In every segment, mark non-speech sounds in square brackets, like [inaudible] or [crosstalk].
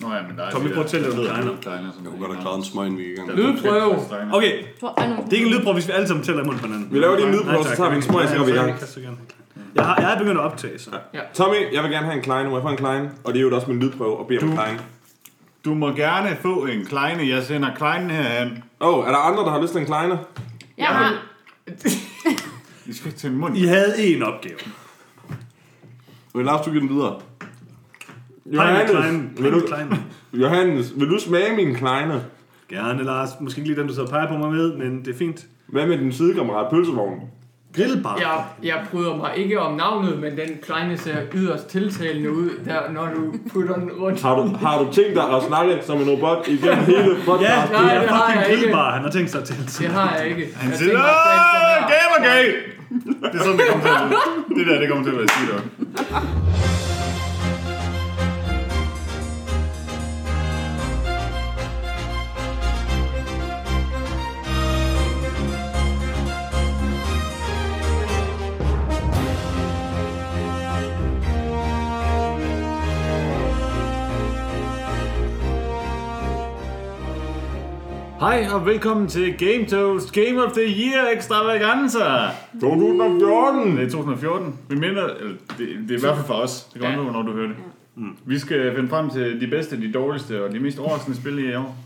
Nå ja, men der er Tommy, de prøv at tælle kleiner. kleiner, som Jeg kunne godt have klaret en smøg, vi er i gang. Lydprøve. Okay, er det er ikke en lydprøve, hvis vi alle sammen tæller i munden på hinanden. Vi laver lige en lydprøve, så tager vi en smøg, så går vi i gang. Jeg har, jeg er begyndt at optage, så. Tommy, jeg vil gerne have en kleine. Må jeg få en kleine? Og det er jo også min lydprøve, og bede om en kleine. Du må gerne få en kleine. Jeg sender kleinen herhen. Åh, oh, er der andre, der har lyst til en kleine? Jeg har. I skal til en mund. I havde én opgave. Vil Lars, du give den videre? Johannes, Klein. vil du, Klein. Johannes, vil du smage min kleine? Gerne, Lars. Måske ikke lige den, du og peger på mig med, men det er fint. Hvad med din sidekammerat pølsevogn? Grillbar. Jeg, jeg bryder mig ikke om navnet, men den kleine ser yderst tiltalende ud, der, når du putter den rundt. Har du, har du tænkt dig at snakke som en robot igennem hele [laughs] Ja, podcasten? det Nej, er det har fucking jeg ikke. grillbar. Han har tænkt sig til. Det har jeg ikke. Han Jeg siger, at det er sådan! Det er sådan, det kommer til at være. Det der, det kommer til at være sygt Hej og velkommen til Game Toast Game of the Year Extravaganza. 2014! Det er 2014. Vi minder, eller det, det er i hvert fald for os. Det kommer Ja. når du hører det. Mm. Vi skal finde frem til de bedste, de dårligste og de mest overraskende spil i år.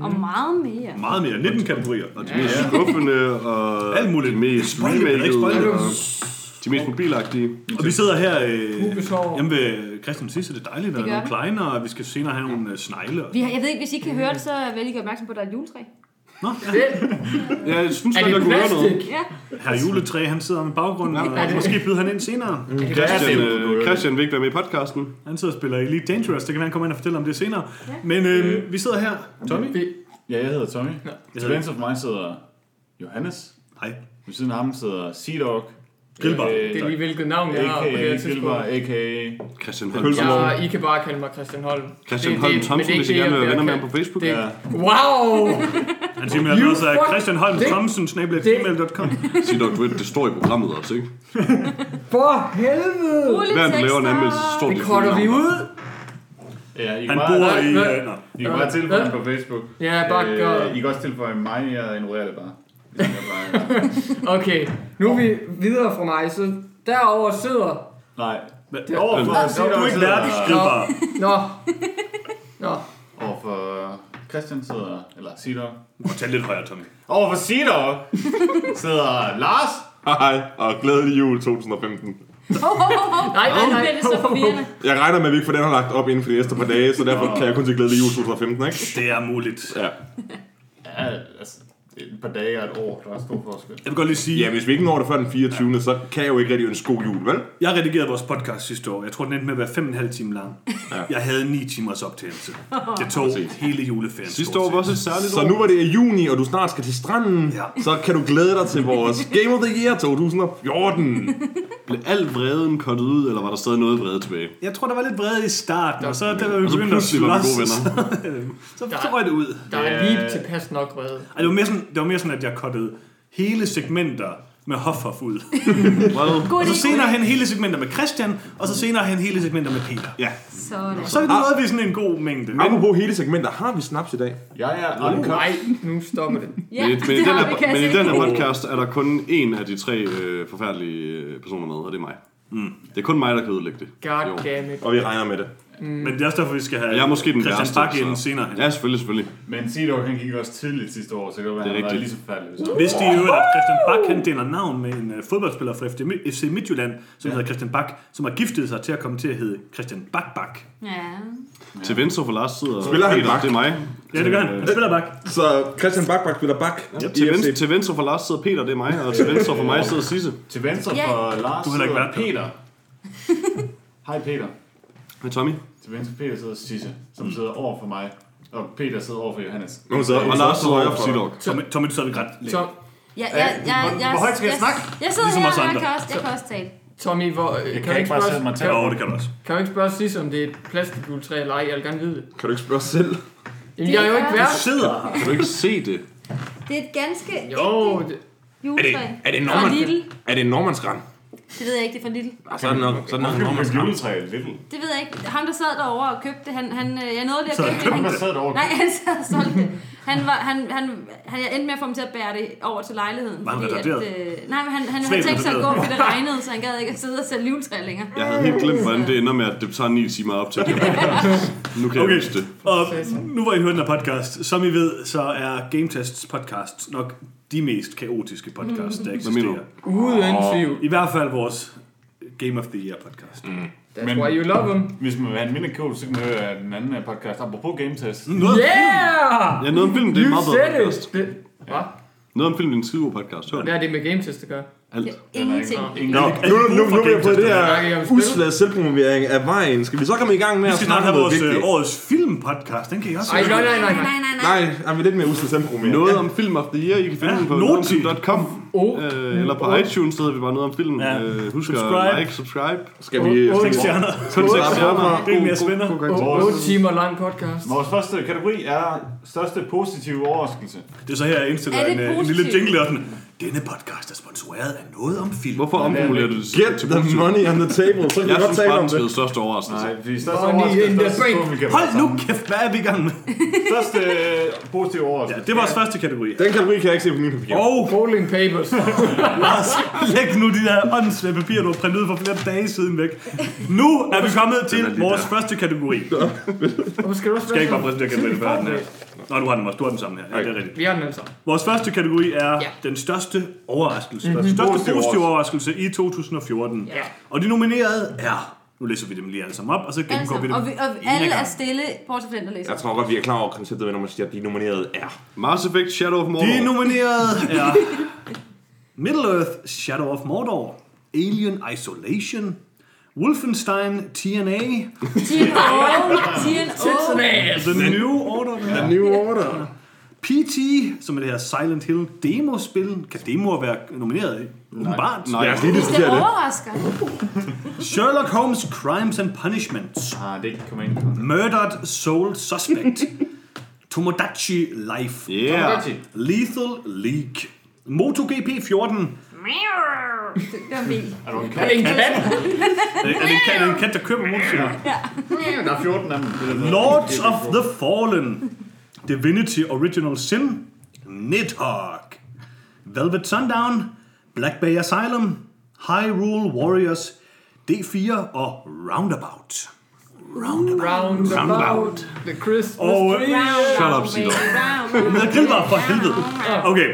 Og meget mere. Meget mere. 19 kategorier. Og de Ja, mest. Skuffende og Alt muligt. mest Spoil det, det. de mest mobilagtige. Og vi sidder her øh, hjemme ved Christian Sisse. Det er dejligt. Der er Det gør nogle kleiner, og vi skal senere have nogle øh, snegle. Vi har, jeg ved ikke, hvis I kan høre det, så vil lige gøre opmærksom på, at der er et juletræ. Nå, Det, Ja, jeg synes er godt, jeg det kunne høre noget. Ja. her juletræ, han sidder med baggrunden, og det- måske byder han ind senere. Christian, Ja, øh, Christian vil ikke være med i podcasten. Han sidder og spiller Elite Dangerous. Det kan være, han kommer ind og fortælle om det senere. Men øh, vi sidder her. Tommy? Ja, jeg hedder Tommy. Jeg Til venstre for mig sidder Johannes. Hej. Ved siden af ham sidder Sea Dog. Grillbar. det er lige hvilket navn jeg har på det her tidspunkt. A.k.a. Christian Holm. Ja, I kan bare kalde mig Christian Holm. Christian Holm Thomsen, det er hvis I ikke gerne vil det, være venner med ham på Facebook. Det, wow! Han siger You noget, så er Christian Holm Thomsen, snablet.gmail.com. [laughs] Sig dog, du ved, det står i programmet også, ikke? [laughs] For helvede! Hver du laver en anmeldelse, så står Det det cutter vi ud. Ja, I Han bare, bor i... øh, nå. I kan bare tilføje ham på Facebook. Ja, bare gør. Øh, I kan også tilføje mig, jeg ignorerer det bare. Det er Okay, nu er vi videre fra mig, så derover sidder... Nej. Hvad- Overfor Du Sea er Dog ikke værdig, sidder... Grillbar. Nå. Nå. Overfor Christian sidder... Eller Sea Dog. Du må tale lidt højere, Tommy. Overfor Sea Dog sidder Lars. Hej, og glædelig jul 2015. Nej, nej, nej. det så forvirrende. Jeg regner med, at vi ikke får den her lagt op inden for de næste par dage, så derfor kan jeg kun sige glædelig jul 2015, ikke? Det er muligt. Ja. Ja, altså... Et par dage og et år, der er stor forskel. Jeg vil godt lige sige, Ja, hvis vi ikke når det før den 24. så kan jeg jo ikke rigtig ønske god jul, vel? jeg redigerede vores podcast sidste år. Jeg tror, den endte med at være fem og en halv time lang. Jeg havde ni timers optagelse. Det tog hele juleferien. Sidste år var også et særligt Så nu var det i juni, og du snart skal til stranden, Ja. så kan du glæde dig til vores [laughs] Game of the Year 2014. Blev al vreden kottet ud, eller var der stadig noget vrede tilbage? Jeg tror, der var lidt vrede i starten, og så da vi så begyndte at slås, venner. [laughs] så, så røg det ud. Der er lige tilpas nok vrede. Ej, det, var mere sådan, det var mere sådan, at jeg kottede hele segmenter med Hofhoff ud. [laughs] Well, God Og så senere hen hele segmenter med Christian, og så senere hen hele segmenter med Peter. ja. Sådan. Og så nåede vi sådan en god mængde. Apropos hele segmenter, har vi snaps i dag? Jeg er uncut. Nej, nu stopper det. Ja, men, i- men, i det den her, men i den her podcast er der kun en af de tre øh, forfærdelige øh, personer med, og det er mig. Mm. Det er kun mig, der kan ødelægge det. God Jo. damn it. Og vi regner med det. Men det er også derfor, vi skal have Jeg er måske den Christian. Bakke så- ind senere. Ja, selvfølgelig, selvfølgelig. Men Sea han gik også tidligt sidste år, så det kan være, Det er han var lige så forfærdelig. Hvis Hvis de øvrigt, at Christian Bak han deler navn med en uh, fodboldspiller fra FC Midtjylland, som hedder Christian Bak, som har giftet sig til at komme til at hedde Christian Bak Bak. Ja. Til venstre for Lars sidder Spiller han Peter, bak? det er mig. Ja, det gør han. Han spiller Bak. Så Christian Bakbak spiller bak. Yep. Til, venstre, til venstre for Lars sidder Peter, det er mig. Og til venstre for mig sidder Sisse. Til venstre Ja. for Lars Du har heller ikke sidder. [laughs] Peter. Hej Peter. Med Tommy. Til venstre Peter sidder Sisse, som sidder over for mig. Og Peter sidder over for Johannes. Og, så, og Lars sidder højre for Sidok. Tommy, Tommy, du sidder ved ret. Så, Ja, ja, ja, hvor- jeg, hvor højt skal jeg snakke? Jeg sidder Ligesom her, og jeg andre. kan også, jeg kan også tale. Tommy, hvor, kan, Jeg du kan ikke bare spørge- sætte mig til. kan, Jo, det kan du også. kan du ikke spørge sidst, om det er et plastikjuletræ eller ej? Jeg vil gerne vide det. Kan du ikke spørge selv? Jamen, jeg er jo ikke Det vært. Du sidder her. Kan du ikke se det? Det er et ganske Jo, ægte det, juletræ. Er det, er det, Norman, er det en Normandsgræn? Det ved jeg ikke, det er for lille. Så er det nok, så er det nok købte skræmt. juletræ Little? Det ved jeg ikke. Ham, der sad derovre og købte det, han, han, øh, jeg nåede lige at Så købe det. der sad derovre? Nej, han sad og solgte det. Han, var, han, han, han, jeg endte med at få ham til at bære det over til lejligheden. Var han fordi retarderet? øh, nej, men han, han havde Svagt tænkt sig at gå, retarderet. fordi det regnede, så han gad ikke at sidde og sælge juletræ længere. Jeg havde helt glemt, hvordan det ender med, at det tager 9 timer op til det. Nu kan jeg Okay, huske det. og nu hvor I hører den her podcast, som I ved, så er Game Tests podcast nok de mest kaotiske podcasts, der mener eksisterer. Uden tvivl. I hvert fald vores Game of the Year podcast. Mm. That's Men- why you love them. Hvis man vil have en mindre kode, så kan man høre den anden podcast. Apropos Game Test. Noget, Yeah! Ja, noget om film, det er en meget bedre podcast. Det- Hvad? Noget om film, det er en skide podcast. Hør Hvad det. har det med Game Test at gøre? Alt. Ingenting. Ingen, Nå, nu, nu, nu, nu er vi på det Snakker I om her usla selvpromovering af vejen. Skal vi så komme i gang med at snakke om vores øh, vigtigt? årets filmpodcast. Den kan I også Ej, nej, nej, nej, Nej, nej. nej, nej. Nej, er vi lidt mere usla selvpromovering? Noget om film of the year, I kan finde Ja, den på Noti. noti.com. Oh. Øh, eller på iTunes, der hedder vi bare noget om film. Ja. Øh, husk Subscribe. at like, subscribe. Skal vi... Otte Seks stjerner. Seks stjerner. Det er mere spændende. O- Otte timer lang podcast. Vores første kategori er største positive overraskelse. Det er så her, jeg indstiller Er det en, lille jingle og sådan. Denne podcast er sponsoreret af noget om film. Hvorfor omformulerer du det Get til the money on the table, så kan vi Jeg godt synes tale bare, om det er det. største overraskelse. Nej, fordi største Money overraskelse... in the største bank. Hold nu sammen. kæft, hvad er vi i gang med? [laughs] Største øh, positive Ja, overraskelse. det er vores første kategori. Den kategori kan jeg ikke se på min papir. Og Folding papers. [laughs] Lars, læg nu de der åndssvage papirer, du har printet ud for flere dage siden væk. Nu er vi kommet til vores første kategori. Hvorfor skal du også Skal jeg ikke bare præsentere kategorien før den her? Nå, du har den også. Du har den sammen her. Ja, det er rigtigt. Vi har den altså. Vores første kategori er Ja. den største overraskelse. Den største Positiv positive overraskelse i 2014. Ja. Og de nominerede er... Nu læser vi dem lige alle sammen op, og så Alle gennemgår vi dem. sammen. Og, vi, og alle er gangen. stille, bortset fra den, der læser. Jeg tror godt, vi er klar over konceptet, når man siger, at de nominerede er. Mass Effect Shadow of Mordor. De nominerede er [laughs] Middle-earth Shadow of Mordor, Alien Isolation, Wolfenstein TNA, TNO, TNO. The New Order, The New Order. PT, som er det her Silent Hill demospil. Kan demoer være nomineret? Åbenbart. Nej, Ja, lige Det diskutere det. overrasker. Sherlock Holmes Crimes and Punishments. Ah, det kommer ind. Murdered Soul Suspect. Tomodachi Life. Yeah. Lethal League. MotoGP 14. Det var en bil. Er du en Er kat? det en kat? Er det, er det, en kat, er det en kat, der kører på motorcykler? Der er 14 af dem. Det det. Lords of the Fallen. Divinity Original Sin. Nidhogg. Velvet Sundown. Black Bay Asylum. Hyrule Warriors. D4 og Roundabout. Roundabout. The Christmas Og, tree. Shut up, Men grill dig for helvede. Okay.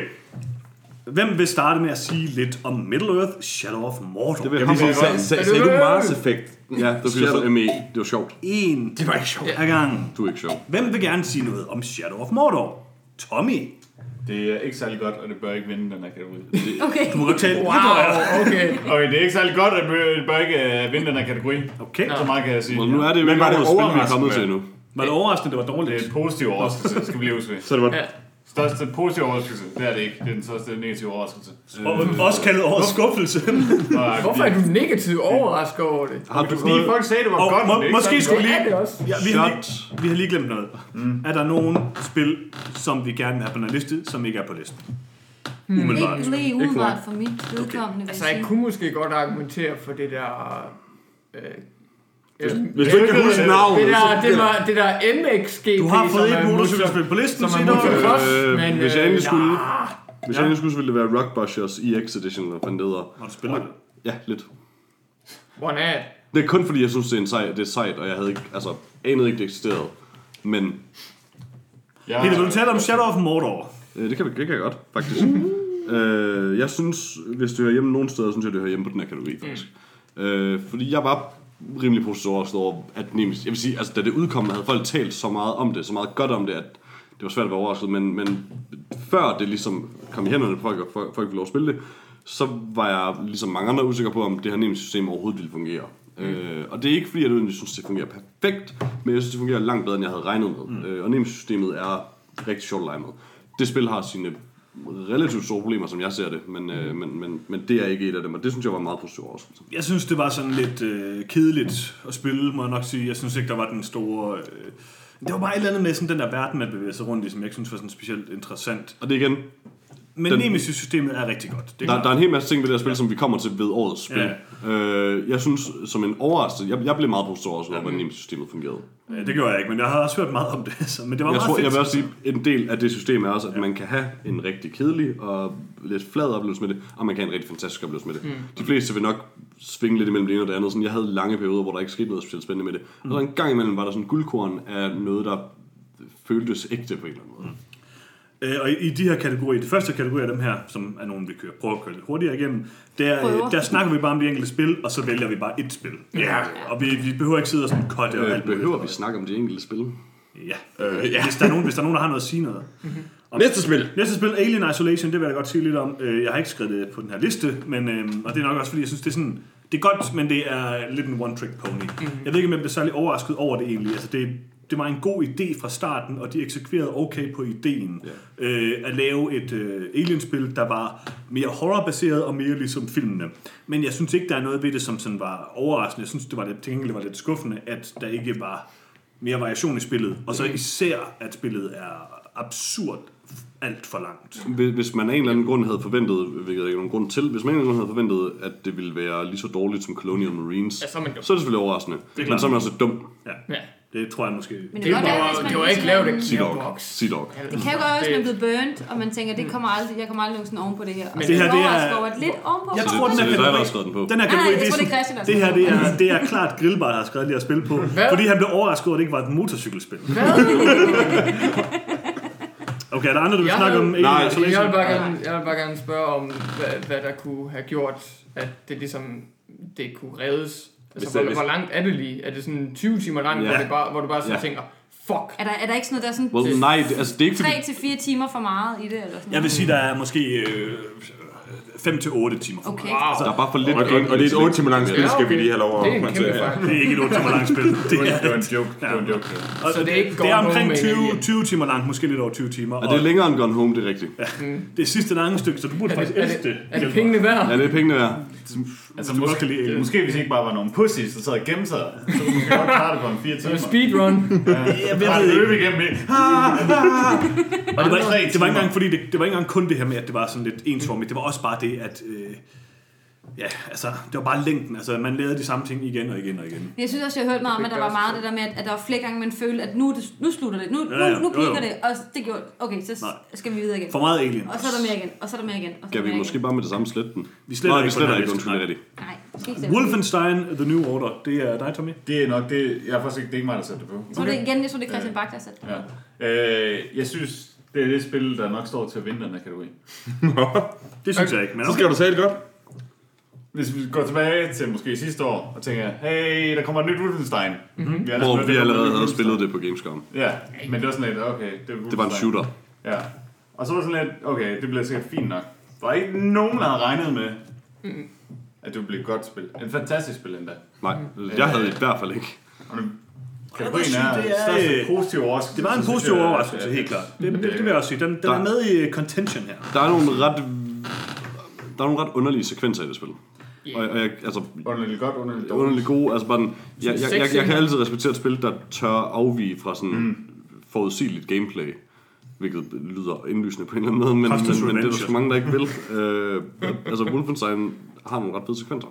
Hvem vil starte med at sige lidt om Middle-earth Shadow of Mordor? Det vil jeg sige. sag- sag- sagde du Mars Effect? Ja, det jeg så ME. Det var sjovt. En Det var ikke sjovt. af gangen. Du er ikke sjov. Hvem vil gerne sige noget om Shadow of Mordor? Tommy. Det er ikke særlig godt, og det bør ikke vinde den her kategori. [laughs] Okay. Du må godt tale Wow, okay. Okay, det er ikke særlig godt, og det bør- ikke øh, vinde den her kategori. Okay. Så meget kan jeg sige. Og nu er det jo ikke var det vi er kommet overraskende? til nu. Var det overraskende, det var Det er dårligt? et positiv overraskelse, skal vi lige huske. Så det var... Største positive overraskelse, det er det ikke. Det er den største negative overraskelse. Og også kaldet årets skuffelse. [laughs] Hvorfor er du negativt overrasket over det? Har du Fordi folk sagde, det var Og godt, må, det ikke måske skulle lige... det også. Ja, vi, har lige, vi har lige glemt noget. Mm. Er der nogen spil, som vi gerne vil have på den liste, som ikke er på listen? Umiddelbart. Ikke lige umiddelbart for mit vedkommende, vil Altså, jeg kunne måske godt argumentere for det der... Øh, øh, Hvis du ikke kan huske navnet, det så... der, det, var, det der MXGP, Du har fået et motorcykelspil på listen, som er siger du? motocross, Øh, men... hvis jeg endelig skulle- ja. Hvis jeg endelig skulle, så ville det være Rock Bushers EX Edition, eller hvad det hedder. Har du spillet det? Ja, lidt. One ad. Det er kun fordi, jeg synes, det er, en sej, det er sejt, og jeg havde ikke, altså, anede ikke, det eksisterede. Men Ja, Peter, vil du tale om Shadow of Mordor? øh, det, kan, vi- det kan jeg godt, faktisk. øh, jeg synes, hvis det hører hjemme nogen steder, synes jeg, det hører hjemme på den her kategori, faktisk. Øh, fordi jeg var rimelig positiv overrasket over, at Nemes, jeg vil sige, altså da det udkom, havde folk talt så meget om det, så meget godt om det, at det var svært at være overrasket, men, men før det ligesom kom i hænderne folk, folk, folk ville lov at spille det, så var jeg ligesom mange andre usikker på, om det her Nemes-system overhovedet ville fungere. Mm. Øh, og det er ikke fordi, jeg nødvendigvis synes, det fungerer perfekt, men jeg synes, det fungerer langt bedre, end jeg havde regnet med. Mm. Øh, og Nemes-systemet er rigtig sjovt at lege med. Det spil har sine relativt store problemer, som jeg ser det, men, øh, men, men, men det er ikke et af dem, og det synes jeg var meget positiv overraskelse. Jeg synes, det var sådan lidt øh, kedeligt at spille, må jeg nok sige. Jeg synes ikke, der var den store... Øh, det var bare et eller andet med sådan den der verden, man bevæger sig rundt i, som jeg ikke synes var sådan specielt interessant. Og det er igen, Men Den- Nemesis-systemet er rigtig godt. Det er Der, klart. der er en hel masse ting ved det her spil, som vi kommer til ved årets spil. Øh, jeg synes, som en overraskelse, jeg, jeg blev meget positiv over, hvordan Nemesis-systemet fungerede. Ja, det gjorde jeg ikke, men jeg har også hørt meget om det. Så, men det var Jeg meget tror, fedt. jeg vil også sige, en del af det system er også, at man kan have en rigtig kedelig og lidt flad oplevelse med det, og man kan have en rigtig fantastisk oplevelse med det. Mm. De fleste vil nok svinge lidt imellem det ene og det andet. Sådan, jeg havde lange perioder, hvor der ikke skete noget specielt spændende med det. Mm. Og så en gang imellem var der sådan en guldkorn af noget, der føltes ægte på en eller anden måde. Øh, og i, i de her kategorier, det første kategori af dem her, som er nogen, vi kører, prøver at køre lidt hurtigere igennem, der, Prøver. øh, der snakker vi bare om de enkelte spil, og så vælger vi bare et spil. Ja. Og vi, vi behøver ikke sidde og sådan og Øh, alt muligt. behøver vi snakke om de enkelte spil? Ja. Øh, ja. Hvis, der er nogen, hvis der er nogen, der har noget at sige noget. Om, Næste spil. Næste spil, Alien Isolation, det vil jeg godt sige lidt om. Øh, Jeg har ikke skrevet det på den her liste, men, øh, og det er nok også, fordi jeg synes, det er sådan... Det er godt, men det er lidt en one-trick pony. Jeg ved ikke, om jeg blev særlig overrasket over det egentlig. Altså, det, det var en god idé fra starten, og de eksekverede okay på ideen. Øh, at lave et øh, Alien-spil, der var mere horrorbaseret og mere ligesom filmene. Men jeg synes ikke, der er noget ved det, som sådan var overraskende. Jeg synes, det var lidt, til gengæld var lidt skuffende, at der ikke var mere variation i spillet. Og så især, at spillet er absurd alt for langt. Hvis- man af en eller anden grund havde forventet, hvilket der ikke er nogen grund til, hvis man af en eller anden grund havde forventet, at det ville være lige så dårligt som Colonial Marines, Ja, så er man dum. så er det selvfølgelig overraskende. klart. Men så er man også dum. Ja, Ja. Det tror jeg måske. Men Det være, var, det var ikke lavet af Sea Dog. Gearbox. Sea Dog. Det kan jo godt være, hvis man Det- blevet burnt, og man tænker, det kommer aldrig, jeg kommer aldrig nogensinde oven på det her. Og Men det her, det er- over, at lidt ovenpå. Jeg tror, det, den det er kategori, den på. den her Nej, kategori, jeg det, tror, er, det er Christian, det her det er, det er klart Grillbar, der har skrevet lige at spille på. Hvad? Fordi han blev overrasket over, at det ikke var et motorcykelspil. [laughs] Okay, er der andre, du vil Jeg snakke havde- om? Nej? Jeg vil, bare gerne, jeg vil bare gerne spørge om, hvad, hvad der kunne have gjort, at det ligesom det kunne reddes. Altså, Hvis hvor, det- hvis- hvor langt er det lige? Er det sådan 20 timer langt, Ja. hvor, det bare, hvor du bare sådan Ja. tænker, fuck. Er der, er der ikke sådan noget, der er sådan Well, nej, det, altså det er ikke fordi... 3 til 4 timer for meget i det? Eller sådan Jeg vil sige, der er måske 5-8 timer for Okay. meget. Der er bare for lidt Og, og, og det er et 8 timer langt spil, Ja, skal vi okay. lige have lov Det er at en kæmpe pointere. fejl. Det er ikke et 8 timer langt spil. [laughs] Det er, Det en joke. Det var en joke. og Så det er ikke det er omkring Home 20, Alien. 20 timer langt, måske lidt over 20 timer. Og det er længere end Gone Home, det er rigtigt. det er sidste lange stykke, så du burde Er faktisk det, er elske det, det. er det pengene værd? Ja, det er pengene værd. Altså, Du godt måske, kan lide Alien. måske hvis I ikke bare var nogle pussies, der sad og gemte sig, så kunne man måske godt klare det på en fire er timer. det speedrun. [laughs] Jeg Bare ved ikke. løbe igennem det. Og det var, ikke, det var ikke timer. engang, fordi det, det var ikke engang kun det her med, at det var sådan lidt ensformigt. Det var også bare det, at... Øh, ja, altså, det var bare længden. Altså, man lavede de samme ting igen og igen og igen. Jeg synes også, jeg har hørt meget om, at der var meget det der med, at, der var flere gange, man følte, at nu, det, nu slutter det. Nu, Ja, ja. nu, nu kigger det. Og det gjorde, okay, så Nej. skal vi videre igen. For meget alien. Og så er der mere igen, og så er der mere igen. Og så Kan vi mere måske igen. bare med det samme slette den? Vi sletter Nej, vi ikke på sletter ikke, undskyld, nej. Nej. Wolfenstein The New Order, det er dig, Tommy. Det er nok det, jeg faktisk ikke, det er ikke mig, der sætter det på. Jeg tror det igen, jeg tror det er Christian Bach, der har sat det. Ja. Øh, jeg synes, det er det spil, der nok står til at vinde den her kategori. [laughs] Det synes jeg ikke, men Så okay. skal du sige det godt. Hvis vi går tilbage til måske sidste år og tænker, hey, der kommer et nyt Wolfenstein. Mm-hmm. Vi har Hvor spillet vi det på allerede havde spillet det på Gamescom. Ja, men det var sådan lidt, okay. Det, Det var en shooter. Ja. Og så var det sådan lidt, okay, det bliver sikkert fint nok. Der var ikke nogen, der havde regnet med, at det ville blive et godt spil. Et fantastisk spil endda. Nej, jeg havde i hvert fald ikke. Og nu, kategorien er, det er, positive overraskelse. Det var en positiv overraskelse, helt klart. Det, det, det vil jeg også sige. Den, den er Der- med i contention her. Der er nogle ret... Der er nogle ret underlige sekvenser i det spil. Og, og jeg, altså, Underligt godt, underligt dårligt. underligt gode. Altså bare den, jeg, jeg, jeg, jeg, jeg kan altid respektere et spil, der tør afvige fra sådan mm. forudsigeligt gameplay. Hvilket lyder indlysende på en eller anden måde, men, men, men det er der sgu mange, der ikke vil. Øh, altså, Wolfenstein har nogle ret fede sekvenser.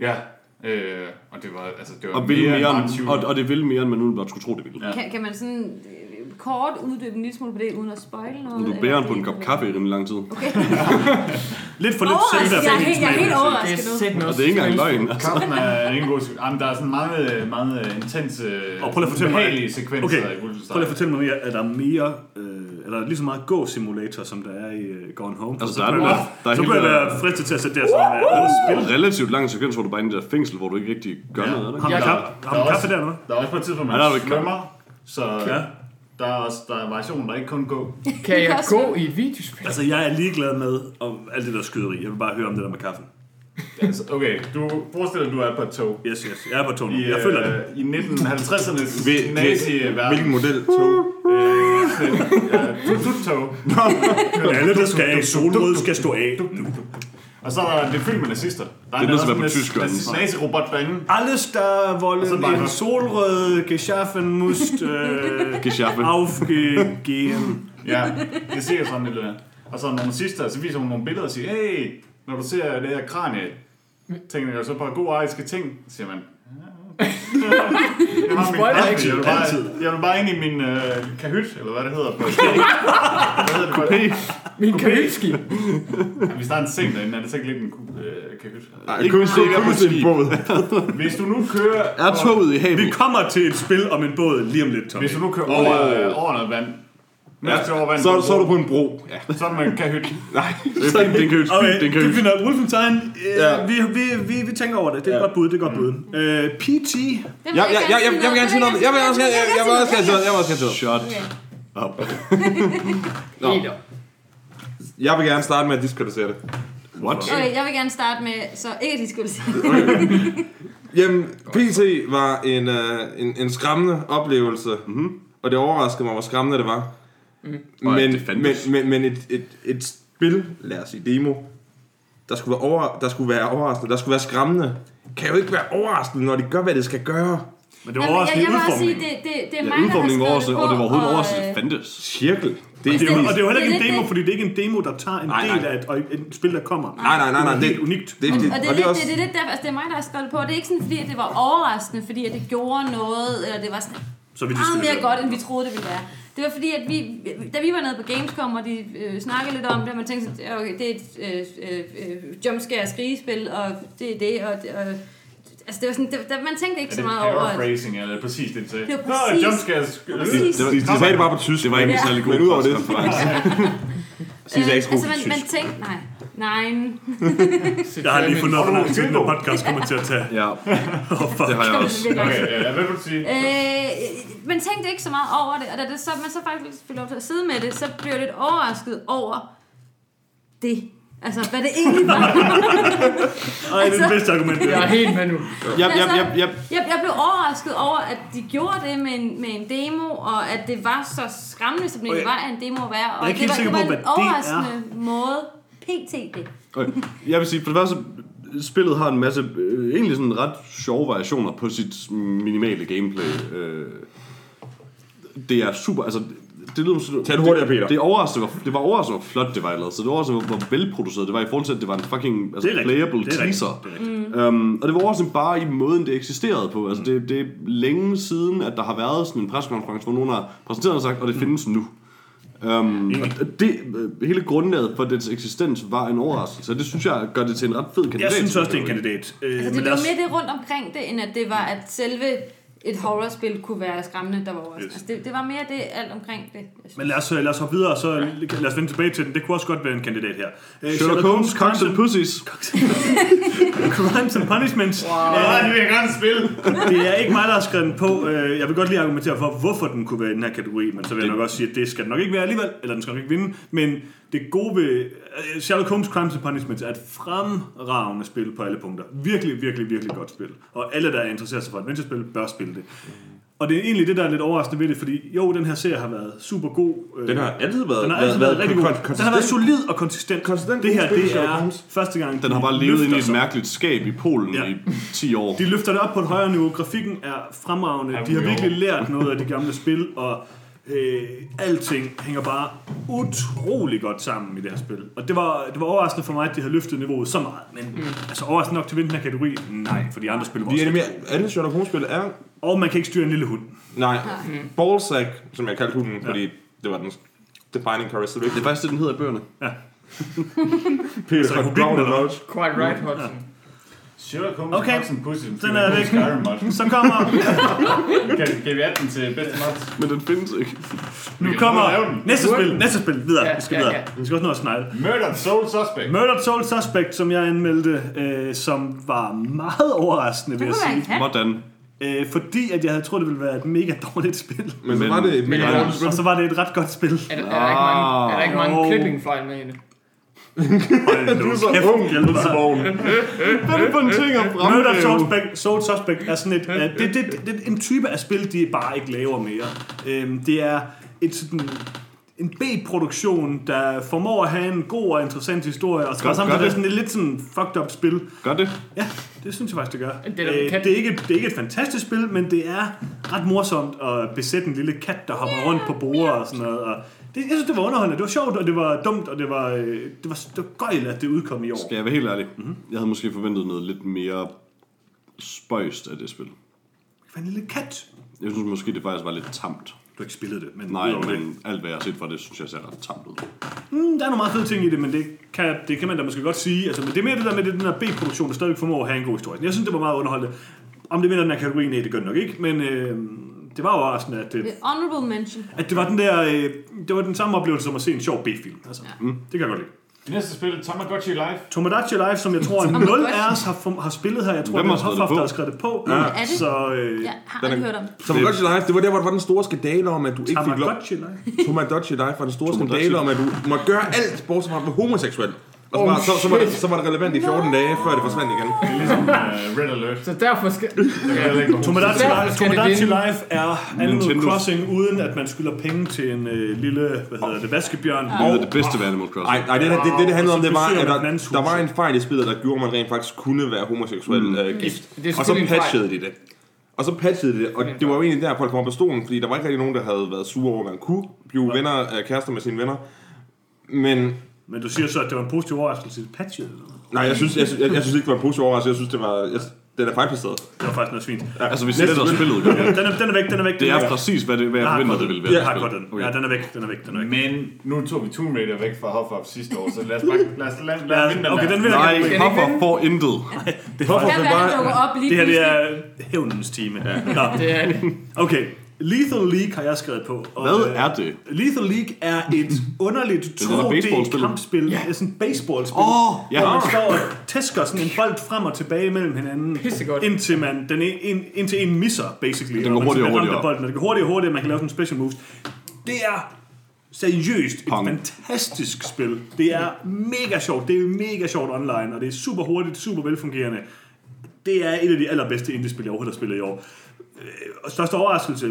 Ja, øh, og det var, altså, det var Og, mere, bare en end, og, og det vil mere, end man umiddelbart skulle tro, det ville. Ja. Kan, kan man sådan kort uddybe en lille smule på det, uden at spoile noget? Du bærer er på en det- kop kaffe i rimelig lang tid. Okay. [laughs] Lidt for lidt Overrasket. Zelda Jeg er helt, jeg er helt Det er overrasket nu. noget Og det er ikke engang løgn. Altså. Kaffen er en god. Jamen, der er sådan meget, meget intense, Og prøv at fortælle mig- behagelige sekvenser Okay, i Wolfenstein. prøv lige at fortælle mig mere. Er der mere, øh, er der lige så meget gå-simulator, som der er i uh, Gone Home? Altså, så der er der er så begynder jeg der- være fristet til at sætte det her spil. Relativt lang sekvens, hvor du bare er i det der fængsel, hvor du ikke rigtig gør noget. Er det? Har man kaffe, har der er også- der? Der er også på et tidspunkt, man der er svømmer, så Ja. Der er også der er variation, der ikke kun gå. [laughs] Kan jeg gå i et videospil? Altså, jeg er ligeglad med om alt det der skyderi. Jeg vil bare høre om det der med kaffen. Altså, okay, du forestiller dig, du er på et tog. Yes, yes. Jeg er på tonen. I, Jeg føler det. øh, I 1950'ernes Hvil- nazi-verden. Hvilken model tog? Øh, et, ja, tut-tut-tog. [laughs] Alle, der skal af solrød, skal stå af. Og så er der, det er fyldt med nazister. Der nødt til at være på en tysk, Jørgen. nazi-robot derinde. Alles, der wollen en solrød geschaffen must äh, [laughs] Geschaffe. aufgehen. Ja, det ser sådan lidt. Og så nogle sidste, så viser hun nogle billeder og siger, hey, når du ser det her kranie, tænker jeg så på gode ariske ting, siger man, "Ja, [laughs] jeg, har min spoiler ikke. jeg, vil bare, jeg vil bare ind i min øh, kahyt, eller hvad det hedder på [laughs] Hvad hedder det på Min kahytski. Ja, Hvis der er en seng derinde, er det sikkert lidt en øh, kahyt. Nej, Ikke kun sikker på en båd. Hvis du nu kører... Er toget i havet? Vi kommer til et spil om en båd lige om lidt, Tommy. Hvis du nu kører over, over noget vand, vand, Så, så er du på en bro. Ja. så er det med en kahyt. Nej, Det er fint, den kan Okay, kan det finder Wolfenstein. Øh, Ja. vi, vi, vi, vi tænker over det. Det er et godt bud, det er godt bud. Øh, PT. Det jeg, jeg, jeg, jeg, jeg vil gerne sige noget. Jeg vil også gerne, jeg, jeg vil også gerne sige noget. Jeg vil også gerne sige noget. Shot. Nå. Peter. [laughs] Jeg vil gerne starte med at diskvalificere det. What? Okay, jeg vil gerne starte med, så ikke at de skulle sige. Jamen, PT var en, øh, en, en skræmmende oplevelse, mm-hmm. og det overraskede mig, hvor skræmmende det var. Mm. Men, det men, men, men et, et, et spil, lad os sige demo, der skulle, være over, der skulle være overraskende, der skulle være skræmmende, kan jo ikke være overraskende, når de gør, hvad det skal gøre. Men det var Jamen, også jeg, jeg også sige, udformningen. det, det, det er Ja, har udformningen var også, det og det var overhovedet overraskende, og, at det fandtes. Cirkel. Det, Og det, er, jo- og det er jo heller Det ikke en demo, det. fordi det er ikke en demo, der tager en Nej, del af et, og et spil, der kommer. Nej, nej, nej, nej. Det Det, er helt unikt. Det, det, Og det er, og lidt, også, det, er lidt derfor, altså det er mig, der har skrevet det på. Det er ikke sådan, fordi at det var overraskende, fordi at det gjorde noget, eller det var sådan Så vi meget mere godt, end vi troede, det ville være. Det var fordi, at vi, da vi var nede på Gamescom, og de øh, snakkede lidt om det, og man tænkte, okay, det er et øh, øh, øh, jumpscare skrigespil, og det er det, og, og altså det var sådan, det, der, man tænkte ikke Er så det meget over, at, paraphrasing, eller er det præcis det, de sagde? Det var Nå, præcis- jumpscares. præcis. det var, de, de sagde det bare på tysk. Det var ikke Ja. særlig god Men udover det-. Synes jeg ikke altså så man, man tænkte, nej, nej, [laughs] Jeg har lige fundet ud af, hvordan den her podcast kommer til at tage. Ja, [laughs] Oh, fuck. det har jeg også. Okay, ja, hvad vil du sige? Øh, man tænkte ikke så meget over det, og da det så, man så faktisk fik lov til at sidde med det, så blev jeg lidt overrasket over det. Altså, hvad det egentlig var. [laughs] Ej, det er det bedste argument. det Jeg er helt med nu. Yep, yep, Altså, yep, yep. Jeg, jeg blev overrasket over, at de gjorde det med en, med en demo, og at det var så skræmmende, som det Okay. var en demo at være. Og Jeg er ikke det helt var, det på, var hvad en er. overraskende måde. PT det. Okay. Jeg vil sige, for det første, spillet har en masse, øh, egentlig sådan ret sjove variationer på sit minimale gameplay. Øh, det er super, altså, det lyder som... Tag det hurtigere, Peter. Det, det, overraskende, hvor, det var overraskende, hvor flot det var lavet. Så det var overraskende, hvor, velproduceret det var i forhold til, at det var en fucking altså, Det er playable Det er teaser. Det er rigtigt. Um, og det var også bare i måden, det eksisterede på. Altså, det, det er længe siden, at der har været sådan en preskonference, hvor nogen har præsenteret og sagt, og det findes nu. Um, og det, øh, hele grundlaget for dets eksistens var en overraskelse, og det synes jeg gør det til en ret fed kandidat. Jeg synes også, det er en kandidat. Øh, Altså, men det var os- mere det rundt omkring det, end at det var, at selve et horrorspil kunne være skræmmende, der var overraskende. Yes. Altså, det, det var mere det alt omkring det. Men lad os, lad os hoppe videre, så lad os vende tilbage til den. Det kunne også godt være en kandidat her. Øh, Sherlock Holmes, Cocks and Pussies. [laughs] Crimes and Punishments. Wow. Ja, det vil jeg gerne spille. [laughs] Det er ikke mig, der har skrevet den på. Øh, Jeg vil godt lige argumentere for, hvorfor den kunne være i den her kategori, men så vil jeg nok også sige, at det skal den nok ikke være alligevel, eller den skal nok ikke vinde. Men det gode ved øh, Sherlock Holmes Crimes and Punishments er et fremragende spil på alle punkter. Virkelig, virkelig, virkelig godt spil. Og alle, der er interesseret sig for adventure-spil, bør spille det. Og det er egentlig det, der er lidt overraskende ved det, fordi jo, den her serie har været super god. øh, Den har altid været, den har altid været, rigtig god. kon- Den har været konsistent. solid og konsistent. Konsistent det her, det er første gang, Den har bare levet ind i et mærkeligt skab i Polen Ja. i 10 år. De løfter det op på et højere niveau. Grafikken er fremragende. De har virkelig lært noget af de gamle spil, og øh, alting hænger bare utrolig godt sammen i det her spil. Og det var, det var overraskende for mig, at de havde løftet niveauet så meget. Men mm. altså overraskende nok til at vinde den her kategori? Nej, for de andre spil var De også er mere, alle Sherlock Holmes-spil er... Og man kan ikke styre en lille hund. Nej, Ballsack, som jeg kaldte hunden, fordi det var den defining characteristic. Det er faktisk det, den hedder i bøgerne. [laughs] Peter Altså. Quite right, Hudson. Sherlock Holmes, Okay. And Pussies. Den er væk. Skyrim. Så kommer, [laughs] Kan, kan vi add den til bedste mod? Men den findes ikke. nu kommer næste spil. Næste spil. Videre. Ja, Vi skal ja, videre. ja. Vi skal også nå at snegle. Murdered Soul Suspect. Murdered Soul Suspect, som jeg anmeldte, øh, som var meget overraskende, vil jeg sige. Hvordan? Øh, fordi at jeg havde troet, det ville være et mega dårligt spil. Men så var det et Men mega dårligt spil. Og så var det et ret godt spil. Er, der- er der ikke mange, er der ikke mange Jo. clipping-fejl med i det? [laughs] du er så ung, Jensborg. Hvad er det for en ting at Murder fremhæve? Suspect, Soul Suspect er sådan et... Uh, det, det, det, det, er en type af spil, de bare ikke laver mere. Um, det er et sådan... en B-produktion, der formår at have en god og interessant historie, og så samtidig gør er det? sådan et lidt sådan fucked up spil. Gør det? Ja, det synes jeg faktisk, det gør. Det er Øh, det, er ikke, det er ikke et fantastisk spil, men det er ret morsomt at besætte en lille kat, der hopper rundt på bordet og sådan noget. Og det, jeg synes, det var underholdende. Det var sjovt, og det var dumt, og det var, øh, det var, det var gøjl, at det udkom i år. Skal jeg være helt ærlig? Mm-hmm. Jeg havde måske forventet noget lidt mere spøjst af det spil. Var en lille kat. Jeg synes måske, det faktisk var lidt tamt. Du har ikke spillet det, men, Nej, udover det. men alt hvad jeg har set fra det, synes jeg ser ret tamt ud. Mm, der er nogle meget fede ting i det, men det kan, det kan man da måske godt sige. Altså, men det er mere det der med det, den her B-produktion, der stadig formår at have en god historie. Jeg synes, det var meget underholdende. Om det vinder den her kategori, nej, det gør det nok ikke. Men øh, det var jo overraskende, at det, Det er honorable mention. at det var den der, øh, det var den samme oplevelse som at se en sjov B-film. Altså, mm. Det kan jeg godt lide. Næste spil, Tamagotchi Live. Tomodachi Life, som jeg tror, at [laughs] Tamagotchi. nul af os har, har spillet her. Jeg tror, Hvem det har er skrevet Hofhoff, det på? der har skrevet det på. Ja. Er det? Så øh, Jeg har Den er- hørt om. Tamagotchi Live, det var der, hvor der var den store skandale om, at du ikke fik lov... Tamagotchi Life. Tamagotchi Live var den store Tamagotchi. skandale om, at du måtte gøre alt, bortset fra at være homoseksuel. Og så, Oh, var, så, så, var det, så var det relevant i 14 dage, før det forsvandt igen. Det er ligesom uh, Red Alert. Så derfor skal... Tomodachi Life, det Tomodachi. Life er Animal. Crossing, uden at man skylder penge til en øh, lille, hvad hedder det, vaskebjørn. Det er det bedste ved Animal Crossing. Nej, det, det, det, det handlede om, det var, at der, der var en fejl i spillet, der gjorde, at man rent faktisk kunne være homoseksuel mm. uh, gift. det er og så patchede de det. Og så patchede de det, og det var jo egentlig der, folk kom op på stolen, fordi der var ikke rigtig nogen, der havde været sure over, at man kunne blive venner, uh, kærester med sine venner. Men Men du siger så, at det var en positiv overraskelse til patchet eller noget. nej, jeg synes, jeg, synes- jeg, jeg synes ikke, det var en positiv overraskelse. Jeg synes, det var... Jeg, den er fejlplaceret. Det var faktisk noget fint. Altså, hvis det er spillet, gør det. Den er, den er væk, den er væk. Det den er væk. præcis, hvad, det, hvad jeg Jeg har godt det den. ville være. Jeg har godt den. Okay. Ja, den er væk, den er væk, den er væk. Men nu tog vi Tomb Raider væk fra Hofhoff sidste år, så lad os bare lad os, lad, lad, Ja, os vinde den okay, der. den vil jeg Nej, gerne. Hoffer får intet. [laughs] Hvorfor Kan være, bare... han dukker op lige Det her, det pludselig. er hævnens time. Nå, [laughs] Det er det. okay. Lethal League har jeg skrevet på. Og, Hvad øh, er det? Lethal League er et [laughs] underligt Det er noget 2D baseballspil. kampspil. Ja. Det er sådan et baseballspil. Åh, ja. Hvor man står og tæsker sådan en bold frem og tilbage mellem hinanden. Pissegodt. Indtil, man, den en, en, indtil en misser, basically. Den går hurtigere og hurtigere. Bolden, og det går hurtigere og hurtigere, man kan lave sådan special moves. Det er seriøst et Pong. fantastisk spil. Det er mega sjovt. Det er mega sjovt online, og det er super hurtigt, super velfungerende. Det er et af de allerbedste indie-spil, jeg overhovedet har spillet i år. Øh, Og største overraskelse,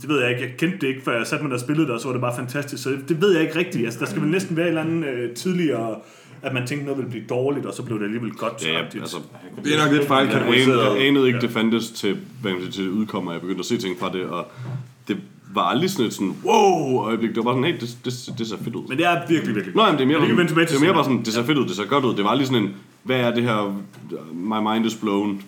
det ved jeg ikke. Jeg kendte det ikke, før jeg satte mig der og spillede det, og så var det bare fantastisk. Så det ved jeg ikke rigtigt. Altså, der skal vel næsten være et eller andet øh, tidligere, at man tænkte, noget ville blive dårligt, og så blev det alligevel godt. Ja, ja, agtigt. altså, Det er nok lidt jeg fejlkategoriseret. anede, jeg anede ikke, det fandtes til, hvad man til udkommer. Jeg begyndte at se ting fra det, og det var aldrig sådan et sådan, wow, øjeblik. Det var bare sådan, hey, det, det, det ser fedt ud. Men det er virkelig, virkelig Nå, jamen, det er mere, Men det tilbage det er mere bare sådan, det ser fedt ud, det ser godt ud. Det var aldrig sådan en, hvad er det her, my mind is blown.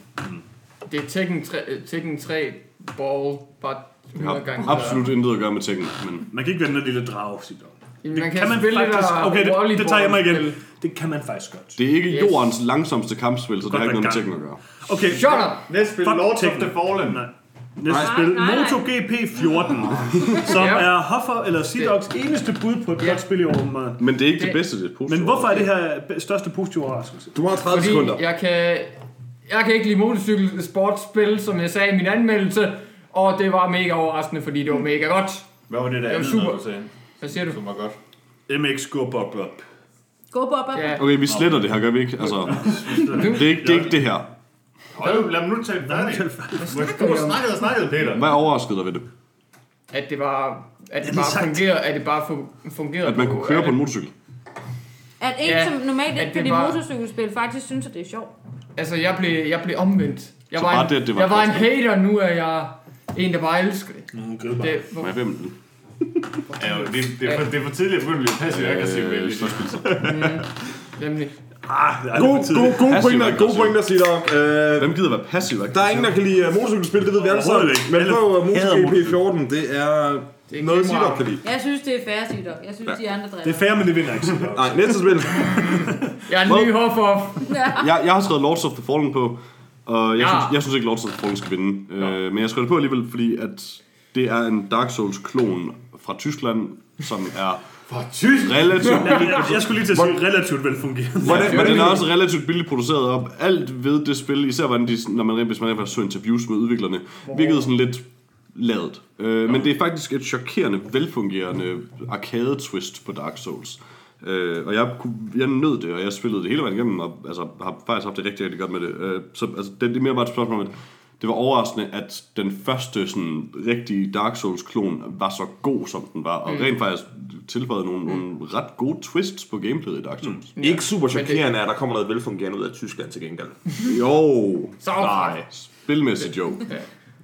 Det er Tekken 3, Tekken 3 ball, bare Jeg 100 har gange. absolut intet at gøre med Tekken, men Man kan ikke vende den lille drage, siger du. Jamen, Det man kan, kan man faktisk... der Okay, det, det tager jeg mig igen. Det kan man faktisk godt. det er ikke Yes. jordens langsomste kampspil, så det har ikke noget med Godt Tekken at gøre. Okay, Shut up! Næste spil, Fuck Lords of the Fallen. Nej. Næste Nej, spil, nej, nej. MotoGP 14, som Ja. er Hoffer eller Seedogs eneste bud på et Ja. godt spil i år. Men det er ikke det Det- bedste, det er positivt. Men hvorfor er det her største positive overraskelse? Du har 30 Fordi sekunder. jeg kan, jeg kan ikke lide motorcykelsportspil, som jeg sagde i min anmeldelse, og det var mega overraskende, fordi det var mega godt. Hvad var det der Det var andet, super. du sagde, Hvad siger du? som var godt? MX go bob bob. Go, Bob, Bob. Ja, Okay, vi sletter det her, gør vi ikke? Altså, [laughs] det er ikke det, er ikke det her. Hold, lad mig nu tale færdig. Du har snakket og snakket, Peter. Hvad overraskede dig ved det? at det var... At det lige bare fungerer, at det bare fu- fungerede At man kunne køre på en motorcykel? At en, Ja, som normalt ikke det kan lide motorcykelspil, faktisk synes, at det er sjovt. Altså, jeg blev, jeg blev omvendt. Jeg Så var, bare en, det, det var jeg var en hater, nu er jeg en, der bare elsker det. det hvor, Må jeg hvem den? Ja, det, det, er for, det er for tidligt at begynde at blive passiv aggressiv. Øh, Øh, slåsspil. nemlig. Ah, det er God, alt for tidligt. god, gode Passiv pointer, gode pointer, siger der. Hvem gider være passiv? Der er ingen, der kan lide uh, motorcykelspil, det ved vi alle sammen. Men prøv uh, hader MotoGP 14, det er Det er noget. Sidok kan lide. Jeg synes, det er fair, Seedog. Jeg synes, de andre Det er fair, men det vinder ikke. Seedog. Nej, næste spil. [laughs] Jeg er en ny hoffer. Jeg, jeg har skrevet Lords of the Fallen på, og jeg, Ja. synes, jeg synes ikke, Lords of the Fallen skal vinde. Øh, men jeg skrev det på alligevel, fordi at det er en Dark Souls-klon fra Tyskland, som er For tysk! relativt Jeg, jeg skulle lige til at sige relativt velfungerende. Hvordan, Men den er også relativt billigt produceret op. Alt ved det spil, især hvordan de, når man, hvis man rent faktisk så interviews med udviklerne, virkede sådan lidt lavet. Øh, men det er faktisk et chokerende, velfungerende arcade-twist på Dark Souls. Øh, og jeg, kunne, jeg nød det, og jeg spillede det hele vejen igennem, og altså, har faktisk haft det rigtig, rigtig godt med det. Øh, så altså, det, det er mere bare et spørgsmål om, at det var overraskende, at den første sådan, rigtige Dark Souls-klon var så god, som den var, og mm. rent faktisk tilføjede nogle, nogle ret gode twists på gameplayet i Dark Souls. Mm. Ikke super chokerende, at der kommer noget velfungerende ud af Tyskland til gengæld. Jo, Så nej, spilmæssigt jo.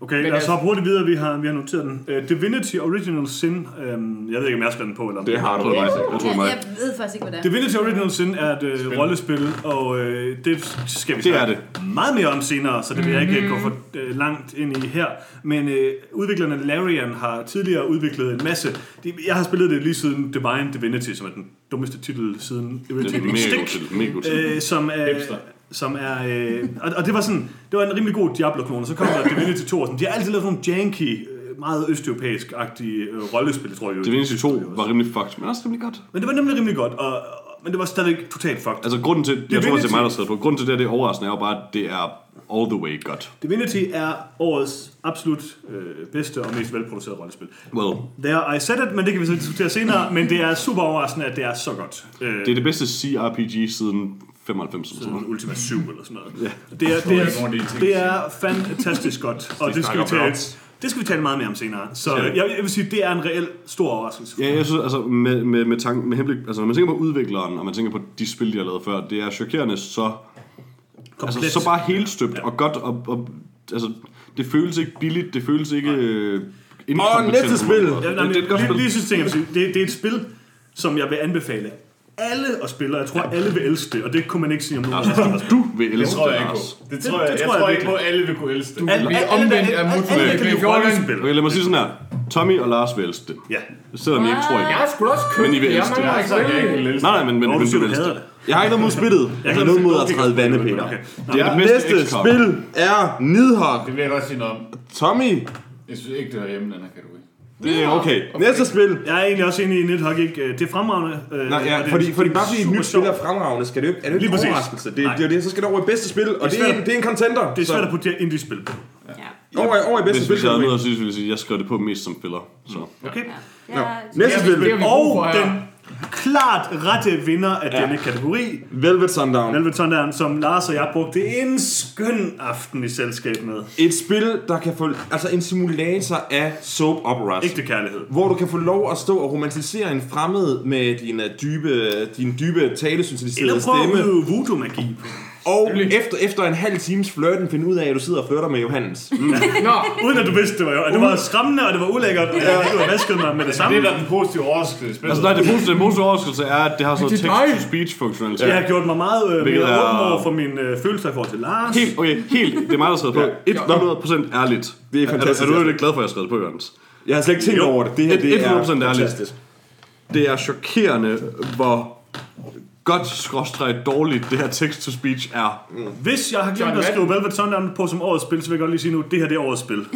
Okay, Men lad os hoppe hurtigt videre. Vi har, vi har noteret den. Uh, Divinity Original Sin. Um, jeg ved ikke, om jeg skrevet den på. Eller om Det har du. det. Jeg tror, det Jeg, mig. jeg ved faktisk ikke, hvad det er. Divinity Original Sin er et uh, rollespil, og uh, det skal vi Det er snakke meget mere om senere, så det vil jeg ikke gå for uh, langt ind i her. Men uh, udviklerne Larian har tidligere udviklet en masse. De, jeg har spillet det lige siden Divine Divinity, som er den dummeste titel siden Det er Irritating mega Stick. god til. Mega god til. Øh, som er, Hipster. Som er øh, og, og det var sådan, det var en rimelig god Diablo-klon, og så kom der Divinity 2, og sådan, de har altid lavet sådan nogle janky, øh, meget østeuropæisk-agtige øh, rollespil, tror jeg. Divinity 2 var rimelig fucked, men også rimelig godt. Men det var nemlig rimelig godt, og, men det var stadig totalt fucked. Altså grunden til, jeg tror, det er mig, der Divinity- sidder på, grunden til det, det er overraskende, er jo bare, at det er all the way godt. Divinity er årets absolut øh, bedste og mest velproducerede rollespil. Well, There I said it, men det kan vi så diskutere senere, men det er super overraskende, at det er så godt. Øh, det er det bedste CRPG siden 95 eller sådan noget. Ultima 7 eller sådan noget. Ja. Det, er, det, er, det er fantastisk godt, og det skal, vi tale, det skal vi tale meget mere om senere. Så jeg, jeg vil sige, det er en reel stor overraskelse. Ja, jeg synes, altså med, med, med, tank, med henblik, altså når man tænker på udvikleren, og man tænker på de spil, de har lavet før, det er chokerende så, altså, så bare helt støbt og godt, og, og altså, det føles ikke billigt, det føles ikke øh, inkompetent næste spil. Ja, nej, det, det er et godt lige, spil. lige sidste ting, jeg det, det er et spil, som jeg vil anbefale alle og jeg tror, alle vil elske det, og det kunne man ikke sige om nogen spil. Du vil Det elske tror jeg det, ikke på. Det tror jeg, det jeg, tror jeg tror ikke på, at alle vil kunne elske det. Alle, bliver alle, omvendt af rollespil. Okay, lad mig sige sådan her. Tommy og Lars vil elske det. Ja. Selvom I ikke tror, I Jeg er da også købt. Men I vil elske det. vil Nej, nej, men, men, men du du vil du elske det. det. Jeg har ikke noget mod spillet. Jeg har noget mod at træde vande, Peter. Det er det Næste spil er Nidhogg. Det vil jeg godt sige noget om. Tommy, Jeg synes ikke, det hører hjemme den her kategori. Det er okay. Næste spil. Jeg er egentlig også enig i Nidhogg, ikke? Det er fremragende. øh, Nej, ja, det fordi, fordi bare fordi et nyt spil er fremragende, skal det jo ikke, er det jo ikke en præcis. overraskelse. Det, det, er det, så skal det over i bedste spil, og det er, svært. en, det er en contender. Det er svært Så at putte indie-spil på. Ja. over, over i bedste Hvis, spil. hvis jeg havde noget at sige, så ville jeg sige, at jeg skrev det på mest som filler. Så. Okay? Ja. Næste spil. Og den klart rette vinder af denne kategori, Velvet Sundown. Velvet Thunderen, som Lars og jeg brugte en skøn aften i selskab med. Et spil, der kan få... Altså en simulator af soap operas. Ægte kærlighed. Hvor du kan få lov at stå og romantisere en fremmed med din dybe, din dybe talesyntetiserede Eller prøv at stemme. voodoo-magi. Og efter, efter en halv times flirten finde ud af, at du sidder og flirter med Johannes. Mm. Nå, Uden at du vidste, det var, at det var skræmmende, og det var ulækkert, og jeg havde vasket mig med det samme. Det er da den positive overraskelse. Altså, nej, det positive, den positive overraskelse er, at det har Det er dig. text-to-speech-funktionalitet. Jeg har gjort mig meget øh, mere er- åben over for mine øh, følelser i forhold til Lars. Helt, okay, helt, det er mig, der skrevet på. 100% ærligt. Det er Er, fantastisk. er, du lidt glad for, at jeg har skrevet på, Jørgens? Jeg har slet ikke tænkt Jo. over det. Det her, det er 100% ærligt. fantastisk. Det er chokerende, hvor godt skråstrej dårligt det her text-to-speech er. Hvis jeg har glemt John at skrive. Velvet Thunderen på som årets spil, så vil jeg godt lige sige nu, det her det er årets spil.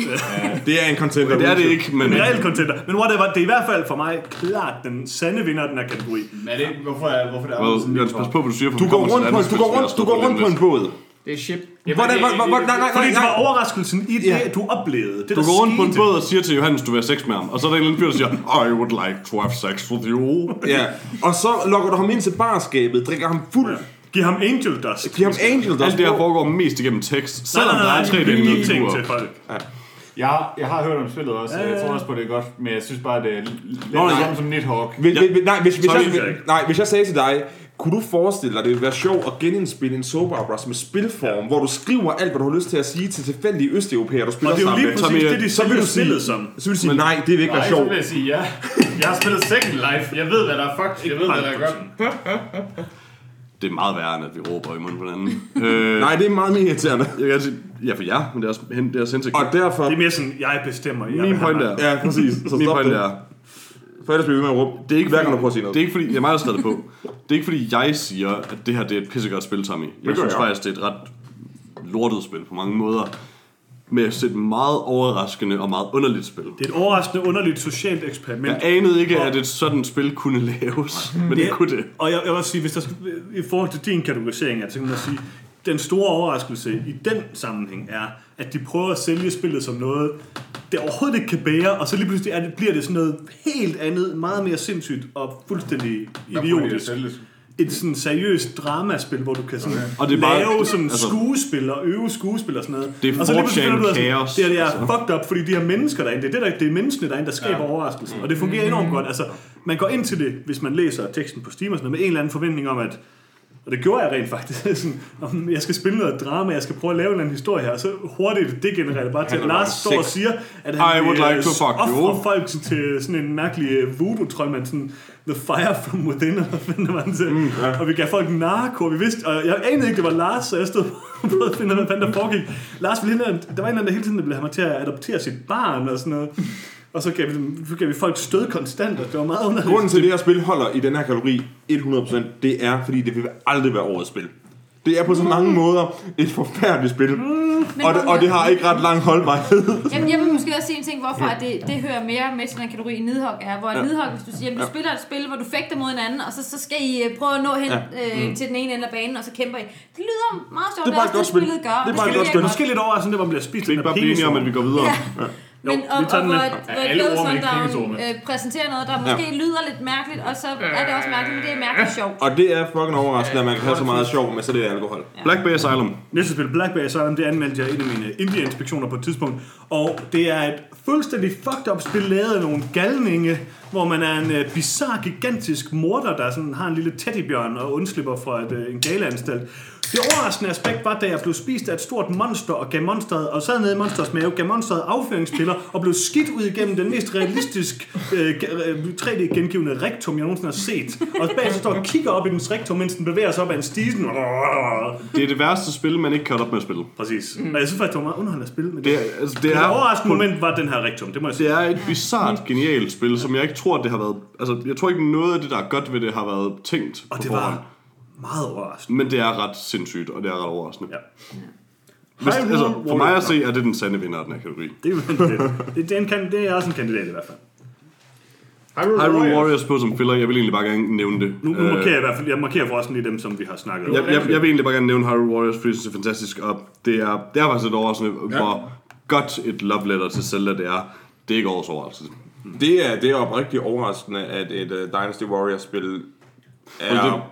Det er en contender. Det er det ikke, men... en reel contender. Men whatever, det er i hvert fald for mig klart den sande vinder af den her kategori. Men er det, hvorfor er, hvorfor er det Well, end Jørgens, mit pas på, hvad du siger, for Du går rundt på, du går rundt, du går rundt på en båd. Det er shit. Hvordan, hvor, hvor, hvor, nej, nej, Fordi det var overraskelsen i det, Ja. du oplevede. Det, Du går rundt på en båd og siger til Johannes, du vil have sex med ham. Og så er der en eller anden fyr, der siger, I would like to have sex with you. Ja. Og så lokker du ham ind til barskabet, drikker ham fuld, Giv ham angel dust. giver ham angel dust Alt det her foregår mest igennem tekst, selvom nej, der nej, er tre dele ting til folk. Jeg har, jeg har hørt om spillet også, og jeg tror også på, det er godt, men jeg synes bare, det er lidt Nå, nej, samme som. Hvis, Ja. hvis, nej, hvis, hvis, jeg, nej, hvis jeg sagde til dig, kunne du forestille dig, at det ville være sjovt at genindspille en soap opera som spilform, hvor du skriver alt, hvad du har lyst til at sige til tilfældige østeuropæere, du spiller Og det er jo sammen lige med? præcis det, de Så vil du sige, som. så vil du sige, nej, det vil ikke være Nej, så sjovt. vil jeg sige ja. Jeg har spillet Second Life. Jeg ved, hvad der er fucked. Jeg ved, hvad der er godt. Det er meget værre, end at vi råber i munden på hinanden. øh, Nej, det er meget mere irriterende. Jeg kan sige, ja for jer, men det er også det er også hensigt. Og derfor... Det er mere sådan, jeg bestemmer. Jeg Min point er, Ja, præcis. Så min point det. er, For ellers bliver vi ved med at råbe. det er ikke Hver gang du prøver at sige noget. Det er ikke fordi, det er skrevet det på. Det er ikke fordi, jeg siger, at det her det er et pissegodt spil, Tommy. Jeg synes jeg. faktisk, det er et ret lortet spil på mange måder. Men jeg synes, det er et meget overraskende og meget underligt spil. Det er et overraskende underligt socialt eksperiment. Jeg anede ikke, at et sådan spil kunne laves, men det kunne det. Og jeg, jeg vil også sige, hvis der skal, i forhold til din kategorisering, jeg tænker mig at sige, den store overraskelse i den sammenhæng er, at de prøver at sælge spillet som noget, det overhovedet ikke kan bære, og så lige pludselig er det, bliver det sådan noget helt andet, meget mere sindssygt og fuldstændig idiotisk. et sådan seriøst dramaspil, hvor du kan sådan Og det er bare- lave sådan altså- skuespil og øve skuespil og sådan noget. Det er og så lige pludselig 4chan finder du sådan, Det, her, det er altså. fucked up, fordi de her mennesker derinde, det er, det, der, det er menneskene derinde, der skaber ja. overraskelsen. Og det fungerer enormt godt. Altså, man går ind til det, hvis man læser teksten på Steam og sådan noget, med en eller anden forventning om, at og det gjorde jeg rent faktisk. [laughs] sådan, jeg skal spille noget drama, jeg skal prøve at lave en historie her. Og så hurtigt det genererer bare til, at Lars står og siger, at I han would vil, like to fuck you. folk til sådan en mærkelig øh, voodoo-troldmand, sådan The Fire from Within, var han til. Mm, ja. Og vi gav folk narko, og vi vidste, og jeg anede ikke, det var Lars, så jeg stod [laughs] og prøvede at finde hvad fanden der foregik. Lars ville hende, der var en eller anden, der hele tiden ville have mig til at adoptere sit barn og sådan noget. Og så gav vi, dem- så gav vi folk stød konstant, og det var meget underligt. Grunden til, at det her spil holder i den her kategori 100%, det er, fordi det vil aldrig være årets spil. Det er på så mange måder et forfærdeligt spil, Men og det, og det har ikke ret lang holdbarhed. [laughs] Jamen, jeg vil måske også sige en ting, hvorfor at det, det hører mere med til den kategori Nidhogg er. Hvor ja. Nidhogg, hvis du siger, at du spiller et spil, hvor du fægter mod en anden, og så, så skal I øh, prøve at nå hen øh, til den ene ende af banen, og så kæmper I. Det lyder meget sjovt. Det er bare et også godt spil. spillet gør. Det er bare et godt spil. Måske lidt overraskende, det var, man bliver spist vi ikke bare blive om, at vi går videre? Ja. Men Jo, og, vi tager og den hvor, med. hvor Ja, alle med. øh, præsenterer noget, der måske lyder lidt mærkeligt, og så er det også mærkeligt, men det er mærkeligt sjovt. Og det er fucking overraskende, at man kan have så meget sjov med så det er alkohol. Black Bay Asylum. Næste spil, Black Bay Asylum, det anmeldte jeg i en af mine indie-inspektioner på et tidspunkt. Og det er et fuldstændig fucked up spil, lavet af nogle galninge, hvor man er en uh, bizarre, gigantisk morder, der sådan har en lille teddybjørn og undslipper fra et, uh, en galeanstalt. Det overraskende aspekt var, da jeg blev spist af et stort monster og gav monsteret, og sad nede i monsters mave, gav monsteret afføringspiller og blev skidt ud igennem den mest realistisk øh, ge- øh, 3D-gengivende rektum, jeg nogensinde har set. Og bagefter står og kigger op i dens rektum, mens den bevæger sig op ad en stisen. Det er det værste spil, man ikke kan op med at spille. Præcis. Mm. Og jeg synes faktisk, det var meget underholdende at spille. Men Det det, er, altså, det det er, overraskende moment var den her rektum, det må jeg sige. det er et bizart genialt spil, som jeg ikke tror, det har været... Altså, jeg tror ikke noget af det, der er godt ved det, har været tænkt Og på det forhånd. var meget overraskende. Men det er ret sindssygt, og det er ret overraskende. Ja. Hvis, Hyrule altså, for mig Warriors. at se, er det den sande vinder af den her kategori. Det, er, det, det, det, er en, det er også en kandidat i hvert fald. Hyrule Warriors på som filler, jeg vil egentlig bare gerne nævne det. Nu, nu Øh, markerer jeg i hvert fald, jeg markerer forresten lige dem, som vi har snakket om. jeg, jeg, jeg vil egentlig bare gerne nævne Hyrule Warriors, fordi jeg synes, det er fantastisk, og det er, det er faktisk lidt overraskende, ja. hvor godt et love letter til Zelda det er. Det er ikke årets overraskelse. Det er, det er oprigtigt overraskende, at et uh, Dynasty Warriors-spil er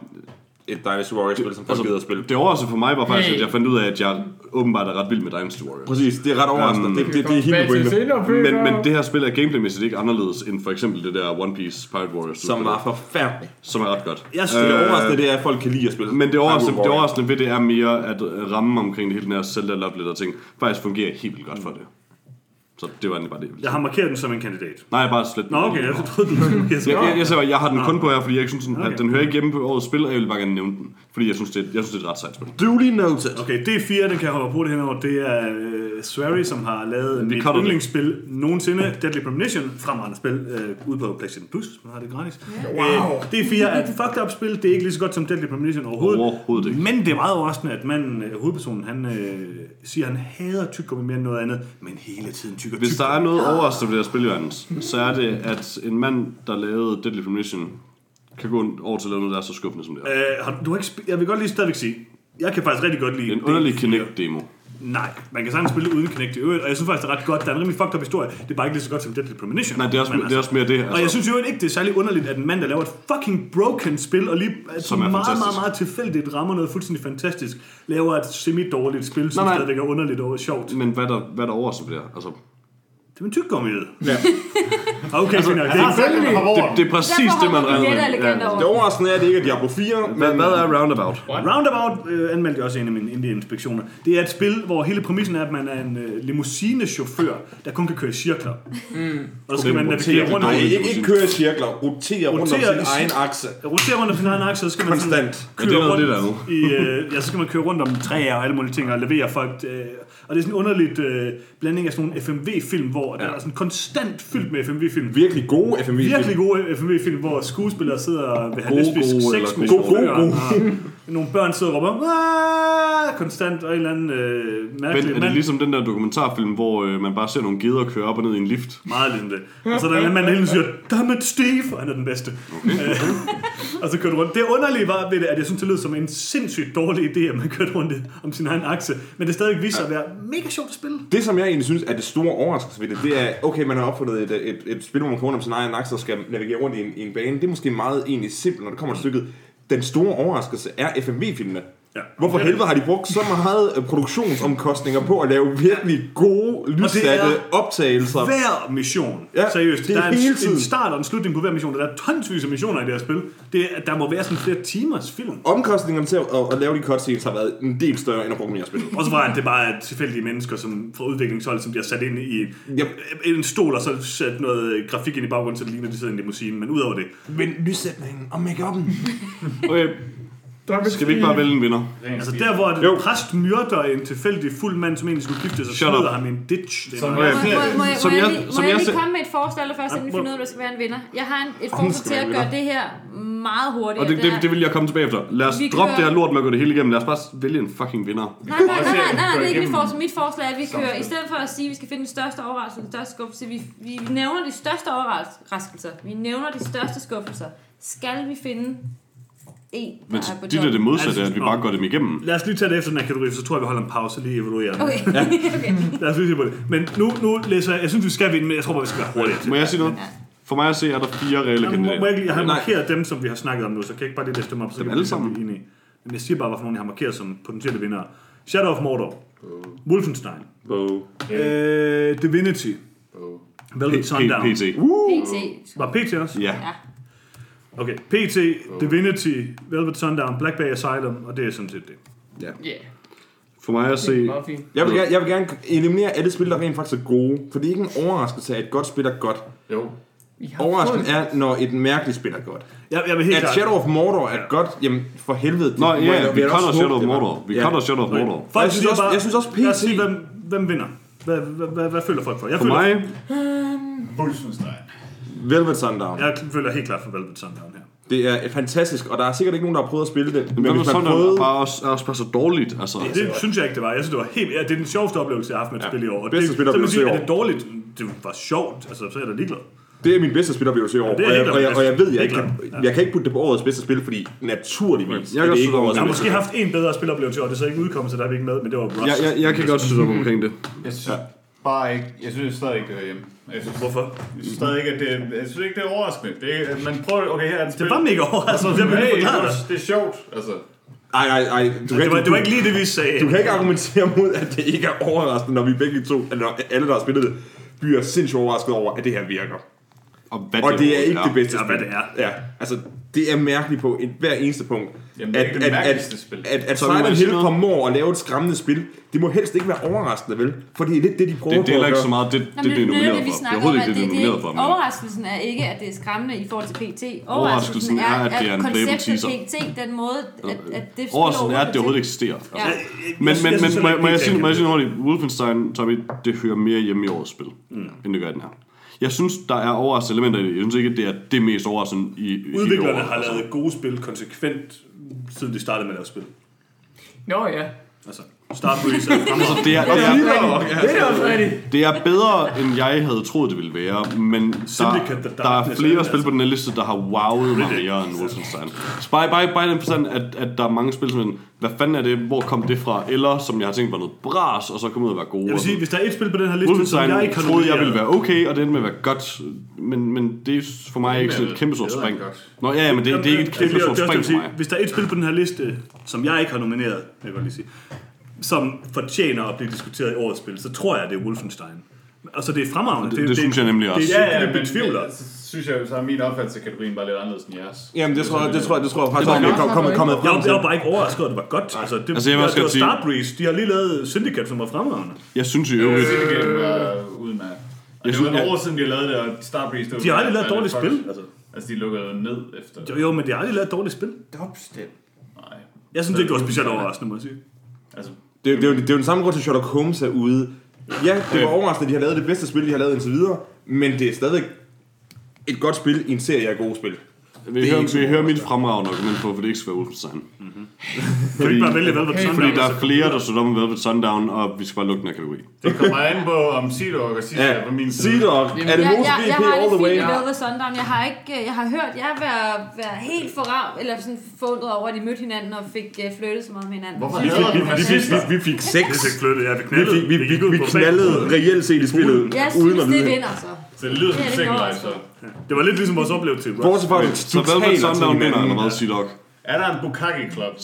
et Dynasty Warriors-spil, som folk gider at spille. Det overraskende for mig var faktisk, Hey. at jeg fandt ud af, at jeg åbenbart er ret vild med Dynasty Warriors. Præcis, det er ret overraskende. Um, det, det, det er helt pointe. Men, men det her spil er gameplaymæssigt ikke anderledes end for eksempel det der One Piece Pirate Warriors, Som var forfærdeligt. som er ret godt. Jeg synes, Det øh, overraskende, det er, at folk kan lide at spille. Men det overraskende, det overraskende ved det er mere, at rammen omkring det hele den her Zelda Love Letter ting faktisk fungerer helt vildt godt for det. Så det var egentlig bare det, jeg ville Jeg sige. har markeret den som en kandidat. Nej, bare slet Nå, okay, jeg troede, du skulle markere Jeg, jeg, jeg, jeg, jeg har den kun på her, fordi jeg ikke synes, den, Okay. at den hører ikke hjemme på årets spil, og jeg vil bare gerne nævne den. Fordi jeg synes, det er, jeg synes, det er et ret sejt spil. Duly noted. Okay, D4, den kan jeg holde på det henover. Det er uh, Swery, som har lavet Vi mit cutter det. yndlingsspil nogensinde. Deadly Premonition, fremragende spil, uh, ude på PlayStation Plus, man har det gratis. Wow. Uh, D4 er et fucked up spil. Det er ikke lige så godt som Deadly Premonition overhovedet. Overhovedet ikke. Men det er meget overraskende, at manden, uh, hovedpersonen, han uh, siger, at han hader tyggegummi mere end noget andet, men hele tiden tykker Hvis der er noget overraskende ved det her spil, Johannes, så er det, at en mand, der lavede Deadly Premonition, kan gå over til at lave noget, der er så skuffende som det er. Uh, har, du har ikke sp- jeg vil godt lige stadigvæk sige, jeg kan faktisk rigtig godt lide En underlig D4. Kinect-demo. Nej, man kan sagtens spille uden Kinect i øvrigt, og jeg synes faktisk, det er ret godt. Der er en rimelig fucked up historie. Det er bare ikke lige så godt som Deadly Premonition. Nej, det er også, Men det er også mere det. Altså, Og jeg synes jo ikke, det er særlig underligt, at en mand, der laver et fucking broken spil, og lige altså, Som er meget, meget, fantastisk. meget tilfældigt rammer noget fuldstændig fantastisk, laver et semi-dårligt spil, som Nej, nej. stadigvæk er underligt og sjovt. Men hvad er der, hvad er der overraskende ved det her? Altså, Det er en tyggegummi. Ja. [laughs] Okay, altså, nok. Det er Selvfølgelig. det, det er præcis det, man regner med. over. Det overraskende er, at det ikke er Diablo 4, Hvad, men hvad er Roundabout? Roundabout øh, anmeldte jeg også i en af mine indie-inspektioner. Det er et spil, hvor hele præmissen er, at man er en øh, limousinechauffør, der kun kan køre i cirkler. Mm. Og så skal man navigere rundt Nej, om ikke, ikke køre i cirkler. Rotere rundt om sin egen akse. rotere rundt om sin egen akse, så skal man sådan Konstant. Ja, det er køre noget rundt lidt andet. i, øh, ja, så skal man køre rundt om træer og alle mulige ting og levere folk. Øh, og det er sådan en underligt øh, blanding af sådan nogle FMV-film, hvor ja. der er sådan konstant fyldt med FMV-film. Virkelig gode FMV. Virkelig gode FMV-film, hvor skuespillere sidder og vil have Gode, lesbisk gode, sex med gode, gode, og nogle børn sidder og råber konstant, og en eller anden øh, Men mærkelig er det mand. ligesom den der dokumentarfilm, hvor øh, man bare ser nogle geder køre op og ned i en lift? Meget ligesom det. Og så er der en anden mand, der hele siger, Dammit Steve, og han er den bedste. Okay. og så kører du rundt. Det underlige var ved det, at jeg synes, det lød som en sindssygt dårlig idé, at man kørte rundt om sin egen akse. Men det stadig viser sig at være mega sjovt at spille. Det, som jeg egentlig synes er det store overraskelse ved det, det er, okay, man har opfundet et, et, et spil, hvor man kører rundt om sin egen akse og skal navigere rundt i en, i en bane. Det er måske meget egentlig simpelt, når det kommer til stykket. den store overraskelse er FMV-filmene. Ja. Hvorfor helvede har de brugt så meget øh, produktionsomkostninger på at lave virkelig gode, lyssatte er optagelser? Hver mission, Ja, seriøst, det er der er en, hele en start og en slutning på hver mission. Der er tonsvis af missioner i det her spil. Det er, der må være sådan flere timers film. Omkostningerne til at, at, lave de cutscenes har været en del større end at programmere spillet. Også fra, at det bare tilfældige mennesker som fra udviklingshold, som bliver sat ind i Yep. en stol, og så sat noget grafik ind i baggrunden, så det ligner, de sidder i en limousine. Men udover det, Men lyssætningen og make-up'en. Okay, skal vi ikke bare vælge en vinder? altså der hvor en præst myrder en tilfældig fuld mand, som egentlig skulle gifte sig, så Shut smider up. ham i en ditch. Det er Som meget- Må, må, må, må, Som må, jeg, jeg- lige, må som jeg jeg lige komme med et forslag allerførst, inden vi må- finder ud af, hvad der skal være en vinder? Jeg har en, et skal forslag til være at en gøre det her meget hurtigt. Og det, det, det vil jeg komme tilbage efter. Lad os Vi droppe kører- det her lort med at gå det hele igennem. Lad os bare vælge en fucking vinder. Nej, nej, nej, nej, nej, nej, det er ikke mit forslag. Mit forslag er, at vi kører, i stedet for at sige, at vi skal finde den største overraskelse, den største skuffelse, vi, vi nævner de største overraskelser. Vi nævner de største skuffelser. Skal vi finde en, der Men er på det er det modsatte, Altså, at vi bare går dem igennem. Lad os lige tage det efter den her kategori, så tror jeg, vi holder en pause og lige evaluerer. Okay, [laughs] okay. Lad os lige se på det. Men nu, nu læser jeg, jeg synes, vi skal vinde, men jeg tror bare, vi skal være hurtigere. Må jeg sige noget? For mig at se, er der fire reelle Jamen, må, må jeg, kandidater. ikke, jeg har Nej. markeret dem, som vi har snakket om nu, så kan jeg ikke bare lige læse dem op. Så Dem alle sammen? blive enige. Men jeg siger bare, hvorfor nogle jeg har markeret som potentielle vindere. Shadow of Mordor. Wolfenstein. Øh, Divinity. Velvet Sundown. PT. PT. Var PT også? Ja. Ja. Okay. PT, Divinity, Velvet Sundown, Black Bay Asylum, og det er sådan set det. Ja. Yeah, For mig at se... Jeg vil, gerne, jeg vil gerne eliminere alle spil, der rent faktisk er gode. For det er ikke en overraskelse, at et godt spil er godt. Jo. Vi Overraskelsen er, når et mærkeligt spil er godt. Jeg, jeg vil helt At klart... Shadow of Mordor er godt, jamen for helvede. det Nå, ja, jeg- vi cutter også Shadow of. Mordor. Vi Ja. cutter Shadow of Mordor. Folk Jeg synes også- bare, jeg synes også Lad os PT sige, hvem, hvem vinder? Hvad, hvad, hvad, hvad føler folk for? Jeg For føler, mig, Wolfenstein. Velvet Sundown. Jeg føler helt klart for Velvet Sundown her. Det er fantastisk, og der er sikkert ikke nogen, der har prøvet at spille det. men hvis hvis man er prøvede... bare også, er også bare så dårligt. Altså, Det synes jeg ikke, det var. Jeg synes, det var helt... Ja, det er den sjoveste oplevelse, jeg har haft med et Ja. spil i år. Og Bedste det, spiloplevelse så man i år. Er det dårligt? Det var sjovt. Altså, så er jeg da ligeglad. Det er min bedste spiloplevelse i år, det er og, jeg, og, jeg, og jeg ved, jeg, ikke kan, jeg kan ikke putte det på årets bedste spil, fordi naturligvis Jeg er kan det også ikke årets Jeg har måske haft en bedre spiloplevelse i år. Det er så ikke udkommet, så der er vi ikke med, men det var Rust. jeg, jeg, jeg kan godt støtte op omkring det. Jeg synes bare ikke... Jeg synes stadig ikke, det hører hjemme. Jeg synes, Hvorfor? jeg synes stadig ikke, at det, jeg synes ikke, det er overraskende. Det er, man prøver, okay, her er et spil. Det var mega overraskende. Hey, lige forklare dig. det er sjovt, altså. Nej, nej, nej. Du kan, Det var, ikke- det var ikke lige det, vi sagde. Du kan ikke argumentere mod, at det ikke er overraskende, når vi begge to, eller når alle, der har spillet det, bliver sindssygt overrasket over, at det her virker. Og, hvad Og det er ikke er. det bedste spil. hvad det er. Ja, altså, det er mærkeligt på et, hver eneste punkt. Jamen, det er ikke det mærkeligste spil. At, at man Silent Hill noget? formår at lave et skræmmende spil, det må helst ikke være overraskende, vel? For det er lidt det, de prøver Det, det er på at ikke så meget det, det, det er det er det, vi for. Det er snakker om, at det, det, det er det, Men overraskelsen er ikke, at det er skræmmende i forhold til PT. Overraskelsen er, at det er en playable konceptet teaser. PT, den måde, at, at det overraskelsen er, at det overhovedet ikke eksisterer. Men, men, jeg men synes må, jeg sige, det må er jeg sige hurtigt, Wolfenstein, Tommy, det hører mere hjemme i årets spil, Mm. end det gør den her. Jeg synes, der er overraskende elementer i det. Jeg synes ikke, det er det mest overraskende i, i hele Udviklerne året, har lavet gode spil konsekvent, siden de startede med at lave spil. Nå ja, Altså, Starbreeze er Altså, det er, det, er, det er også rigtigt. det er bedre, end jeg havde troet, det ville være, men der, der er flere spil på den her liste, der har wowet mig mere end Wolfenstein. Så bare, bare, bare i den forstand, at, at der er mange spil, som hvad fanden er det, hvor kom det fra, eller som jeg har tænkt var noget bras, og så kom ud og være gode. Jeg vil sige, hvis der er et spil på den her liste, som jeg ikke har troede jeg ville være okay, og det endte med at være godt, men, men det er for mig ikke sådan et kæmpe stort spring. Nå ja, men det, det er ikke et kæmpe stort spring for mig. Hvis der er et spil på den her liste, som jeg ikke har nomineret, vil jeg godt lige sige, som fortjener at blive diskuteret i årets spil, så tror jeg, det er Wolfenstein. Altså, det er fremragende. Det- det synes jeg nemlig også. Det er Ja, ja, det, men vi tvivler. så synes jeg, så er min opfattelse af kategorien bare lidt anderledes end jeres. Jamen, det tror jeg, det tror jeg, det tror jeg faktisk, Det vi jeg er kommet, kommet Jeg, frem var- til. jeg var bare ikke overrasket, over, at det var godt. Altså, det, Altså, jeg også det var Starbreeze. De har lige lavet Syndicate, som var fremragende. Jeg synes i Øh, øvrigt, Syndicate var udmærket. Og Jeg det synes- var et år siden, de har lavet det, og Starbreeze... det var De har aldrig lavet dårligt Fox. spil. Altså. Altså, de lukkede ned efter... Jo, jo, men de har aldrig lavet dårligt spil. Dubstep. Nej. Jeg synes ikke, det var specielt overraskende, må jeg sige. Altså, Det, er det, jo- det er jo den samme grund til, at Sherlock Holmes er ude. Ja, det var overraskende, at de har lavet det bedste spil, de har lavet indtil videre, men det er stadig et godt spil i en serie af gode spil. Vi er hører, vi hører mit fremragende argument på, for det ikke skal være Wolfenstein. Kan vi ikke bare vælge Velvet Okay. Sundown? Fordi der er altså? flere, der op med Velvet Sundown, og vi skal bare lukke den her kategori. det kommer an på, om Sidor og Sidor er på min side. Sig dog, er det Jeg, Mose jeg, jeg har all det the way? fint med Velvet Sundown. Jeg har ikke, øh, jeg har hørt jer være, være helt forram, eller sådan forundret over, at de mødte hinanden og fik uh, flyttet så meget med hinanden. Hvorfor Vi fik, vi, vi fik. Vi fik flyttet, ja, vi fik, vi, vi, knaldede banen. reelt set i spillet, Jeg uden synes, at det vide. vinder så. Så det lyder Det er som lidt single life, så. Det var lidt ligesom vores oplevelse til Rust. Bortset fra, at Så du Velvet taler til Sundown vinder, eller hvad, Sidok? Er der en Bukaki Club? Jeg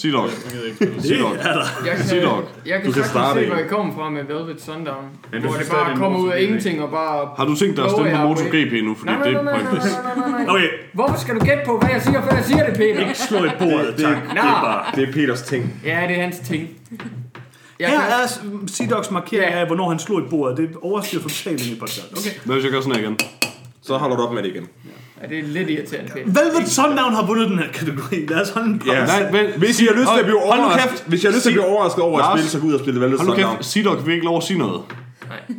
spille. Sea Dog. Er der? Jeg kan, Sea Dog. jeg kan Du kan sagtens starte se, en. hvor I kommer fra med Velvet Sundown. Men hvor det bare det er kommer ud af ingenting og bare... Har du tænkt dig at stemme på MotoGP nu? Fordi Nej, nej, det nej, er nej, nej, nej, nej. Okay, Hvorfor skal du gætte på, hvad jeg siger, før jeg siger det, Peter? ikke slå i bordet, Det- tak. Det er bare... Det er Peters ting. Ja, det er hans ting. Jeg Her kan- er Seedogs markering af, hvornår han slog i bordet. Det overstiger totalt i podcast. Okay. Hvad hvis jeg gør sådan her igen? Så holder du op med det igen. Ja, det er lidt irriterende, Peter. Velvet Sundown har vundet den her kategori. Lad os holde en pause. Ja. Nej, vent. Hvis I har lyst til at blive overrasket, hvis I har lyst til at blive overrasket over et spil, så gå ud og spille Velvet Hold nu Sundown. kæft. Sea Dog fik ikke lov at sige noget.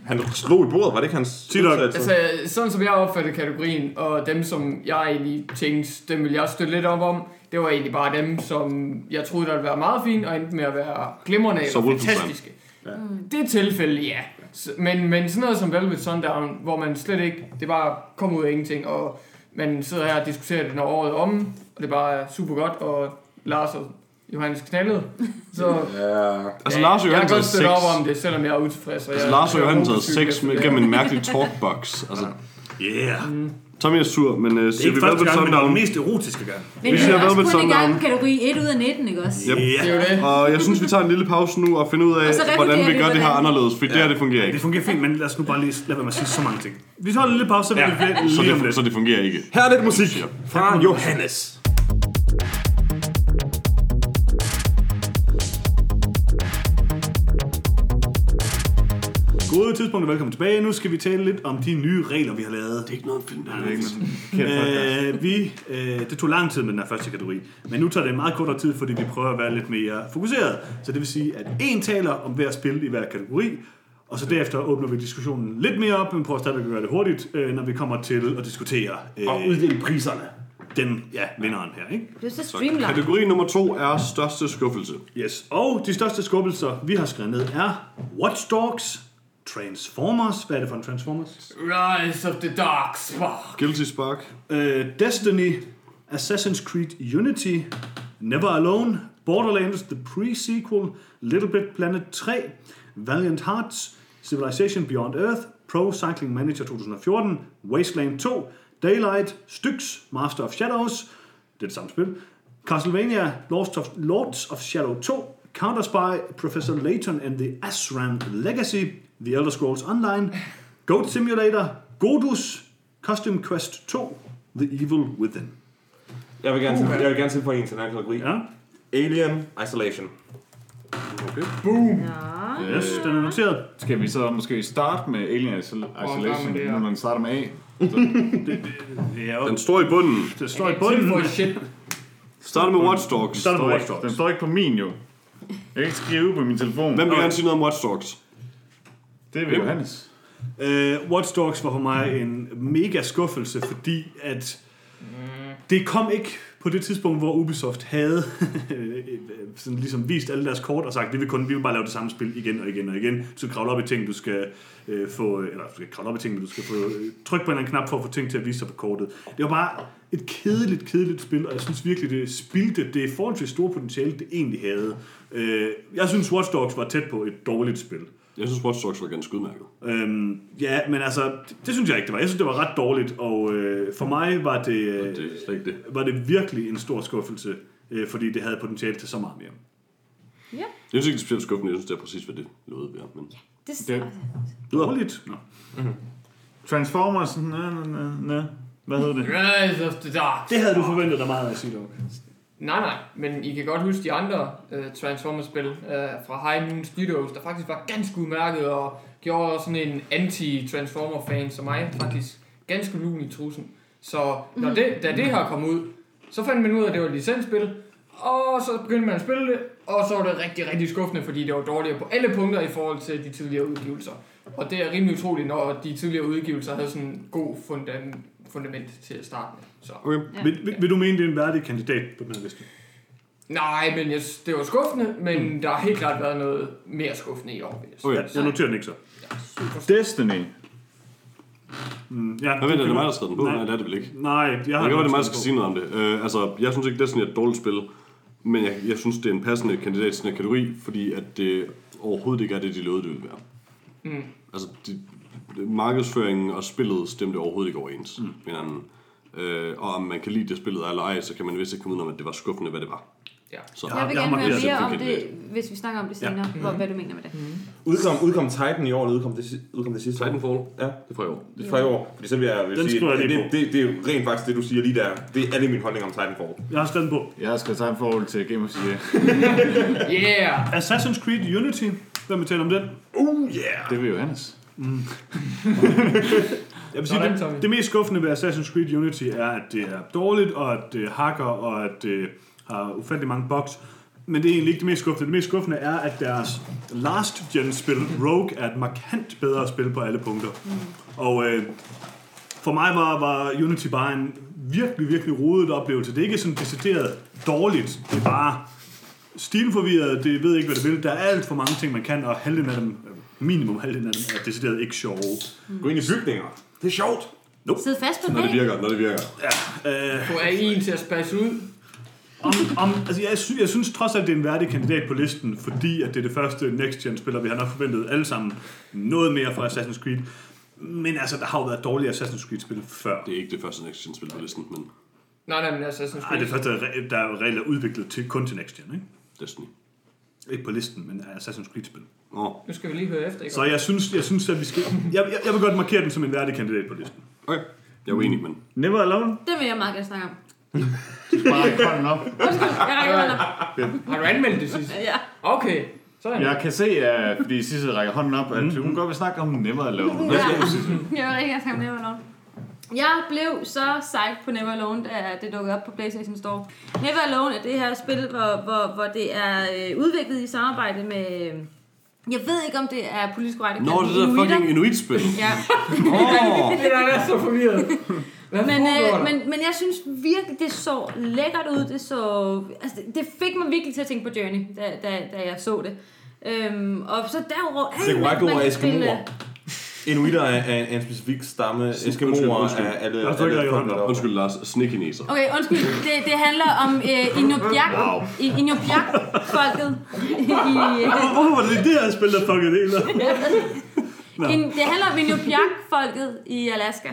Han slog i bordet, var det ikke hans udtalelse? Altså, sådan som jeg opfattede kategorien, og dem som jeg egentlig tænkte, dem vil jeg støtte lidt op om, det var egentlig bare dem, som jeg troede, der ville være meget fint, og endte med at være glimrende og fantastiske. Ja. Det er tilfælde, ja. Men, men sådan noget som Velvet Sundown, hvor man slet ikke, det bare kommer ud af ingenting, og man sidder her og diskuterer det, når året er om, og det bare er super godt, og Lars og Johannes knaldede. Så Ja. Altså, Lars og jeg Johan kan godt op om det, selvom jeg er utilfreds. Altså, jeg Lars og Johan taget sex med, gennem en mærkelig talkbox. Altså, [laughs] Yeah. Tommy er sur, men uh, Det er siger vi Velvet men det er Sundown. den mest erotiske gang. Men Vi siger er Velvet kun i gang Sundown. kategori 1 ud af 19, ikke også? Yep. Det er jo det. Og jeg synes, vi tager en lille pause nu og finder ud af, hvordan vi gør det her anderledes, for det her, det fungerer Det ikke. fungerer fint, men lad os nu bare lige lade være med at sige så mange ting. Vi tager en lille pause, så vi Så lige om det, lidt. så det fungerer ikke. Her er lidt musik fra Johannes. Gode tidspunkt og velkommen tilbage. Nu skal vi tale lidt om de nye regler, vi har lavet. Det er ikke noget film, der er øh, vi, øh, Det tog lang tid med den her første kategori, men nu tager det en meget kortere tid, fordi vi prøver at være lidt mere fokuseret. Så det vil sige, at en taler om hver spil i hver kategori, og så derefter åbner vi diskussionen lidt mere op, men prøver stadigvæk at gøre det hurtigt, øh, når vi kommer til at diskutere øh, Og uddele priserne. den, ja, vinderen her, ikke? Det er så streamlined. Kategori nummer to er største skuffelse. Yes, og de største skubbelser, vi har skrevet ned, er Watch Dogs, Transformers, hvad er det for en Transformers? Rise of the Dark Spark. Guilty Spark. Uh, Destiny, Assassin's Creed Unity, Never Alone, Borderlands The Pre-Sequel, Little Big Planet 3, Valiant Hearts, Civilization Beyond Earth, Pro Cycling Manager 2014, Wasteland 2, Daylight, Styx, Master of Shadows, det er det samme spil, Castlevania, Lords of, Lords of Shadow 2, Counter-Spy, Professor Layton and the Asran Legacy, The Elder Scrolls Online, Goat Simulator, Godus, Costume Quest 2, The Evil Within. Jeg vil gerne, til, jeg vil gerne tilføje en til den kategori. Ja, Alien Isolation. Ja. yes, den er noteret. Skal vi så måske starte med Alien Isolation, det, ja. når man starter med A? Ja, Den står i bunden. det står i bunden. shit. Starter med Watch Dogs. Starter med Watch Dogs. Den står ikke på min jo. Jeg kan ikke skrive på min telefon. Hvem vil gerne sige noget om Watch Dogs? Det er Johannes. Uh, Watch Dogs var for mig en mega skuffelse, fordi at det kom ikke på det tidspunkt, hvor Ubisoft havde [laughs] sådan ligesom vist alle deres kort og sagt, vi vil, kun, vi vil bare lave det samme spil igen og igen og igen. Du skal kravle op i ting, du skal øh, få, eller du skal kravle op i ting, men du skal få øh, tryk på en eller anden knap for at få ting til at vise sig på kortet. Det var bare et kedeligt, kedeligt spil, og jeg synes virkelig, det spildte det forholdsvis store potentiale, det egentlig havde. Øh, jeg synes, Watch Dogs var tæt på et dårligt spil. Jeg synes, Watch Dogs var ganske udmærket. Øhm, ja, men altså, det, det synes jeg ikke, det var. Jeg synes, det var ret dårligt, og øh, for mig var det, øh, Det er ikke det. var det virkelig en stor skuffelse, øh, fordi det havde potentiale til så meget mere. Ja, Jeg synes ikke, det er specielt skuffende. Jeg synes, det er præcis, hvad det lovede være. Men... det, Det- Dårligt? Nå. Transformers, næ, næ, næ, næ. Hvad hedder det? Rise of the Dark Det havde du forventet dig meget af, Sidok. Nej, nej, men I kan godt huske de andre uh, Transformers-spil uh, fra High Moon Studios, der faktisk var ganske udmærket og gjorde sådan en anti-Transformer-fan som mig faktisk ganske lun i trussen. Så når det, da det her kom ud, så fandt man ud af, at det var et licensspil, og så begyndte man at spille det, og så var det rigtig, rigtig skuffende, fordi det var dårligere på alle punkter i forhold til de tidligere udgivelser. Og det er rimelig utroligt, når de tidligere udgivelser havde sådan en god fundament, fundament til at starte med. Så. Okay. Ja. Vil, vil, vil, du mene, det er en værdig kandidat på den her liste? Nej, men jeg, det var skuffende, men mm. der har helt klart været noget mere skuffende i år. vil jeg. Okay. Ja, jeg noterer den ikke så. Destiny. Mm, ja, Hvad ved det, er det mig, der har skrevet den på? Nej. Nej, det er det vel ikke. Nej, jeg har Jeg kan godt, det er mig, der skal sige noget om det. Uh, altså, jeg synes ikke, Destiny er et dårligt spil, men jeg, jeg synes, det er en passende kandidat til den her kategori, fordi at det overhovedet ikke er det, de lovede, det ville være. Mm. Altså, de, markedsføringen og spillet stemte overhovedet ikke overens mm. med hinanden. Øh, og om man kan lide det spillet eller ej, så kan man vist ikke komme ud om, at det var skuffende, hvad det var. Ja. Så, Jeg vil gerne høre mere om det, et hvis vi snakker om det senere, hvor, hvad du mener med det. Udkom, udkom Titan i år, eller udkom det, udkom det sidste år? Titanfall, Ja, det er fra i år. det er fra i år. Fordi så vil jeg vil Den sige, jeg det, det, det, det, er jo rent faktisk det, du siger lige der. Det er alle mine holdninger om Titanfall. Jeg har skrevet den på. Jeg har skrevet forhold til Game of the Year. [laughs] Yeah! Assassin's Creed Unity. Hvem vil tale om den? Uh, yeah! Det vil Johannes. [laughs] [laughs] Jeg vil sige, Sådan, Tommy. det, det mest skuffende ved Assassin's Creed Unity er, at det er dårligt, og at det hakker, og at det har ufattelig mange bugs. Men det er egentlig ikke det mest skuffende. Det mest skuffende er, at deres last gen spil, Rogue, er et markant bedre spil på alle punkter. Mm. Og øh, for mig var, var Unity bare en virkelig, virkelig rodet oplevelse. Det er ikke sådan decideret dårligt. Det er bare stilforvirret. Det ved ikke, hvad det vil. Der er alt for mange ting, man kan, og halvdelen af dem, minimum halvdelen af dem, er decideret ikke sjove. Gå ind i bygninger. Det er sjovt. Sid fast på Når det virker, når det virker. Øh, Få AI'en til at spasse ud. Om, om, altså jeg, sy- jeg synes trods alt, det er en værdig kandidat på listen, fordi at det er det første next-gen-spiller, vi har nok forventet alle sammen noget mere fra Assassin's Creed. Men altså, der har jo været dårlige Assassin's Creed-spil før. Det er ikke det første next gen spil på listen, men Nej, nej, men Assassin's Nej, Creed. det første, der er der er reelt er udviklet til, kun til next-gen, ikke? Destiny. Ikke på listen, men er Assassin's Creed-spil. Nå, Nu skal vi lige høre efter, ikke? Så jeg synes, jeg synes at vi skal... Jeg, jeg, jeg vil godt markere den som en værdig kandidat på listen. okay. Jeg er uenig, men Never Alone? Det vil jeg meget gerne snakke om. Bare ræk hånden op. Undskyld, jeg rækker hånden op. Har du anmeldt det sidst? Ja. Okay, sådan. Jeg kan se, at fordi Sisse rækker hånden op, at hun godt vil snakke om Never Alone. Ja. Jeg vil rigtig gerne snakke om Never Alone. Jeg blev så psyched på Never Alone, da det dukkede op på PlayStation Store. Never Alone er det her spil, hvor, hvor, hvor det er øh, udviklet i samarbejde med... øh, Jeg ved ikke, om det er politisk korrekt. at Nå, kalde det der inuitter. fucking Inuit-spil. Ja. Åh, [laughs] Det er så forvirret. Hvad Men, øh, men, men jeg synes virkelig, det så lækkert ud. Det, så, altså, det- det fik mig virkelig til at tænke på Journey, da, da, da jeg så det. Øhm, og så derudover... Det er korrekt ord Eskimoer. Inuitter er, er en specifik stamme. Eskimoer er alle... Jeg tror ikke, jeg. Undskyld. Lars, snekineser. Okay, undskyld. Det, det handler om øh, Inupiaq, Wow. I- Inupiaq-folket i... Hvorfor var det det her spil, der fuckede det det handler om Inupiaq-folket i Alaska.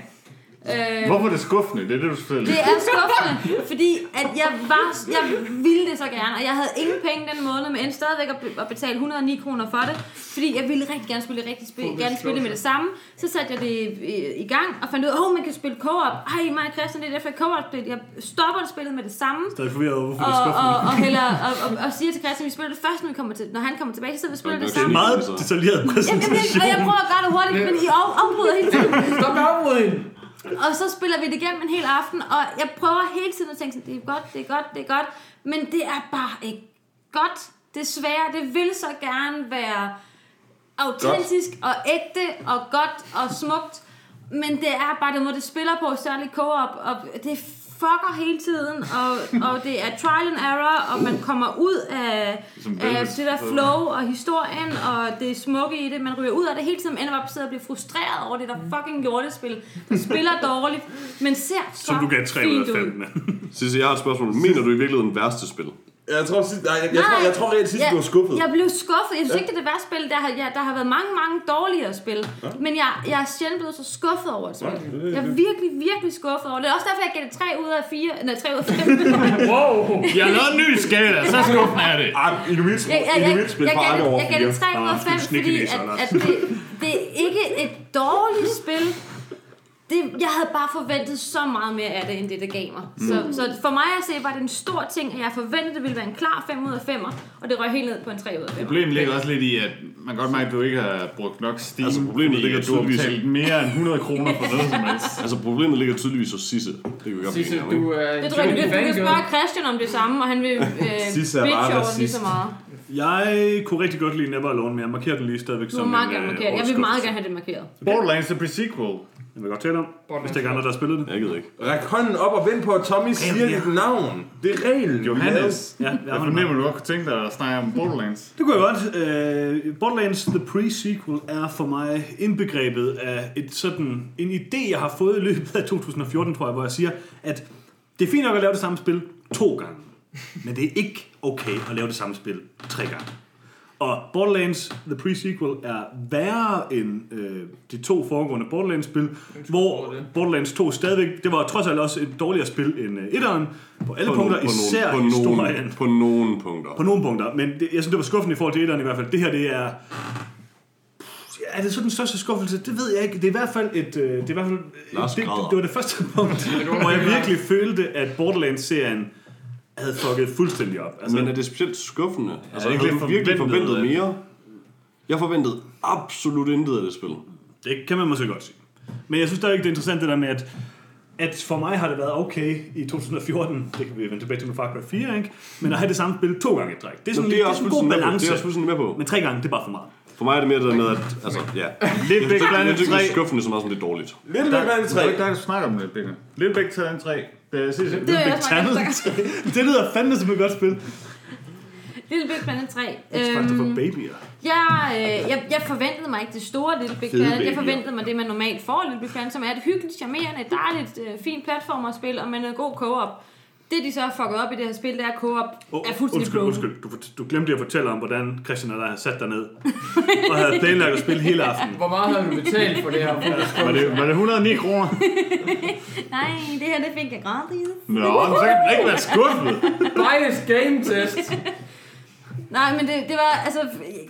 Øh, Hvorfor er det skuffende? Det er det, du fortæller. Det er skuffende, fordi at jeg, var, jeg ville det så gerne, og jeg havde ingen penge den måned, men endte stadigvæk at, be- at betale 109 kroner for det, fordi jeg ville rigtig gerne spille, rigtig spil, gerne spille det med det samme. Så satte jeg det i, i gang og fandt ud af, at oh, man kan spille co-op. Ej, mig og Christian, det er derfor jeg co-op spil. Jeg stopper det spillet med det samme. Stadig forvirret over, hvorfor Og, det er skuffende. og, og, hælder, og, og, og, siger til Christian, vi spiller det først, når, vi kommer til, når han kommer tilbage, så vi spiller det Okay. samme. Meget detaljeret Jamen, præsentation. jeg, og jeg prøver at gøre det hurtigt, men I af- afbryder hele tiden. Stop med afbrydning. Og så spiller vi det igennem en hel aften, og jeg prøver hele tiden at tænke sådan, det er godt, det er godt, det er godt, men det er bare ikke godt. Desværre, det vil så gerne være autentisk og ægte og godt og smukt, men det er bare den måde, det spiller på, særligt co-op, og det fucker hele tiden, og, og det er trial and error, og man kommer ud af, af det der flow og historien, og det smukke i det. Man ryger ud af det hele tiden, ender bare sidder og bliver frustreret over det der fucking lortespil, der spiller dårligt, men ser så Som du gav 3 ud af 5 ud. med. Sisse, jeg har et spørgsmål. Mener du i virkeligheden værste spil? Jeg tror, sidst, nej, jeg, jeg, tror, jeg tror reelt sidst, du var skuffet. Jeg blev skuffet. Jeg synes ikke, det er det værste spil. Der har, ja, der har været mange, mange dårligere spil. Ja. Men jeg, jeg er sjældent blevet så skuffet over et spil. Jeg er virkelig, virkelig skuffet over det. Det er også derfor, jeg gav det 3 ud af 4. Nej, 3 ud af 5. [laughs] Wow! Jeg har lavet en ny skala, så skuffende er det. Ah, Inuit-spil jeg, jeg, jeg, jeg, gav aldrig det, over jeg gav det 3 ud af Ah, 5, sgu fordi at, at det, det er ikke et dårligt spil. Det, jeg havde bare forventet så meget mere af det, end det, det gav mig. Så, så for mig at se, var det en stor ting, at jeg forventede, det ville være en klar 5 ud af 5, og det røg helt ned på en 3 ud af 5. Problemet ligger også lidt i, at man godt mærke, at du ikke har brugt nok Steam. Altså, problemet fordi ligger at du har betalt mere end 100 kroner for noget som helst. Altså, problemet ligger tydeligvis hos Sisse. Det kan vi godt Sisse, du en Det tror jeg, du, du kan spørge Christian om det samme, og han vil øh, Sidste bitch over lige så meget. Jeg kunne rigtig godt lide Never Alone, men jeg markerer den lige stadigvæk Du må som meget en, gerne øh, markere det. Jeg vil meget gerne have det markeret. Borderlands The Pre-Sequel. Jeg vil godt tale om, hvis der ikke er andre, der har spillet det. Jeg gider ikke. Ræk hånden op og vent på, at Tommy siger ja. dit navn. Det er reglen. Johannes. Ja, jeg Jeg har fornemmer, du godt kunne tænke dig at snakke om Borderlands. Det kunne jeg godt. Øh, Borderlands The Pre-Sequel er for mig indbegrebet af et sådan, en idé, jeg har fået i løbet af 2014, tror jeg, hvor jeg siger, at det er fint nok at lave det samme spil to gange, men det er ikke okay at lave det samme spil tre gange. Og Borderlands The Pre-Sequel er værre end øh, de to foregående Borderlands-spil, hvor Borderlands 2 stadigvæk, det var trods alt også et dårligere spil end øh, etteren, på alle På, punkter, no- på, især nogen, på, historien. nogen, på nogen punkter. På nogle punkter, men det, jeg synes, det var skuffende i forhold til etteren i hvert fald. Det her, det er... Er det så den største skuffelse? Det ved jeg ikke. Det er i hvert fald et... øh, Det, er i hvert fald, det, det, det, var det første punkt, hvor jeg virkelig følte, at Borderlands-serien havde fucket fuldstændig op. Altså, Men er det specielt skuffende? Ja, altså, jeg havde virkelig forventet øh, mere. Jeg forventede absolut intet af det spil. Det kan man måske godt sige. Men jeg synes stadig, det er interessant det der med, at, at for mig har det været okay i 2014, det kan vi vende tilbage til med Far Cry 4, ikke? men at have det samme spil to gange i træk, det er sådan, det er det er en god balance. Det er også fuldstændig med på. Men tre gange, det er bare for meget. For mig er det mere det der med, at... Altså, ja. [laughs] Lidt Big Planet 3. Det er skuffende så meget, som det er dårligt. Lidt Big Planet 3. Der er ikke der snakker om Lidt Big Planet 3. Det, se, se, det, det, [laughs] det lyder fandme som et godt spil. Little Big Planet 3. Øhm, for babyer. Ja, øh, jeg, jeg forventede mig ikke det store Little Big Fede Planet. Jeg forventede mig det, man normalt får Little Big Planet, som er et hyggeligt, charmerende, dejligt, øh, fint platformerspil og med noget god co-op. Det, de så har fucket op i det her spil, det er, at co-op Oh, er fuldstændig undskyld, broken. undskyld. Du, du glemte lige at fortælle om, hvordan Christian og jeg havde sat dig ned og havde planlagt at spille hele aftenen. Hvor meget havde du betalt for det her? Var det, var det 109 kroner? [laughs] Nej, det her det fik jeg gratis. Nå, så kan ikke være skuffet. Bias game test. Nej, men det, det var, altså...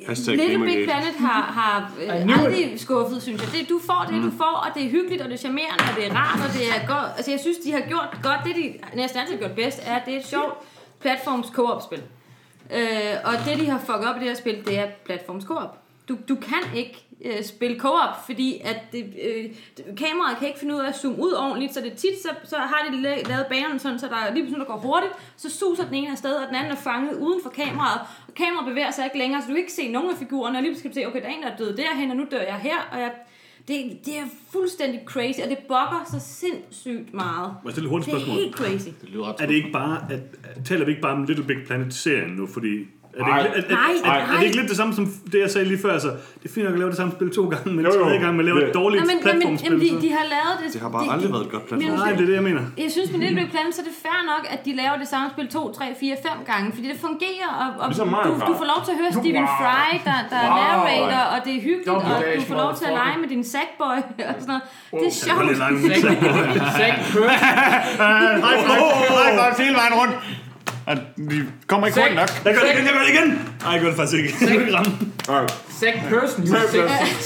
Hashtag Little. Big Planet har, har øh, aldrig skuffet, synes jeg. Det, du får det, du får, og det er hyggeligt, og det er charmerende, og det er rart, og det er godt. Altså, jeg synes, de har gjort godt. Det, de næsten altid har gjort bedst, er, at det er et sjovt platforms co-op-spil. Øh, og det, de har fucket op i det her spil, det er platforms co-op. Du, du kan ikke øh, spille co-op, fordi at det, øh, kameraet kan ikke finde ud af at zoome ud ordentligt, så det tit, så, så har de la- lavet banerne sådan, så der lige pludselig, der går hurtigt, så suser den ene afsted, og den anden er fanget uden for kameraet, og kameraet bevæger sig ikke længere, så du kan ikke se nogen af figurerne, og lige pludselig kan du se, okay, der er en, der er død derhen, og nu dør jeg her, og jeg, det, det er fuldstændig crazy, og det bugger så sindssygt meget. Må jeg stille et hurtigt Det er spørgsmål? helt crazy. Det lyder Er det ikke bare, at, at, taler vi ikke bare om Little Big Planet-serien nu, fordi... Er det, ikke, er, er, Nej, er, er, nej. det ikke lidt det samme som det, jeg sagde lige før? Altså, det er fint nok at lave det samme spil to gange, men Jo, jo. tredje gang man laver et Det- dårligt Nej, men, platformspil. jamen, de, de har lavet det... Det har bare de, aldrig de, været et godt Men- platform. Nej, det er det, jeg mener. Jeg synes, med Little Big Planet, så er det fair nok, at de laver det samme spil 2, 3, 4, 5 gange, fordi det fungerer, og, og Ligesom du, du får lov til at høre Stephen Wow. Fry, der, der Wow. narrator, og det er hyggeligt, Double og du får lov til at lege med din sackboy og sådan noget. Det er sjovt. High five, high five hele vejen rundt. Og de kommer ikke hurtigt nok. Jeg gør det igen, jeg gør det igen! Nej, jeg gør det faktisk ikke. Jeg kan ikke ramme. Nej, Zack Person.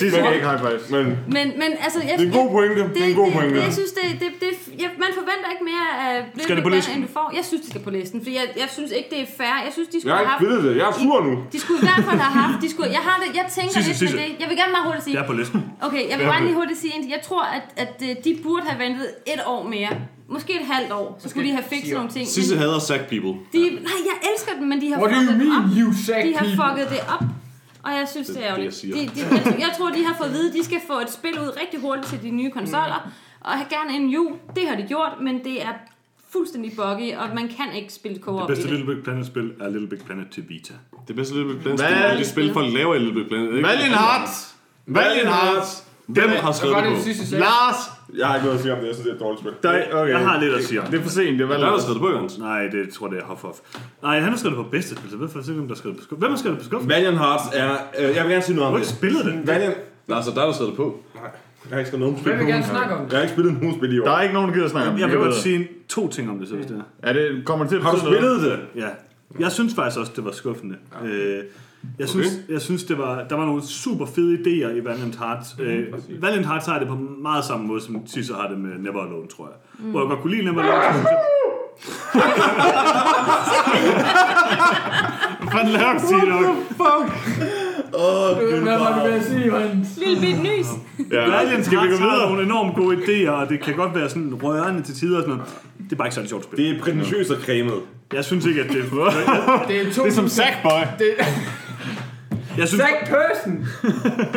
Sidste gang ikke high five. men Men, men altså, jeg, det er en god pointe. Det er en god pointe. Det, jeg synes, det, det, det, jeg, man forventer ikke mere af Little Skal det på listen? end du får. Jeg synes, det skal på listen, for jeg, jeg synes ikke, det er fair. Jeg synes, de Jeg skulle har have haft... spillet det. Jeg er sur nu. De skulle i hvert fald have haft... De skulle, jeg, har det, jeg tænker Sisse, lidt Sisse. med det. Jeg vil gerne meget hurtigt sige... Jeg er på listen. Okay, jeg vil bare lige hurtigt sige. Jeg tror, at, at øh, de burde have ventet et år mere. Måske et halvt år. Så skulle de have fikset nogle ting. Sisse hader sack people. de, nej, jeg elsker dem, men de har What fucket det mean, op. you De har people? fucket det op. Og jeg synes, det er Det er det, ærgerligt. jeg De, de, jeg, jeg tror, de har fået at vide, at de skal få et spil ud rigtig hurtigt til de nye konsoller. Og have gerne en jul. Det har de gjort, men det er fuldstændig buggy, og man kan ikke spille Det co-op i bedste det. Little Big Planet-spil er Little Big Planet til Vita. Det bedste Little Big Planet Hvad? spil er de spil, folk laver i Little Big Planet. ikke? Valiant Hearts. Valiant Hearts. Hvem har skrevet var det det, på? Lars. Jeg har ikke noget at sige om det. Jeg synes, det er et dårligt spil. Der, okay. Jeg har lidt at sige om Det er for sent. Det var er der skrevet det på, Jørgens. Nej, det tror jeg, det er Hoff Nej, han har skrevet det på bedste spil, så jeg ved faktisk ikke, hvem der har skrevet det på skuffe. Hvem har skrevet det på skuffe? Valiant Hearts er... Øh, jeg vil gerne sige noget om har det. spillet det. Valiant... Lars, der er der skrevet det på. Nej, jeg har ikke om spil. Hvem vil gerne nogen. snakke om det? Jeg har ikke spillet nogen spil i år. Der er ikke nogen, der gider snakke om det. Jeg vil godt sige to ting om det, så hvis det er. Er det, kommer det til at Har du betyde noget? spillet det? Ja. Jeg synes faktisk også, det var skuffende. Øh, jeg synes, jeg synes det var, der var nogle super fede idéer i Valiant Hearts. Øh, Valiant Hearts har det på meget samme måde, som Tisse har det med Never Alone, tror jeg. Mm. Hvor jeg godt kunne lide Never Alone. [laughs] Hvad laver du, Tino? Hvad var du ved at sige, Hans? Lille bit nys. Ja, Valiant Skal vi gå videre? nogle enormt gode idéer, og det kan godt være sådan rørende til tider og sådan noget. Det er bare ikke sådan et sjovt spil. Det er prætentiøst og cremet. Jeg synes ikke, at det er... Det er to... Det er som Sackboy. Det, Jeg synes, Zack Person.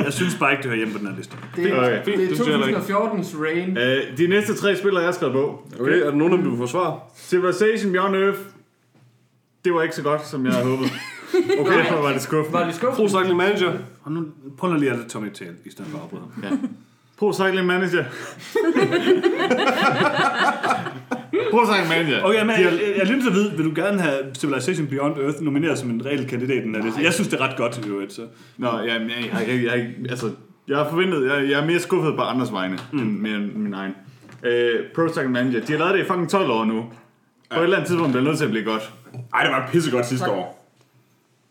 jeg synes bare ikke, det hører hjemme på den her liste. Det er, Okay. det er Det synes jeg heller ikke. 2014's Rain. Øh, de næste tre spillere, jeg har skrevet på. Okay, er der nogen du vil forsvare? Civilization Beyond Earth. Det var ikke så godt, som jeg havde håbet. Okay, derfor var det skuffende. Var det skuffende? Pro Cycling Manager. Og nu prøv lige at lade Tommy tale, i stedet for at afbryde ham. Pro Cycling Manager. [laughs] Prototype Manager. Okay, men jeg, jeg, jeg er lidt til at vide, vil du gerne have Civilization Beyond Earth nomineret som en reel kandidat? Den? Jeg synes, det er ret godt i øvrigt. Så. Nå, ja, men jeg, jeg, jeg, jeg, altså, jeg har forventet, jeg, jeg er mere skuffet på andres vegne, mm. end mere end min egen. Øh, Prototype Manager, de har lavet det i fucking 12 år nu. På et eller andet tidspunkt bliver det nødt til at blive godt. Ej, det var pissegodt sidste år.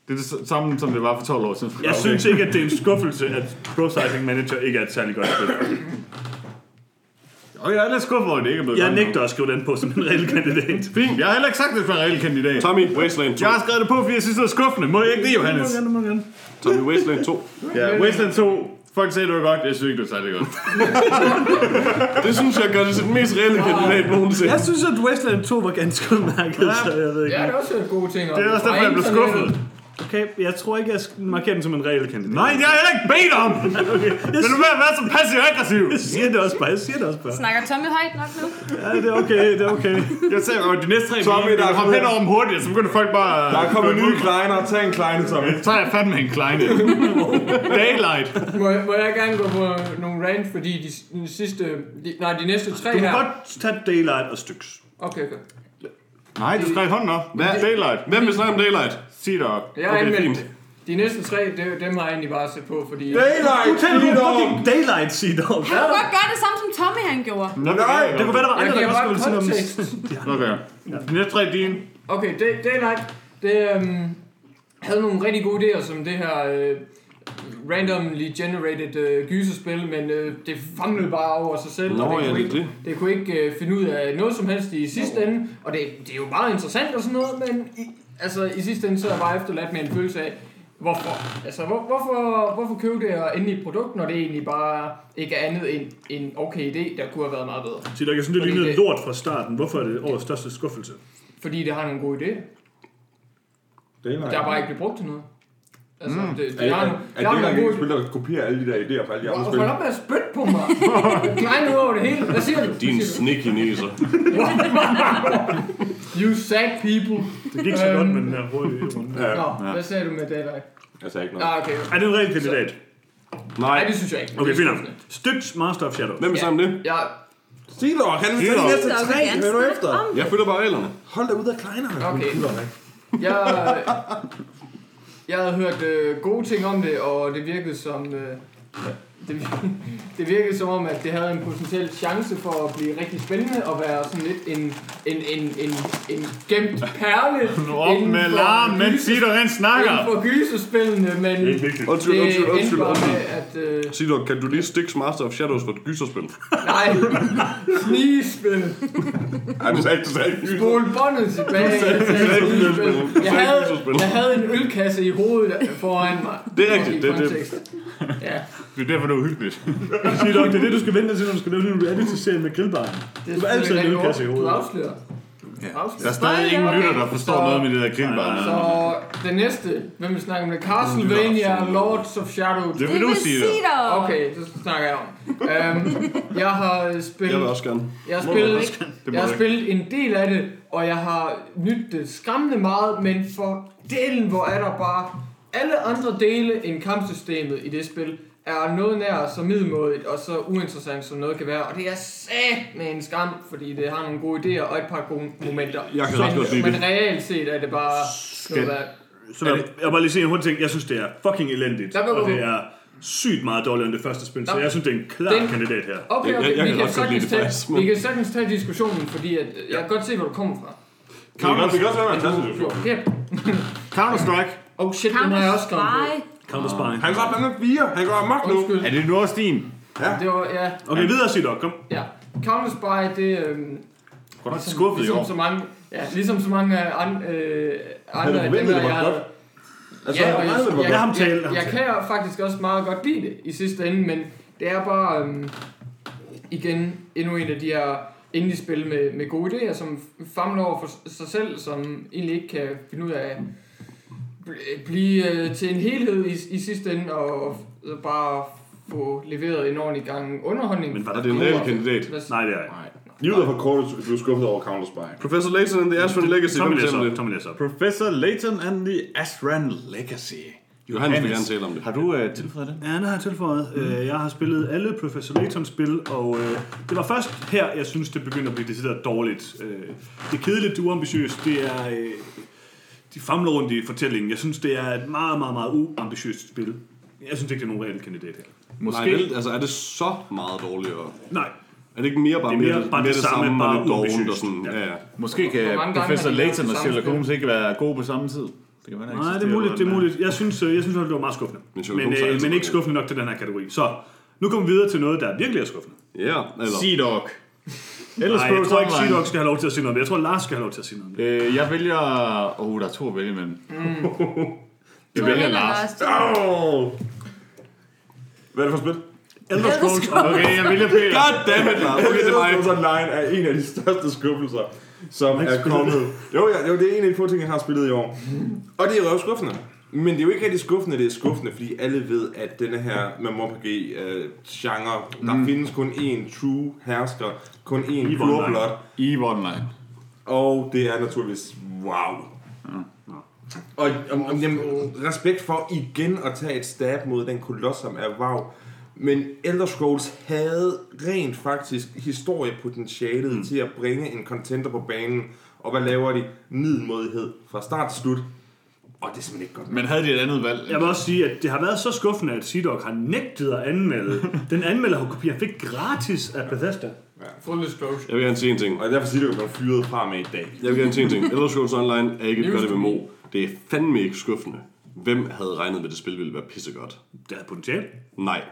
Det er det samme, som det var for 12 år siden. Jeg synes ikke, at det er en skuffelse, at Prototyping Manager ikke er et særligt godt spil. Og jeg er lidt skuffet over, at det ikke er blevet Jeg nægter at skrive den på som en reel kandidat. Fint, jeg har heller ikke sagt, det er en reel kandidat. Tommy Wasteland 2. Jeg har skrevet det på, fordi jeg synes, det er skuffende. Må jeg ikke det, Johannes? Tommy Wasteland 2. Ja, Wasteland 2. Folk sagde, det var godt. Jeg synes ikke, det var særlig godt. [laughs] Det synes jeg gør det til den mest reelle kandidat nogensinde. Jeg synes, at Wasteland 2 var ganske udmærket, så jeg ved ikke. Ja, det er også hørt gode ting. Det er også derfor, jeg blev skuffet. Okay, jeg tror ikke, jeg skal markere den som en reel kandidat. Nej, det har jeg heller ikke bedt om. [laughs] Vil du være, være så passiv-aggressiv? Jeg siger det også bare, jeg siger det også bare. Snakker Tommy højt nok nu? Ja, det er okay, det er okay. Jeg ser, at de næste tre Tommy, der der er hopper hen over dem hurtigt, så begynder folk bare... Der er kommet nye kleiner. Tag en kleine, Tommy. Så er jeg fandme en kleine. [laughs] Daylight. Må, jeg- må jeg gerne gå på nogle rant, fordi de, de sidste... De, nej, de næste tre Du kan her... godt tage Daylight og Styx. Okay, okay. Nej, du skal hånden op. Hvad? Daylight. Hvem vil snakke om Daylight? Sig dig op. Jeg har Okay, anmeldt fint. De næste tre, det, dem har jeg egentlig bare set på, fordi... Daylight, Freedom. fucking Daylight, sig dog. Han kunne godt gøre det samme, som Tommy han gjorde. Nej, Det kunne være, der var andre, der også bare ville sige noget. [laughs] Okay. De næste tre er dine. Okay, Day- Daylight, det øhm, havde nogle rigtig gode idéer, som det her øh, randomly generated øh, gyserspil, men øh, det famlede bare over sig selv. Nå, og det, ja, kunne det er ikke, det kunne ikke øh, finde ud af noget som helst i sidste ende, og det, det er jo meget interessant og sådan noget, men i, altså, i sidste ende så er jeg bare efterladt med en følelse af, hvorfor? Altså, hvor, hvorfor, hvorfor købe det og ende i et produkt, når det egentlig bare ikke er andet end en okay idé, der kunne have været meget bedre? Synes, det Fordi lignede det- lort fra starten. Hvorfor er det årets største skuffelse? Fordi det har nogle gode idéer. Daylight. Der er bare ikke blevet brugt til noget. Altså, mm. det, Er, det, er, har, er, det er har det der der kopierer alle de der idéer fra alle de andre spil? Hold op med at spytte på mig. Klein ud over det hele. Hvad siger du? Din snekineser. [laughs] You sad people. Det gik så Øhm. godt med den her hurtige runde. Ja, Nå, hvad sagde du med Daylight? jeg sagde ikke noget. Ah, okay. Er det en reel kandidat? Nej, Nej. det synes jeg ikke. Okay, Det er fint nok. Master of Shadows. Hvem snakke om det? Ja, Sig dog, kan vi tage de næste Der tre? vil gerne Hør du efter? Jeg følger bare reglerne. Hold dig ud af kleinerne. okay. Jeg, [laughs] jeg havde hørt øh, gode ting om det, og det virkede som... Øh, det, vir- [laughs] det virkede som om, at det havde en potentiel chance for at blive rigtig spændende og være sådan lidt en, en, en, en, en gemt perle [laughs] Op inden med for larm, gyser- Sig dig, den snakker. inden for gyserspillene, men Det er ikke vigtigt. Undskyld, det undskyld, undskyld, undskyld. at... Øh, Sig dog, kan du lige Styx Master of Shadows for et gyserspil? [laughs] nej, snigespil. Ej, du sagde du sagde ikke. Spol båndet tilbage. Jeg, sagde snigespil. jeg, havde, jeg havde en ølkasse i hovedet foran mig. Det er rigtigt, I det- det- kontekst. Ja, Det er derfor, det [laughs] er uhyggeligt. Sig dog, det er det, du skal vente til, når du skal lave en reality-serie med grillbaren. det er Du har altid en ølkasse i hovedet. Du afslører. Du Der er stadig ingen Okay. lytter, der forstår Så- noget med det der grillbarn. Så det næste, hvem vi snakker om det? Castlevania Lords of Shadow. Det vil du sige, det. dig. Okay, det snakker jeg om. Um, jeg har spillet... Jeg vil også gerne. Jeg har spillet, også gerne. Jeg har spillet en del af det, og jeg har nydt det skræmmende meget, men for delen, hvor er der bare alle andre dele end kampsystemet i det spil, er noget nær så middelmådigt og så uinteressant som noget kan være. Og det er sat med en skam, fordi det har nogle gode idéer og et par gode momenter. Jeg kan men, også godt lide men det. realt set er det bare der... Så jeg, jeg bare lige sige en hurtig ting. Jeg synes, det er fucking elendigt. Der Og det er sygt meget dårligere end det første spil. Så jeg synes, det er en klar Den- kandidat her. Okay, okay, jeg- jeg vi, kan kan også godt lide sagtens det tage, faktisk, men- vi kan sagtens tage diskussionen, fordi at, jeg kan godt se, hvor du kommer fra. Forkert. Counter-Strike. Oh shit, den har jeg også skrevet på. Counter Spy. Han går op med fire. Han går amok nu. Er det nu også din? Det var, ja, Okay, videre, sig dog. Kom. ja. Counter-Spy, det øhm, Godt skuffet i ligesom år. så mange, ja, ligesom så mange øh, an, øh, andre du af dem, forventet, der det var jeg havde. Altså, Ja, og jeg, jeg, jeg, lad ham jeg, tale. kan faktisk også meget godt lide det i sidste ende, men det er bare øhm, igen endnu en af de her indie-spil med, med gode idéer, som famler over for sig selv, som egentlig ikke kan finde ud af blive øh, til en helhed i, i sidste ende, og øh, bare få leveret en ordentlig gang underholdning. Men var der Er det en reel kandidat? Hvad- Nej, det er jeg. Nej. Nyheder fra Kortet, du er skuffet over Counter-Spy. Professor Layton and the Ashford Legacy. Tommy læser det? Tommy læser. Professor Layton and the Astran Legacy. Johannes vil gerne tale om det. Har du øh, tilføjet den? Ja, den har jeg tilføjet. Mm. Jeg har spillet alle Professor Layton-spil, og øh, det var først her, jeg synes, det begynder at blive decideret dårligt. Øh, det er kedeligt, det er uambitiøst, det er... Øh, de famler rundt i fortællingen. Jeg synes, det er et meget, meget, meget uambitiøst spil. Jeg synes ikke, det er nogen reel kandidat her. Måske. Nej, vel, altså er det så meget dårligere? Nej, Er det ikke mere bare, Det er mere mere, bare mere det samme, bare lidt og sådan? Ja. Ja, ja. Måske kan Professor Layton det og Sherlock? Holmes ikke være gode på samme tid. Det kan være, der Nej, det er muligt, det er muligt. Jeg synes, øh, jeg synes, det var meget skuffende. Men Men, øh, men ikke skuffende nok til den her kategori. Så, nu kommer vi videre til noget, der virkelig er skuffende. Ja, eller... Sea Dog. Ellers Nej, jeg tror ikke, Sea Dog skal have lov til at sige noget, jeg tror, Lars skal have lov til at sige noget. Øh, jeg vælger... Åh, oh, der er to at vælge imellem. [laughs] Jeg Du vælger vælger Lars. Oh. Hvad er det for spil? Elder Scrolls Okay, jeg vælger Peter. God damn it, Lars. Okay, det er. Elder Scrolls Online er en af de største skuffelser, som er kommet. Jo, ja, jo, det er en af de få ting, jeg har spillet i år. Og det er røvskuffende. Men det er jo ikke rigtig skuffende, det er skuffende, fordi alle ved, at denne her MMORPG-genre, øh, der findes kun én true hersker, kun én Eve pure blood, EVE Online. og det er naturligvis wow. Og om, om, jamen, respekt for igen at tage et stab mod den koloss, som er wow. Men Elder Scrolls havde rent faktisk historiepotentialet mm. til at bringe en contender på banen. Og hvad laver de? Middelmodighed fra start til slut. Og det er simpelthen ikke godt. Men havde de et andet valg? Jeg vil også sige, at det har været så skuffende, at Sea Dog har nægtet at anmelde. [laughs] Den anmelderkopi, han fik gratis af Bethesda. Full disclosure. Jeg vil gerne sige en ting. Og derfor siger du, at man fyret fra med i dag. Jeg vil gerne sige en ting. Elder Scrolls Online er ikke et godt MMO. Det er fandme ikke skuffende. Hvem havde regnet med, at det spil ville være pissegodt? Det havde potentiale. Nej.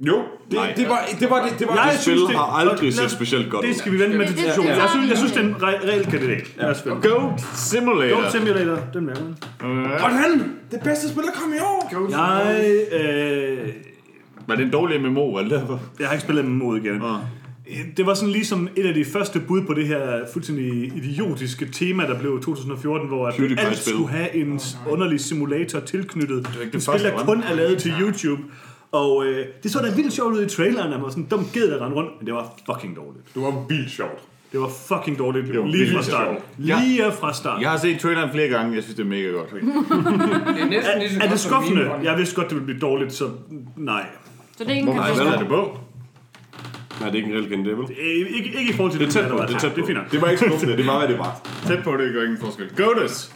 Jo, det, Nej. det, var, det var det. det var Jeg Det synes, spil det- har aldrig set specielt godt Det skal vi vende med til diskussion. det- Jeg synes, jeg synes, det er en re- reel kandidat. Vende. Goat Simulator. Goat Simulator, den jeg gerne. Hvordan? Det bedste spil, der kom i år. Jeg, øh, Var det en dårlig MMO, eller derfor? jeg har ikke spillet MMO igen. Nå. Det var sådan ligesom et af de første bud på det her fuldstændig idiotiske tema, der blev i 2014, hvor at alt skulle have en underlig simulator tilknyttet. ikke Det det spil, der kun er lavet til YouTube. Og øh, det så da vildt sjovt ud i traileren, han var sådan en dum ged, der rendte rundt, men det var fucking dårligt. Det var vildt sjovt. Det var fucking dårligt, var lige fra starten. Lige fra starten. Jeg har set traileren flere gange. Jeg synes, det er mega godt. [laughs] Det er næsten lige så Er godt det skuffende? Jeg vidste godt, det ville blive dårligt, så nej. Så det er ikke en er det på? Nej, det er ikke en vel? Øh, Ikke, ikke i forhold til Det er tæt der på, var det er tabt. tæt på. Det er fint nok. Det var ikke skuffende, det var, hvad det var. [laughs] Tæt på, det gør ingen forskel. Goatus.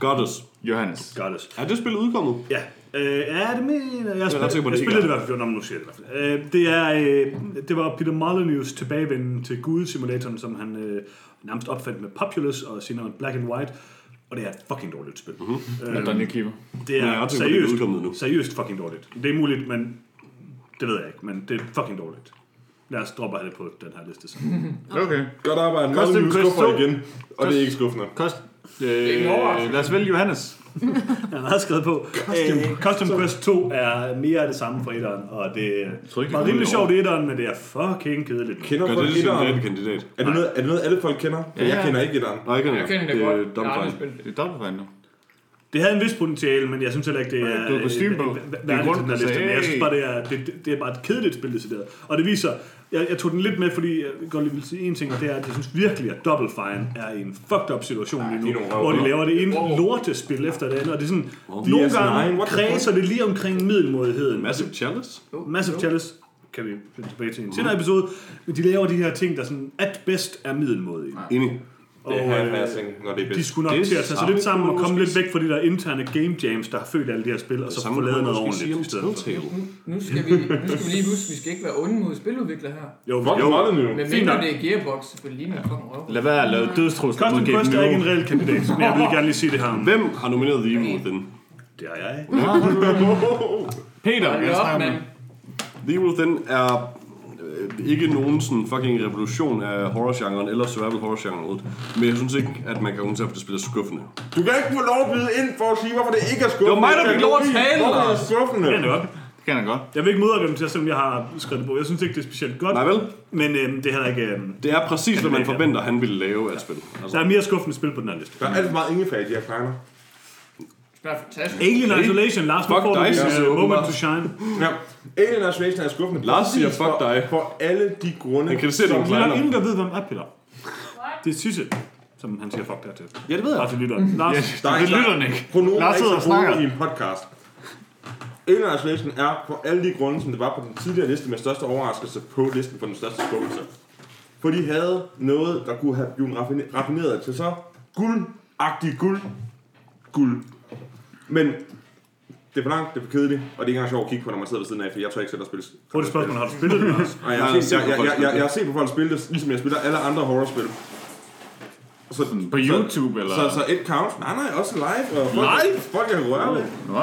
Goddess. Johannes. Goddess. Er det spil udkommet? Ja. Øh, ja, det mener jeg. Jeg, sikker på, jeg det spillede det i hvert fald. Nå, men nu siger jeg det i hvert fald. Øh, det, er, øh, det var Peter Molyneux tilbagevenden til Gud-simulatoren, som han øh, nærmest opfandt med Populous og senere med Black and White. Og det er et fucking dårligt spil. Mm-hmm. Keeper. Det jeg er er det er seriøst, udkommet nu. seriøst fucking dårligt. Det er muligt, men det ved jeg ikke. Men det er fucking dårligt. Lad os droppe det på den her liste. Så. [laughs] Okay. Godt arbejde. Meget Quest skuffer 2. igen. Og det er ikke skuffende. Kost. Øh, lad os vælge Johannes. [laughs] Jeg har skrevet på. Custom, øh, Custom Quest 2 er mere af det samme fra etteren, og det var det rimelig sjovt i etteren, men det er fucking kedeligt. Kender Gør folk det etteren? kandidat? Er det, noget, er det noget, alle folk kender? For Ja, jeg ja. kender ikke etteren. Nej, jeg kender Jeg kender det godt. Double spillet det. Det er dobbelt for nu. Det havde en vis potentiale, men jeg synes heller ikke, det er... Du er på. øh, Det er den Men jeg synes bare, det er, det, det- det er bare et kedeligt spil, decideret. Og det viser... Jeg, jeg tog den lidt med, fordi jeg godt lige vil sige en ting, og det er, at jeg synes virkelig, at Double Fine er i en fucked up situation lige de nu, nogle hvor de laver det ene lortespil efter det andet, og det er sådan, nogle DS9, gange kredser det lige omkring middelmodigheden. Massive Chalice? Massive Chalice kan vi finde tilbage til i en senere episode, men de laver de her ting, der sådan at bedst er middelmodige. Enig. Det jeg øh, tænkt, når det er De bedst. skulle nok Det til at tage sig lidt sammen og komme lidt væk fra de der interne game jams, der har født alle de her spil, og så få lavet noget ordentligt i stedet for. Nu skal, vi, nu skal vi lige huske, vi skal ikke være onde mod spiludviklere her. Jo, Fuck, jo. det nu? Men mindre det er Gearbox, selvfølgelig lige med fucking røv. Lad være at lave dødstrusler mod Custom Quest Game er ikke en reel kandidat, men jeg vil gerne lige sige det her. Hvem har nomineret The Evil Within? Det er jeg. [laughs] Peter, jeg snakker med. The Evil Within er ikke nogen sådan fucking revolution af horrorgenren eller survival horror-genren. Men jeg synes ikke, at man kan undtage, at det spiller skuffende. Du kan ikke få lov at byde ind for at sige, hvorfor det ikke er skuffende. Det var mig, der fik lov at tale, Hvorfor er det Lars. skuffende? Det er godt. Det kan jeg godt. Jeg vil ikke modarbejde dem til, selvom jeg har skrevet det på. Jeg synes ikke, det er specielt godt. Nej vel? Men øhm, det er heller ikke... Øhm, Det er præcis, hvad man forventer, han ville lave af et spil. der Altså, er mere skuffende spil på den her liste. Der er alt for meget ingefær i de her. Det er fantastisk. Alien Isolation, Lars, nu Fuck får du dig, din øh, moment to shine. Ja. Alien Isolation er skuffende. Lars siger, fuck for, dig. For alle de grunde, Han kritiserer som din Der er kleiner. ingen, der ved, hvem er Peter. Det er Sisse, som han siger fuck der til. Ja, det ved jeg. Til lytteren. Lars, der er Det lytter ikke. Pronomen er Lars sidder og snakker. i en podcast. Alien Isolation er for alle de grunde, som det var på den tidligere liste med største overraskelse på listen for den største skuffelse. For de havde noget, der kunne have blevet raffine- raffineret til så guldagtigt guld. Guld. Men det er for langt, det er for kedeligt, og det er ikke engang sjovt at kigge på, når man sidder ved siden af, for jeg tror ikke selv at spille. Hurtigt spørgsmål, har du spillet det, Lars? Og jeg, Jeg jeg, på jeg, folk jeg, jeg, har set på folk spille det, ligesom jeg spiller alle andre horrorspil. Så, På YouTube, eller? så, så et count. Nej, nej, også live. Og folk, Live? Folk er rørende. Nå,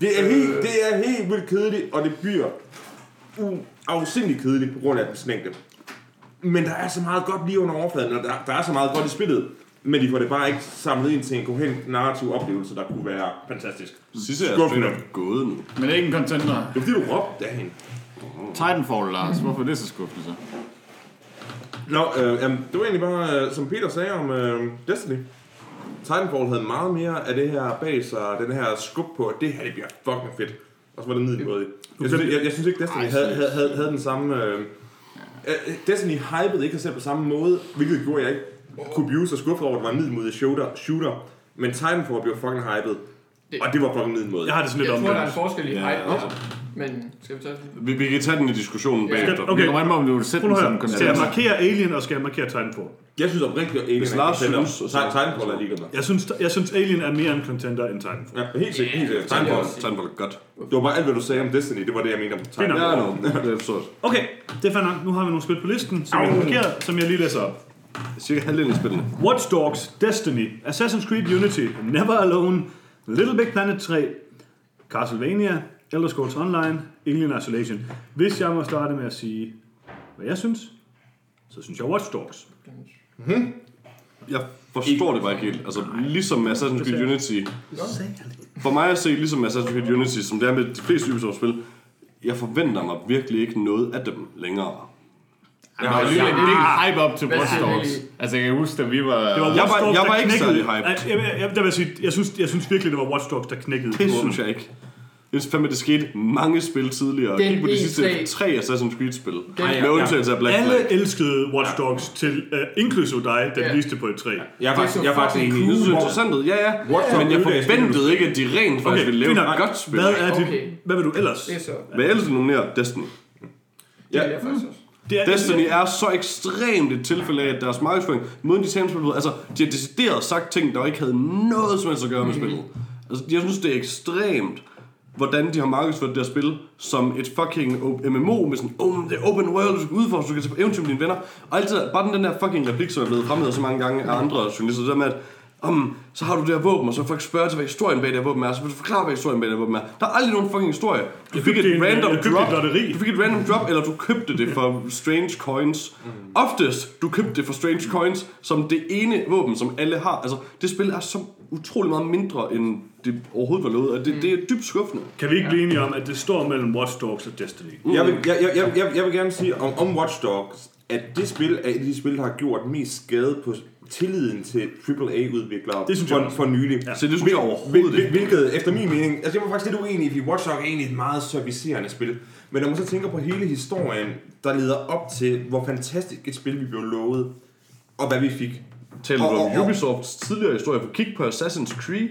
Det er helt, det er helt vildt kedeligt, og det bliver afsindigt kedeligt på grund af den længde. Men der er så meget godt lige under overfladen, og der, der er så meget godt i spillet. Men de får det bare ikke samlet ind til en kohent narrativ oplevelse, der kunne være fantastisk. Sidste er Skuffende. gået nu. men det er ikke en contender. Det er fordi, du råbte derhen. Titanfall, Lars. Hvorfor er det så skuffende så? Nå, øh, jamen, det var egentlig bare, øh, som Peter sagde om øh, Destiny. Titanfall havde meget mere af det her bag sig, den her skub på, at det her det bliver fucking fedt. Og så var det middelmådigt. Jeg, synes, jeg, jeg synes ikke, Destiny Ej, havde, havde, havde, havde den samme... Øh, øh, Destiny hypede ikke sig selv på samme måde, hvilket gjorde, jeg ikke kunne blive så skuffet over, at det var en middelmodig shooter, shooter. Men Titanfall blev fucking hyped, og det var fucking middelmodigt. Jeg har det sådan lidt Jeg om tror, der er en forskel i Ja. hype. Altså. Men skal vi tage det? Vi, vi kan tage den i diskussionen Ja. bagefter. Okay. Det kommer an på, om du vil sætte Prøv den som. Skal jeg markere Alien, og skal jeg markere Titanfall? Jeg synes oprigtigt, at Alien Hvis er Lars contender. synes, og Titanfall er ligeglad. Jeg synes, jeg synes Alien er mere en contender end Titanfall. Ja, helt sikkert. Helt sikkert. Titanfall. Titanfall er godt. Det var bare alt, hvad du sagde om Destiny. Det var det, jeg mente om Titanfall. Ja, no. Det er forstået. Okay, det er nok. Nu har vi nogle spil på listen, som jeg markeret, som jeg lige læser op. Cirka halvdelen af spillene. Watch Dogs, Destiny, Assassin's Creed Unity, Never Alone, Little Big Planet 3, Castlevania, Elder Scrolls Online, Alien Isolation. Hvis jeg må starte med at sige, hvad jeg synes, så synes jeg Watch Dogs. Jeg forstår det bare ikke helt. Altså, ligesom Assassin's Creed Unity. For mig at se, ligesom Assassin's Creed Unity, som det er med de fleste Ubisoft-spil, jeg forventer mig virkelig ikke noget af dem længere. Der var alligevel en big hype op til Watch Dogs. Altså, jeg kan huske, da vi var... Det var Jeg Watch var- Dogs, jeg der var ikke knækkede- særlig hyped. Ej, Jeg, jeg, jeg, der vil jeg, sige, jeg, synes, jeg synes virkelig, det var Watch Dogs, der knækkede. Det synes jeg ikke. Jeg synes fandme, det skete mange spil tidligere. Den Kig på de sidste E3. tre Assassin's Creed-spil. Med undtagelse af Black Flag. Alle elskede Watch Dogs, til, uh, inklusive dig, da Ja. viste på et 3. Jeg er faktisk, jeg er faktisk enig. Det synes Hvor- interessant ud. Ja, ja. Watch Dogs Men jeg forventede ikke, at de rent faktisk Okay, ville lave et godt spil. Hvad er dit, Okay. hvad vil du ellers? Det er så. Hvad ellers nominerer Destiny? Det er jeg faktisk også. Det er, Destiny er så ekstremt et tilfælde af, at deres markedsføring, måden de taler om spillet, altså, de har decideret sagt ting, der ikke havde noget som helst at gøre med spillet. Altså, jeg synes, det er ekstremt, hvordan de har markedsført det her spil som et fucking MMO med sådan, oh, det er open world, du skal udforske, du kan tage på eventyr med dine venner. Og altid, bare den, den der fucking replik, som er blevet fremhævet så mange gange af andre journalister, det der med, at om, så har du det her våben, og så folk spørger til, hvad historien bag det her våben er, så vil du forklare, hvad historien bag det her våben er. Der er aldrig nogen fucking historie. Du fik købte et en, random købte drop. et. Du fik et random drop, eller du købte det for strange coins. Oftest, du købte det for strange coins, som det ene våben, som alle har. Altså, det spil er så utrolig meget mindre, end det overhovedet var lovet, og det, det er dybt skuffende. Kan vi ikke blive enige om, at det står mellem Watch Dogs og Destiny? Jeg vil, jeg, jeg, jeg, jeg, jeg vil gerne sige om, om Watch Dogs, at det spil er et af de spil, der har gjort mest skade på tilliden til AAA-udviklere Det synes for, jeg også. for nylig. Ja. Så det synes jeg overhovedet ikke. Hvilket, efter min mening, altså jeg var faktisk lidt uenig, fordi Watch Dogs er egentlig et meget servicerende spil. Men når man så tænker på hele historien, der leder op til, hvor fantastisk et spil vi blev lovet, og hvad vi fik. Taler du om Ubisofts tidligere historie, for kig på Assassin's Creed.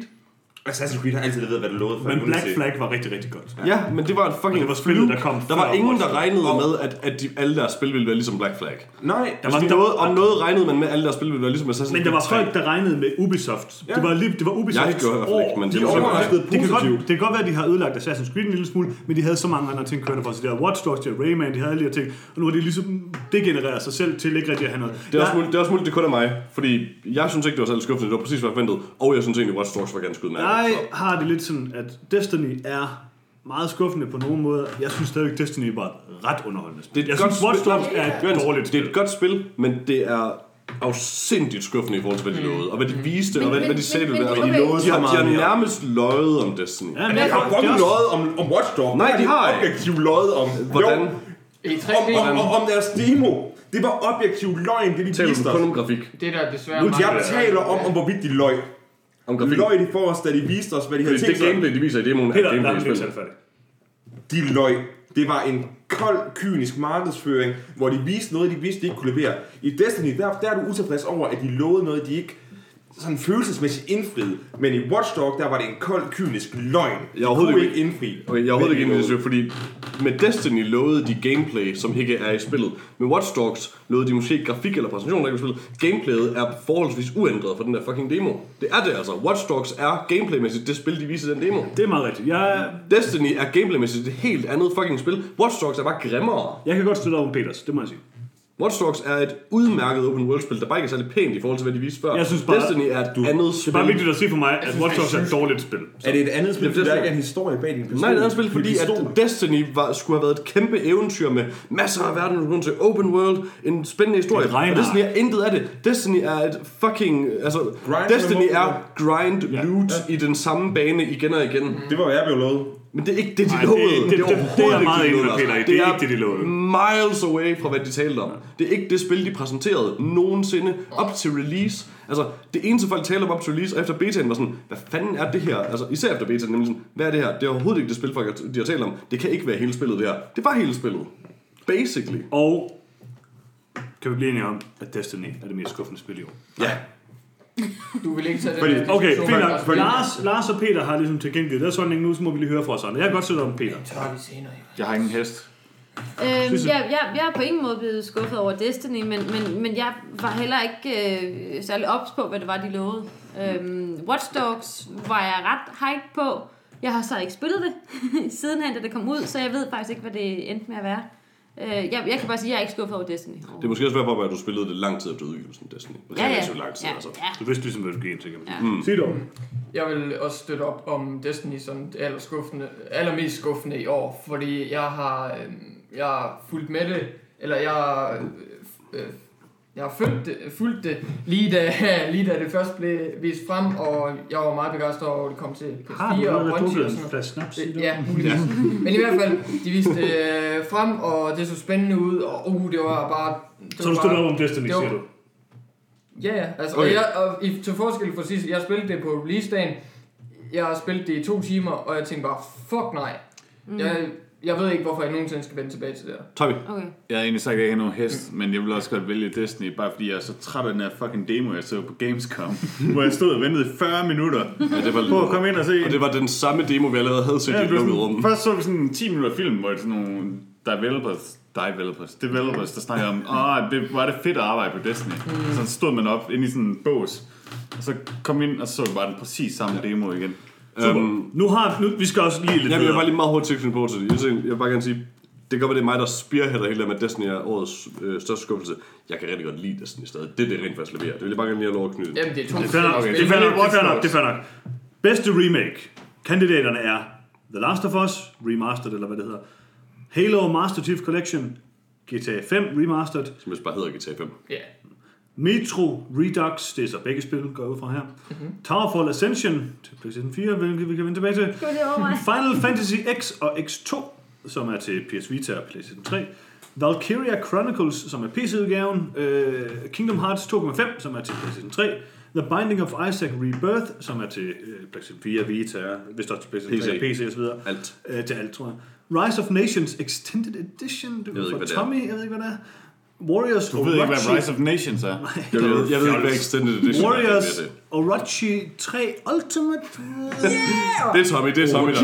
Assassin's Creed har altid ved, hvad det lovede for. Men Black Flag var rigtig, rigtig godt. Ja, men det var et fucking Og det var spillet, der kom Der var ingen, der regnede Og- med, at, at de, alle deres spil ville være ligesom Black Flag. Nej, Der var, Altså, der noget, var, om noget regnede man med, at alle deres spil ville være ligesom Assassin's men Creed der var 3. folk, der regnede med Ubisoft. Ja. Det var, lige, det var Ubisoft. Jeg gjorde i hvert fald ikke, men det de var så- overraskede det kan, godt, positivt. det kan godt være, at de har ødelagt Assassin's Creed en lille smule, men de havde så mange andre ting kørende for sig. De havde Watch Dogs, de havde Rayman, de havde alle de her ting, og nu har de ligesom degenereret sig selv til ikke rigtig at have noget. Det er, også muligt, det er også muligt, det kun er mig. Fordi jeg synes ikke, det var særlig skuffende. Det var præcis, hvad jeg forventede. Og jeg synes egentlig, Watch Dogs var ganske udmærket. Jeg har det lidt sådan, at Destiny er meget skuffende på nogen måder. Jeg synes stadigvæk, Destiny var et ret underholdende spil. Det er et jeg godt synes, Watch. Dogs er et dårligt Det spil. er et godt spil, men det er afsindigt skuffende i forhold til, hvad de lovede. Og hvad de viste, Men- og hvad, men- hvad de sagde, men- det ville okay. være. De har, de har nærmest løjet om Destiny. Ja, men Jeg har det godt også- løjet om, om Watch Dogs. Nej, Det de har ikke. objektivt løjet om. Hvordan? Jo, I 3 om, om, om, om deres demo. Det var objektiv løgn, det de Taler viste os. kun om grafik? Det er der desværre Nu der- taler om, om hvorvidt de løg. Om grafik? Løg de for os, da de viste os, hvad de havde tænkt det sig. gameplay, de viser i demoen, er Peter, lad gameplay i spillet. færdig. De løg. Det var en kold, kynisk markedsføring, hvor de viste noget, de vidste, de ikke kunne levere. I Destiny, der, der er du utilfreds over, at de lovede noget, de ikke sådan følelsesmæssigt indfriet. Men i Watch Dogs, der var det en kold, kynisk løgn. Jeg er overhovedet kunne ikke- ikke indfri. Okay, jeg er overhovedet ikke Men enig i det, fordi med Destiny lovede de gameplay, som ikke er i spillet. Med Watch Dogs lovede de måske ikke grafik eller præsentation, der ikke er i spillet. Gameplayet er forholdsvis uændret for den der fucking demo. Det er det altså. Watch Dogs er gameplaymæssigt det spil, de viser den demo. Det er meget rigtigt. Jeg, Destiny er gameplaymæssigt et helt andet fucking spil. Watch Dogs er bare grimmere. jeg kan godt støtte over Peters, det må jeg sige. Watch Dogs er et udmærket open world spil, der bare ikke er særlig pænt i forhold til, hvad de viste før. Jeg synes bare- Destiny er et Du- andet Det spil. er bare vigtigt at sige for mig, at synes, Watch det er Dogs er et dårligt spil. Er det et andet spil, fordi det er der ikke er en historie bag din pistol? Nej, det er et andet spil, fordi at Destiny var, skulle have været et kæmpe eventyr med masser af verden rundt til open world, en spændende historie. Det. Og Destiny er intet af det. Destiny er et fucking... Altså, Grind Destiny er grind loot i den samme bane igen og igen. Det var, hvad jeg blev lovet. Men det er ikke det, de Nej, det- lovede. det- det- det er meget enig med lovede, Peter i. altså. Det er ikke det, de lovede. miles away fra, hvad de talte om. Det er ikke det spil, de præsenterede nogensinde op til release. Altså, det eneste folk talte om op til release, og efter betaen var sådan, hvad fanden er det her? Altså, især efter betaen, nemlig sådan, hvad er det her? Det er overhovedet ikke det spil, folk de har talt om. Det kan ikke være hele spillet, det her. Det var hele spillet. Basically. Og kan vi blive enige om, at Destiny er det mest skuffende spil i år? Ja. Du vil ikke tage den Fordi- Okay, fint nok. spændende. Lars, Lars og Peter har ligesom tilkendegivet deres holdning nu, så må vi lige høre fra os andre. Jeg kan godt sætte om Peter. Det tager vi senere. jo. Jeg har ingen hest. Øhm, jeg, jeg, jeg er på ingen måde blevet skuffet over Destiny, men, men, men jeg var heller ikke øh, særlig ops på, hvad det var, de lovede. Øhm, Watch Dogs var jeg ret hype på. Jeg har så ikke spillet det [laughs] sidenhen, da det kom ud, så jeg ved faktisk ikke, hvad det endte med at være. Øh, jeg, jeg kan bare sige, at jeg er ikke skuffet over Destiny. Det er måske også være på, at du spillede det lang tid efter udgivelsen Destiny. Det Ja, ja. så lang tid, ja, altså. ja. Du vidste ligesom, hvad du gik ind til. Ja. Mm. Sig dog. Jeg vil også støtte op om Destiny som det allerskuffende, allermest skuffende i år, fordi jeg har, øh, jeg har fulgt med det, eller jeg har, øh, øh, jeg har fulgt det, fulgt det lige, da, [laughs] lige da det først blev vist frem, og jeg var meget begejstret over, at det kom til Har du PS4 og drukket og sådan noget. snaps? Det, ja, muligvis. Men i hvert fald, de viste det øh, frem, og det så spændende ud, og uh, det var bare... Det Så var du bare- op om Destiny, siger du? Ja, ja. Altså, Okay. okay. og jeg, og i, til forskel for sidst, jeg spillede det på release-dagen. Jeg har spillet det i to timer, og jeg tænkte bare, fuck nej. Mm. Jeg, jeg ved ikke, hvorfor jeg nogensinde skal vende tilbage til det her. Tommy. Okay. Jeg har egentlig sagt, at jeg ikke har nogen hest, men jeg vil også godt vælge Destiny, bare fordi jeg er så træt af den her fucking demo, jeg så på Gamescom, [laughs] hvor jeg stod og ventede i 40 minutter Ja, det var, på at komme ind og se. og det var den samme demo, vi allerede havde set Ja, i lukket sådan, rum. først så vi sådan en 10 minutter film, hvor sådan nogle developers, developers, developers, der snakker om, åh, det var det fedt at arbejde på Destiny. Mm. Så stod man op inde i sådan en bås, og så kom vi ind, og så var den præcis samme demo igen. Øhm, Nu har nu, vi skal også lige lidt jeg vil videre. bare lige meget hurtigt tilknytte på til det. Jeg vil- Jeg vil bare gerne sige, det kan godt være, det er mig, der spearheader hele det med, at Destiny er årets øh, største skuffelse. Jeg kan rigtig godt lide Destiny stadig. Det er det rent faktisk leverer. Det vil jeg bare gerne lige have lov at knytte. Jamen, det er to Det fair forskellige det er fair nok, det er fair nok. Bedste remake. Kandidaterne er The Last of Us, Remastered, eller hvad det hedder. Halo Master Chief Collection, GTA 5 Remastered, Som hvis bare hedder GTA 5. Ja. Metro Redux, det er så begge spil, går jeg ud fra her. Mm-hmm. Towerfall Ascension til PlayStation 4, hvilket vi kan vende tilbage til. Final Fantasy X og X2, som er til PS Vita og PlayStation 3. Valkyria Chronicles, som er PC-udgaven. Øh, Kingdom Hearts 2.5, som er til PlayStation 3. The Binding of Isaac Rebirth, som er til øh, PlayStation 4, Vita, hvis der er til PlayStation 3, PC. Osv. Alt. Øh, til alt, tror jeg. Rise of Nations Extended Edition, det ved var ikke, fra er. Tommy, jeg ved ikke, hvad det er. Warriors Du ved ikke, hvad Orochi- Rise of Nations er. [laughs] Jeg ved, jeg ved ikke, hvad Extended Edition. Warriors er, det. Orochi 3 Ultimate. [laughs] det er Tommy, det er Tommy, der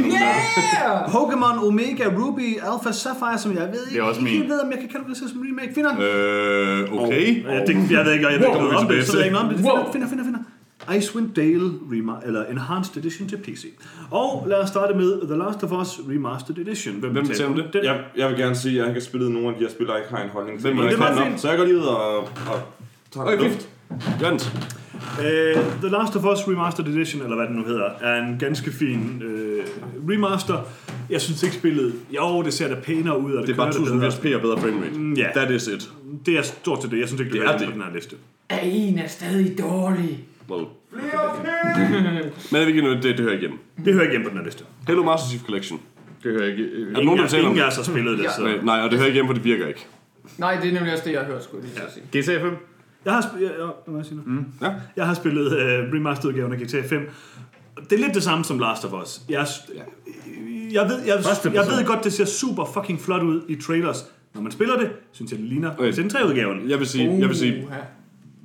er Pokémon Omega Ruby Alpha Sapphire, som jeg ved Det er ikke, også ikke min. helt ved, om jeg kan kategorisere som remake. Finder den. Øh, okay. Jeg, det, jeg ved ikke, jeg ved ikke noget om det, så ved jeg ikke noget om det. Finder, finder, finder. Icewind Dale Rema- eller Enhanced Edition til PC. Og lad os starte med The Last of Us Remastered Edition. Hvem betaler betaler om det? Den, Jeg, jeg vil gerne sige, at jeg ikke har spillet nogen af de her spil, og ikke har en holdning til. Hvem er det? er fint. Så jeg går lige ud og, og tager Okay, det fint. Jørgens. Øh, The Last of Us Remastered Edition, eller hvad det nu hedder, er en ganske fin øh, remaster. Jeg synes ikke spillet... Jo, det ser da pænere ud, og det, Det er bare kører da 1000 bedre. fps og bedre framerate. Mm, ja. That is it. Det er stort set det. Jeg synes ikke, det, Det er det. på den her liste. Er en er stadig dårlig. Well. [laughs] Men det, er ikke noget, det, det hører igen. Det hører hjemme på den her liste. Hello Master Chief Collection. Det hører jeg ikke. Er der nogen, der betaler om ingen af det? os har spillet det, så... Nej, Nej, og det hører ikke hjemme, for det virker ikke. Nej, det er nemlig også det, jeg har hørt, skulle jeg lige sige. GTA 5? Jeg har, sp- ja, jeg sige? Mm. Ja. Jeg har spillet uh, remastered-udgaven af GTA 5. Det er lidt det samme som Last of Us. Jeg, jeg, ved, jeg, jeg ved godt, det ser super fucking flot ud i trailers. Når man spiller det, synes jeg, det ligner Okay. okay. 3-udgaven. Jeg vil sige, jeg vil sige.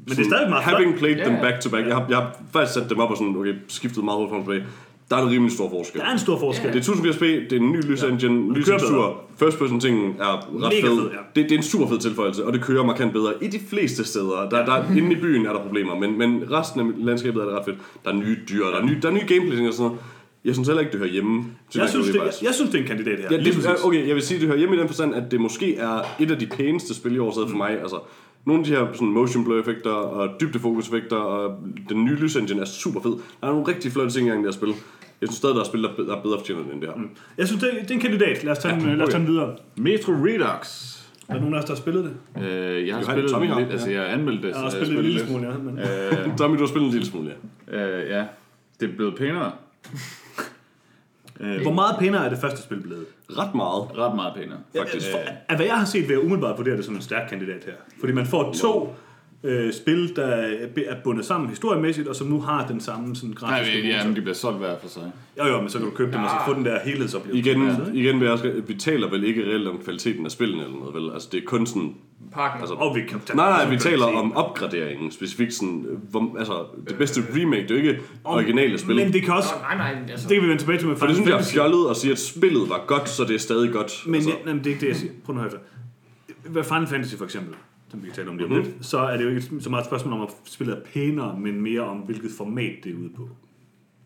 Men det er stadig meget flot. Having played Ja, them ja. back to back, jeg har, jeg har faktisk sat dem op og sådan, okay, skiftet meget hurtigt frem tilbage. Der er en rimelig stor forskel. Der er en stor forskel. Det er 1080p, det er en ny lysengine, kører tekstur, first person ting er ret Mega fed. fed, ja. det, det, er en super fed tilføjelse, og det kører markant bedre i de fleste steder. Der, der, inde i byen er der problemer, men, men resten af landskabet er det ret fedt. Der er nye dyr, der er nye, der er nye gameplay og sådan noget. Jeg synes heller ikke, det hører hjemme til Jeg synes, det, jeg, jeg synes, det er en kandidat her. Ja, det, ja, okay, jeg vil sige, det hører hjemme i den forstand, at det måske er et af de pæneste spil i år for mig. Altså, nogle af de her sådan motion blur effekter og dybdefokus effekter og den nye lysengine er super fed. Der er nogle rigtig flotte ting i gang i det her spil. Jeg synes stadig, der er spil, der er bedre fortjent end det her. Jeg synes, det er, det er en kandidat. Lad os tage, den, lad os tage den videre. Metro Redux. Er der nogen af os, der har spillet det? Øh, jeg har Johan, spillet Tommy lidt, altså jeg har anmeldt det. Jeg har også jeg spillet en spillet lille lidt. smule, ja. Men... Øh, Tommy, du har spillet en lille smule, ja. øh, ja, det er blevet pænere. Hvor meget pænere er det første spil blevet? Ret meget, Ret meget pænere. faktisk. Af hvad jeg har set, vil jeg umiddelbart vurdere det som en stærk kandidat her. Fordi man får to øh, spil, der er bundet sammen historiemæssigt, og som nu har den samme sådan, Nej, grafiske ja, motor. men de bliver solgt hver for sig. Jo, jo, men så kan du købe dem og så få den der helhedsoplevelse. Igen, Ja. igen jeg også, vi taler vel ikke reelt om kvaliteten af spillene eller noget, vel? Altså, det er kun sådan... Parken. Altså, Og vi kan tage Nej, nej, vi taler om opgraderingen specifikt. Sådan, hvor, altså, det bedste remake, det er jo ikke originale spil. Men det kan også... Nå, nej, nej, altså... Det kan vi vende tilbage til med For det synes jeg er fjollet at sige, at spillet var godt, så det er stadig godt. Men altså, ja, nej, men det er ikke det, jeg siger. Prøv nu at høre efter. Hvad Final Fantasy for eksempel, som vi kan tale om lige om Mhm. lidt, så er det jo ikke så meget et spørgsmål om, at spillet er pænere, men mere om, hvilket format det er ude på.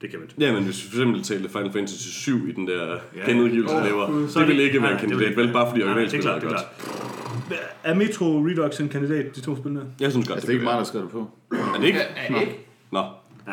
Det kan man Ja, men hvis vi for eksempel talte Final Fantasy 7 i den der ja. genudgivelse, laver, Så det vil det- ikke være en det kandidat, vel? Bare fordi originalspillet det er er godt. det er. Er Metro Redux en kandidat, de to spil der? Jeg synes godt, Altså, det er ikke mig, der skriver det på. Er det ikke? Er det ikke? Nå.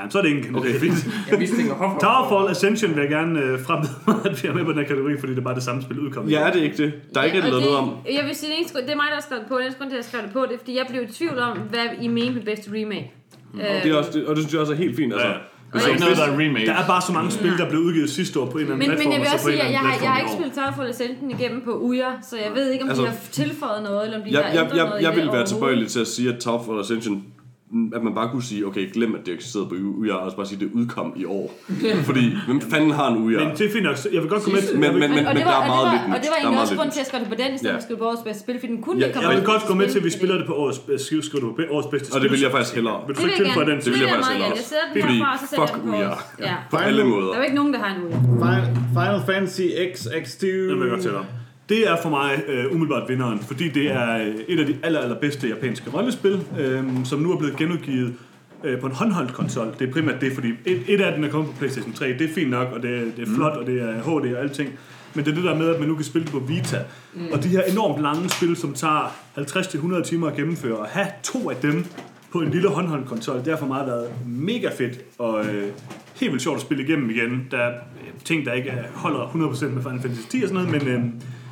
Men så er det ikke en kandidat. Okay. [laughs] Jeg mistænker Hoffer. Towerfall Ascension vil jeg gerne øh, mig, [laughs] at vi er med på den her kategori, fordi det er bare det samme spil udkommet. Ja, er det ikke det? Der er ikke Ja, og lavet noget om. det, Jeg vil sige, det er, det er mig, der har skrevet det på. Den eneste grund til, at jeg skrev det på, det er, fordi jeg blev i tvivl om, hvad I mente med bedste remake. Øh, Det er også, det, og det synes jeg også er helt fint. Altså, Ja. Det er ikke noget, der er remake. Der er bare så mange spil, der blev udgivet sidste år på en eller anden men, men platform, jeg vil og så også sige, at jeg, har, jeg har ikke spillet Towerfall Ascension igennem på Uya, så jeg ved ikke, om Altså, de har tilføjet noget, eller om de jeg, har jeg, ændret jeg, noget jeg i vil det være tilbøjelig til at sige, at Towerfall Ascension at man bare kunne sige, okay, glem at det eksisterede på UR, og så bare sige, at det udkom i år. Fordi, hvem fanden har en UR? Men det er fint nok. Jeg vil godt gå med til... Men- men- Og, og, det der er meget det lidt og det var egentlig også grund til, at jeg skrev det på den, i stedet for at skrive på årets bedste spil, fordi den kunne Ja, ikke komme Jeg vil godt gå med til, at vi spil, spiller det på årets, skriv, skriver du på årets bedste Og det vil jeg faktisk hellere. Vil du Det ikke jeg tilføje den? Det vil jeg Det faktisk hellere. Jeg sætter den Fordi, herfra, og så sætter den på årets. Ja. På alle måder. Der er jo ikke nogen, der har en Uya. Final, Fantasy X, X2. Den vil jeg godt tælle om. Det er for mig øh, umiddelbart vinderen, fordi det er øh, et af de aller, allerbedste japanske rollespil, øh, som nu er blevet genudgivet øh, på en håndholdt konsol. Det er primært det, fordi et, et af dem er kommet på PlayStation 3. Det er fint nok, og det, er- det er flot, og det er HD og alting. Men det er det der med, at man nu kan spille det på Vita. Mm. Og de her enormt lange spil, som tager 50-100 timer at gennemføre, og have to af dem på en lille håndholdt konsol, det har for mig været mega fedt, og øh, helt vildt sjovt at spille igennem igen. Der er øh, ting, der ikke er- holder 100% med Final Fantasy 10 og sådan noget, men øh,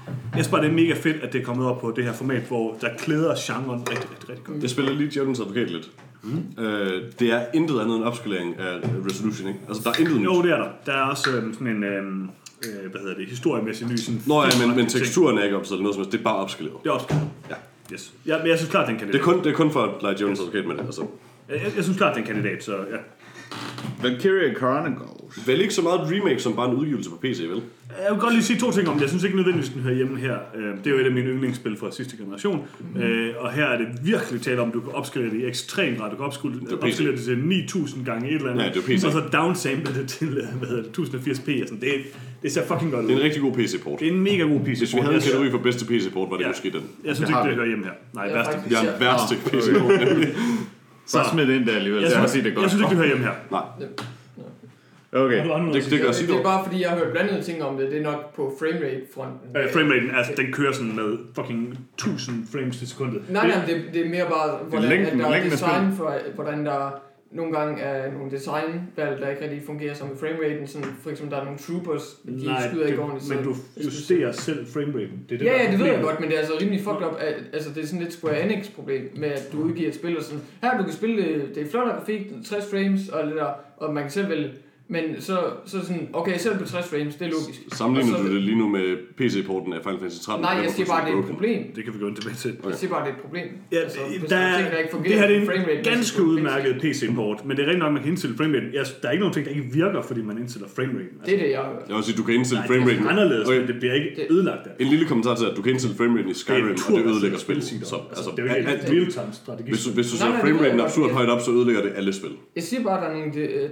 jeg synes bare, det er mega fedt, at det er kommet op på det her format, hvor der klæder genren rigtig, rigtig, rigtig godt. Jeg spiller lige Djævelens advokat lidt. Mm. Øh, det er intet andet end opskalering af Resolution, ikke? Altså, der er intet nyt. Jo, det er der. Der er også øh, sådan en, øh, øh, hvad hedder det, historiemæssig ny sådan... Nå ja, men, men teksturen er ikke opsat eller noget som helst. Det er bare opskaleret. Det er også Ja. Yes. Ja, men jeg synes klart, den kan Det er kun, det er kun for at lege Djævelens advokat med det. Altså. Jeg, jeg, jeg synes klart, den er en kandidat, så ja. Valkyria Chronicles. Vel ikke så meget et remake, som bare en udgivelse på PC, vel? Jeg vil godt lige sige to ting om det. Jeg synes ikke nødvendigvis, den hører hjemme her. Øh, Det er jo et af mine yndlingsspil fra sidste generation. Øh, Og her er det virkelig tale om, at du kan opskalere det i ekstrem grad. Du kan opskalere er det til 9000 gange et eller andet. Ja, det er PC. Og så downsample det til øh, hvad hedder det, 1080p. Og sådan. Det, det ser fucking godt ud. Det er en rigtig god PC-port. Det er en mega god PC. Hvis vi havde en kategori for bedste PC-port, var det Ja. måske den. Jeg synes Det har ikke, det hører hjemme her. Nej, Ja, værste. har en værste PC-port. [laughs] Så smid det ind der alligevel. Jeg Jeg må synes, sige, det er jeg synes ikke, det hører hjemme her. Nej, Okay. Andre det, det gør Det, sit det er bare fordi, jeg har hørt blandede ting om det. Det er nok på framerate-fronten. Øh, frameraten, altså den kører sådan med fucking 1000 frames til sekundet. Nej, nej, det, det er mere bare, hvordan længden- at der er design for, hvordan der nogle gange er nogle designvalg, der ikke rigtig fungerer som i frameraten. Sådan, for eksempel, der er nogle troopers, de Nej, skyder ikke det, ordentligt. men du justerer selv frameraten. Det er det, Ja, der er ja, det ved jeg godt, men det er altså rimelig fucked up. at- Altså, det er sådan lidt Square Enix problem med, at du udgiver et spil og sådan, her du kan spille, det det er flot grafik, 60 frames og lidt der, og man kan selv vælge Men så, så sådan, okay, selv på 60 frames, det er logisk. Sammenligner så- du det lige nu med PC-porten af Final Fantasy 13? Nej, jeg siger bare, det er et problem. Det kan vi gå tilbage til. Jeg siger bare, det er et problem. Ja, Altså, hvis der, der er er, ting, der ikke fungerer, det her det er framerate, en ganske det udmærket PC-port, men det er rigtig nok, man kan indstille framerate. Ja, der er ikke nogen ting, der ikke virker, fordi man indstiller framerate. Det er det, jeg har hørt. Jeg vil sige, du kan indstille Nej, det er frameraten. anderledes, Okay. men det bliver ikke Det- ødelagt af. En lille kommentar til, at du kan indstille frameraten i Skyrim, og det ødelægger spil. Så, altså, det er jo ikke alt- et real-time strategi. hvis du, hvis du sætter det frameraten absurd højt op, så ødelægger det alle spil. Jeg siger bare, at der er nogle, de-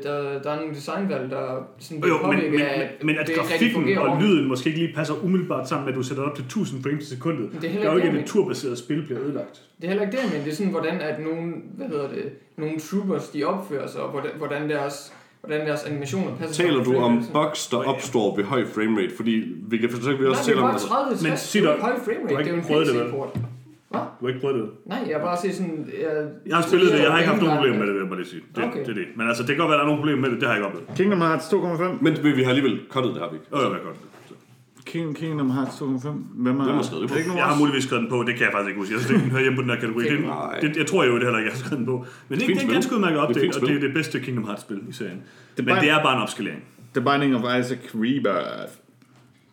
der, der er sådan Jo, men, men, af, men, men at det grafikken og lyden måske ikke lige passer umiddelbart sammen med, at du sætter op til 1000 frames i sekundet, det er gør jo ikke at et turbaseret spil bliver ødelagt. Det er heller ikke det, men det er sådan, hvordan at nogle, hvad hedder det, nogle troopers, de opfører sig, og hvordan, hvordan deres, hvordan deres animationer passer Taler du om bugs, der opstår ved høj framerate? Fordi vi kan, så kan vi også Nej, det er om... bare Altså, 30 Men 60, sig er jo høj framerate, det er jo en prøvet det? PC-port. Du har ikke prøvet det? Nej, jeg har bare set sådan... Jeg, Jeg har spillet det, jeg har ikke haft nogen Ingen problemer med det, vil jeg bare lige sige. Det, Okay. det er det. Men altså, det kan godt være, der er nogle problemer med det, det har jeg ikke oplevet. Kingdom Hearts 2,5. men vi har alligevel cuttet det, har vi ikke? Åh, oh, ja, godt. King, Kingdom Hearts 2,5. Hvem har, Hvem har skrevet det på? Er ikke nogen Jeg har muligvis skrevet den på, det kan jeg faktisk ikke huske. Jeg synes, det hører hjemme på den her kategori. Det, det, jeg tror jo det heller ikke, jeg har skrevet den på. Men det, fint det er en ganske udmærket Det et update, og det er det bedste Kingdom Hearts-spil i serien. Det er Men det er bare en opskalering. The Binding of Isaac Rebirth.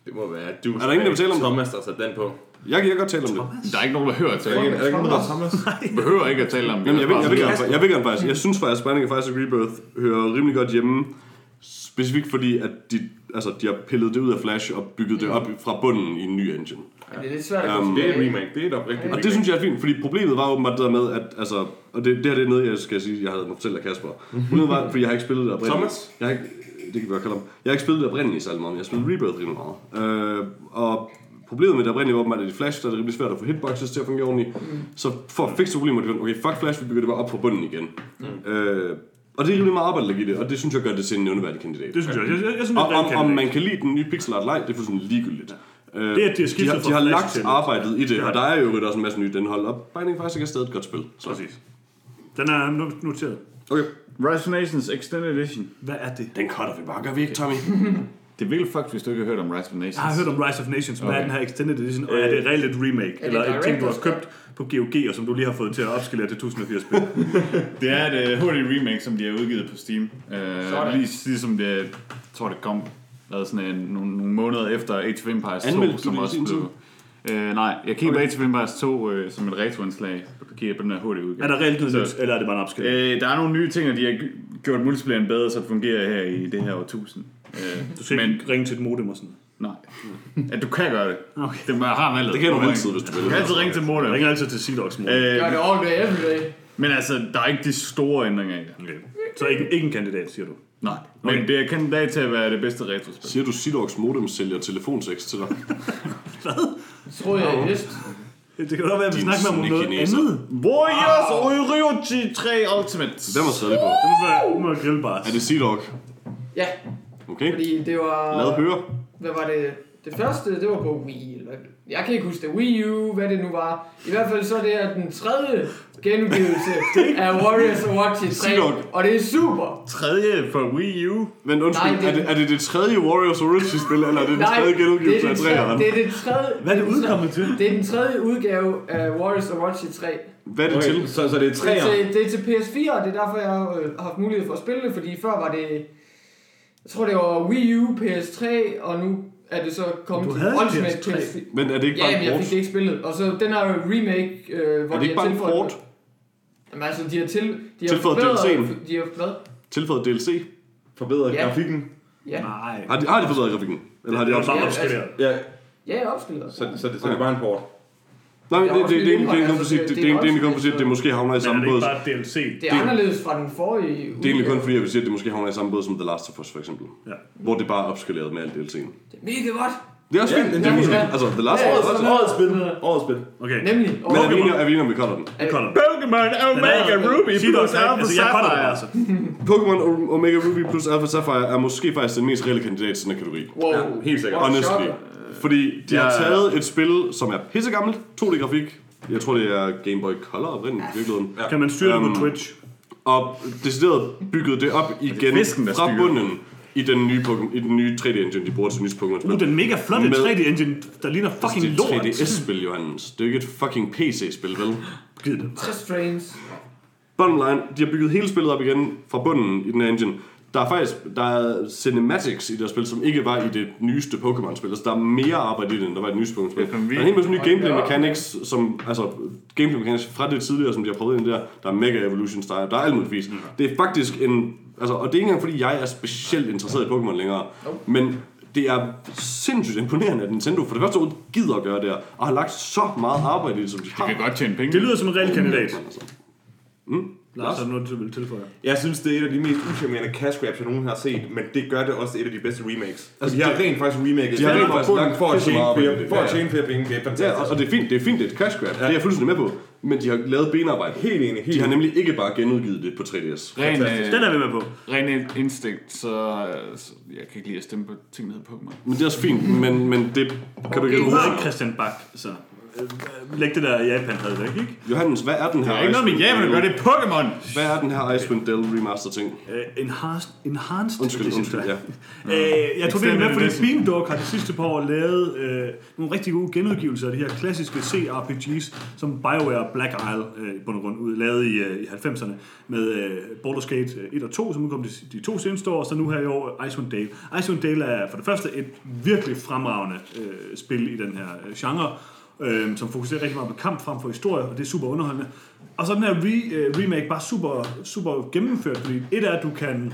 Det må være du. Er der ingen, der vil tale om det? Thomas, der har sat den på. Jeg kan jeg godt tale om det. Der er ikke nogen, der behøver at tale om har Thomas? [laughs] det. behøver ikke at tale om det. Jamen, jeg, vil, jeg, vil, Bare- gerne, jeg vil gerne faktisk. Jeg synes faktisk, at Isaac Rebirth hører rimelig godt hjemme. Specifikt fordi, at de, altså, de har pillet det ud af Flash og bygget det op fra bunden i en ny engine. Det er lidt svært at Um, Det er et remake. Det er et oprigtigt Og det synes jeg er fint, fordi problemet var åbenbart det der med, at, altså, og det, det her det er noget, jeg skal sige, jeg havde må fortælle af Kasper. Problemet var, fordi jeg har ikke spillet det oprindeligt. Thomas? Jeg har ikke, det kan vi godt kalde ham. Jeg har ikke spillet det oprindeligt særlig meget, men jeg har spillet Rebirth rimelig meget. Øh, og problemet med det oprindelige var åbenbart, at i Flash, der er det rimelig svært at få hitboxes til at fungere ordentligt. Så for at fikse problemet, var det, okay, fuck Flash, vi bygger det bare op fra bunden igen. Øh, og det er rimelig meget arbejde, der giver det, og det synes jeg gør det til en nævneværdig kandidat. Det synes jeg. Jeg, jeg, jeg synes, Og det er om, om man kan lide den nye pixel art light, det er fuldstændig ligegyldigt. Øh, Det, at de de har, de har lagt til- arbejdet i det, Ja. og der er jo også en masse nyt indhold, og Binding of Isaac er stadig et godt spil. Så. Præcis. Den er no- noteret. Okay. Rise of Nations Extended Edition. Hvad er det? Den cutter vi bare, gør vi ikke, Tommy? [laughs] Det er virkelig fuck, hvis du ikke har hørt om Rise of Nations. Jeg har hørt om Rise of Nations. Er Okay. den her Extended Edition? Og er det reelt et remake? det Eller et ting, du har købt på GOG, og som du lige har fået til at opskalere til 1080 spil? [laughs] Det er et uh, hurtigt remake, som de har udgivet på Steam. Uh, Sådan. lige, ligesom det, jeg tror det kom lavet sådan en, nogle, nogle måneder efter Age of Empires 2, Anmeldte som også blev... Uh, nej, jeg kiggede okay. på Age of Empires 2 uh, som et retroindslag, og kiggede på den her hurtige udgave. er der reelt noget nyt, eller er det bare en opskalering? Øh, der er nogle nye ting, og de har gjort multiplayeren bedre, så det fungerer her i det her årtusind. Øh, Du skal men ikke ringe til et modem og sådan nej, at du kan gøre det. Okay. Det man har valget. Det kan du altid, hvis du vil. Du kan altid ringe til Jeg modem. ringer altid til Seedogs modem. Øh, Gør det all day, every day. men altså, der er ikke de store ændringer i det. Okay. Så ikke, ikke en kandidat, siger du? Nej, men Okay. det er kandidat til at være det bedste retrospil. Siger du, Sidox modem sælger telefonsex til dig? [laughs] Det troede jeg, jeg vidste. Det kan godt være, at vi Din snakker med om noget snekineser. andet. Warriors Orochi 3 Ultimate. Det på? Det må være, det må være grillbart. Er det Sea Ja, Okay. fordi det var... Lad høre. Hvad var det? Det første, det var på Wii. Eller, jeg kan ikke huske det. Wii U, hvad det nu var. I hvert fald så er det her den tredje genudgivelse [laughs] af Warriors of Watch 3. Sig Og det er super. Tredje for Wii U. Men undskyld, Nej, det- er, det, er det det tredje Warriors Origin-spil, eller er det den tredje genudgivelse af det er, den træerne? tredje, det er det tredje... Hvad er det udkommet til? Det er den tredje udgave af Warriors of Watch 3. Hvad er det til? Okay, så, så det er Det træer. er, til, det er til PS4, og det er derfor, jeg har øh, haft mulighed for at spille det, fordi før var det... Jeg tror, det var Wii U, PS3, og nu er det så kommet Du til Ultimate PS3. PS4. Men er det ikke Ja, bare men en jeg port? fik det ikke spillet. Og så den her remake, øh, hvor Er det de ikke har bare en tilføjet... port? Jamen altså, de har til... De har Tilføjet DLC'en? De har hvad? Tilføjet DLC? Forbedret Ja. grafikken. Ja. Nej. Har de, har de forbedret grafikken? Eller har de Det er også... bare Ja, opskaleret. Ja, Ja, jeg opskiller. så, så, det, så det er bare en port. Nej, det, det, det, det, det, det, er kun altså, det- det, det det, er er egentlig kun fordi, at det måske havner i er samme det båd. ikke bare DLC? Det er anderledes fra den forrige Det er egentlig kun fordi, jeg vil sige, at det måske havner i samme båd som The Last of Us, for eksempel. Ja. Hvor det bare er opskaleret med alt DLC'en. Det er mega godt. Det er også fint. det Det er er måske, fint. altså, The Last of Us også. så- Årets spil. Årets spil. Okay. Nemlig. Men er vi enige, er vi enige om, vi cutter den? Det kolder. Pokémon Omega Ruby Sig dog, plus Alpha altså, jeg kolder det bare så. Pokémon Omega Ruby plus Alpha Sapphire er måske faktisk den mest reelle kandidat til den her kategori. Wow. Helt sikkert. Honestly. Fordi de har Ja. taget et spil, som er pissegammelt, 2D-grafik. Jeg tror, det er Game Boy Color oprindeligt i virkeligheden. Kan man styre det Øhm, på Twitch? Og decideret bygget det op igen fisken, der fra bunden i den nye, Pokémon- i den nye 3D-engine, de bruger til nyt Pokémon-spil. Uh, den mega flotte Med- 3D-engine, der ligner fucking det er lort. et 3DS-spil, Johannes. Det er jo ikke et fucking PC-spil, vel? Gid det. 60 frames. Bottom line, de har bygget hele spillet op igen fra bunden i den her engine. Der er faktisk der er cinematics i det spil, som ikke var i det nyeste Pokémon-spil. Altså, der er mere arbejde i det, end der var i det nyeste Pokémon-spil. Er Der er en hel masse nye gameplay mechanics, som, altså, gameplay mechanics fra det tidligere, som de har prøvet ind der. Der er Mega Evolution Style, der er alt muligt vis. Det er faktisk en, altså, og det er ikke engang, fordi jeg er specielt interesseret i Pokémon længere, men det er sindssygt imponerende, at Nintendo for det første år gider at gøre det her, og har lagt så meget arbejde i det, som de har. Det kan godt tjene penge. Det lyder som en reel kandidat. Altså, Lars, er der noget, du vil tilføje? Jeg synes, det er et af de mest uschammerende cash grabs, jeg nogen har set, men det gør det også et af de bedste remakes. Altså, de har rent faktisk remaket de har rent faktisk for, lagt for, at tjene flere, arbejde i det. for at Ja, ja. tjene flere penge. Det er Ja, fantastisk. og, og det er fint, det er fint, det er et cash grab. Det er jeg fuldstændig med på. Men de har lavet benarbejde. Helt enig, helt De har nemlig ikke bare genudgivet det på 3DS. Ren, øh, Den er vi med på. ren instinkt, så, så jeg kan ikke lide at stemme på ting, der hedder Pokémon. Men det er også fint, men, men det kan du ikke Du hedder ikke Christian Bak, så... øh, Læg det der Japan havde væk, ikke? Johannes, hvad er den her Der er ikke noget med Japan at gøre, det er Pokémon! Hvad er den her Icewind Dale remaster ting? Uh, enhanced, enhanced Undskyld, edition, undskyld, ja. Øh, jeg tror det er med, fordi edition. Beamdog har de sidste par år lavet øh, nogle rigtig gode genudgivelser af de her klassiske CRPG's, som BioWare Black Isle øh, i bund og grund ud, lavede i, øh, i 90'erne med øh, Baldur's Gate øh, 1 og 2, som udkom de, de to seneste år, og så nu her i år Icewind Dale. Icewind Dale er for det første et virkelig fremragende øh, spil i den her øh, genre, øh, som fokuserer rigtig meget på kamp frem for historie, og det er super underholdende. Og så den her re, øh, remake bare super, super gennemført, fordi et er, at du kan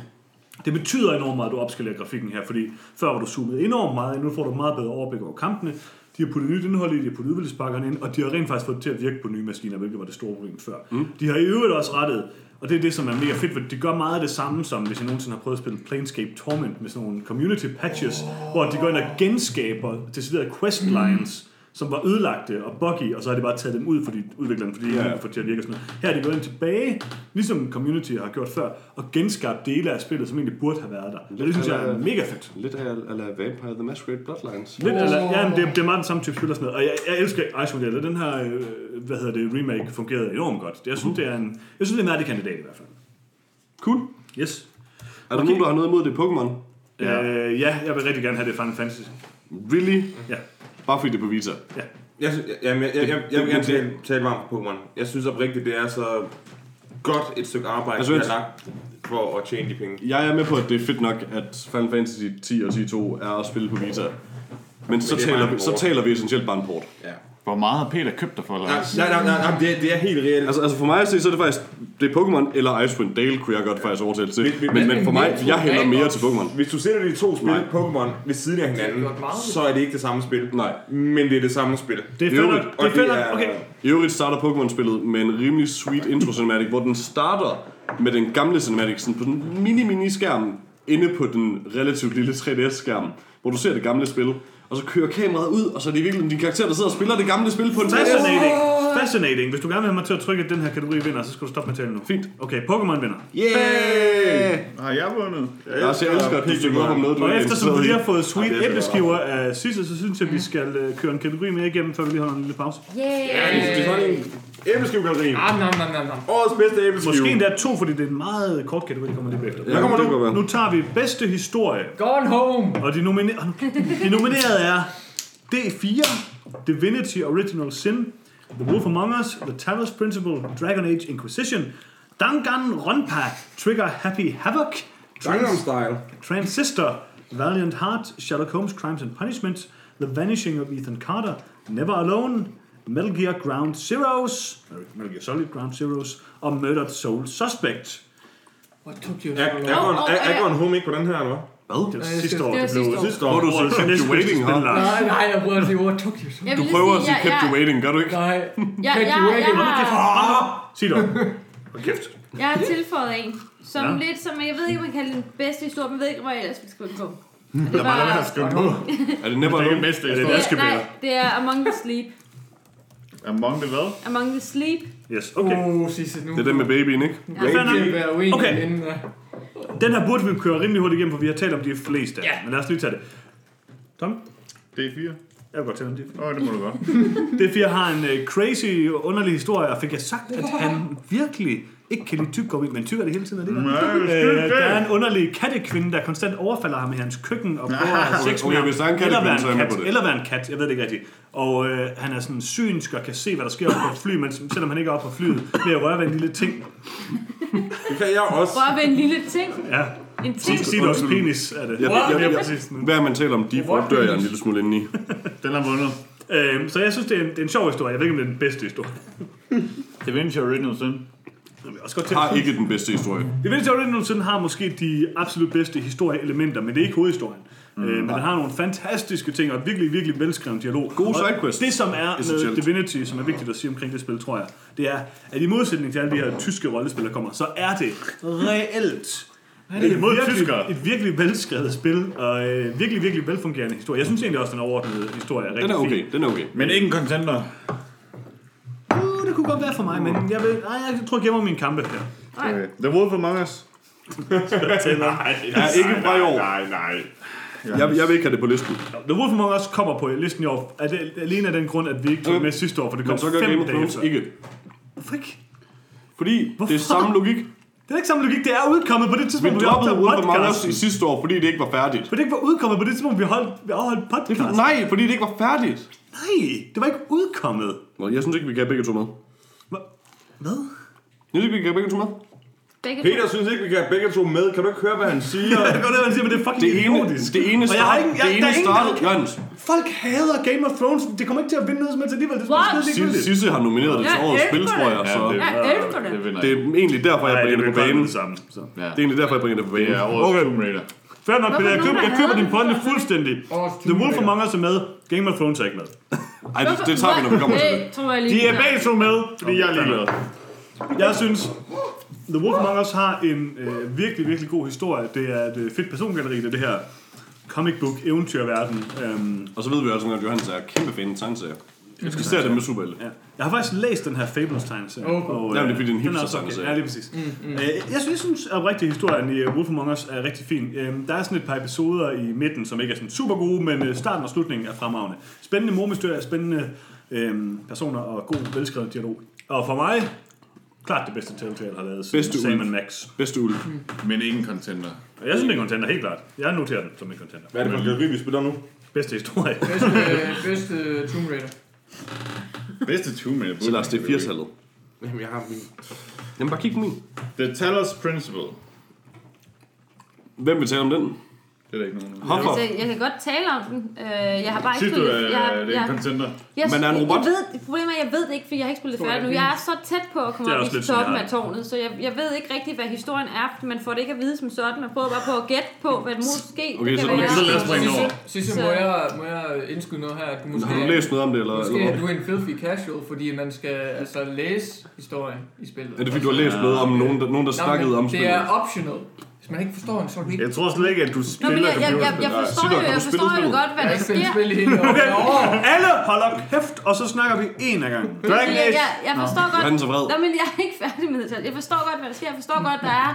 det betyder enormt meget, at du opskalerer grafikken her, fordi før var du zoomet enormt meget, ind, nu får du et meget bedre overblik over kampene. De har puttet nyt indhold i, de har puttet udvalgspakkerne ind, og de har rent faktisk fået det til at virke på nye maskiner, hvilket var det store problem før. Mm. De har i øvrigt også rettet, og det er det, som er mega fedt, for de gør meget af det samme, som hvis jeg nogensinde har prøvet at spille Planescape Torment med sådan nogle community patches, hvor de går ind og genskaber decideret questlines, mm som var ødelagte og buggy, og så har de bare taget dem ud for de udviklerne, fordi de ikke det til at virke sådan noget. Her er de gået ind tilbage, ligesom Community har gjort før, og genskabt dele af spillet, som egentlig burde have været der. Og det synes jeg er mega fedt. Lidt af eller Vampire the Masquerade Bloodlines. Lidt, eller, ja, men det, det er meget den samme type spil og sådan noget. Og jeg, jeg elsker Icewind Dale. Den her, øh, hvad hedder det, remake fungerede enormt godt. Jeg synes, det er en, jeg synes, det er en kandidat i hvert fald. Cool. Yes. Er der nogen, der har noget imod det Pokémon? Ja. Øh, ja, jeg vil rigtig gerne have det Final Fantasy. Really? Ja. Bare fordi det er på Vita. Jeg, synes- jamen, jeg, jeg, jeg, jeg vil gerne tale, tale varmt på Pokémon. Jeg synes oprigtigt, det er så godt et stykke arbejde, Altså, altså, de har lagt for at tjene de penge. Jeg er med på, at det er fedt nok, at Final Fantasy 10 og 10-2 er at spille på Vita. Men så, det er taler, vi, så taler vi essentielt bare en port. Ja. Hvor meget har Peter købt dig for, Lars? nej, nej, nej, nej det, er, det er helt reelt. Altså, altså for mig at se, så er det faktisk, det er Pokémon eller Icewind Dale, kunne jeg godt faktisk overtale til. Vi- Men, men for mig, jeg hælder mere til Pokémon. Hvis du sætter de to spil. Pokémon, ved siden af hinanden, så er det ikke det samme spil. Nej. Men det er det samme spil. Det er fedt Det er fedt er- Okay. I øvrigt starter Pokémon-spillet med en rimelig sweet intro cinematic, hvor den starter med den gamle cinematic sådan på den mini-mini skærm inde på den relativt lille 3DS-skærm, hvor du ser det gamle spil. Og så kører kameraet ud, og så er det virkelig din karakter, der sidder og spiller det gamle spil på en 3DS. Fascinating. Fascinating. Hvis du gerne vil have mig til at trykke, at den her kategori vinder, så skal du stoppe med at tale nu. Fint. Okay, Pokémon vinder. Yeah! Har jeg vundet? Lars, jeg elsker, at du støtter op om noget, du Og er eftersom vi lige i. har fået sweet er æbleskiver af Sisse, så synes jeg, at vi skal øh, køre en kategori mere igennem, før vi lige holder en lille pause. Yeah. Vi har en æbleskivekategorien. Ah, nej, nej, nej, nej. Årets bedste æbleskive. Måske endda to, fordi det er en meget kort kategori, der kommer lige bagefter. Ja, kommer nu? Nu tager vi bedste historie, Gone home! og de, nominer- [laughs] de nominerede er D4, Divinity Original Sin, The Wolf Among Us, The Talos Principle, Dragon Age Inquisition, Danganronpa, Trigger Happy Havoc, Gangnam Style. Transistor, Valiant Heart, Sherlock Holmes Crimes and Punishment, The Vanishing of Ethan Carter, Never Alone, Metal Gear Ground Zeroes, øh, Metal Gear Solid Ground Zeroes, og Murdered Soul Suspect. What took you Er, so er, long? er, er, er Home ikke på den her, eller hvad? Det var det sidste år, det det blev sidste år. Sidste år. Hvor du så kept you waiting, huh? Nej, nej, jeg prøver at sige, what took you so Jeg Du prøver at sige kept you jeg, waiting, gør du ikke? Nej, [laughs] jeg, jeg, kept jeg, you jeg, waiting. har, Sig dog. [laughs] Hold kæft. jeg har tilføjet en, som Ja. lidt som, jeg ved ikke, om man kalder den bedste historie, men jeg ved ikke, hvor jeg ellers vil skrive den på. Det var noget, der var, skrev på. [laughs] Er det Never Det er Alone? bedste Er det. Askebæller? nej, det er Among the Sleep. Among the hvad? Among the Sleep. Yes, okay. Uh, Sisse, nu. Det er den med babyen, ikke? Ja. Jeg vil være uenig Okay. inden, Den her burde vi køre rimelig hurtigt igennem, for vi har talt om de fleste. Ja. Men lad os lige tage det. Tom? Det er fire. Jeg vil godt tage den. det. Åh, det må du godt. [laughs] D4 har en uh, crazy, underlig historie, og fik jeg sagt, at han virkelig ikke kan lide tyggegummi, men tykker det hele tiden. Nej, det er Øh, der er en underlig kattekvinde, der konstant overfalder ham i hans køkken og prøver at have sex med okay, ham. hvis der er en eller være kattekvinde, så er en jeg med kat, på det. eller være en kat, jeg ved det ikke rigtigt. Og øh, han er sådan synsk og kan se, hvad der sker på et fly, men selvom han ikke er oppe på flyet, ved at røre ved en lille ting. Det kan jeg også. Rør ved en lille ting. Ja. En ting. sig det også penis, er det. Jeg, Ja, jeg, ja, jeg, præcis. hver man taler om Deep Rock, dør jeg en lille smule indeni. [laughs] Den har vundet. Øhm, så jeg synes, det er, en, det er en sjov historie. Jeg ved ikke, om det er den bedste historie. Da Vinci Original Sin. Jeg vil også godt Har ikke den bedste historie. Det Vinci Original Sin har måske de absolut bedste historieelementer, men det er ikke hovedhistorien. Mm, øh, men den har nogle fantastiske ting og virkelig, virkelig velskrevet dialog. Gode Og sidequests. Det, som er med. Divinity, som er vigtigt at sige omkring det spil, tror jeg, det er, at i modsætning til alle de her tyske rollespil, der kommer, så er det reelt det er mod virkelig, tyskere? et virkelig velskrevet spil, og øh, virkelig, virkelig velfungerende historie. Jeg synes egentlig også, den overordnede historie er rigtig Den er okay, fin. den er okay. Men ikke en contender. Det kunne godt være for mig, men jeg, vil, nej, jeg tror, jeg gemmer mine kampe her. Okay. The Wolf Among Us. Er [laughs] ikke fra i år. Nej, nej. Jeg, jeg vil ikke have det på listen. The Wolf Among Us kommer på listen i år, er det, alene af den grund, at vi ikke tog Okay. med sidste år, for det kom så gør fem dage efter. ikke. Hvorfor ikke? Fordi Hvorfor? det er samme logik. Det er ikke samme logik, det er udkommet på det Vi tidspunkt, hvor vi Among Us podcasten. i sidste år, fordi det ikke var færdigt. For det ikke var udkommet på det tidspunkt, vi holdt, vi afholdt podcast. Nej, fordi det ikke var færdigt. Nej, det var ikke udkommet. Nå, jeg synes ikke, vi kan begge to med. Hva- Hvad? Jeg synes ikke, vi kan have begge to med. Begge Peter synes ikke, vi kan have begge to med. Kan du ikke høre, hvad han siger? [laughs] Jeg kan godt hvad han siger, men det er fucking Det ene, idiotisk. det ene Og jeg har start, ikke- jeg- det der ene er ingen, startede, Jørgens, Folk hader Game of Thrones. Det kommer ikke til at vinde noget som helst alligevel. Det er skide Sisse, har nomineret det til årets spil, tror jeg. Ja, Så det, Jeg elsker det. det det er egentlig derfor, jeg bringer det på banen. det. Det er egentlig derfor, jeg bringer det på Det banen. er årets Okay. Tomb Raider. Fair nok, Peter. Jeg køber, jeg køber din pointe fuldstændig. The Wolf. Among Us er med. Game of Thrones er ikke med. Ej, det, det tager vi, når vi kommer til det. Det tror jeg lige. De er begge to med, fordi jeg er ligeglad. Jeg synes, The Wolf Among Us har en øh, virkelig, virkelig god historie. Det er et øh, fedt persongalleri, det det her comic book eventyrverden. Øhm, Og så ved vi også, at Johannes er kæmpe fan af tegneserier. Jeg skal se det med superhelte. ja. Jeg har faktisk læst den her Fables tegneserie. Oh. og, Jamen, det er fordi, er den også okay. hipster-tegneserie. Ja, lige præcis. Mm, mm. Øh, jeg, synes, jeg synes at rigtig historien i uh, Wolf Among Us er rigtig fin. Øhm, der er sådan et par episoder i midten, som ikke er sådan super gode, men øh, starten og slutningen er fremragende. Spændende mormestøjer, spændende øhm, personer og god, velskrevet dialog. Og for mig, klart det bedste Telltale har lavet siden Bedste Sam. Max. Bedste ulv. Men ikke en contender. Og jeg synes, det er en contender, helt klart. Jeg noterer den som en contender. Hvad er det for en kategori, vi spiller nu? Bedste historie. Bedste, øh, [laughs] bedste Tomb Raider. Bedste Raider. Så Lars, det er 80-tallet. Jamen, jeg har min... Jamen, bare kig på min. The Talos Principle. Hvem vil tale om den? Det er der ikke nogen. Hoffer. Altså, jeg kan godt tale om den. Øh, jeg har bare ikke spillet... jeg, har- det er jeg, en contender? jeg, Men er en robot? Jeg ved, det problemet er, at jeg ved det ikke, for jeg har ikke spillet det jeg færdigt nu. Jeg er så tæt på at komme Det er op i toppen jeg af tårnet, så jeg, jeg ved ikke rigtig, hvad historien er, man får det ikke at vide som sådan. Man prøver bare på at gætte på, hvad det måske Okay, det så- kan okay, være. så lad os springe over. Sisse, Så- må jeg, må jeg indskyde noget her? at Du måske, Har du læst noget om det, eller? måske eller er du en filthy casual, fordi man skal altså læse historien i spillet. Er det fordi, du har læst noget om nogen, der, nogen, der snakkede om Det spillet? er optional. Hvis man ikke forstår en, så er du ikke... Jeg tror slet ikke, at du Nå, men spiller jeg, jeg, jeg, jeg forstår jo, jeg forstår jo godt, hvad Jeg der sker. spil i alle holder kæft, og så snakker vi en af gangen. Dragon Jeg, Age. jeg, jeg forstår godt... Johannes er vred. Nå, men jeg er ikke færdig med det. Jeg forstår godt, hvad der sker. Jeg forstår godt, der er...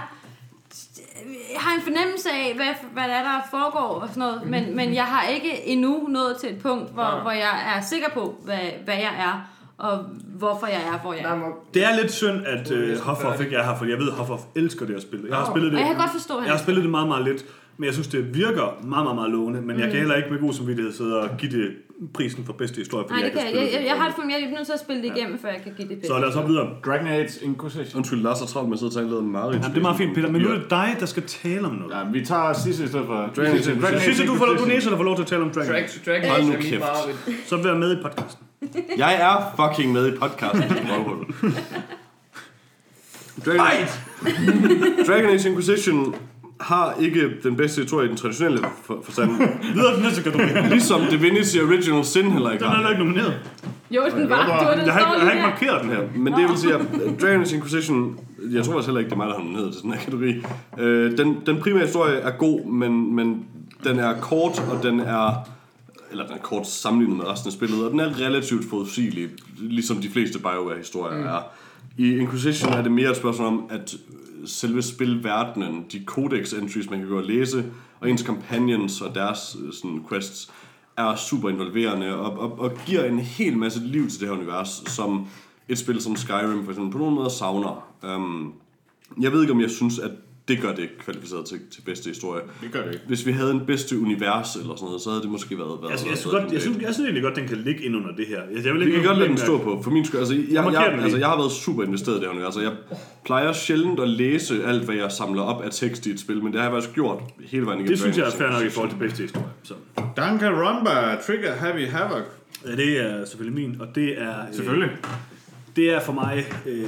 Jeg har en fornemmelse af, hvad, hvad der er, der foregår og sådan noget, men, men jeg har ikke endnu nået til et punkt, hvor, hvor jeg er sikker på, hvad, hvad jeg er, og hvorfor jeg er, hvor jeg er. Det er lidt synd, at uh, Hoffer ikke er her, for jeg ved, at Hoffer elsker det at spille. Jeg har spillet det, Og jeg kan godt forstå, at jeg har spillet det meget, meget lidt, men jeg synes, det virker meget, meget, meget lovende. Men jeg kan heller ikke med god samvittighed sidde og give det prisen for bedste historie, fordi Nej, det jeg kan ikke jeg. har Jeg, jeg, jeg har det for mig, jeg er nødt til at spille det igennem, før jeg kan give det det. bedste. Så lad os hoppe videre. Dragon Age Inquisition. Undskyld, Lars er travlt med at sidde og tale lidt Marit. Jamen, det er meget fint, Peter, men nu er det dig, der skal tale om noget. Ja, vi tager sidste i stedet for. Dragon Age Age Sidste, du får du Inquisition. næser, der får lov til at tale om Dragon Drag, Age. Dragon Hold nu kæft. Så vær med i podcasten. Jeg er fucking med i podcasten. [laughs] Dragon, Dragon Age Inquisition har ikke den bedste historie i den traditionelle for- forstand. Videre til næste kategori. Ligesom Divinity Original Sin heller ikke Den er har. heller ikke nomineret. Jo, den var. Det var den Jeg har ikke, jeg har ikke markeret den her. Men det vil sige, at Dragon Age Inquisition, jeg tror også heller ikke, det er mig, der har den ned til den her kategori. Øh, den, den primære historie er god, men, men den er kort, og den er eller den er kort sammenlignet med resten af spillet, og den er relativt forudsigelig, ligesom de fleste BioWare-historier mm. er. I Inquisition er det mere et spørgsmål om, at selve spilverdenen, de codex entries, man kan gå og læse, og ens companions og deres øh, sådan, quests, er super involverende og, og, og giver en hel masse liv til det her univers, som et spil som Skyrim for eksempel på nogle måder savner. Um, jeg ved ikke, om jeg synes, at det gør det kvalificeret til, til bedste historie. Det gør det ikke. Hvis vi havde en bedste univers eller sådan noget, så havde det måske været... været Altså, jeg, synes godt, jeg, synes, bedre jeg synes egentlig godt, den kan ligge ind under det her. Jeg, jeg vil Vi ikke kan godt lade den stå på, for min skyld. Altså, jeg, jeg, lige. altså, jeg har været super investeret i det her univers. Altså, jeg plejer sjældent at læse alt, hvad jeg samler op af tekst i et spil, men det har jeg faktisk gjort hele vejen igennem. Det synes jeg er fair nok i forhold til bedste historie. Så. Danganronpa, Trigger Happy Havoc. Ja, det er selvfølgelig min, og det er... øh, Selvfølgelig. Det er for mig øh,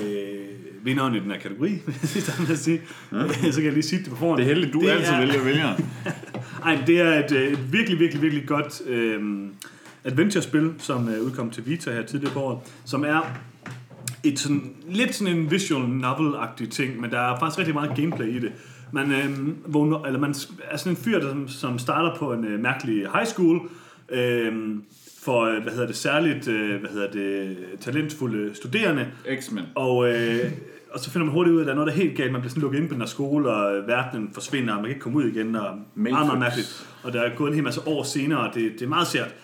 vinderen i den her kategori, [laughs] hvis at sige. [laughs] Så kan jeg lige sige det på forhånd. Det er heldigt, du Det altid er- vælger vælger. [laughs] Ej, det er et, øh, et virkelig, virkelig, virkelig godt øh, adventure-spil, som er udkommet til Vita her tidligere på året, som er et sådan, lidt sådan en visual novel-agtig ting, men der er faktisk rigtig meget gameplay i det. Man, øh, vågner, eller man er sådan en fyr, der, som, som starter på en øh, mærkelig high school, øh, for, øh, hvad hedder det, særligt, øh, hvad hedder det, talentfulde studerende, X-Men. og, øh, og så finder man hurtigt ud af, at der er noget, der er helt galt. Man bliver sådan lukket ind på den her skole, og øh, verdenen forsvinder, og man kan ikke komme ud igen. Og meget, meget mærkeligt. Og der er gået en hel masse år senere, og det, det er meget sært.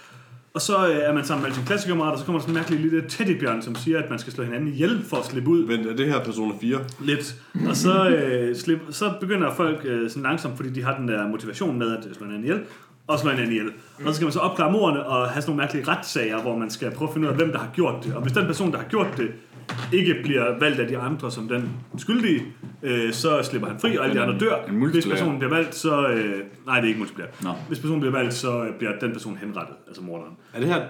Og så øh, er man sammen med sine klassekammerater, og så kommer der sådan en mærkelig lille teddybjørn, som siger, at man skal slå hinanden ihjel for at slippe ud Men er det her Persona 4? lidt. Og så, øh, slip, så begynder folk øh, sådan langsomt, fordi de har den der motivation med at slå hinanden ihjel, og slå hinanden ihjel. Og så skal man så opklare mordene og have sådan nogle mærkelige retssager, hvor man skal prøve at finde ud af, hvem der har gjort det. Og hvis den person, der har gjort det, ikke bliver valgt af de andre som den skyldige, øh, så slipper han fri, og alle de andre dør. En Hvis personen bliver valgt, så... Øh, nej, det er ikke multiplayer. Nå. Hvis personen bliver valgt, så øh, bliver den person henrettet, altså morderen. Er det her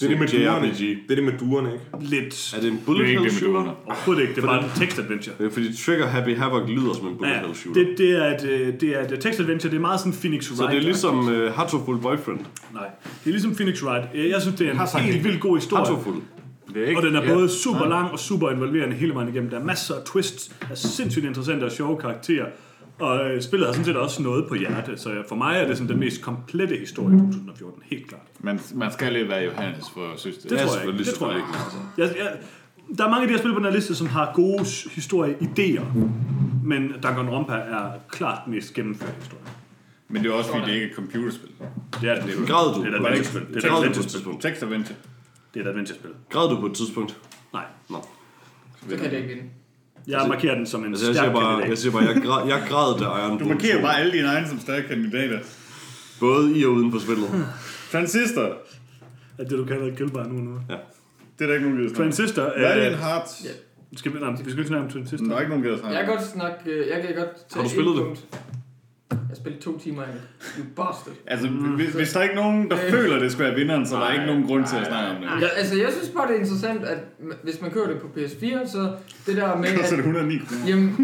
Det er det med duerne. Det er det med duerne, ikke? Lidt. Er det en Det er bullet ikke hell shooter? Overhovedet ikke, det er bare en text-adventure. Det er fordi Trigger Happy Havoc lyder som en bullet Ja, hell shooter. det, det, er et, øh, det er et text adventure, det er meget sådan Phoenix Wright. Så det er ligesom uh, Hatoful Boyfriend. Nej, det er ligesom Phoenix Wright. Jeg synes, det er en helt vildt god historie. Hatoful. Det er ikke, Og den er ja. både super lang og super involverende hele vejen igennem. Der er masser af twists, der er sindssygt interessante og sjove karakterer. Og øh, spillet har sådan set også noget på hjerte, så for mig er det sådan den mest komplette historie i 2014, helt klart. Man, man skal lidt være Johannes for at synes det. Det Ja, tror jeg ikke. Det tror jeg ikke. Jeg, jeg, der er mange af de her spil på den her liste, som har gode historieidéer, men Danganronpa er klart den mest gennemførte historie. Men det er også fordi, det ikke er et computerspil. Det er det. Det er, Græd du det er et på adventure-spil. Det er et adventure-spil. tidspunkt? Det er et adventure-spil. Græd du på et tidspunkt? Nej. Nå. Så kan det ikke vinde. Jeg markerer den som en Altså, jeg stærk siger bare, kandidat. jeg siger bare, jeg, græd, jeg græd, da Iron Du markerer bare alle dine egne som stærke kandidater. Både i og uden for spillet. Transistor. Er det, du kalder et kildbar nu? nu. Det er der ikke nogen, der. Transistor. Valiant Øh, Hearts. Ja. skal vi, nej, vi skal ikke snakke om Transistor. Der er ikke nogen, der snakke. Jeg kan godt snakke, øh, jeg kan godt tage Har du et spillet det? punkt. Jeg spillede to timer af det. You bastard. Altså, hvis, hvis der er ikke nogen, der Øh. føler, det skal være vinderen, så er der ikke nogen grund til at snakke om det. Ja, altså, jeg synes bare, det er interessant, at hvis man kører det på PS4, så det der med, [laughs] Så er det 109 kroner. Jamen,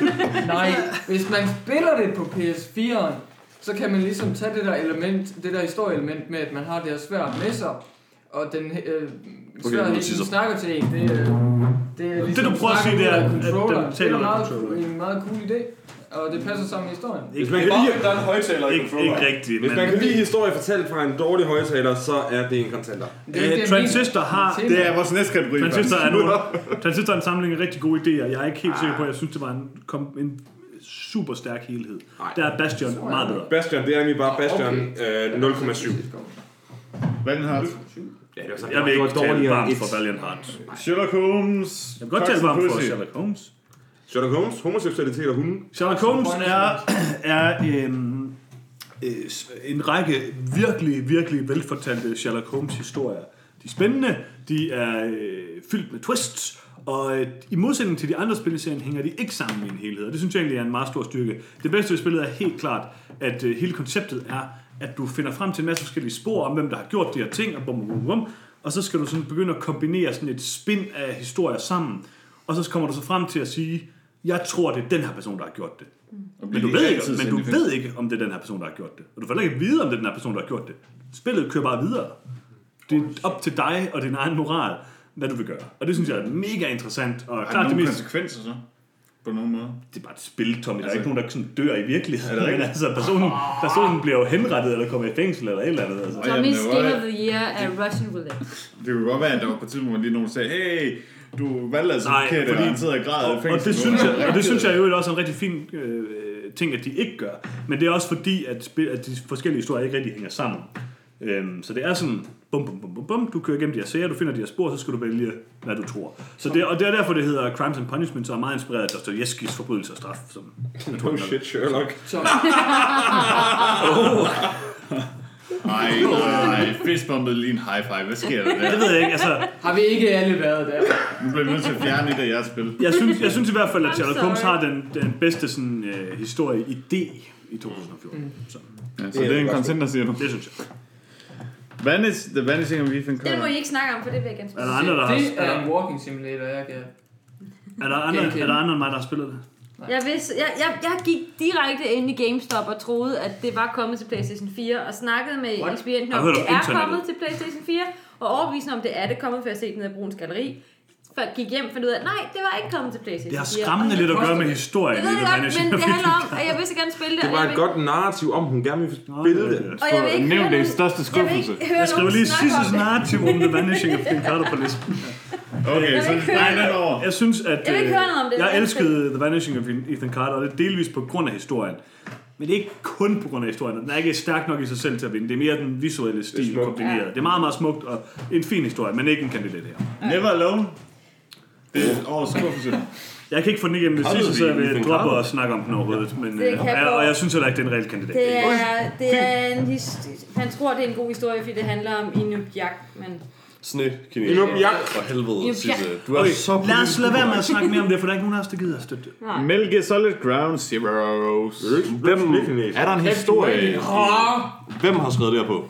[laughs] nej, hvis man spiller det på PS4'eren, så kan man ligesom tage det der element, det der historieelement med, at man har det her svært med sig, og den øh, svært nu hele tiden snakker til en. Det, øh, det, er ligesom du prøver at sige, det er, at controller. den taler det er med meget, controller. en meget cool idé, og det passer sammen med historien. Ikke, man kan lide, der er en højtaler ikke, ikke rigtigt, Hvis men man kan lide historie fortalt fra en dårlig højtaler, så er det en contender. Det er øh, Transistor har... Det er vores næste kategori. Transistor er, nogle, Transistor er en samling af rigtig gode idéer. Jeg er ikke helt sikker på, at jeg synes, det var en, kom, en super stærk helhed. Der er Bastion meget bedre. Bastion, det er egentlig bare Bastion Okay. øh, 0,7. Valiant Hearts. Ja, det var så Jeg vil ikke tale dårligere varmt for. Valiant Heart. Sherlock Holmes. Jeg vil godt tale varmt for. Sherlock Holmes. Sherlock Holmes, homoseksualitet og hunde. Sherlock Holmes er, [clears throat] er en, øh, en række virkelig, virkelig velfortalte Sherlock Holmes historier. De er spændende, de er øh, fyldt med twists, og øh, i modsætning til de andre spil i serien hænger de ikke sammen i en helhed, og det synes jeg egentlig er en meget stor styrke. Det bedste ved spillet er helt klart, at øh, hele konceptet er, at du finder frem til en masse forskellige spor om, hvem der har gjort de her ting, og bum, bum, bum, og så skal du sådan begynde at kombinere sådan et spin af historier sammen, og så kommer du så frem til at sige, jeg tror, det er den her person, der har gjort det. Men du, ved ikke, men du ved ikke, om det er den her person, der har gjort det. Og du får ikke vide, om det er den her person, der har gjort det. Spillet kører bare videre. Det er op til dig og din egen moral, hvad du vil gøre. Og det synes jeg er mega interessant. Og Er der klart det nogle mest... konsekvenser så? På nogen måde. Det er bare et spil, Tommy. Der er ikke nogen, der sådan dør i virkeligheden. Men altså, personen, personen bliver jo henrettet, eller kommer i fængsel, eller et eller andet. Altså. Tommy's det Game det. of the Year er Russian Roulette. Det kunne godt være, at der var på et tidspunkt, hvor lige nogen sagde, hey, du valgte altså Nej, forkert, fordi- og han sidder og græder Og, og, det synes jeg, og det synes jeg jo også er en rigtig fin øh, ting, at de ikke gør. Men det er også fordi, at, spil, at de forskellige historier ikke rigtig hænger sammen. Øhm, så det er sådan, Bum, bum, bum, bum, bum. Du kører igennem de her sager, du finder de her spor, så skal du vælge, hvad du tror. Så det, og det er derfor, det hedder Crimes and Punishment, som er meget inspireret af Dostojevskis forbrydelse og straf. Som, jeg [laughs] tror, Oh shit, Sherlock. [laughs] Så, [laughs] Ej, [laughs] ej, fistbumpede lige en high five. Hvad sker der det der? ved jeg ikke, altså... har vi ikke alle været der. Nu bliver vi nødt til at fjerne et af jeres spil. Jeg synes, jeg synes i hvert fald, at Sherlock Holmes har den, den bedste sådan, øh, historie-idé i 2014. Mm. Så Ja, så det er en contender, siger du. det synes jeg. Vanish, The Vanishing of Ethan Den må I Carter. ikke snakke om, for det vil jeg gerne Er der andre, der har... Det Er der, en walking simulator, jeg kan... er der, andre, er der andre end mig, der har spillet det? Jeg, vidste, jeg, jeg, jeg gik direkte ind i GameStop og troede, at det var kommet til PlayStation 4, og snakkede med What? ekspedienten om, det er kommet til PlayStation 4, og overbevisende om, det er det kommet, for jeg har set den af Bruns Galeri. Så gik hjem og fandt ud af, nej, det var ikke kommet til PlayStation Det har 4. skræmmende Og lidt at jeg gøre med historien Jeg ved i det The godt, Vanishing men det handler om, at jeg vil så gerne spille det. Det var jeg et vil- godt narrativ om, hun gerne ville spille det. Og jeg vil ikke Nævn det største Jeg skuffelse. Jeg skriver lige sidste det. narrativ om The Vanishing of Ethan Carter på listen. Okay, så nej, den over. Jeg synes, at Jeg vil ikke øh, høre noget om det. jeg Jeg elskede The Vanishing of Ethan Carter, og det er delvis på grund af historien. Men det er ikke kun på grund af historien. Den er ikke stærk nok i sig selv til at vinde. Det er mere den visuelle stil smukt. kombineret. Det er meget, meget smukt og en fin historie, men ikke en kandidat her. Never Alone. Det er årets skuffelse. Jeg kan ikke få den igennem det Har du sidste, så jeg det i vil droppe og snakke om den overhovedet. Men, Det øh, kan gå. og jeg synes heller ikke, det er en reel kandidat. Det er, det er en his, han tror, det er en god historie, fordi det handler om Inupiaq, men Sne, kineser. Jak. For helvede, Inupiaq. Sisse. Du er Okay, så lad os lade være med at snakke mere om det, for der er ikke nogen af os, der gider at støtte det. nej. Solid Ground Zeroes. Hvem, Er der en historie? hvem har skrevet det her på?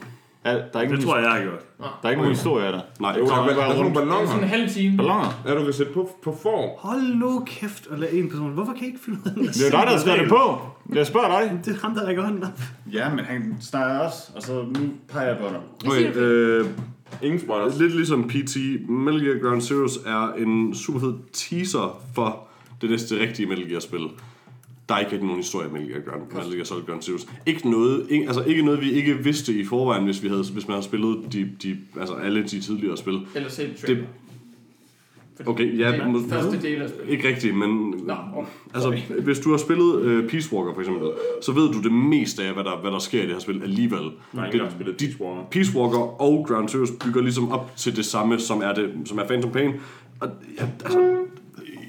Er, der er ikke Det nogen, tror jeg, jeg har gjort. der er ikke nogen historie, er der? Nej, Jo, der, Kommer er, der er nogle rundt. Sådan en halv time. Balloner. Ja, du kan sætte på, på for. Hold nu kæft og lad en person. Hvorfor kan I ikke finde ud af det? Det er dig, der skrevet det på. Jeg spørger dig. Det er ham, der rækker hånden op. Ja, men han snakker også, og så nu peger jeg på dig. Okay, øh, Ingen spoilers. lidt ligesom PT, Metal Gear Ground Zeroes er en super fed teaser for det næste rigtige Metal Gear spil. Der er ikke rigtig nogen historie i Metal Gear, Solid Ground Zeroes. Ikke noget, ikke, altså ikke noget, vi ikke vidste i forvejen, hvis, vi havde, hvis man havde spillet de, de, altså alle de tidligere spil. Eller set trailer. Okay, ja, Det er må- første del af spillet. Ikke rigtigt, men Nå, okay. altså, hvis du har spillet uh, Peace Walker for eksempel, så ved du det meste af, hvad der, hvad der sker i det her spil alligevel. Nej, det, har spillet Peace Walker. Peace Walker og Ground Zeroes bygger ligesom op til det samme, som er, det, som er Phantom Pain. Og ja, altså,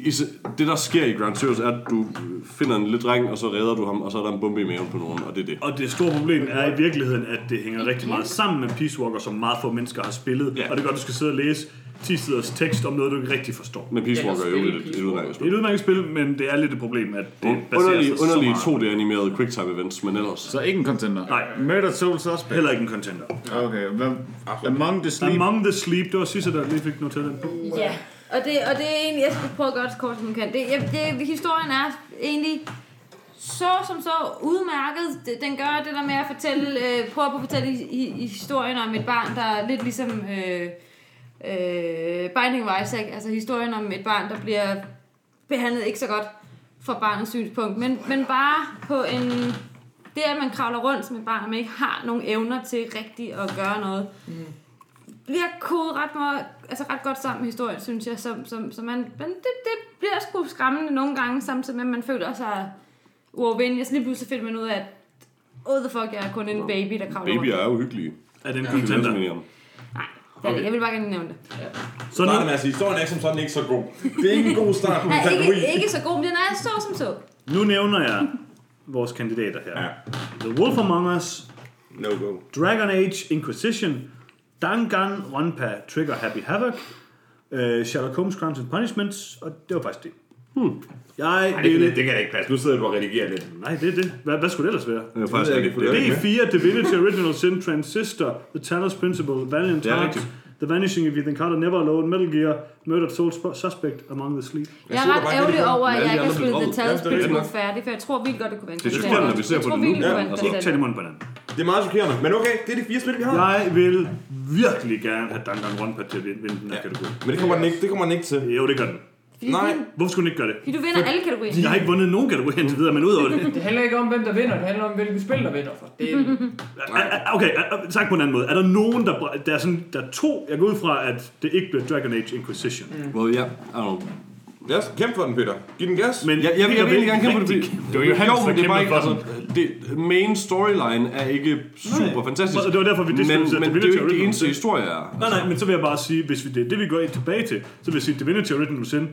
i, det der sker i Ground Zeroes er, at du finder en lille dreng, og så redder du ham, og så er der en bombe i maven på nogen, og det er det. Og det store problem er i virkeligheden, at det hænger rigtig meget sammen med Peace Walker, som meget få mennesker har spillet. Ja. Og det er godt, du skal sidde og læse 10 siders tekst om noget, du ikke rigtig forstår. Men Peace Walker er jo et, et udmærket Det spil. et udmærket spil, men det er lidt et problem, at det baserer Underlige, sig så underlige meget. 2D-animerede quicktime events, men ellers... Så ikke en contender. Nej. Murder Soul Suspect. Heller ikke en contender. Okay, hvad? Among the Sleep. Among the Sleep, det var sidste, der lige fik noteret den på. Ja, og det, og det er egentlig, jeg skal prøve at gøre det så kort som man kan. Det, jeg, det, historien er egentlig så som så udmærket. Den gør det der med at fortælle, øh, prøve at fortælle i, i, historien om et barn, der er lidt ligesom øh, øh, Binding of Isaac, altså historien om et barn, der bliver behandlet ikke så godt fra barnets synspunkt, men, men bare på en... Det, at man kravler rundt som et barn, og man ikke har nogen evner til rigtigt at gøre noget, bliver kodet ret, meget, altså ret godt sammen med historien, synes jeg. Så, så, så man, men det, det bliver sgu skræmmende nogle gange, samtidig med, at man føler sig uovervindelig. Så lige pludselig finder man ud af, at oh the fuck, jeg er kun en baby, der kravler rundt. er jo hyggelige. Er den Det er vi contender? Nej, det er. Jeg vil bare gerne nævne det. Så nu, med at sige, historien er som sådan ikke så god. Det er ikke en god start på en kategori. ikke, ikke så god, men den er så som så. nu nævner jeg vores kandidater her. Ja. The Wolf Among Us, No go. Dragon Age Inquisition, Danganronpa Trigger Happy Havoc, uh, Sherlock Holmes Crimes and Punishments, og det var faktisk det. Hmm. Jeg Ej, det, kan, det kan da ikke passe. Nu sidder du og redigerer lidt. Nej, det er det. Hvad, hvad skulle det ellers være? Det er faktisk ved jeg rigtigt. ikke, Det er for det rigtigt. D4, Divinity Original Sin, Transistor, The Talos Principle, Valiant Det er Hearts, rigtigt. The Vanishing of Ethan Carter, Never Alone, Metal Gear, Murdered Soul Sp- Suspect, Among the Sleep. Jeg er så der ret ærgerlig over, at jeg ikke har spillet The er Principle rigtigt. færdig, for jeg tror vildt godt, det kunne være en Det er chokerende, når vi ser Jeg på tror det nu. vildt, det kunne Ja, være en altså, Ikke tag contender. det i munden på den. Det er meget chokerende. Men okay, det er de fire spil, vi har. Jeg vil virkelig gerne have Danganronpa til at vinde vinde den her kategori. Men det kommer den ikke, det kommer den ikke til. Jo, det gør den. Fordi Nej. vinder- Hvorfor skulle den ikke gøre det? Fordi du vinder alle kategorier. Jeg har ikke vundet nogen kategori indtil videre, men udover det. [laughs] Det handler ikke om, hvem der vinder. Det handler om, hvilke spil, der vinder. For det [laughs] Okay, sagt på en anden måde. Er der nogen, der... Der er, sådan, der er to... Jeg går ud fra, at det ikke bliver Dragon Age Inquisition. Mm. Well, yeah, I don't know. Ja, kæmp for den, Peter. Giv den gas. Men Jeg, jeg, vil, jeg vil gerne kæmpe på det. Det var jo, der men det er kæmpede ikke, for altså, det, main storyline er ikke super Nej. fantastisk. Og det var derfor, vi men, diskuterede men det er Divinity jo ikke det eneste historie er. Nej, nej, men så vil jeg bare sige, hvis vi det, det vi går tilbage til, så vil jeg sige, Divinity Original Sin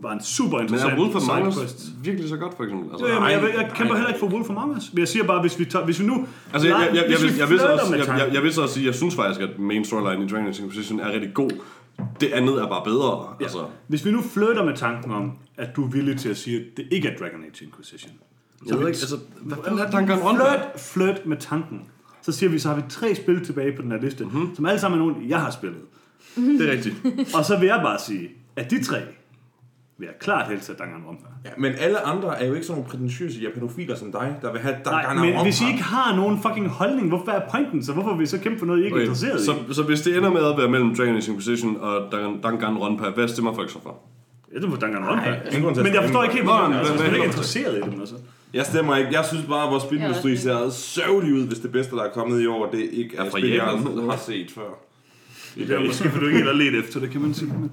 var en super Men interessant er Wolf Among Us virkelig så godt, for eksempel? Altså, Ja, jamen, jeg, jeg kæmper heller ikke for Wolf Among Us. Men jeg siger bare, hvis vi, tager, hvis vi nu... Altså, jeg, jeg, vil, jeg, vil så også, jeg, jeg, vil så også sige, jeg synes faktisk, at main storyline i Dragon Age Inquisition er rigtig god. Det andet er bare bedre. Ja. Altså, Hvis vi nu flytter med tanken om, at du er villig til at sige, at det ikke er Dragon Age Inquisition. jeg ved ikke, altså, hvad fanden er tankeren rundt? Flirt, flirt med tanken. Så siger vi, så har vi tre spil tilbage på den her liste, Mhm. mm-hmm. som alle sammen er nogle, jeg har spillet. Det er rigtigt. Og så vil jeg bare sige, at de tre vil jeg klart helst have Danganronpa. Ja, men alle andre er jo ikke sådan nogle prætentiøse japanofiler som dig, der vil have Nej, Danganronpa. men hvis I ikke har nogen fucking holdning, hvorfor er pointen? Så hvorfor vil I så kæmpe for noget, I ikke er Okay, interesseret så, i? så hvis det ender med at være mellem Dragon Age Inquisition og Dan- Danganronpa, hvad stemmer folk så for? Jeg på Danganronpa. at Men jeg forstår ikke helt, hvorfor altså, ikke er hælder interesseret i dem. Altså. Jeg stemmer ikke. Jeg synes bare, at vores spilindustri ser sørgelig ud, hvis det bedste, der er kommet i år, det ikke er fra spil, jeg har set før. Det er måske, for du ikke helt har let efter det, kan man sige. Men,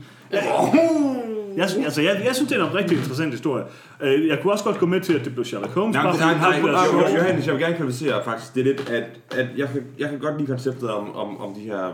jeg, altså, jeg, jeg synes, det er en rigtig interessant historie. Øh, Jeg kunne også godt gå med til, at det blev Sherlock Holmes. Nej, nej, nej, nej, nej. Johannes, jeg vil gerne kvalificere faktisk. Det er lidt, at, at jeg, kan, jeg kan godt lide konceptet om, om, om de her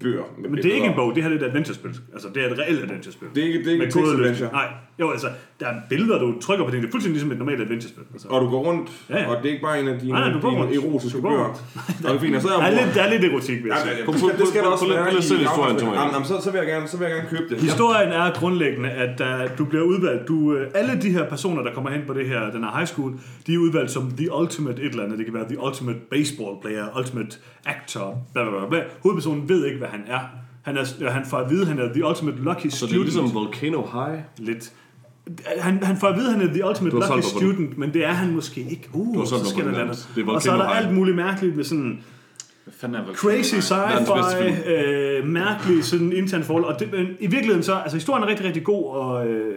bøger. Men det er ikke en bog, det her er et adventure-spil. Altså, det er et reelt adventure-spil. Det er ikke, det er ikke et adventure. Nej, jo, altså, der er billeder, du trykker på ting. Det er fuldstændig ligesom et normalt adventure-spil. Altså. Og du går rundt, Ja, ja. og det er ikke bare en af dine, Nej, nej, du går dine rundt. erotiske bøger. fint, og så er [laughs] Der er, lidt, der er lidt erotik, vil jeg sige. ja, det, skal, det skal der også være i historien. Jamen, så, så, vil jeg gerne, så vil jeg gerne købe det. Historien er grundlæggende, at der, du bliver udvalgt. Du, øh, alle de her personer, der kommer hen på det her, den her high school, de er udvalgt som the ultimate et eller andet. Det kan være the ultimate baseball player, ultimate actor, bla bla bla. bla. Hovedpersonen ved ikke, hvad han er. Han, er, han får at vide, at han er the ultimate lucky Så student. det er ligesom Volcano High. lidt. Han, han får at vide, at han er the ultimate lucky student, men det er han måske ikke. Uh, så på der andet. det Og så er der alt muligt mærkeligt med sådan crazy sci-fi, øh, mærkelig sådan intern forhold. Og det, men i virkeligheden så, altså historien er rigtig, rigtig god og øh,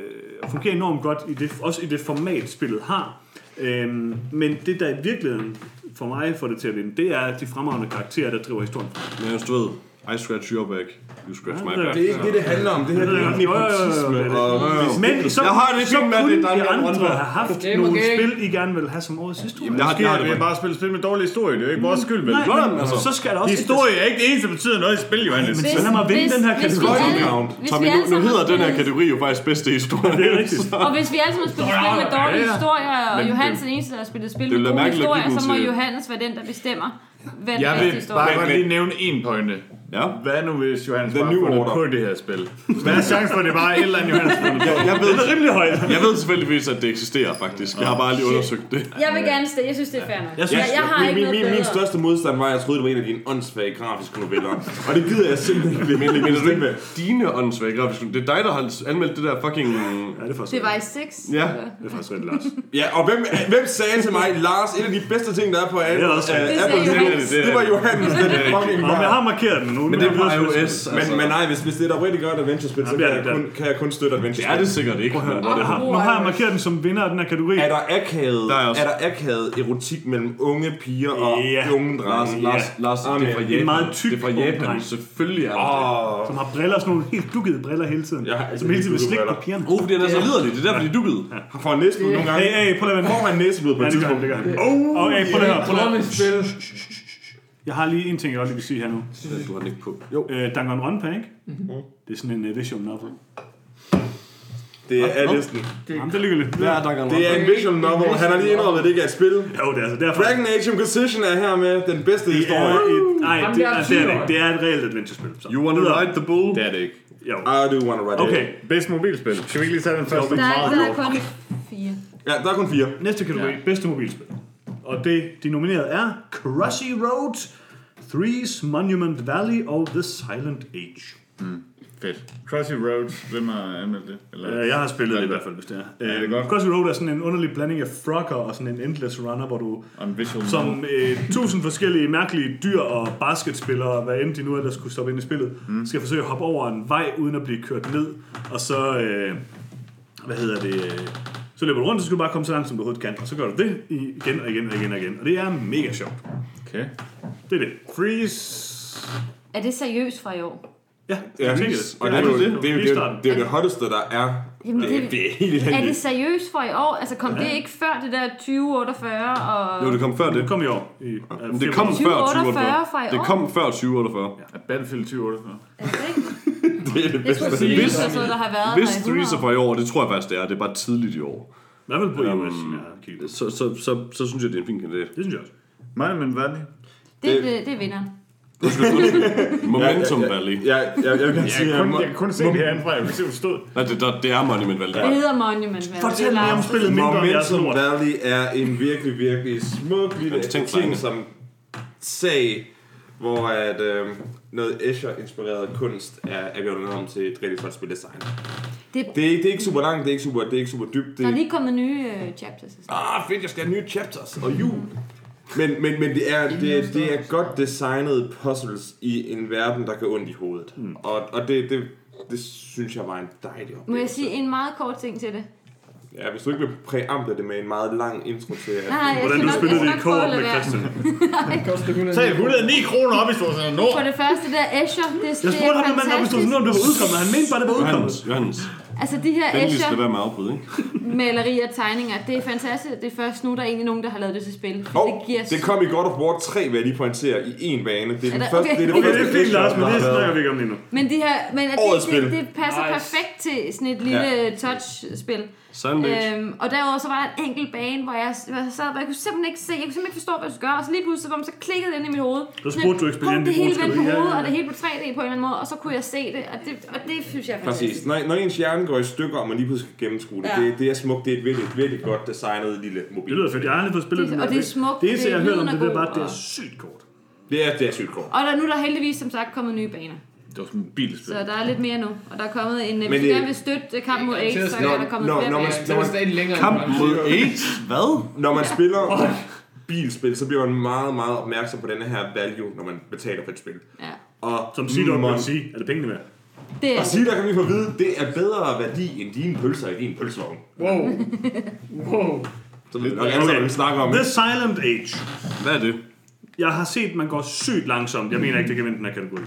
fungerer enormt godt, i det, også i det format, spillet har. Øhm, men det, der i virkeligheden for mig får det til at vinde, det er de fremragende karakterer, der driver historien. Men jeg du ved, I scratch your back, you scratch my back. Det er ikke det, det handler om. Det her det er Jo, nepotisme. er og- Men så, Jeg har det så fint med, det er de andre have haft Det er nogle okay. spil, I gerne vil have som årets historie. Jeg har, jeg har er det bare spillet spil med dårlig historie. Det er jo ikke vores skyld, vel? Nej, men, altså, så skal der også... Historie er ikke det eneste, der betyder noget i spil, Johannes. Men så lad mig vinde den her kategori. Tommy, nu, nu hedder har den her kategori jo faktisk bedste historie. Det er rigtigt. Og hvis vi alle sammen har spillet spil med dårlige ja. historier, og Johannes er den eneste, der har spillet spil med gode historier, den så må Johannes være den, der bestemmer, hvad den Jeg bedste vil historie bare er. lige nævne en pointe. Ja. Hvad nu, hvis Johannes The bare det Order. på det her spil? [laughs] Hvad er chancen for, at det bare er et eller andet, Johannes får det på? Jeg ved, Den er rimelig høj. jeg ved tilfældigvis, at det eksisterer faktisk. Jeg har bare lige undersøgt det. Jeg vil gerne stille. Jeg synes, det er fair nok. Jeg synes- jeg, jeg har min, ikke min, noget min, min største modstand var, at jeg troede, det var en af dine åndssvage grafiske noveller. Og det gider jeg simpelthen ikke. Men, men det det er dine åndssvage grafiske Det er dig, der har anmeldt det der fucking... Ja, det er faktisk Det var i 6. Ja. Det er faktisk rigtig Lars. Ja, og hvem, hvem sagde til mig, Lars, en af de bedste ting, der er på Det Apple. Det Johannes. det, det var Johannes, den fucking men jeg var. har markeret den nu. Men det er iOS. Men, men nej, hvis, hvis det er et oprigtigt godt adventure-spil, så Ja, kan det er jeg, det. kun, kan jeg kun støtte Det adventure-spil. er det sikkert ikke. er det Aha, nu har jeg markeret den som vinder af den her kategori. Er der akavet, Der er også- er der akavet erotik mellem unge piger og Ja. unge Lars, drenge? Lars, Lars, det er fra Amen. Japan. En meget tyk Det er fra Japan. Selvfølgelig er det det. Som har briller, sådan nogle helt dukkede briller hele tiden. Har altid som hele tiden vil slikke på pigerne. Oh, fordi han er så liderlig. Det er derfor, de er dukkede. Han får en næseblod nogle gange. Hey, hey, prøv at vente. Får han en næseblod på Ja, et det tidspunkt? det gør han. Og hey, prøv at høre, prøv at høre. Jeg har lige en ting, jeg godt lige vil sige her nu. Du har den ikke på. Jo. Øh, Danganronpa, ikke? Det er sådan en uh, visual novel. Det er næsten. Jamen, det er lykkeligt. Hvad er Dangan Det er en visual novel. Han har lige indrømmet, at det ikke er et spil. Jo, det er altså derfor. Dragon Age Inquisition er her med den bedste Det er historie. et, nej, det, er, det er det ikke. Det er et reelt adventure-spil. Så. You wanna ride the bull? Det er det ikke. Jo. I do wanna ride it. Okay, Bedst mobilspil. Skal vi ikke lige tage den første? Der, er- der er kun fire. Ja, der er kun fire. næste kategori. Ja. Bedste mobilspil. Og det, de nominerede er Crossy Road, Threes Monument Valley og The Silent Age. Fedt. Crossy Roads. Hvem har anmeldt det? Eller? Øh, Jeg har spillet det i hvert fald, hvis det er. Ja, det er Øh, godt. Crossy Road er sådan en underlig blanding af Frogger og sådan en Endless Runner, hvor du som øh, tusind forskellige mærkelige dyr og basketspillere, hvad end de nu ellers skulle stoppe ind i spillet, mm. skal forsøge at hoppe over en vej, uden at blive kørt ned. Og så, øh, hvad hedder det, øh, så løber du rundt, så skal du bare komme så langt, som du overhovedet kan. Og så gør du det igen og igen og igen og igen. Og det er mega sjovt. Okay. Det er det. Freeze. Er det seriøst fra i år? Ja, Ja, jeg tænker og det er, jo, det, det, er jo, det, er det, er det hotteste, der er. Jamen, Det, det- det er helt Er det seriøst for i år? Altså kom det ikke før det der 2048 og... Jo, det kom før det. Det kom i år. I, uh, det kom før 2048 fra i 2048. Det kom før 2048. Ja, Battlefield 2048. Er det ikke? [laughs] Det er det Jeg bedste. skulle Hvis- det er sådan noget, der har været Hvis her i 3 er 100 fra i år, det tror jeg faktisk, det er. Det er bare tidligt i år. I hvert fald på Øhm, iOS. Ja, kigget. Så, så, så, så synes jeg, det er en fin kandidat. Det synes jeg også. Monument Valley. Det, det, det er vinderen. [laughs] Momentum Ja, ja, Valley. Ja, ja, jeg vil gerne sige, Jeg kan kun, at jeg kan kun se det herindefra. Jeg kan se, hvor det stod. Nej, det, der, det er Monument Valley. Det hedder Monument Valley. Fortæl Det er mig om spillet mindre Momentum. Valley er en virkelig, virkelig smuk lille ting som sag, hvor at, øh, noget Escher-inspireret kunst er, er blevet om til et rigtig flot spildesign. Det, Det er, ikke- det er ikke super langt, det er ikke super, det er ikke super dybt. Det, der er lige kommet nye uh, chapters. og sådan. Ah, fedt, jeg skal have nye chapters og jul. Men, men, men det, er, det, det er godt designede puzzles i en verden, der kan ondt i hovedet. Mm. Og, og det, det, det synes jeg var en dejlig oplevelse. Må jeg sige en meget kort ting til det? Ja, hvis du ikke vil præamble det med en meget lang intro til... at- Nej, jeg Hvordan skal du nok- spillede det i skal at med. Christian. [laughs] Det koster 100 Tag 109 kroner op i Storcenter Nord. For det første, der Escher, det, Jeg det spurgte ham, om han stod sådan, om det var udkommet. Han mente bare, det var udkommet. Johannes, Johannes. Altså de her Escher være med afbryde, ikke? malerier og tegninger, det er fantastisk. Det er først nu, der er egentlig nogen, der har lavet det til spil. Hov, det giver det kom i God of War 3, vil jeg lige pointere, i én bane. Det er, Er den første, okay. det, er det Okay, første det er fint, Lars, men det snakker vi ikke om lige nu. Men, de her, men det, det, det passer Nice. perfekt til sådan et lille ja. touch-spil. Øhm, og derudover så var der en enkelt bane, hvor jeg, jeg sad, hvor jeg kunne simpelthen ikke se, jeg kunne simpelthen ikke forstå, hvad jeg skulle gøre. Og så lige pludselig så var man så klikket ind i mit hoved. Så spurgte du ekspedienten, det hele vendt du- på ja, ja, hovedet, ja. og det hele på 3D på en eller anden måde, og så kunne jeg se det. Og det, og det synes jeg er fantastisk. Præcis. Når, når ens hjerne går i stykker, og man lige pludselig skal gennemskue det, Ja. det, det er smukt. Det er et virkelig, virkelig godt designet lille mobil. Det lyder fedt. Jeg har aldrig fået spillet Det- den og det er smukt, Det det- jeg hørt om det, er det er bare, det er sygt kort. Det er, det er sygt kort. Og der, nu er der heldigvis som sagt kommet nye baner. Det var sådan et bilspil. Så der er lidt mere nu. Og der er kommet en... Hvis Men du det- gerne vil støtte kamp mod Det er AIDS, så er der kommet Når- flere når man- det er stadig længere. Kamp mod. AIDS? Hvad? Når man spiller bilspil, så bliver man meget, meget opmærksom på denne her value, når man betaler for et spil. Ja. Og Som Sidon vil sige, er det pengene værd? Det er Og sige, der kan vi få at vide, det er bedre værdi end dine pølser i din pølsevogn. Wow. Wow. Så det er nok andet, vi snakker om. The Silent Age. Hvad er det? Jeg har set, man går sygt langsomt. Jeg mener ikke, det kan vinde den her kategori.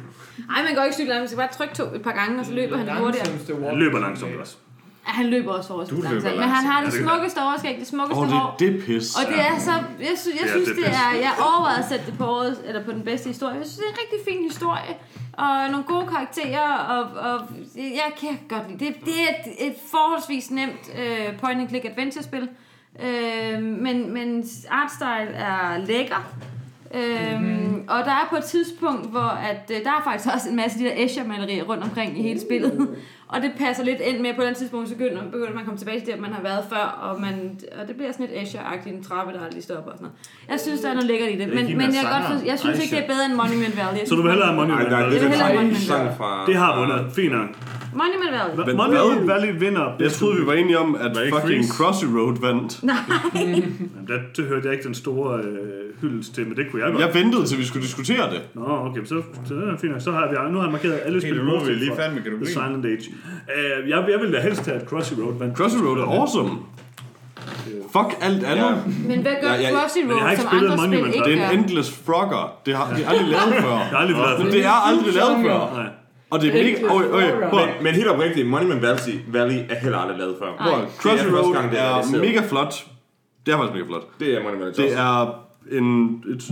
Ej, man går ikke sygt langt. Man skal bare trykke to et par gange, og så løber han hurtigere. Han løber langsomt også. Han løber også Du løber langsomt. Men han langsomt. har det smukkeste overskæg, det smukkeste oh, hår. det er det pis. Og det er så, jeg synes, jeg Ja, synes det det er jeg overvejede at sætte det på året, eller på den bedste historie. Jeg synes, det er en rigtig fin historie, og nogle gode karakterer, og, og jeg kan godt lide det. Det er et, et forholdsvis nemt uh, point-and-click adventure-spil, uh, men, men artstyle er lækker. Øhm, mm-hmm. Og der er på et tidspunkt, hvor at, øh, der er faktisk også en masse af de der Escher-malerier rundt omkring i hele spillet. og det passer lidt ind med, på et tidspunkt, så begynder, begynder man at komme tilbage til det, man har været før, og, man, og det bliver sådan lidt Escher-agtigt, en trappe, der aldrig stopper og sådan noget. Jeg synes, der er noget lækkert i det, men, men jeg, godt for, jeg synes ikke, det er bedre end Monument Valley. Så du vil hellere have Nej, Monument nej, Valley? det Jeg vil er den Monument sang Valley. fra... Det har vundet. Fint nok. Monument Valley. Men Monument? Valley vinder. Jeg troede, vi var enige om, at fucking Freeze? Crossy Road vandt. [laughs] Jamen, Der, det hørte jeg ikke den store øh, hyldest til, men det kunne jeg godt. Jeg ventede til, vi skulle diskutere det. Nå, okay, så, så er det fint. Så har vi, nu har jeg markeret alle spil. nu er vi lige færdige med The kategorien. Silent Age. Uh, jeg, jeg ville da helst have, at Crossy Road vandt. Crossy Road er awesome. Fuck alt andet. Ja. Men hvad gør Ja, ja, Crossy men jeg har Road, ikke som andre spil ikke Det er en Endless Frogger. Det har de [laughs] aldrig lavet før. Jeg har aldrig Men det. det er aldrig lavet før. Nej. Og det er ikke... Okay, okay. Men, men helt oprigtigt, Monument Valley, Valley er heller aldrig lavet før. Det er Crossy Road gang, det er er mega flot. Det er faktisk mega flot. Det er Monument Det Valley. er en... Et,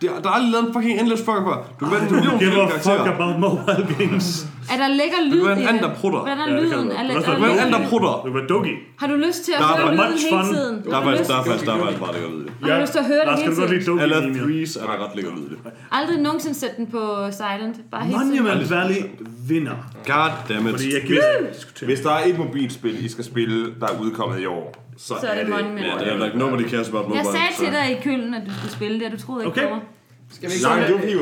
det er, der er aldrig lavet en fucking Endless Frogger før. Du kan vælge en million Give a fuck karakterer. about mobile games. Er der lækker lyd i en and, der det? prutter. Ja, er det lyden? du. Er, Du er, kan være der prutter. Det var Dogi. har du lyst til at Der høre lyden hele tiden? Der er faktisk, der er faktisk, der er faktisk bare lækker lyd i det. Har du lyst til at høre det hele tiden? Eller? Threes er der ret lækker lyd i det. Aldrig nogensinde sætte den på silent. Bare hele tiden. Monument Valley vinder. God damn it. Fordi jeg gider ikke diskutere. Hvis der er et mobilspil, I skal spille, der er udkommet i år, så, Så er det Monument Ja, det er like nobody cares about mobile. Jeg sagde til dig i køllen, at du skulle spille det, og du troede ikke Okay. på mig. Skal vi ikke Nej, det er jo helt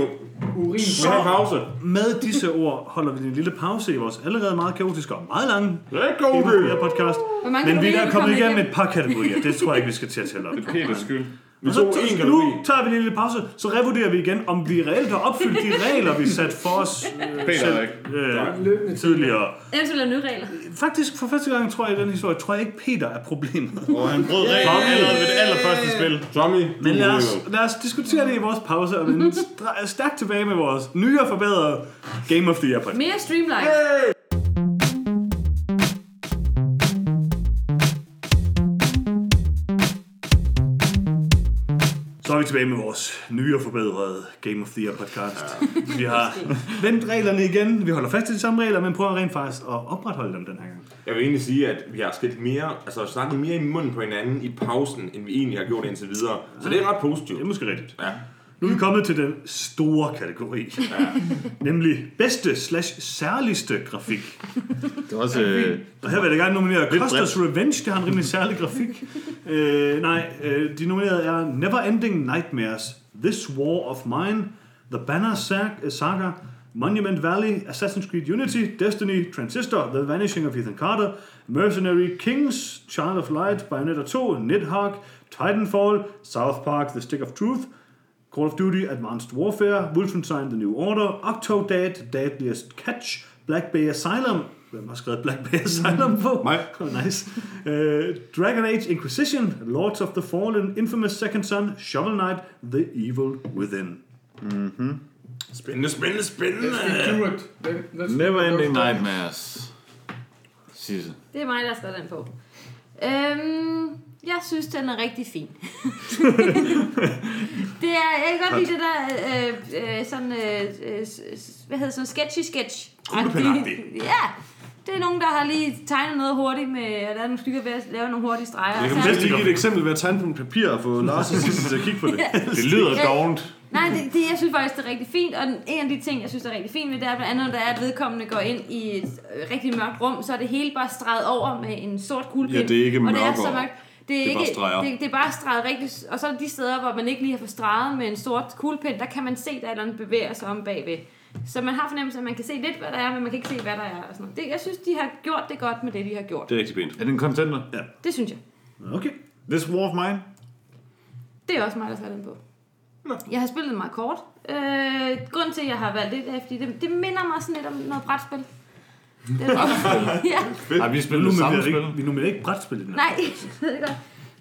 urin? Har en pause. Med disse ord holder vi en lille pause i vores allerede meget kaotiske og meget lange go, Year podcast. Hvor mange Men vi kategorier er vi kommet igennem et par kategorier. Det tror jeg ikke, vi skal til at tælle op. Peters skyld. Vi Og så, tog så en nu tager vi lige en lille pause, så revurderer vi igen, om vi reelt har opfyldt de [laughs] regler, vi satte for os øh, Peter selv, ikke. øh, tidligere. Eventuelt nye regler. Faktisk for første gang, tror jeg i den historie, tror jeg ikke Peter er problemet. Og han brød reglen allerede ved det allerførste spil. Tommy, Men lad os, lad os diskutere det i vores pause og vende stærkt tilbage med vores nye og forbedrede Game of the Year. Mere streamline. Så vi tilbage med vores nye og forbedrede Game of the Year podcast. Vi har vendt reglerne igen. Vi holder fast i de samme regler, men prøver rent faktisk at opretholde dem den her gang. Jeg vil egentlig sige, at vi har skilt mere, altså snakket mere i munden på hinanden i pausen, end vi egentlig har gjort indtil videre. Så det er ret Det er positivt. måske rigtigt. Ja. Nu er vi kommet til den store kategori. Ja. Nemlig bedste slash særligste grafik. Det var også... Øh, Og her vil jeg gerne nominere Custer's Revenge, det har en rimelig særlig grafik. øh, nej, øh, de nominerede er Neverending Nightmares, This War of Mine, The Banner Sag- Saga, Monument Valley, Assassin's Creed Unity, Destiny, Transistor, The Vanishing of Ethan Carter, Mercenary Kings, Child of Light, Bayonetta 2, Nidhogg, Titanfall, South Park, The Stick of Truth, Call of Duty Advanced Warfare, Wolfenstein The New Order, Octodad, Deadliest Catch, Black Bay Asylum, hvem har skrevet Black Bay Asylum på? [laughs] Mig. [laughs] Oh, nice. Uh, Dragon Age Inquisition, Lords of the Fallen, Infamous Second Son, Shovel Knight, The Evil Within. Spændende, spændende, spændende. Let's do it. Let- let's Never do it. Ending Nightmares. Sisse. Det er mig, der har skrevet den på. Øhm, jeg synes, den er rigtig fin. [laughs] det er, jeg kan godt lide det der, øh, øh, sådan, øh, øh, hvad hedder sådan, sketchy sketch. Kuglepindagtigt. Ja, det er nogen, der har lige tegnet noget hurtigt med, at der er nogle stykker ved at lave nogle hurtige streger. Jeg Og kan bedst lige give et eksempel ved at tegne på en papir og få Lars og Sisse til at kigge på det. [laughs] Det lyder dovent. Nej, det, det, jeg synes faktisk, det er rigtig fint, og den- en af de ting, jeg synes, der er rigtig fint ved det, er blandt andet, når det er, at vedkommende går ind i et øh, rigtig mørkt rum, så er det hele bare streget over med en sort kuglepind. Ja, det er ikke og det er så mørkt. Det er, Det er bare ikke, streger. det, det, er bare streget rigtigt, og så er der de steder, hvor man ikke lige har fået streget med en sort kuglepind, der kan man se, er eller andet bevæger sig om bagved. Så man har fornemmelse, at man kan se lidt, hvad der er, men man kan ikke se, hvad der er. Og sådan noget. Det, jeg synes, de har gjort det godt med det, de har gjort. Det er rigtig pænt. Er det en contender? Det synes jeg. Okay. This War of Mine? Det er også mig, der tager den på. Jeg har spillet den meget kort. Øh, grunden til, at jeg har valgt det, det er, fordi det, det minder mig sådan lidt om noget brætspil. Det er [laughs] ja. Har vi Nu spillet det samme spil? ikke, vi nominerer ikke brætspil i den her. Nej, det [laughs] godt.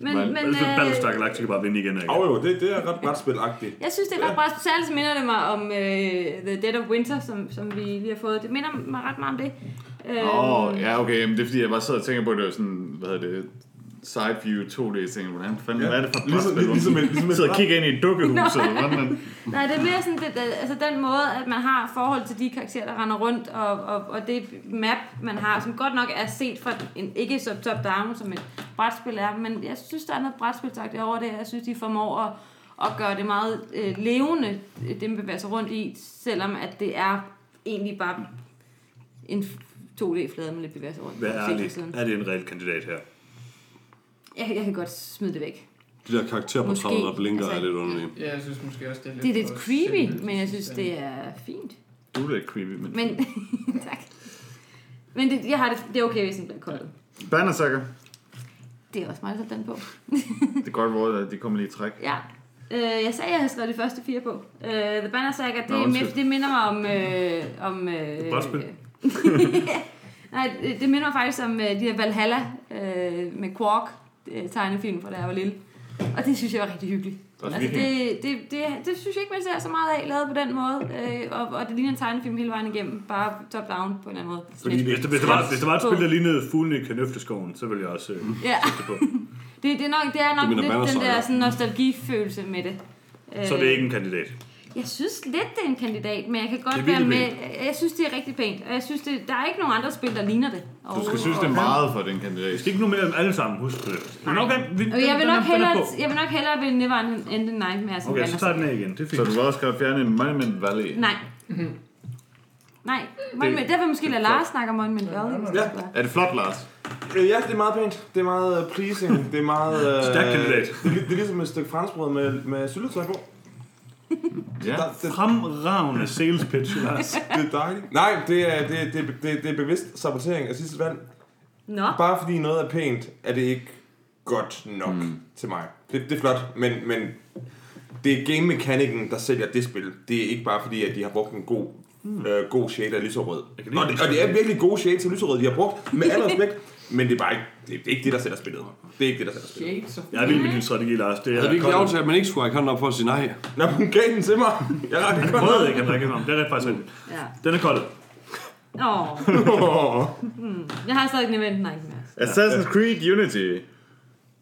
Men, Men- men, øh, Battlestar Galactica bare vinde igen. Ikke? Åh jo, det, det er ret brætspilagtigt. jeg synes, det er ret brætspil. Særligt så minder det mig om øh, The Dead of Winter, som, som vi lige har fået. Det minder mig ret meget om det. Øh, Åh, oh, ja, okay, men det er fordi, jeg bare sidder og tænker på, at det er sådan, hvad hedder det, side view 2D ting. Hvordan fanden, Ja. hvad er det for et Ligesom- ligesom ligesom et sidder og kigger ind i et dukkehus, eller hvordan? [laughs] Nej, det er mere sådan det, det, altså den måde, at man har forhold til de karakterer, der render rundt, og, og, og det map, man har, som godt nok er set fra en, ikke så top-down, som et brætspil er, men jeg synes, der er noget brætspilsagtigt over det. Jeg synes, de formår at, at gøre det meget øh, levende, det man bevæger sig rundt i, selvom at det er egentlig bare en 2D-flade, man lidt bevæger sig rundt. Ærlig. siden. Er det en reel kandidat her? Jeg, jeg kan godt smide det væk. De der karakterportrætter, der blinker, Altså- er lidt underlige. Ja, jeg synes måske også, det er lidt Det er lidt creepy, men jeg synes, det er fint. Du er lidt creepy, men... Men, [laughs] tak. Men det, jeg har det, det er okay, hvis den bliver koldt. Banner Saga. Det er også mig, der den på. Det er godt, hvor de kommer lige i træk. Ja. Øh, jeg sagde, at jeg havde skrevet de første fire på. Øh, The Banner Saga, det, Nå, med, det minder mig om... Øh, om øh, Brætspil. [laughs] Nej, det, det minder mig faktisk om øh, de der Valhalla øh, med Quark øh, tegnefilm fra da jeg var lille. Og det synes jeg var rigtig hyggeligt. Altså, det, det, det, det, synes jeg ikke, man ser så meget af lavet på den måde. Øh, og, og det ligner en tegnefilm hele vejen igennem. Bare top-down på en eller anden måde. Fordi hvis, det, hvis, det var, hvis det var et spil, der lignede fuglen i kanøfteskoven, så ville jeg også øh, Ja, det på. det, det, er nok, det er nok Det lidt den der sådan, nostalgifølelse med det. Så er det ikke en kandidat. Jeg synes lidt, det er en kandidat, men jeg kan godt Det være med. virkelig Jeg synes, det er rigtig pænt. Og jeg synes, det, der er ikke nogen andre spil, der ligner det. Du skal synes, det er meget for den kandidat. Vi skal ikke nominere dem alle sammen, husk det. Men okay, vi, Og jeg vil, den nok den er hellere, jeg vil nok hellere vælge Never Ending Nightmares end Okay, så tager den af igen. Det er Så fint. du vil også godt fjerne en Monument Valley. Nej. Nej, Monument, der vil jeg måske lade Lars snakke om Monument Valley. det Ja. Er det flot, Lars? Øh, Ja, det er meget pænt. Det er meget øh, pleasing. Det er meget... Øh, Stærk kandidat. Det, er det er ligesom et stykke franskbrød med, med syltetøj på. Ja. Det, Fremragende sales pitch, Lars. [laughs] det er dejligt. Nej, det er, det, det, det, det er bevidst sabotering af sidste valg. Nå, Bare fordi noget er pænt, er det ikke godt nok mm. til mig. Det, det er flot, men, men det er game mekanikken, der sælger det spil. Det er ikke bare fordi, at de har brugt en god, øh, god shade af lyserød. Og det, og det er virkelig gode shades af lyserød, de har brugt, med al respekt. Men det er bare ikke det, det er ikke det, der sætter spillet. Det er ikke det, der sætter spillet. Shades of Jeg er vild med din strategi, Lars. Det er Havde vi ikke aftalt, at man ikke skulle række hånden op for at sige nej? Nå, hun gav den til mig. Jeg har det Jeg prøvede ikke at drikke om. Det er faktisk rigtigt. Ja. Den er koldet. Åh. [laughs] Hmm. Jeg har stadig en event nightmare. Assassin's Creed Unity.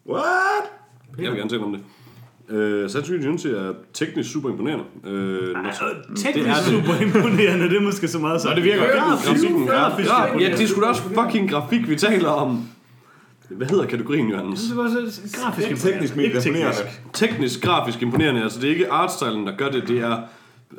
What? Jeg vil gerne tale om det. Uh, Assassin's Creed Unity er teknisk super imponerende. Uh, Teknisk det er super imponerende. Det er måske så meget så. Nå, det virker grafikken er, Grafisk ja, ja, imponerende. det er sgu da også fucking grafik, vi taler om. Hvad hedder kategorien, Johannes? Det var så grafisk Ikke teknisk, imponerende. teknisk. Teknisk, grafisk imponerende. Altså, det er ikke artstylen, der gør det. Det er,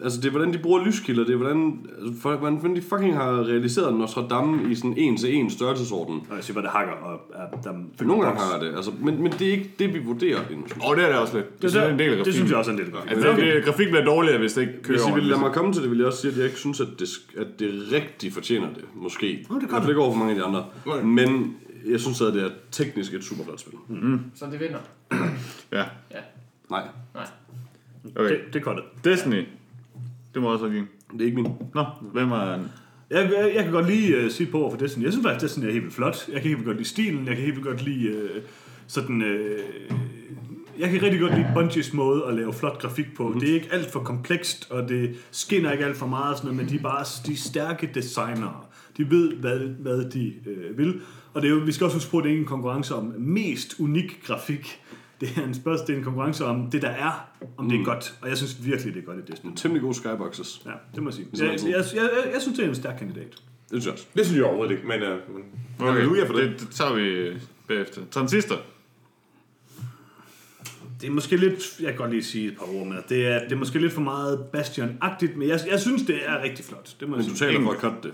altså, det er hvordan de bruger lyskilder. Det er hvordan, altså, for- hvordan de fucking har realiseret Notre Dame i sådan en til en størrelsesorden. Og jeg siger bare, det hakker. Og, der, For nogle gange har det. Altså, men, men det er ikke det, vi vurderer endnu. Og det er det også lidt. Det, det, er en del af det, det synes jeg grafikken. også er en del af Altså, det, det, grafik bliver dårligere, hvis det ikke kører Hvis I vil ordentligt. lade mig komme til det, vil jeg også sige, at jeg ikke synes, at det, at det rigtig fortjener det. Måske. det I hvert fald ikke over for mange af de andre. Men jeg synes, at det er teknisk et super flot spil. Så det vinder. Ja, Nej, okay. Det, det er koldet. Destiny. Det må også din. det er ikke min. Nå, hvem er? Jeg, jeg, jeg kan godt lide uh, sige på over for Destiny. Jeg synes faktisk, Destiny er helt vildt flot. Jeg kan helt vildt godt lide stilen. Jeg kan helt vildt godt lide uh, sådan... Uh, jeg kan rigtig godt lide Bungies måde at lave flot grafik på. Mm. Det er ikke alt for komplekst, og det skinner ikke alt for meget, sådan noget, men de er bare de er stærke designere. De ved, hvad, hvad de øh, vil. Og det er jo, vi skal også huske på, at det er ikke en konkurrence om mest unik grafik. Det er en spørgsmål, det er en konkurrence om det, der er, om det er godt. Og jeg synes virkelig, det er godt i Destiny. Temmelig gode skyboxes. Ja, det må jeg sige. Jeg, jeg, det. jeg, jeg, jeg synes, det er en stærk kandidat. Det synes jeg også. Det synes jeg overhovedet ikke, men, uh, men Okay, halleluja for det. det, det tager vi bagefter. Transistor. Det er måske lidt, jeg kan godt lige sige et par ord med det. Det er, det er måske lidt for meget Bastion-agtigt, men jeg, jeg synes, det er rigtig flot. Det må jeg Men du taler for at cutte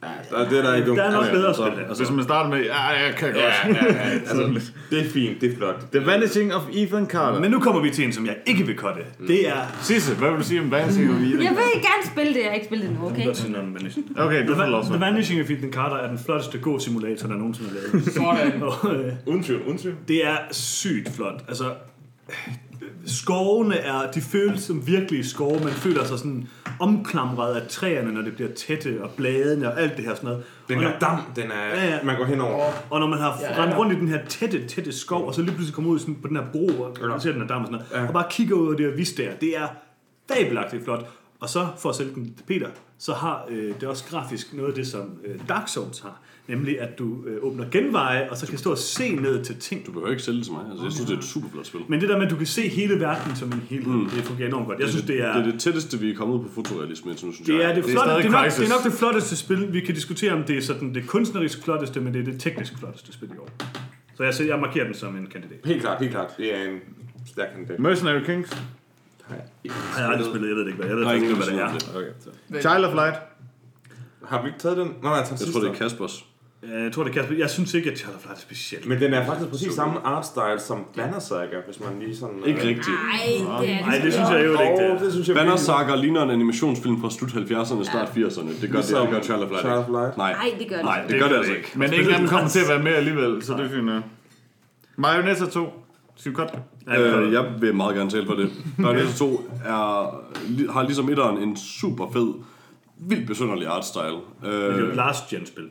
det. Der, det er der ikke Der er nok bedre der. Altså, hvis man starter med, ja, jeg kan godt. Ja, ja, ja, altså, det er fint, det er flot. The Vanishing of Ethan Carter. Men nu kommer vi til en, som jeg ikke vil cutte. Det er... Sisse, hvad vil du sige om Vanishing of Ethan Jeg Carter? vil gerne spille det, jeg har ikke spillet det nu, okay? Godt sige noget om Vanishing. Okay, du får lov The, Vanishing of Ethan Carter er den flotteste gå-simulator, der nogensinde er lavet. [laughs] Sådan. Og, øh, uden tvivl. det er sygt flot. Altså, skovene er, de føles som virkelige skove. Man føler sig sådan omklamret af træerne, når det bliver tætte, og bladene og alt det her sådan noget. Den Og når- dam, den er, Ja, ja. man går henover. Og når man har Ja, ja, rendt rundt i den her tætte, tætte skov, og så lige pludselig kommer ud sådan på den her bro, og Ja. man ser den her dam og sådan noget, Ja. og bare kigger ud over det her vis der, det er fabelagtigt flot. Og så, for at sælge den til Peter, så har øh, det også grafisk noget af det, som øh, Dark Souls har. Nemlig, at du øh, åbner genveje, og så kan stå og se ned til ting. Du behøver ikke sælge det til mig. Altså, jeg synes, det er et super flot spil. Men det der med, at du kan se hele verden som en helhed, mm. det fungerer enormt godt. Jeg synes, det er... det er det tætteste, vi er kommet på fotorealisme synes Det er, jeg. det, er flotte, stadig det, er nok, det er nok det flotteste spil. Vi kan diskutere, om det er sådan det kunstnerisk flotteste, men det er det teknisk flotteste spil i år. Så jeg, jeg markerer den som en kandidat. Helt klart, helt klart. Det er en stærk kandidat. Mercenary Kings. Jeg har aldrig spillet, jeg ved det ikke, hvad, jeg ved faktisk ikke hvad det er. Okay. Child of Light. Har vi ikke taget den? Nå, nej, Jeg tror, det er Kaspers. Jeg tror, det er Kasper. Jeg synes ikke, at Child of Light er specielt. Men den er faktisk præcis samme artstyle som Banner Saga, hvis man lige sådan... Ikke rigtigt. Nej, det er Nej, det synes jeg jo ikke, det Åh, er. det synes jeg Banner virkelig- Saga ligner en animationsfilm fra slut 70'erne, start 80'erne. Det gør det, det gør Child of Light. Child of ikke. Light. Nej, Nej, det gør det nej, det gør det altså ikke. Men ingen af dem kommer til at være med alligevel, så det er fint. Marionetta 2. Skal vi godt? Øh, jeg vil meget gerne tale for det. [laughs] Bayonetta 2 er, har ligesom etteren en super fed, vildt besynderlig artstyle. Det er jo Øh, last gen spil.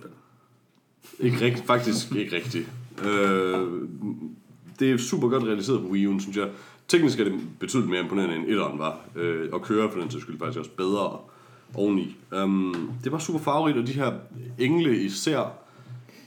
ikke rigtigt, faktisk ikke rigtigt. Øh, det er super godt realiseret på Wii U'en, synes jeg. Teknisk er det betydeligt mere imponerende end etteren var. Øh, og kører for den til skyld faktisk også bedre oveni. Um, det var super farverigt, og de her engle især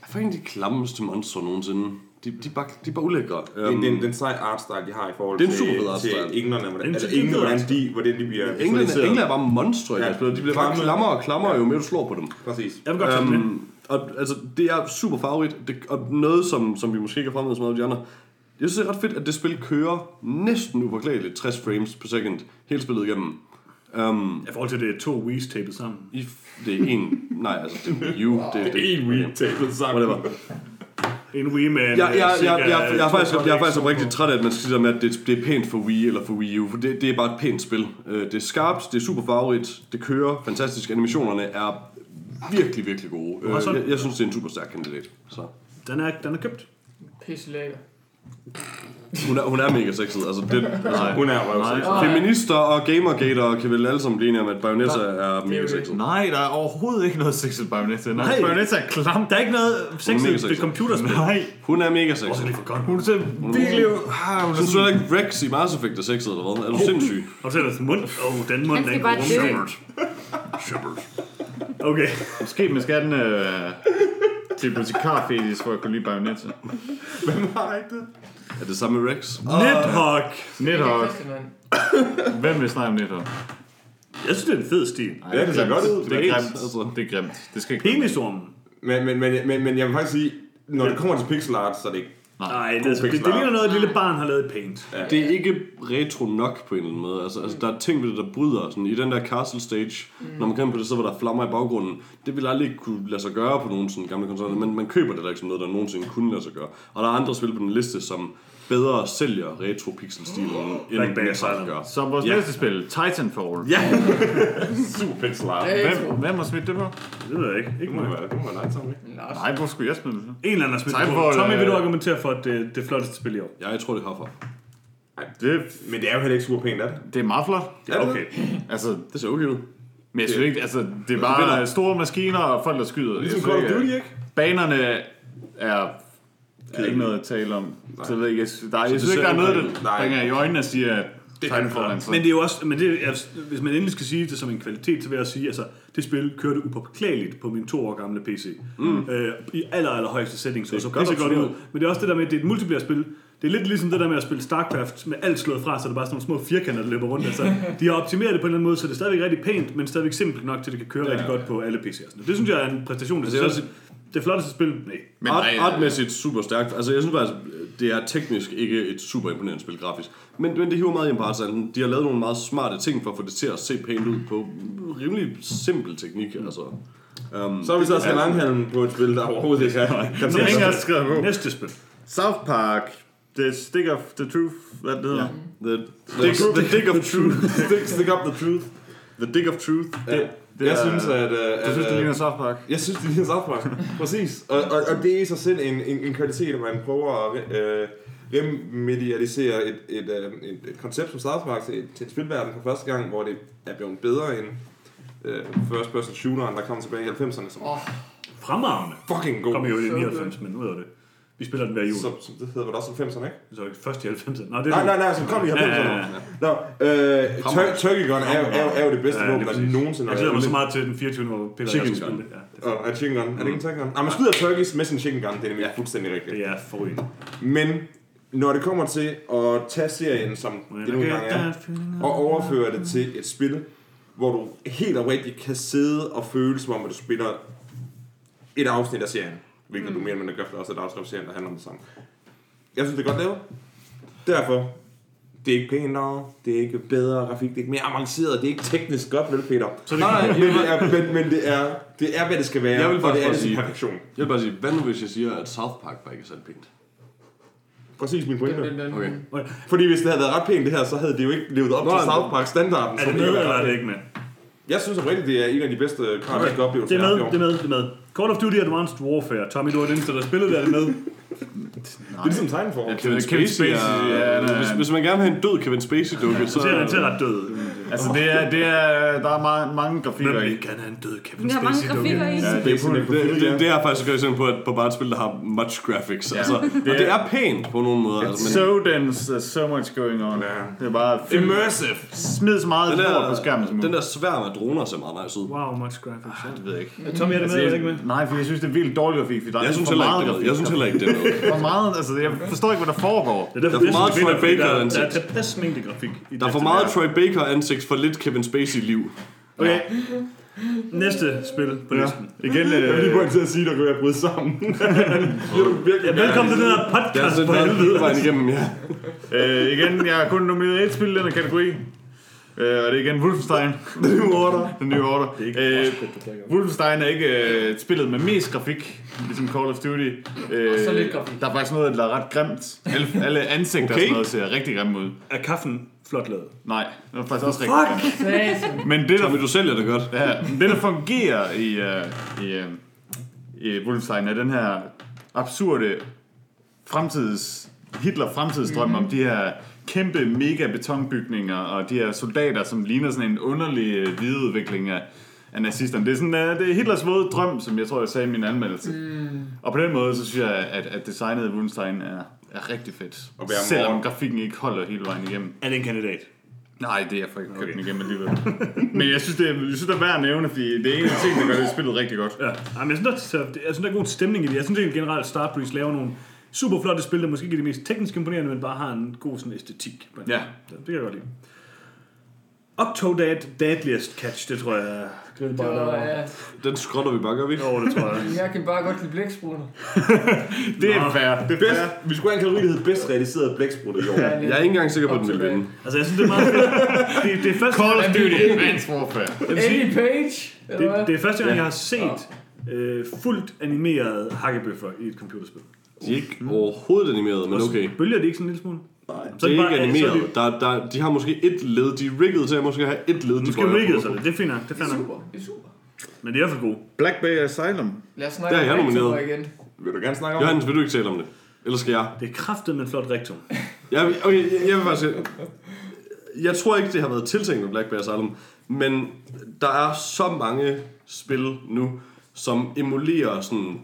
er faktisk de klammeste monstre nogensinde. De, de, er bare, de er bare ulækre. Det er Um, den, den sej artstyle, de har i forhold Det er en til, super fed artstyle. til englerne. Hvordan, En altså, fed hvordan de, hvordan de bliver visualiseret. engle er bare monstre Ja. ja. spillet. De bliver bare Klamme. klammer og klammer, jo mere du slår på dem. Præcis. Jeg vil godt. Um, og, altså, det er super farverigt, det, og noget, som, som vi måske ikke har fremmet så meget af de andre. Jeg synes, det er ret fedt, at det spil kører næsten upåklageligt 60 frames per second, hele spillet igennem. Um, I forhold til, det er to Wii's tapet sammen. i, det er en, nej, altså det er Wii U. Det, det, En Wii tablet sammen. Whatever. En Wii med en, Jeg, jeg, øh, jeg, cirka jeg, jeg, jeg, er faktisk, jeg er faktisk oprigtigt træt af, at man skal sige med, at det, det er pænt for Wii eller for Wii U, for det, det er bare et pænt spil. Øh, Det er skarpt, det er super farverigt, det kører fantastisk, animationerne er virkelig, virkelig gode. Øh, Jeg, jeg synes, det er en super stærk kandidat. Så. Den er, den er købt. Pisse lækker. Hun er, hun er mega sexet. Altså, det, altså, Hun er røvsexet. Nej. feminister og gamergater kan vel alle sammen blive enige om, at Bayonetta er mega sexet. Nej, der er overhovedet ikke noget sex i Bayonetta. Nej, Nej. Bayonetta er klam. Der er ikke noget sexet ved sexet. computerspil. Nej. Hun er mega sexet. Er godt. Hun ser virkelig... Ah, hun er Synes du heller ikke, Rex i Mass Effect er sexet, eller hvad? Er du sindssyg? Og så er der sådan mund. Åh, oh, den mund, bare kunne dø. rumme Shepard. Okay. Måske man skal den øh, bibliotekarfetis, for at kunne lide Bayonetta. Hvem har ikke det? Er det samme med Rex? Nidhogg. Nidhogg. Hvem vil snakke om Nidhogg? Jeg synes, det er en fed stil. Ja, det ser godt ud. Det er grimt. altså. Det er grimt. Det skal ikke... Penisormen. Men, men, men, men, men jeg vil faktisk sige, når det kommer til pixel art, så er det ikke... Nej, det, altså, det, det art. ligner noget, et lille barn har lavet i paint. Det er ikke retro nok på en eller anden måde. Altså, altså der er ting ved det, der bryder. Sådan, I den der castle stage, mm. når man kommer på det, så var der flammer i baggrunden. Det ville aldrig kunne lade sig gøre på nogle sådan gamle konsoller, men man køber det der ikke som noget, der nogensinde kunne lade sig gøre. Og der er andre spil på den liste, som bedre sælger retro pixel stilen end Bay Microsoft Island. gør. Så vores Ja. næste spil, Titanfall. Ja! [laughs] Super pixel art. Hvem, hvem har smidt det på? Det ved jeg ikke. Ikke Det må være, det må være ikke? Lars. Nej, hvor skulle jeg smide det? En eller anden har spillet Titanfall, på. Tommy, vil du øh, argumentere for, at det, det flotteste spil i år? Ja, jeg tror, det er herfra. Det, Men det er jo heller ikke super pænt, er det? det er meget flot. Er det Okay. Altså, Det ser okay ud. men jeg synes ikke, altså, det er bare store maskiner og folk, der skyder. Ligesom Call of Duty, ikke, ikke? Banerne er er ikke noget at tale om. Så jeg der, er- jeg det synes ikke, der er noget, der Nej. bringer i øjnene og siger, at Titanfall er en Men det er jo også, men det er, hvis man endelig skal sige det som en kvalitet, så vil jeg sige, altså, det spil kørte upåklageligt på min to år gamle PC. Mm. Øh, I aller, aller højeste settings, så godt pisse godt ud. Men det er også det der med, at det er et multiplayer-spil. Det er lidt ligesom det der med at spille StarCraft med alt slået fra, så der er bare sådan nogle små firkanter, der løber rundt. Altså, de har optimeret det på en eller anden måde, så det er stadigvæk rigtig pænt, men stadigvæk simpelt nok, til det kan køre ja. rigtig godt på alle PC'er. Sådan. Det synes jeg er en præstation. Det, Altså, jeg det, det flotteste spil, nej. Men Art, nej, artmæssigt super stærkt. Altså, jeg synes faktisk, det er teknisk ikke et super imponerende spil grafisk. Men, men det hiver meget på artsalden. De har lavet nogle meget smarte ting for at få det til at se pænt ud på rimelig simpel teknik. Altså. Um, Så har vi så skal langhalm på et spil, der overhovedet ikke er... Kan ingen har skrevet på. Næste spil. South Park, The Stick of the Truth, hvad det hedder. the, the, the, Dick of Truth. [laughs] Stick, stick up the truth. The Dick of Truth. Ja. det jeg er- synes, at... Uh, Du synes, det ligner South Park? Jeg synes, det ligner South Park. [laughs] Præcis. Og, og, og det er i sig selv en, en, en kvalitet, at man prøver at øh, remedialisere et, et, øh, et, et koncept som South Park til, til en spilverden for første gang, hvor det er blevet bedre end øh, first person shooteren, der kom tilbage i 90'erne, som Åh, Fremragende. fucking god. Kom jo i Så 99, men ud af det. Vi spiller den hver jul. Som, som det hedder vel også 90'erne, ikke? Så først i 90'erne. Nej, det Nej, nej, nej, som kom i 90'erne. Ja, ja, ja. Nå, øh, Tur- Turkey Gun er, er, er jo det bedste Ja, våben, der nogensinde Jeg har glæder mig så meget til den 24. hvor Peter Chicken jeg gun. det. Ja, det, er chicken gun. Er det ikke en chicken gun? Nej, man skyder turkeys med sin chicken gun. Det er nemlig fuldstændig rigtigt. det er forrygende. Men når det kommer til at tage serien, som det nogle gange er, og overføre det til et spil, hvor du helt oprigtigt kan sidde og føle, som om at du spiller et afsnit af serien. Hvilket mm. du mere eller mindre gør, for der er også et afsnit af serien, der handler om det samme. Jeg synes, det er godt lavet. Derfor, det er ikke pænere, det er ikke bedre grafik, det er ikke mere avanceret, det er ikke teknisk godt, vel Peter? Så det- Nej, men det, er, men, men det, er, det er, hvad det skal være, Jeg vil og det er bare det sige- perfektion. Jeg vil bare sige, hvad nu hvis jeg siger, at South Park var ikke særlig pænt? Præcis min pointe. den, den, Okay. Fordi hvis det havde været ret pænt det her, så havde det jo ikke levet op Nej, til South Park standarden. Er det med, eller er det ikke med? Jeg synes oprigtigt, det er en af de bedste grafiske oplevelser, Det er med, det er med, det er med. Call of Duty Advanced Warfare. Tommy, du var den eneste, der spillede det, er det med. [laughs] Det er ligesom Titanfall. Ja, Kevin Kevin Spacey, Spacey, ja, er, nej. hvis, hvis man gerne vil have en død Kevin Spacey-dukke, så... Så er han til ret død. Altså, det er, det er, der er mange, mange grafikker i. vil gerne have en død Kevin Der er mange Spacey grafikker i. Ja, det er. Det, det, det er faktisk et eksempel på, at på bare et spil, der har much graphics. Ja, altså, og det det er- pænt på nogle måder. It's Altså, men so dense, there's so much going on. Ja. Det er bare... Film, Immersive. smid så meget den, lort på skærmen som der, den der sværm af droner ser meget nice ud. Wow, much graphics. Det ved jeg ikke. Tommy, er det med eller ikke med? Nej, for jeg synes, det er vildt dårligt grafik, for der er Jeg synes for heller meget ikke, det er. Jeg synes heller ikke, det er noget. For meget, altså, jeg forstår ikke, hvad der foregår. Det er, Der er for meget det Troy Baker ansigt. der er tilpas mængde grafik. i Der er det. for meget Troy Baker ansigt, for lidt Kevin Spacey-liv. Okay. Næste spil på listen. Igen, Jeg er lige øh, på til at sige, der kan være brudt sammen. [laughs] Virkelig Ja, velkommen til den her er podcast sådan for været helvede. vejen igennem, ja. øh, igen, jeg har kun nomineret et spil i den her kategori. Øh, og det er igen Wolfenstein. The New Order. Den nye order. Er Øh. Wolfenstein er ikke øh, spillet med mest grafik, ligesom Call of Duty. Øh, så lidt grafik. Der er faktisk noget, der er ret grimt. Alle, alle ansigter okay. og sådan noget ser rigtig grimt ud. Er kaffen flot lavet? Nej, det er faktisk også rigtig grimt. Satan. Men det, der, Tommy, du sælger det godt. ja, det, der fungerer i, uh, i, uh, i Wolfenstein, er den her absurde fremtids Hitler fremtidsdrøm mm-hmm. om de her kæmpe mega betonbygninger, og de her soldater, som ligner sådan en underlig øh, videreudvikling af, af nazisterne. Det er, sådan, uh, det er Hitlers våde drøm, som jeg tror, jeg sagde i min anmeldelse. Mm. Og på den måde, så synes jeg, at, at designet af Wolfenstein er, er rigtig fedt. Og være Selvom morgen. grafikken ikke holder hele vejen igennem. Er det en kandidat? Nej, det er jeg for ikke købt den igennem alligevel. [laughs] Men jeg synes, det er, jeg synes, det er værd at nævne, fordi det er en af tingene, der gør det spillet rigtig godt. Ja, Ej, men jeg synes, der, jeg synes, der er god stemning i det. Jeg synes egentlig generelt, Starbreeze laver nogle super flotte spil, der måske ikke er de mest teknisk imponerende, men bare har en god sådan, æstetik. Ja. Så Det kan jeg godt lide. Octodad Deadliest Catch, det tror jeg er Det grillbar var, ja, Den skrotter vi bare, gør vi ikke? Jo, det tror jeg. [laughs] jeg kan bare godt lide blæksprutter. Det er fair. Det er Bedst, fair. vi skulle have en kategori, der hed bedst realiseret blæksprut i år. Ja, Jeg er ikke engang sikker på, at den vil vinde. Altså, jeg synes, det er meget fedt. [laughs] Det, det er første, Call of Duty Advanced Warfare. Eddie Page, det, det er første gang, jeg har set øh, fuldt animerede hakkebøffer i et computerspil. De er ikke overhovedet animeret, men okay. Bølger det ikke sådan en lille smule? Nej, Så det er ikke er animeret. Der, der, de har måske et led. De er rigget til at måske have et led. de Måske på. sig det. Det er fint nok. Det er Det er super, det er super. Men det er fald god. Black Bay Asylum. Lad os snakke Der er jeg om nomineret. Igen. Vil du gerne snakke om Johannes, vil du ikke tale om det? Eller skal jeg? Det er kraftet med flot rektum. [laughs] Jeg, vil- okay, jeg, jeg vil faktisk sige, jeg tror ikke, det har været tiltænkt med Black Bear Asylum, men der er så mange spil nu, som emulerer sådan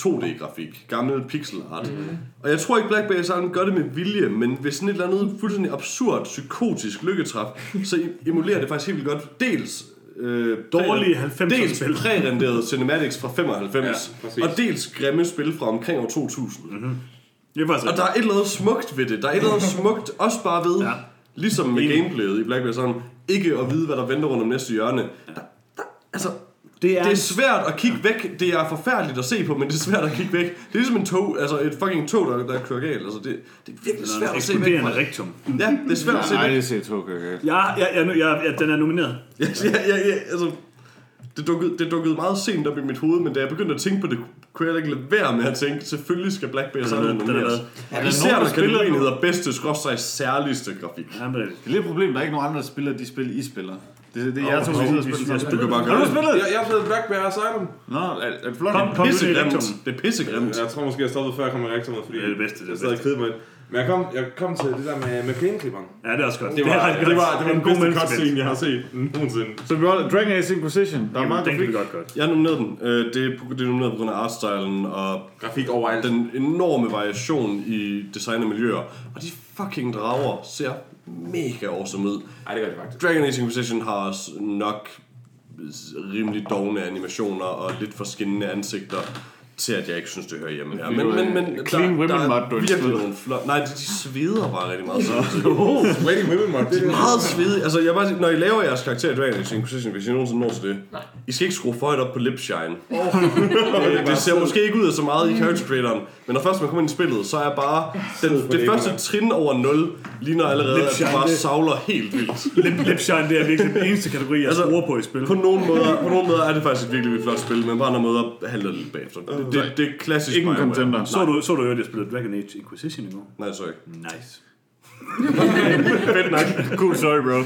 2D-grafik, gammel pixel art. Mm. Og jeg tror ikke, Black Bear Asylum gør det med vilje, men ved sådan et eller andet fuldstændig absurd, psykotisk lykketræf, så em- emulerer det faktisk helt vildt godt. Dels øh, Dårlige præ- 90'er Dels spil. prærenderede cinematics fra 95, Ja, præcis. og dels grimme spil fra omkring år 2000. Mm-hmm. Det er Og der er et eller andet smukt ved det. Der er et eller andet [laughs] smukt, også bare ved, Ja. ligesom med gameplayet i Black Bear Sådan, ikke at vide, hvad der venter rundt om næste hjørne. Der, der, altså, det er, det er svært at kigge væk. Det er forfærdeligt at se på, men det er svært at kigge væk. Det er ligesom en tog, altså et fucking tog, der, der kører galt. Altså, det, det er virkelig svært at se væk fra. eksploderende rektum. Ja, det er svært at se Nej, væk. det ser to galt. Ja, ja, ja, ja, ja, den er nomineret. Ja, ja, ja, ja, altså, det dukkede, det dukkede meget sent op i mit hoved, men da jeg begyndte at tænke på det, kunne jeg ikke lade være med at tænke, selvfølgelig skal Black Bear er Sådan er nomineres. Er der Især når der spiller kategorien hedder bedste, skråstrej særligste grafik. Ja, men det er. Det er lidt problem, der er ikke nogen andre, der spiller de spil, I spiller. Det, det er jer to, der sidder og vi- spiller sammen. Du kan bare Har du gøre det. spillet? Jeg, jeg har spillet Black Bear Asylum. Nå, er, er det flot? Kom, kom. Pissegrimt. Rektum. Det er pissegrimt. Jeg tror måske, jeg stoppede før jeg kom i rektor fordi Det er det bedste, det er jeg det sad og bedste. kedede mig. Men jeg kom, jeg kom til det der med, med plænekliperen. Ja, det er også godt. Det var, er ret det, var, det var en den god cutscene, jeg har set nogensinde. Så vi var Dragon Age Inquisition. Der er Jamen, meget den kan vi grafik. godt godt. Jeg nominerede den. Øh, Det er, det er nomineret på grund af artstylen og Grafik overalt. den enorme variation i design og miljøer. Og de fucking drager ser mega awesome ud. Ej, det gør det faktisk. Dragon Age Inquisition har også nok rimelig dogne animationer og lidt for skinnende ansigter til at jeg ikke synes, det hører hjemme her. Men, men, men Clean der, women der er du virkelig nogle flot... Nej, de, de sveder bare rigtig meget. [laughs] Så. Waiting Women mod. Det er meget svedige. Altså, jeg bare, når I laver jeres karakter i Dragon Age Inquisition, hvis I nogensinde når til det, I skal ikke skrue for højt op på lip shine. Oh. [laughs] det ser måske ikke ud af så meget i character creatoren, men når først man kommer ind i spillet, så er bare den, det det, første trin over 0 ligner allerede, at du bare det- savler helt vildt. Lip, lip shine, det er virkelig den eneste kategori, jeg Altså, skruer på i spil. På nogle, måder, på nogle måder er det faktisk et virkelig, virkelig flot spil, men på andre måder halter det lidt bagefter. Det, det, det er klassisk Ikke en BioWare. contender. Så du, så du jo, at jeg spillede Dragon Age Inquisition i går? Nej, sorry. Nice. [laughs] Fedt nok. Cool story, bro.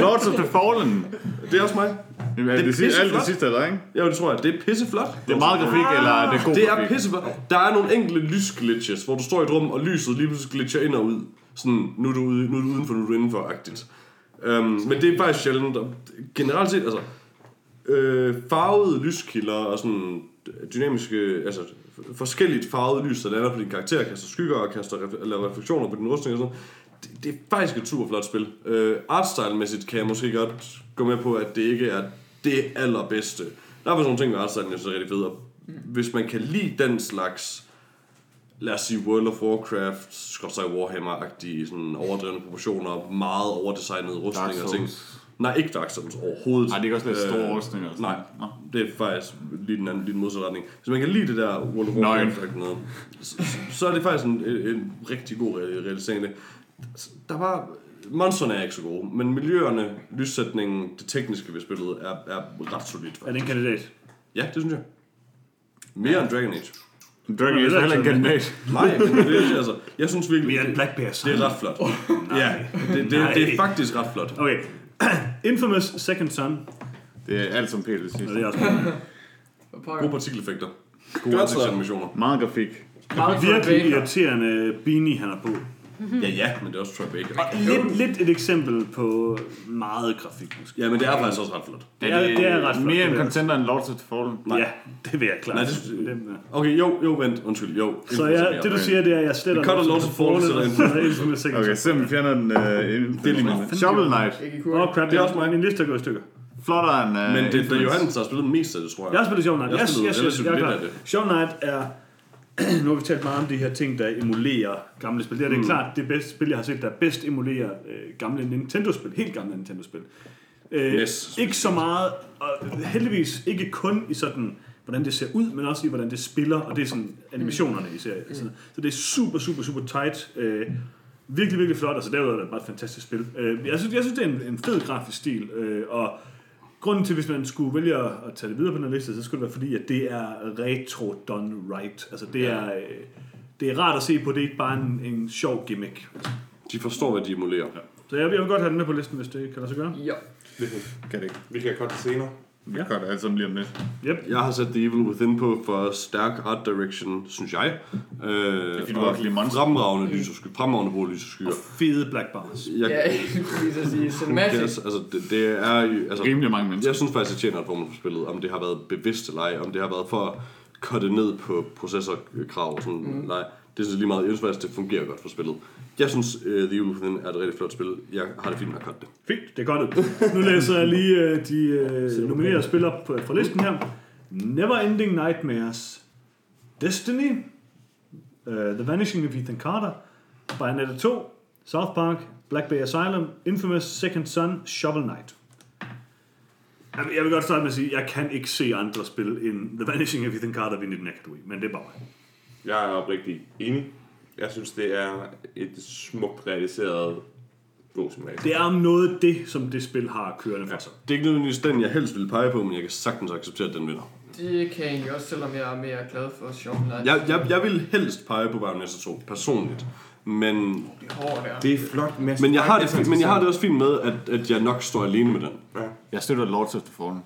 Lords of the Fallen. Det er også mig. Det er er det, sidste, alt det sidste, er der, ikke? Ja, det tror jeg. Det er pisseflot. Det er meget grafik, eller er det god Det er pisseflot. Der er nogle enkelte lysglitches, hvor du står i et rum, og lyset lige pludselig glitcher ind og ud. Sådan, nu er du, ude, nu er du udenfor, nu er du indenfor-agtigt. Um, men det er faktisk sjældent. Generelt set, altså, øh, farvede lyskilder og sådan dynamiske, altså forskelligt farvede lys, der lander på din karakter, kaster skygger og kaster ref- eller refleksioner på din rustning og sådan det, det er faktisk et super flot spil. Øh, artstyle-mæssigt kan jeg måske godt gå med på, at det ikke er det allerbedste. Der er faktisk nogle ting ved artstylen, jeg synes er rigtig fede. Hvis man kan lide den slags, lad os sige World of Warcraft, Warhammer-agtige, sådan overdrevne proportioner, meget overdesignede rustninger og ting. Nej, ikke Dark Souls overhovedet. Nej, det er ikke også lidt store Øh, rustninger og sådan Nej. Nå. det er faktisk lige den anden, lige den modsatte retning. Hvis man kan lide det der World of. Warcraft noget, så, så er det faktisk en, en, en rigtig god re- realisering. det. Der var... Monsterne er ikke så gode, men miljøerne, lyssætningen, det tekniske ved spillet er, er ret solidt. Er det en kandidat? Ja, det synes jeg. Mere end Dragon Age. Dragon Age er heller ikke kandidat. Nej, men det er, altså, jeg synes virkelig, Vi er en det, Black Bear. det er ret flot. Ja, det, det, Nej. det er faktisk ret flot. Okay. [clears throat] Infamous Second Son. Det er alt som Peter siger. det er også Gode partikeleffekter. Gode ansigtsanimationer. Meget grafik. Meget Virkelig irriterende beanie, han har på. Ja, ja, men det er også Troy Baker. Og lidt, lidt et eksempel på meget grafik, måske. Ja, men det er faktisk også ret flot. Det er, det er ret flot, Mere det en der. contender end Lords of the Fallen. Ja, det vil jeg klart. Nej, det-. Okay, jo, jo, vent. Undskyld, jo. Så ja, det du siger, det er, at jeg sletter Lords of Fallen, så der er Okay, så vi fjerner den... Øh, det er lige meget. Shovel Knight. Åh, oh, crap, det er også mig. Min liste er gået i stykker. Flottere end... Uh, Men det er Johannes, der har spillet mest af det, tror jeg. Jeg har spillet Shovel Knight. Jeg har Yes, spillet yes, yes, relativt jeg er lidt klar. af det. Shovel Knight er... [clears throat] nu har vi talt meget om de her ting, der emulerer gamle spil. Det er det Mm. klart det bedste spil, jeg har set, der bedst emulerer øh, gamle Nintendo-spil. Helt gamle Nintendo-spil. Øh, NES. ikke så meget, og heldigvis ikke kun i sådan, hvordan det ser ud, men også i, hvordan det spiller, og det er sådan animationerne i serien. Mm. Så det er super, super, super tight. Øh, virkelig, virkelig flot, altså derudover er det bare et fantastisk spil. Øh, jeg, synes, jeg synes, det er en, en fed grafisk stil, øh, og grunden til, hvis man skulle vælge at tage det videre på den her liste, så skulle det være fordi, at det er retro done right. Altså det er, øh, det er rart at se på, det er ikke bare en, en sjov gimmick. De forstår, hvad de emulerer. Så jeg, jeg vil godt have den med på listen, hvis det kan lade sig gøre. Ja. Kan det ikke. Vi kan godt det senere. Vi kan godt altså lige om lidt. Yep. Jeg har sat The Evil Within på for stærk art direction, synes jeg. Øh, fordi, du og kan lide monster. Fremragende lys og skyer. Fremragende brug af lys og. Fede black bars. Jeg, Ja, [laughs] lige så sige cinematic. Altså, det, det er. Altså, Rimelig mange mennesker. jeg synes faktisk, det tjener et formål for spillet. Om det har været bevidst eller ej. Om det har været for at cutte ned på processorkrav. Sådan, mm. nej, det synes jeg lige meget. Jeg synes faktisk, det fungerer godt for spillet. Jeg synes, uh, The Evil Within er et rigtig flot spil. Jeg har det fint med at cutte det. Fint, det er godt. Nu læser jeg lige uh, de uh, nominerede spil op på, fra listen her. Neverending Nightmares, Destiny, uh, The Vanishing of Ethan Carter, Bayonetta 2, South Park, Black Bay Asylum, Infamous Second Son, Shovel Knight. Jeg vil- godt starte med at sige, at jeg kan ikke se andre spil end The Vanishing of Ethan Carter vinde den her kategori, men det er bare mig. Jeg er oprigtig enig. Jeg synes, det er et smukt realiseret våbensimulator. Det er om noget det, som det spil har kørende for sig. Det er ikke nødvendigvis den, jeg helst vil pege på, men jeg kan sagtens acceptere, at den vinder. Det kan jeg egentlig også, selvom jeg er mere glad for Shovel Knight. Jeg, jeg, jeg vil helst pege på Bayonetta 2, personligt. Men, Det er hårdt der. Det er flot med men, jeg har det, men jeg har det også fint med, at, at jeg nok står alene med den. Jeg støtter Lords of the Fallen.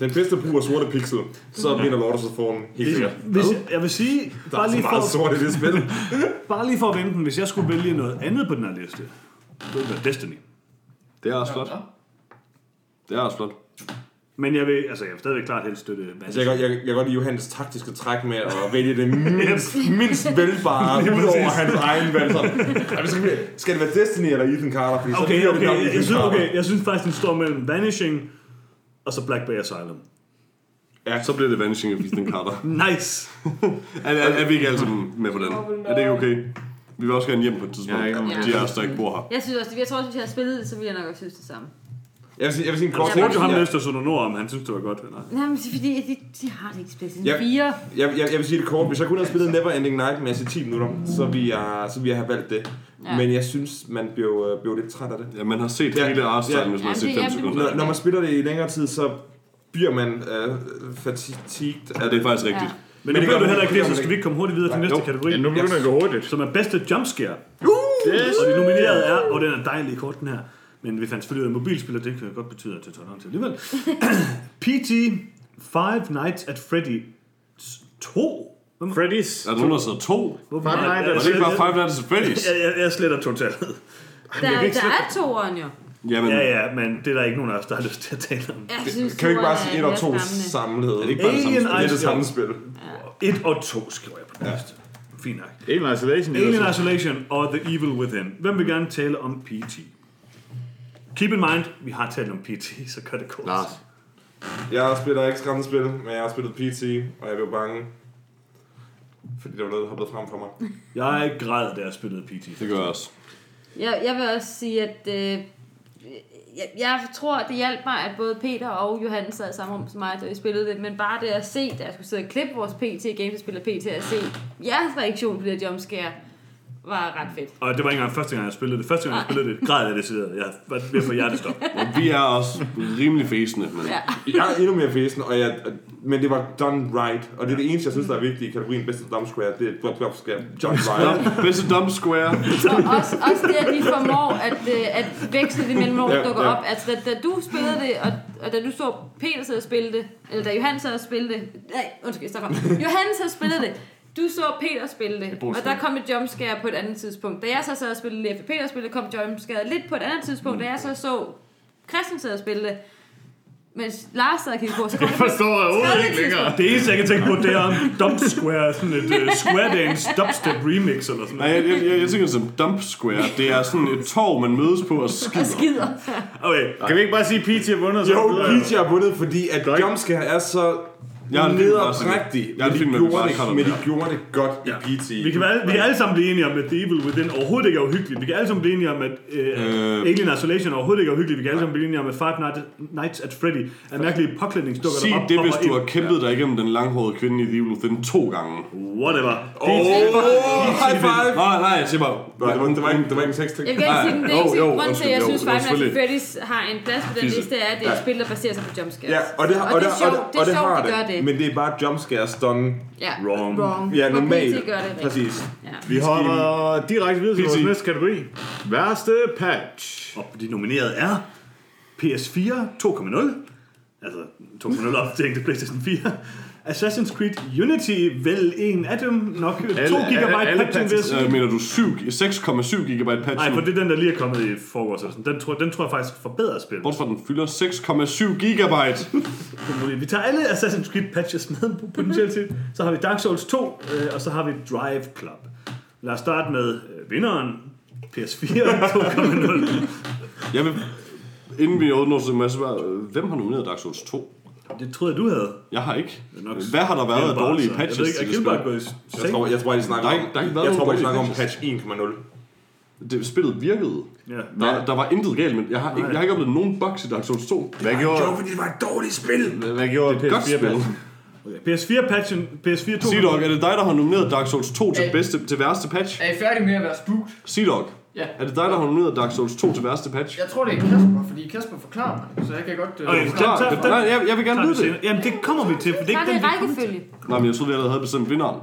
Den bedste brug af sorte pixel, så vinder Lord of the Fallen helt sikkert. Hvis, jeg vil sige, Der er bare så lige, meget for, sort i det spil. [laughs] bare lige for at vente den, hvis jeg skulle vælge noget andet på den her liste, så ville det være Destiny. Det er også flot. Det er også flot. Men jeg vil, altså jeg vil stadigvæk klart helst støtte Altså, jeg, kan godt- jeg, jeg kan godt lide Johannes taktiske træk med at vælge det [laughs] mindst, mindst vælgbare ud over hans egen valg. [laughs] Sådan, "Ej, skal, skal det være Destiny eller Ethan Carter? Fordi så Okay, det okay, nok jeg, jeg, synes, okay, jeg synes faktisk, den står mellem Vanishing og så Black Bay Asylum. Så bliver det Vanishing of Ethan Carter. Nice! [laughs] er, er, er, vi ikke altid med på den? Er det ikke okay? Vi vil også gerne hjem på et tidspunkt. Ja, om- De af os, der ikke bor her. Jeg synes også, jeg tror også, hvis jeg havde spillet det, så ville jeg nok også synes det samme. Jeg vil sige, jeg vil sige en kort Jeg spurgte jo ham næste ord, om han synes, det var godt. Eller? Nej, men det er fordi, de, de har det ikke spillet siden Ja. 4. jeg, jeg, jeg vil sige det kort. Hvis jeg kun havde spillet Neverending Nightmares i 10 minutter, så ville jeg, så ville jeg have valgt det. Ja. Men jeg synes, man blev, øh, blev lidt træt af det. Ja, man har set Ja. hele Ja. hvis man har set det- 5 ja, sekunder. Når, når man spiller det i længere tid, så bliver man øh, fatigued Ja, det er faktisk rigtigt. Ja. Men, Men nu det gør gør du man- heller ikke det så skal vi ikke komme hurtigt videre til næste Jo. kategori. Ja, nu begynder det at gå hurtigt. Som er bedste jumpscare. Yes! Og de nominerede er, og den er dejlig kort den her, men vi fandt selvfølgelig ud af mobilspil, og det kan godt betyde, at det tager lang tid alligevel. [clears throat] PT Five Nights at Freddy 2. Hvem- Freddy's. Er der nogen, der sidder to? Hvorfor? Five Nights at det ikke bare Five Nights at Freddy's? Jeg, jeg, jeg sletter totalt. Der, der er toeren jo. Jamen, Ja, ja, men det er der ikke nogen af os, der har lyst til at tale om. Jeg synes, Kan vi ikke bare sige er 1 og 2 mere skræmmende. samlet? er det ikke bare det samme Alien spil? Det er det Isolation. samme spil. 1 og 2 skriver jeg på den liste. Fint nok. Alien Isolation. Alien Isolation og The Evil Within. Hvem vil gerne tale om PT? Keep in mind, vi har talt om PT, så gør det kort. Lars. Jeg spiller ikke skræmmende spil, men jeg har spillet PT, og jeg blev bange. Fordi der var noget, der hoppede frem for mig. Jeg græd, da jeg spillede PT. Det gør jeg også. Jeg, jeg vil også sige, at øh, jeg, jeg tror, det hjalp mig, at både Peter og Johannes sad i samme rum som mig, da vi spillede det. Men bare det at se, da jeg skulle sidde og klippe vores PT, gamespiller PT, at se jeres reaktion på det her jumpscare, var ret fedt. Og det var ikke engang første gang, jeg spillede det. Første gang, jeg spillede det, græd jeg decideret. Jeg var ved at få hjertestop. [laughs] Og vi er også rimelig fæsende, men Ja. Jeg er endnu mere fæsen, og jeg, men det var done right. Og det er det eneste, jeg synes, der er vigtigt i kategorien Best of Dumb Square. Det er Dumb Dumb Square done right. Bedste dumb square. Og også, også det, at de formår at, øh, at veksle det mellem, når Ja, dukker ja. op. Altså, da, da du spillede det, og, og da du så Peter sidde og spille det, eller da Johan sad og spillede det, nej, undskyld, Stefan. Johan sad og spillede det, du så Peter spille det, og der kom et jumpscare på et andet tidspunkt. Da jeg så sad og spillede det, efter Peter spillede, kom jumpscare lidt på et andet tidspunkt. Da jeg så så Christian sad og spille det, mens Lars sad og kiggede på, så kom Det forstår jeg overhovedet ikke længere. Det eneste, jeg kan tænke på, det er om Dump Square, sådan et uh, Square Dance dubstep remix eller sådan Nej, noget. jeg, jeg, jeg, jeg tænker som dump square. Det er sådan et torv, man mødes på og og skider. skider. Okay, Kan vi ikke bare sige, at Peach har vundet? så Jo, videre? Peach har vundet, fordi at jumpscare er så Jeg er er nederprægtig. Jeg er en Men de gjorde bare det- Men de det gjorde det godt i Ja. Peach. vi kan, alle, vi kan alle sammen blive enige om, at The Evil Within overhovedet ikke er uhyggeligt. Vi kan alle sammen blive enige om, at uh, Øh. Alien Isolation overhovedet ikke er uhyggeligt. Vi kan alle sammen blive enige om, at Five Nights- Nights at Freddy er mærkelige påklædningsdukker, Sig der bare det, hvis du har kæmpet dig igennem den langhårede kvinde i The Evil Within to gange. Whatever. Oh, high five! Nej, nej, jeg siger bare... Det var, det var ikke, det var ikke en tekst. Jeg vil gerne sige, den eneste grund til, at jeg synes Five Nights at. Freddy's har en plads på den liste, er, at det er et spil, der baserer sig på jumpscares. Ja, og det, og det er sjovt, det og er det sjovt, har de gør det. Men det er bare jumpscares done. Ja, Wrong. wrong. Ja, Og normalt. PT gør det rigtigt. Præcis. Ja. Vi hopper direkte videre til PC. vores næste kategori. Værste patch. Og de nominerede er PS4 2.0, altså 2.0 opdatering til PlayStation 4, Assassin's Creed Unity, vel en af dem, nok 2 Alle- GB patchen, vil jeg sige. Øh, mener du 7, 6,7 GB patch? Nej, for det er den, der lige er kommet i forgårs. sådan. Den tror, den tror jeg faktisk forbedrer spillet. Bortset den fylder 6,7 GB. [laughs] Vi tager alle Assassin's Creed patches med potentielt set. Så har vi Dark Souls 2, øh, og så har vi Drive Club. Lad os starte med øh, vinderen. PS4 2.0. [laughs] Jeg vil, inden vi åbner til masse, hvem har nomineret Dark Souls 2? Det troede jeg, du havde. Jeg har ikke. nok Hvad har der været af dårlige så. patches Jeg ved ikke, til er det Gilbert spil? gået i Jeg seng? tror, jeg tror, de snakker er om, der ikke jeg tror, nogen de snakker om patch 1.0. Det, spillet virkede. Ja. Der, der var intet galt, men jeg har, ikke, jeg har ikke oplevet nogen bugs i Dark Souls 2. Hvad gjorde, fordi det var et dårligt spil. hvad gjorde Det er et godt spil. PS4-patchen? PS4-patchen, PS4 2.0. Sea-Dog, er det dig, der har nomineret Dark Souls 2 til, bedste, til værste patch? Er I færdige med at være spooked? Sea-Dog, Ja. er det dig, der har nomineret Dark Souls 2 til værste patch? Jeg tror, det er Kasper, fordi Kasper forklarer mig det, så jeg kan godt... Øh, Okay, Klar, så- det, nej, jeg, jeg vil gerne vide det. Jamen, det kommer vi til, for det er ikke det den, vi kommer til. rækkefølge. Nej, men jeg troede, vi allerede havde bestemt vinderen.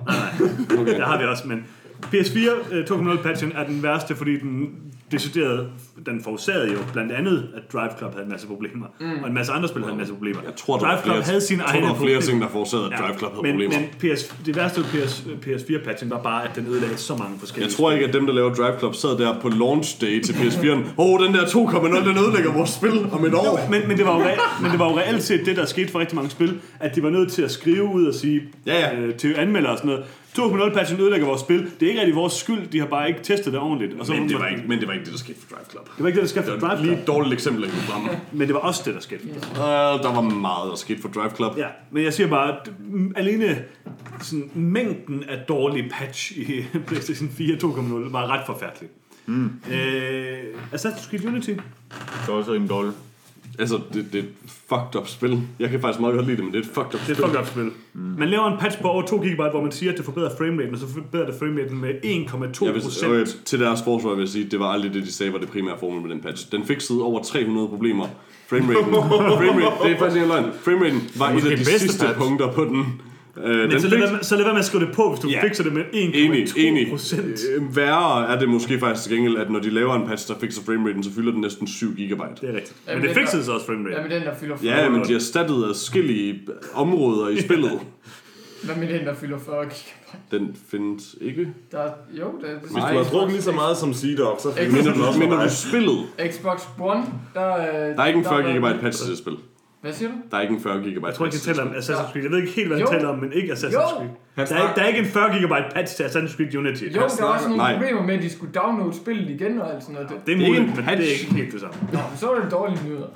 Okay. Der har vi også, men PS4 øh, 2.0 patchen er den værste, fordi den deciderede, den forårsagede jo blandt andet, at Drive Club havde en masse problemer, mm. og en masse andre spil havde en masse problemer. Jeg tror, der Drive Club flere, havde sine jeg tror, egne der var flere problemer. ting, der forårsagede, at Drive Club havde men, problemer. Men PS, det værste ved PS, PS4-patchen var bare, at den ødelagde så mange forskellige Jeg tror ikke, at dem, der laver Drive Club, sad der på launch day til PS4'en. Åh, oh, den der 2.0, den ødelægger vores spil om et år. men, men, det var jo re- men det var jo reelt set det, der skete for rigtig mange spil, at de var nødt til at skrive ud og sige Ja, ja. Øh, til anmeldere og sådan noget, 2.0-patchen ødelægger vores spil. Det er ikke rigtig vores skyld, de har bare ikke testet det ordentligt. Og så Men det, var ikke, men det var ikke det, der skete for Drive Club. det var ikke det, der skete for Det var Drive lige Club, et dårligt eksempel, jeg kunne fremme. men det var også det, der skete. Uh, der var meget, der skete for Drive Club. Ja, men jeg siger bare, at alene sådan, mængden af dårlige patch i [laughs] PlayStation 4 2.0 var ret forfærdelig. Mm. Øh, Assassin's Creed Unity. Det var også rimelig dårligt. Altså, det, det er et fucked up spil. Jeg kan faktisk meget godt lide det, men det er et fucked up Det er spil. et fucked up spil. Mm. Man laver en patch på over 2 GB, hvor man siger, at det forbedrer frameraten, og så forbedrer det frameraten med 1,2 Jeg vil, procent. okay, til deres forsvar vil jeg sige, det var aldrig det, de sagde var det primære formål med den patch. Den fik siddet over 300 problemer. Frameraten, [laughs] framerate, det er faktisk en løgn. Frameraten var et af de bedste sidste patch. punkter på den. Uh, Men den så fik, lad, være, så lad være med at skrive det på, hvis du Ja. fikser det med Enig, 1,2 enig. procent. Øh, værre er det måske faktisk til gengæld, at når de laver en patch, der fikser frameraten, så fylder den næsten 7 gigabyte. Det er rigtigt. Ja, Men men det fiksedes er- også framerate. Hvad med den, der fylder 40? Ja, men de har stattet adskillige områder i [laughs] spillet. Hvad med den, der fylder 40 gigabyte? Den findes ikke. Der, er- jo, det er... Hvis du har drukket lige så meget som Sea-Dog, så finder du også mig. du spillet? Xbox One, der... øh, Der er ikke en 40 der- gigabyte patch til det spil. Hvad siger du? Der er ikke en 40 gigabyte Jeg tror ikke, til taler om det. Assassin's Creed. Jeg ved ikke helt, hvad han taler om, men ikke Assassin's Jo. Creed. Der er, ikke, der er ikke en 40 GB patch til Assassin's Creed Unity. Jo, der snakker- også nogle Nej. problemer med, at de skulle downloade spillet igen og alt sådan noget. Det, Det er Det er ikke muligt, en men det er ikke helt det samme. Nå, så var det dårlige nyheder.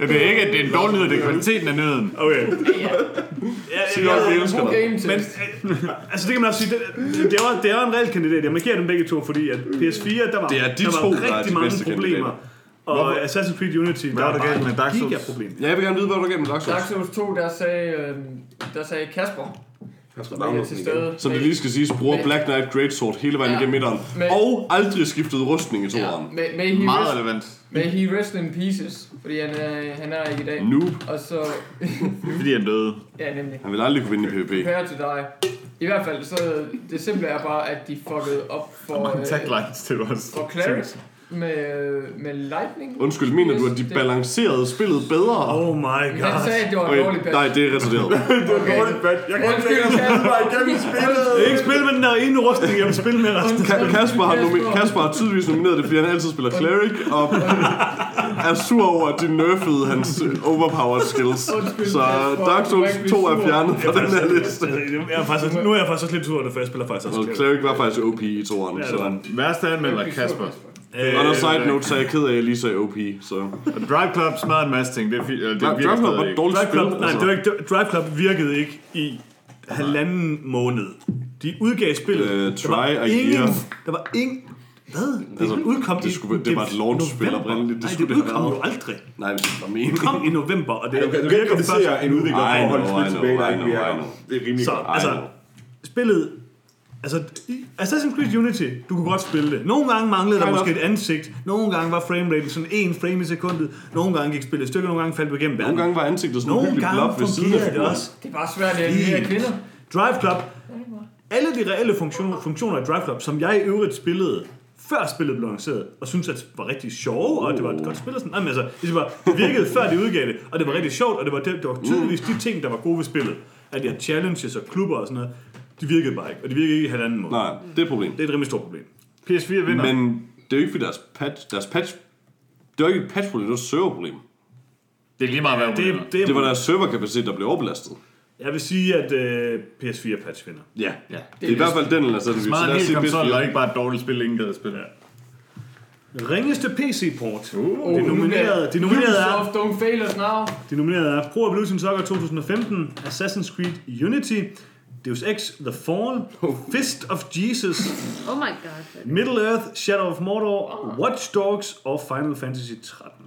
Ja, det er ikke, at det er en dårlig nyhed, det er kvaliteten af nyheden. Okay. Ja, Ja, Sig godt, vi elsker dig. Men altså det kan man også sige, det, det, er, det jo en reel kandidat. Jeg markerer dem begge to, fordi at PS4, der var, Det er de der to, var der er rigtig de mange problemer. Og Assassin's Creed Unity, Hvad der var der Dark et gigaproblem. Ja, jeg vil gerne vide, hvad du gav med Dark Souls. Dark Souls 2, der sagde, øh, der sagde Kasper, Igen. Som det lige skal siges, bruger Black Knight Greatsword hele vejen Ja. igennem midteren. Og aldrig skiftet rustning i Ja, toeren. may, may, he Meget rest, relevant. may he rest in pieces, fordi han er, han er ikke i dag. Noob. Og så, [laughs] Fordi han døde. ja nemlig. Han vil aldrig kunne vinde i PvP. Prepare to die. I hvert fald, så det simple er bare, at de fuckede op for, Mange øh, taglines til os. for Cleric med, med Lightning. Undskyld, mener du, at de Det- balancerede spillet bedre? Oh my Han god. sagde, at det var en Okay, dårlig patch. nej, det er retarderet. [laughs] Okay. Jeg kan Undskyld, Kasper. igennem spillet. Det er ikke spil med den der ene rustning, jeg vil spille med resten. Ka- Kasper har, nomi- Kasper har tydeligvis nomineret det, fordi han altid spiller Cleric, og er sur over, at de nerfede hans overpowered skills. Undskyld, Så. Dark Souls ikke blive 2 er fjernet fra den her liste. Jeg er faktisk, nu er jeg faktisk også lidt sur, for jeg spiller faktisk også Og Cleric. Cleric var faktisk OP i toeren, Ja, det så... var. Værste anmelder Kasper. Øh, Og der side note, så er jeg ked af, at jeg lige sagde OP, så... Drive Club smadrer en masse ting. Det, er fi- eller det Drive virker Club var et dårligt Drive spil, Club, nej, altså. det var ikke, Drive Club virkede ikke i halvanden måned. De udgav spillet. Øh, der var try a ingen, year. Der var ingen... Hvad? Det Altså, udkom det i skulle- det var et launch-spil oprindeligt. Det Nej, skulle det det udkom jo aldrig. Nej, det var Det meningen. kom i november, og det Du kan, du kan virker ikke kritisere en udvikler for I at holde spil I tilbage, der ikke I I virker. know. Det er rimelig Så, altså, spillet... Altså, Assassin's Creed Unity, du kunne godt spille det. Nogle gange manglede der måske et ansigt. Nogle gange var frameraten sådan en frame i sekundet. Nogle gange gik spillet i stykker, nogle gange faldt du igennem verden. Nogle gange var ansigtet sådan Nogle gange blok ved siden af det også. Det er bare svært at animere kvinder. Drive Club. Alle de reelle funktioner, funktioner i Drive Club, som jeg i øvrigt spillede, før spillet blev lanceret, og synes at var rigtig sjove, og det var et godt spil og sådan. Jamen, altså, det, var, det virkede før de udgav det, og det var rigtig sjovt, og det var, det, det var tydeligvis de ting, der var gode ved spillet. At de har challenges og klubber og sådan noget, de virkede bare ikke, og de virkede ikke i halvanden måde. Nej, det er et problem. Det er et rimelig stort problem. PS4 vinder. Men det er jo ikke fordi deres patch... Deres patch det var ikke et patchproblem, det var et serverproblem. det er lige meget, hvad Det, det, det, Det var deres serverkapacitet, der blev overbelastet. Jeg vil sige, at uh, PS4-patch vinder. Ja. Ja. Det er i hvert fald den, eller sådan, vi Meget så en lad os hel sige konsol, og PS4. ikke bare et dårligt spil, ingen gad at spille. Ringeste PC-port. Oh, de nominerede, de nominerede er Ubisoft, don't fail us now. De nominerede er Pro Evolution Soccer 2015, Assassin's Creed Unity, Deus Ex The Fall, Fist of Jesus, [laughs] Oh my god. Middle Earth, Shadow of Mordor, Watch Dogs og Final Fantasy 13.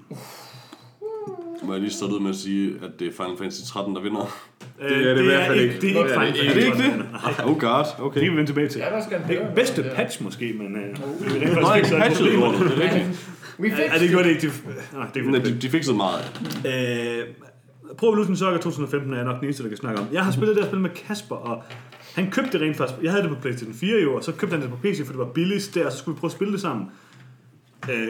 Må jeg lige starte ud med at sige, at det er Final Fantasy 13, der vinder. Det er det i hvert fald ikke. Det er ikke Final Er Fantasy det ikke 13. det? Oh god, Det okay. kan vi vende tilbage til. Ja, der skal Det er bedste patch måske, men... Øh, vi rent Nå, faktisk ikke fik patchet lortet, det er rigtigt. We Ja, fixed det gjorde det ikke. De, nej, det Men de, de fik så meget af. Øh, Pro Evolution Soccer 2015 er nok den eneste, der kan snakke om. Jeg har spillet det her spil med Kasper, og han købte det rent faktisk. Jeg havde det på PlayStation 4 jo, og så købte han det på PC, for det var billigst der, og så skulle vi prøve at spille det sammen. Øh,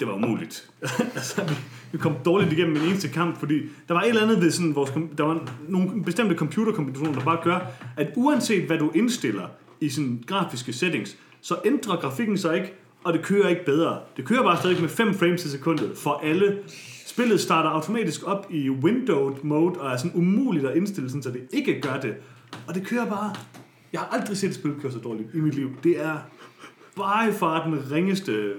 det var umuligt. [laughs] altså, vi, vi kom dårligt igennem en eneste kamp, fordi der var et eller andet ved sådan, vores, der var nogle bestemte computerkombinationer, der bare gør, at uanset hvad du indstiller i sådan grafiske settings, så ændrer grafikken sig ikke, og det kører ikke bedre. Det kører bare stadig med 5 frames i sekundet for alle. Spillet starter automatisk op i windowed mode, og er sådan umuligt at indstille, sådan, så det ikke gør det. Og det kører bare... Jeg har aldrig set et spil køre så dårligt i mit liv. Det er bare far den ringeste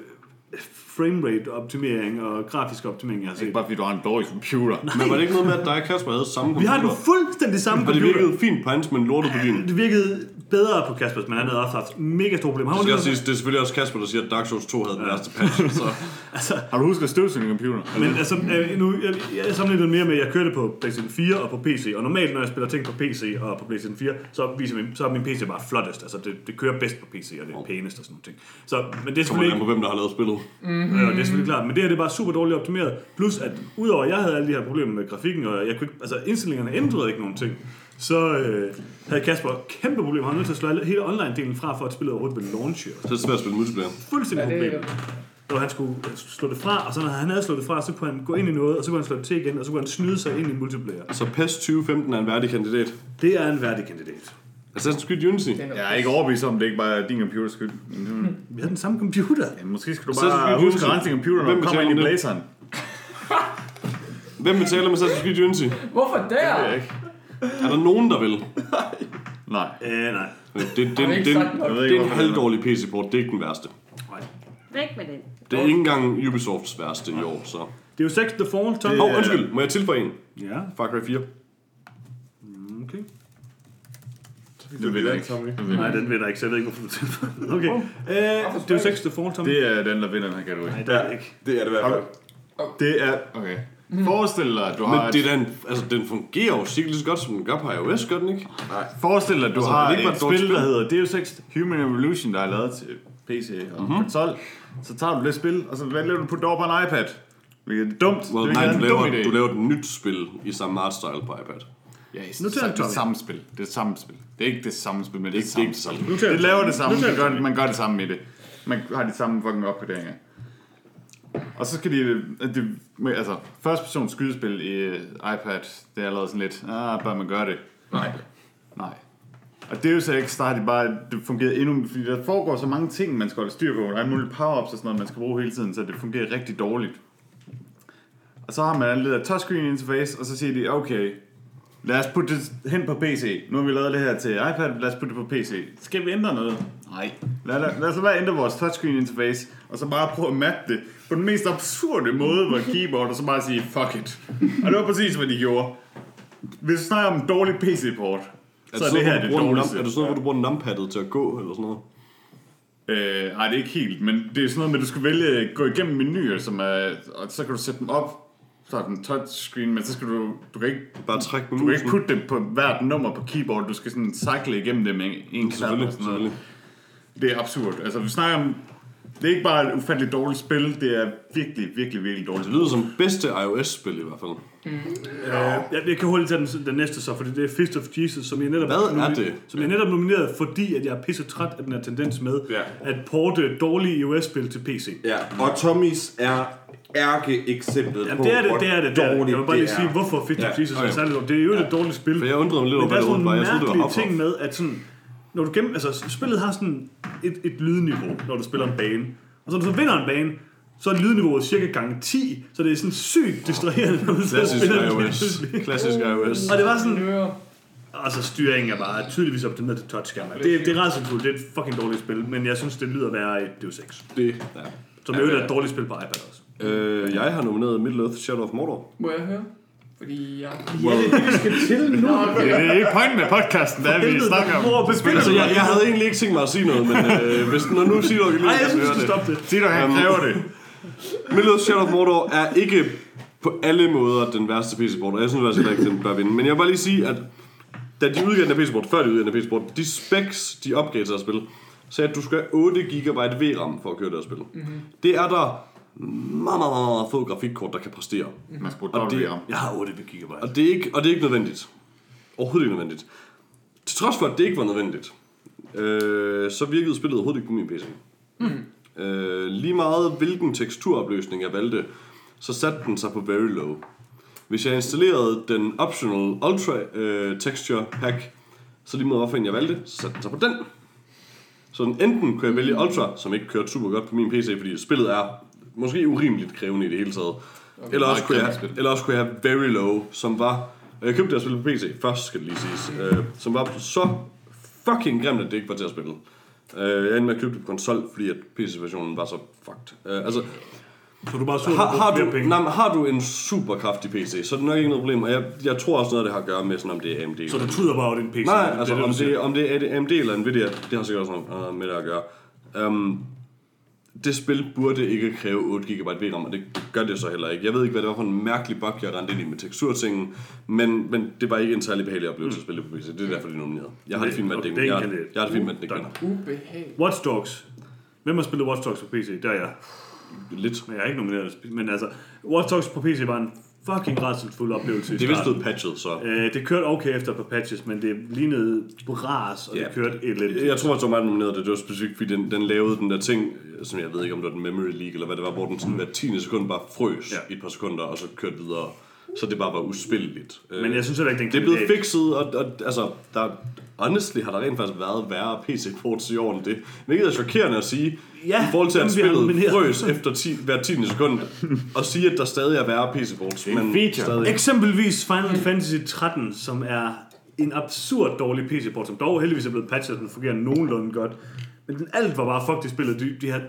framerate optimering og grafisk optimering, jeg har Ikke set. bare fordi du har en dårlig computer. Men var det ikke noget med, at dig og Kasper havde samme Vi har computer? den fuldstændig samme Og det computer. virkede fint på hans, men lortet på din. Det virkede bedre på Kaspers, men han havde også haft mega store problemer. Han Det skal siges, det er selvfølgelig også Kasper, der siger, at Dark Souls 2 havde den værste patch. Så [laughs] Har du husket at støvsuge din computer? Men altså, øh, nu, jeg, jeg sammenligner det mere med, at jeg kører det på PlayStation 4 og på PC. Og normalt, når jeg spiller ting på PC og på PlayStation 4, så, viser min, så er min PC bare flottest. Altså, det, det kører bedst på PC, og det er pænest og sådan nogle ting. Så, men det er selvfølgelig an på, ikke... hvem der har lavet spillet. Ja, det er selvfølgelig klart. Men det her det er bare super dårligt optimeret. Plus, at udover at jeg havde alle de her problemer med grafikken, og jeg kunne ikke, altså indstillingerne ændrede ikke nogen ting, så øh, havde Kasper kæmpe problemer. Han var nødt til at slå hele online-delen fra, for at spillet overhovedet ville launche. Så er det svært at spille multiplayer. Fuldstændig Ja, problem. er Og han skulle slå det fra, og så når han havde slået det fra, så kunne han gå ind i noget, og så kunne han slå det til igen, og så kunne han snyde sig ind i multiplayer. Så PES 2015 er en værdig kandidat. Det er en værdig kandidat. Assassin's Creed Unity. Jeg er ikke overbevist om, det ikke bare er din computers skyld. Men, Vi havde den samme computer. ja, måske skal du bare huske at rense din computer, når du kommer ind i blazeren. Hvem betaler med Assassin's Creed Unity? Hvorfor Det ved jeg der? ikke. [laughs] Er der nogen, der vil? Nej. Øh, nej. Det, det, det, det, det, det ikke, er en det er. halvdårlig PC-port. Det er ikke den værste. Væk med den. Det er ikke engang Ubisofts værste i år, så... Det er jo 6 The Fall, Tom. Åh, oh, undskyld. Må jeg tilføje en? Ja, Far Cry 4. okay. Det ved jeg ikke. Det Nej, ikke. den ved jeg ikke, så jeg ved ikke, hvorfor du tilføjer den. Okay. Øh, det er jo 6 The Fall, Tom. Det er den, der vinder den her kategori. Nej, det er det ikke. Det er det i hvert fald. Det er... Okay. Forestil dig, at du har Men et, det den, altså, den fungerer jo sikkert lige så godt, som den gør på iOS, gør den ikke? forestil dig, at du Altså, har det ikke et et dårligt spil, der spil. hedder Deus Ex Human Evolution, der er lavet til PC og Mhm. mm-hmm. konsol. Så tager du det spil, og så vælger du det over på en iPad. Hvilket er dumt. Well, det nej, du laver, idé. du laver et nyt spil i samme artstyle på iPad. Ja, Nu nu tager det, det samme spil. Det er det samme spil. Det er ikke det samme spil, men det er det, Det er det ikke det samme. Nu tager Det laver det samme. Man gør, man gør det samme i det. Man har de samme fucking opgraderinger. Og så skal de, de med, altså, første persons skydespil i øh, iPad, det er allerede sådan lidt, ah, bør man gøre det? Nej. Nej. Og det er jo så ikke, de bare, det fungerer endnu, fordi der foregår så mange ting, man skal holde styr på, der er mulige power-ups og sådan noget, man skal bruge hele tiden, så det fungerer rigtig dårligt. Og så har man det der touchscreen interface, og så siger de, okay, lad os putte det hen på PC. Nu har vi lavet det her til iPad, lad os putte det på PC. Skal vi ændre noget? Nej. Lad, lad, lad os at ændre vores touchscreen interface, og så bare prøve at matte det på den mest absurde måde et keyboard, og så bare sige, fuck it. Og det var præcis, hvad de gjorde. Hvis vi snakker om en dårlig PC-port, så er det her det dårligste. Er det sådan noget, hvor du bruger numpaddet til at gå, eller sådan noget? Øh, nej, det er ikke helt, men det er sådan noget med, at du skal vælge gå igennem menuer, som er, og så kan du sætte dem op, så er den touchscreen, men så skal du, du kan ikke, Bare træk med du kan ikke putte dem på hvert nummer på keyboard, du skal sådan cykle igennem det med en knap og sådan noget. Det er absurd. Altså, vi snakker om, det er ikke bare et ufatteligt dårligt spil, det er virkelig, virkelig, virkelig dårligt Det lyder som bedste iOS-spil i hvert fald. Øh, jeg, jeg kan hurtigt tage den, den næste så, fordi det er Fist of Jesus, som jeg netop, Hvad er det? Som jeg netop nomineret, fordi at jeg er pisse træt af den her tendens med Ja. at porte dårlige iOS-spil til PC. Ja, og Tommys er ærke eksemplet Jamen, på, det er det, det er det. det er det. dårligt Jeg vil bare lige sige, er. hvorfor Fist Ja. of Jesus er særligt dårligt. Det er jo et dårligt spil. For jeg undrede mig lidt over, Men der hvad er det sådan var. nogle Jeg troede, det var mærkelige ting med, at sådan, når du gennem, altså spillet har sådan et, et lydniveau, når du spiller en bane. Og så når du så vinder en bane, så er lydniveauet cirka gange 10, så det er sådan sygt distraherende, når du Klassisk spiller det iOS. Klassisk iOS. Og det var sådan, altså styringen er bare tydeligvis optimeret til touchskærm. Det, det er rædselsfuldt, det er et fucking dårligt spil, men jeg synes, det lyder værre i Deus Ex. Det, ja. Som jo er et dårligt spil på iPad også. Øh, jeg har nomineret Middle Earth Shadow of Mordor. Må jeg høre? Fordi jeg... Ja, det er det, vi skal til nu. Det er ikke pointen med podcasten, det er, vi snakker om. Altså, du? jeg, jeg havde egentlig ikke tænkt mig at sige noget, men øh, hvis, når nu siger du ikke Nej, jeg lige, synes, du høre skal det. stoppe det. Sig du, han kræver det. Middle Shadow of Mordor er ikke på alle måder den værste PC-port, og jeg synes faktisk ikke, den bør vinde. Men jeg vil bare lige sige, at da de udgav den her PC-port, før de udgav den her PC-port, de specs, de opgav til at spille, sagde, at du skal have 8 GB VRAM for at køre det her spil. Mm-hmm. Det er der meget, meget, meget, meget få grafikkort, der kan præstere. Man skal bruge. Jeg har 8 GB. og, det er ikke, og det er ikke nødvendigt. Overhovedet ikke nødvendigt. Til trods for, at det ikke var nødvendigt, øh, så virkede spillet overhovedet ikke på min PC. Mm. Øh, lige meget hvilken teksturopløsning jeg valgte, så satte den sig på very low. Hvis jeg installerede den optional ultra øh, texture pack, så lige meget hvorfor jeg valgte, så satte den sig på den. Så den enten kunne jeg vælge ultra, som ikke kørte super godt på min PC, fordi spillet er måske urimeligt krævende i det hele taget. Eller også, kunne jeg, eller også kunne jeg have very low, som var... Jeg købte det at spille på PC først, skal det lige siges. Øh, som var så fucking grimt, at det ikke var til at spille. Øh, jeg endte med at købe det på konsol, fordi at PC-versionen var så fucked. Øh, altså, Så du bare så, har, har, du, penge. nej, men har du en super kraftig PC, så er det nok ikke noget problem. Og jeg, jeg tror også noget, det har at gøre med, sådan, om det er AMD. Så du tuder bare over din PC. Nej, det, altså det, om, det, om det er AMD eller Nvidia, det har sikkert også noget med det at gøre. Um, det spil burde ikke kræve 8 GB VRAM, og det gør det så heller ikke. Jeg ved ikke, hvad det var for en mærkelig bug, jeg rendte ind i med teksturtingen, men, men det var ikke en særlig behagelig oplevelse at spille på PC. Det er derfor, det er nomineret. Jeg har det fint med, at det jeg, kan det- jeg har det fint med, at det ikke vinder. Ubehag. Watch Dogs. Hvem har spillet Watch Dogs på PC? Der er jeg. Lidt. Men jeg er ikke nomineret. Men altså, Watch Dogs på PC var en fucking rædselsfuld oplevelse i Det er vist starten. blevet patchet, så... Øh, det kørte okay efter på patches, men det lignede bras, og Ja. det kørte elendigt. Jeg tror, at mig, der nominerede det. Det var specifikt, fordi den, den lavede den der ting, som jeg ved ikke, om det var den memory leak, eller hvad det var, hvor den sådan hver 10. sekund bare frøs Ja. i et par sekunder, og så kørte videre. Så det bare var uspilleligt. Men jeg synes heller ikke, den Det er blevet fikset, og, og altså, der, honestly har der rent faktisk været værre PC-ports i år end det. Hvilket er chokerende at sige, Ja, i forhold til at spillet frøs efter 10, hver 10. sekund, og sige, at der stadig er værre PC-ports. Men feature. stadig. Eksempelvis Final Fantasy 13, som er en absurd dårlig PC-port, som dog heldigvis er blevet patchet, og den fungerer nogenlunde godt. Men den, alt var bare fucked i spillet. De, de har,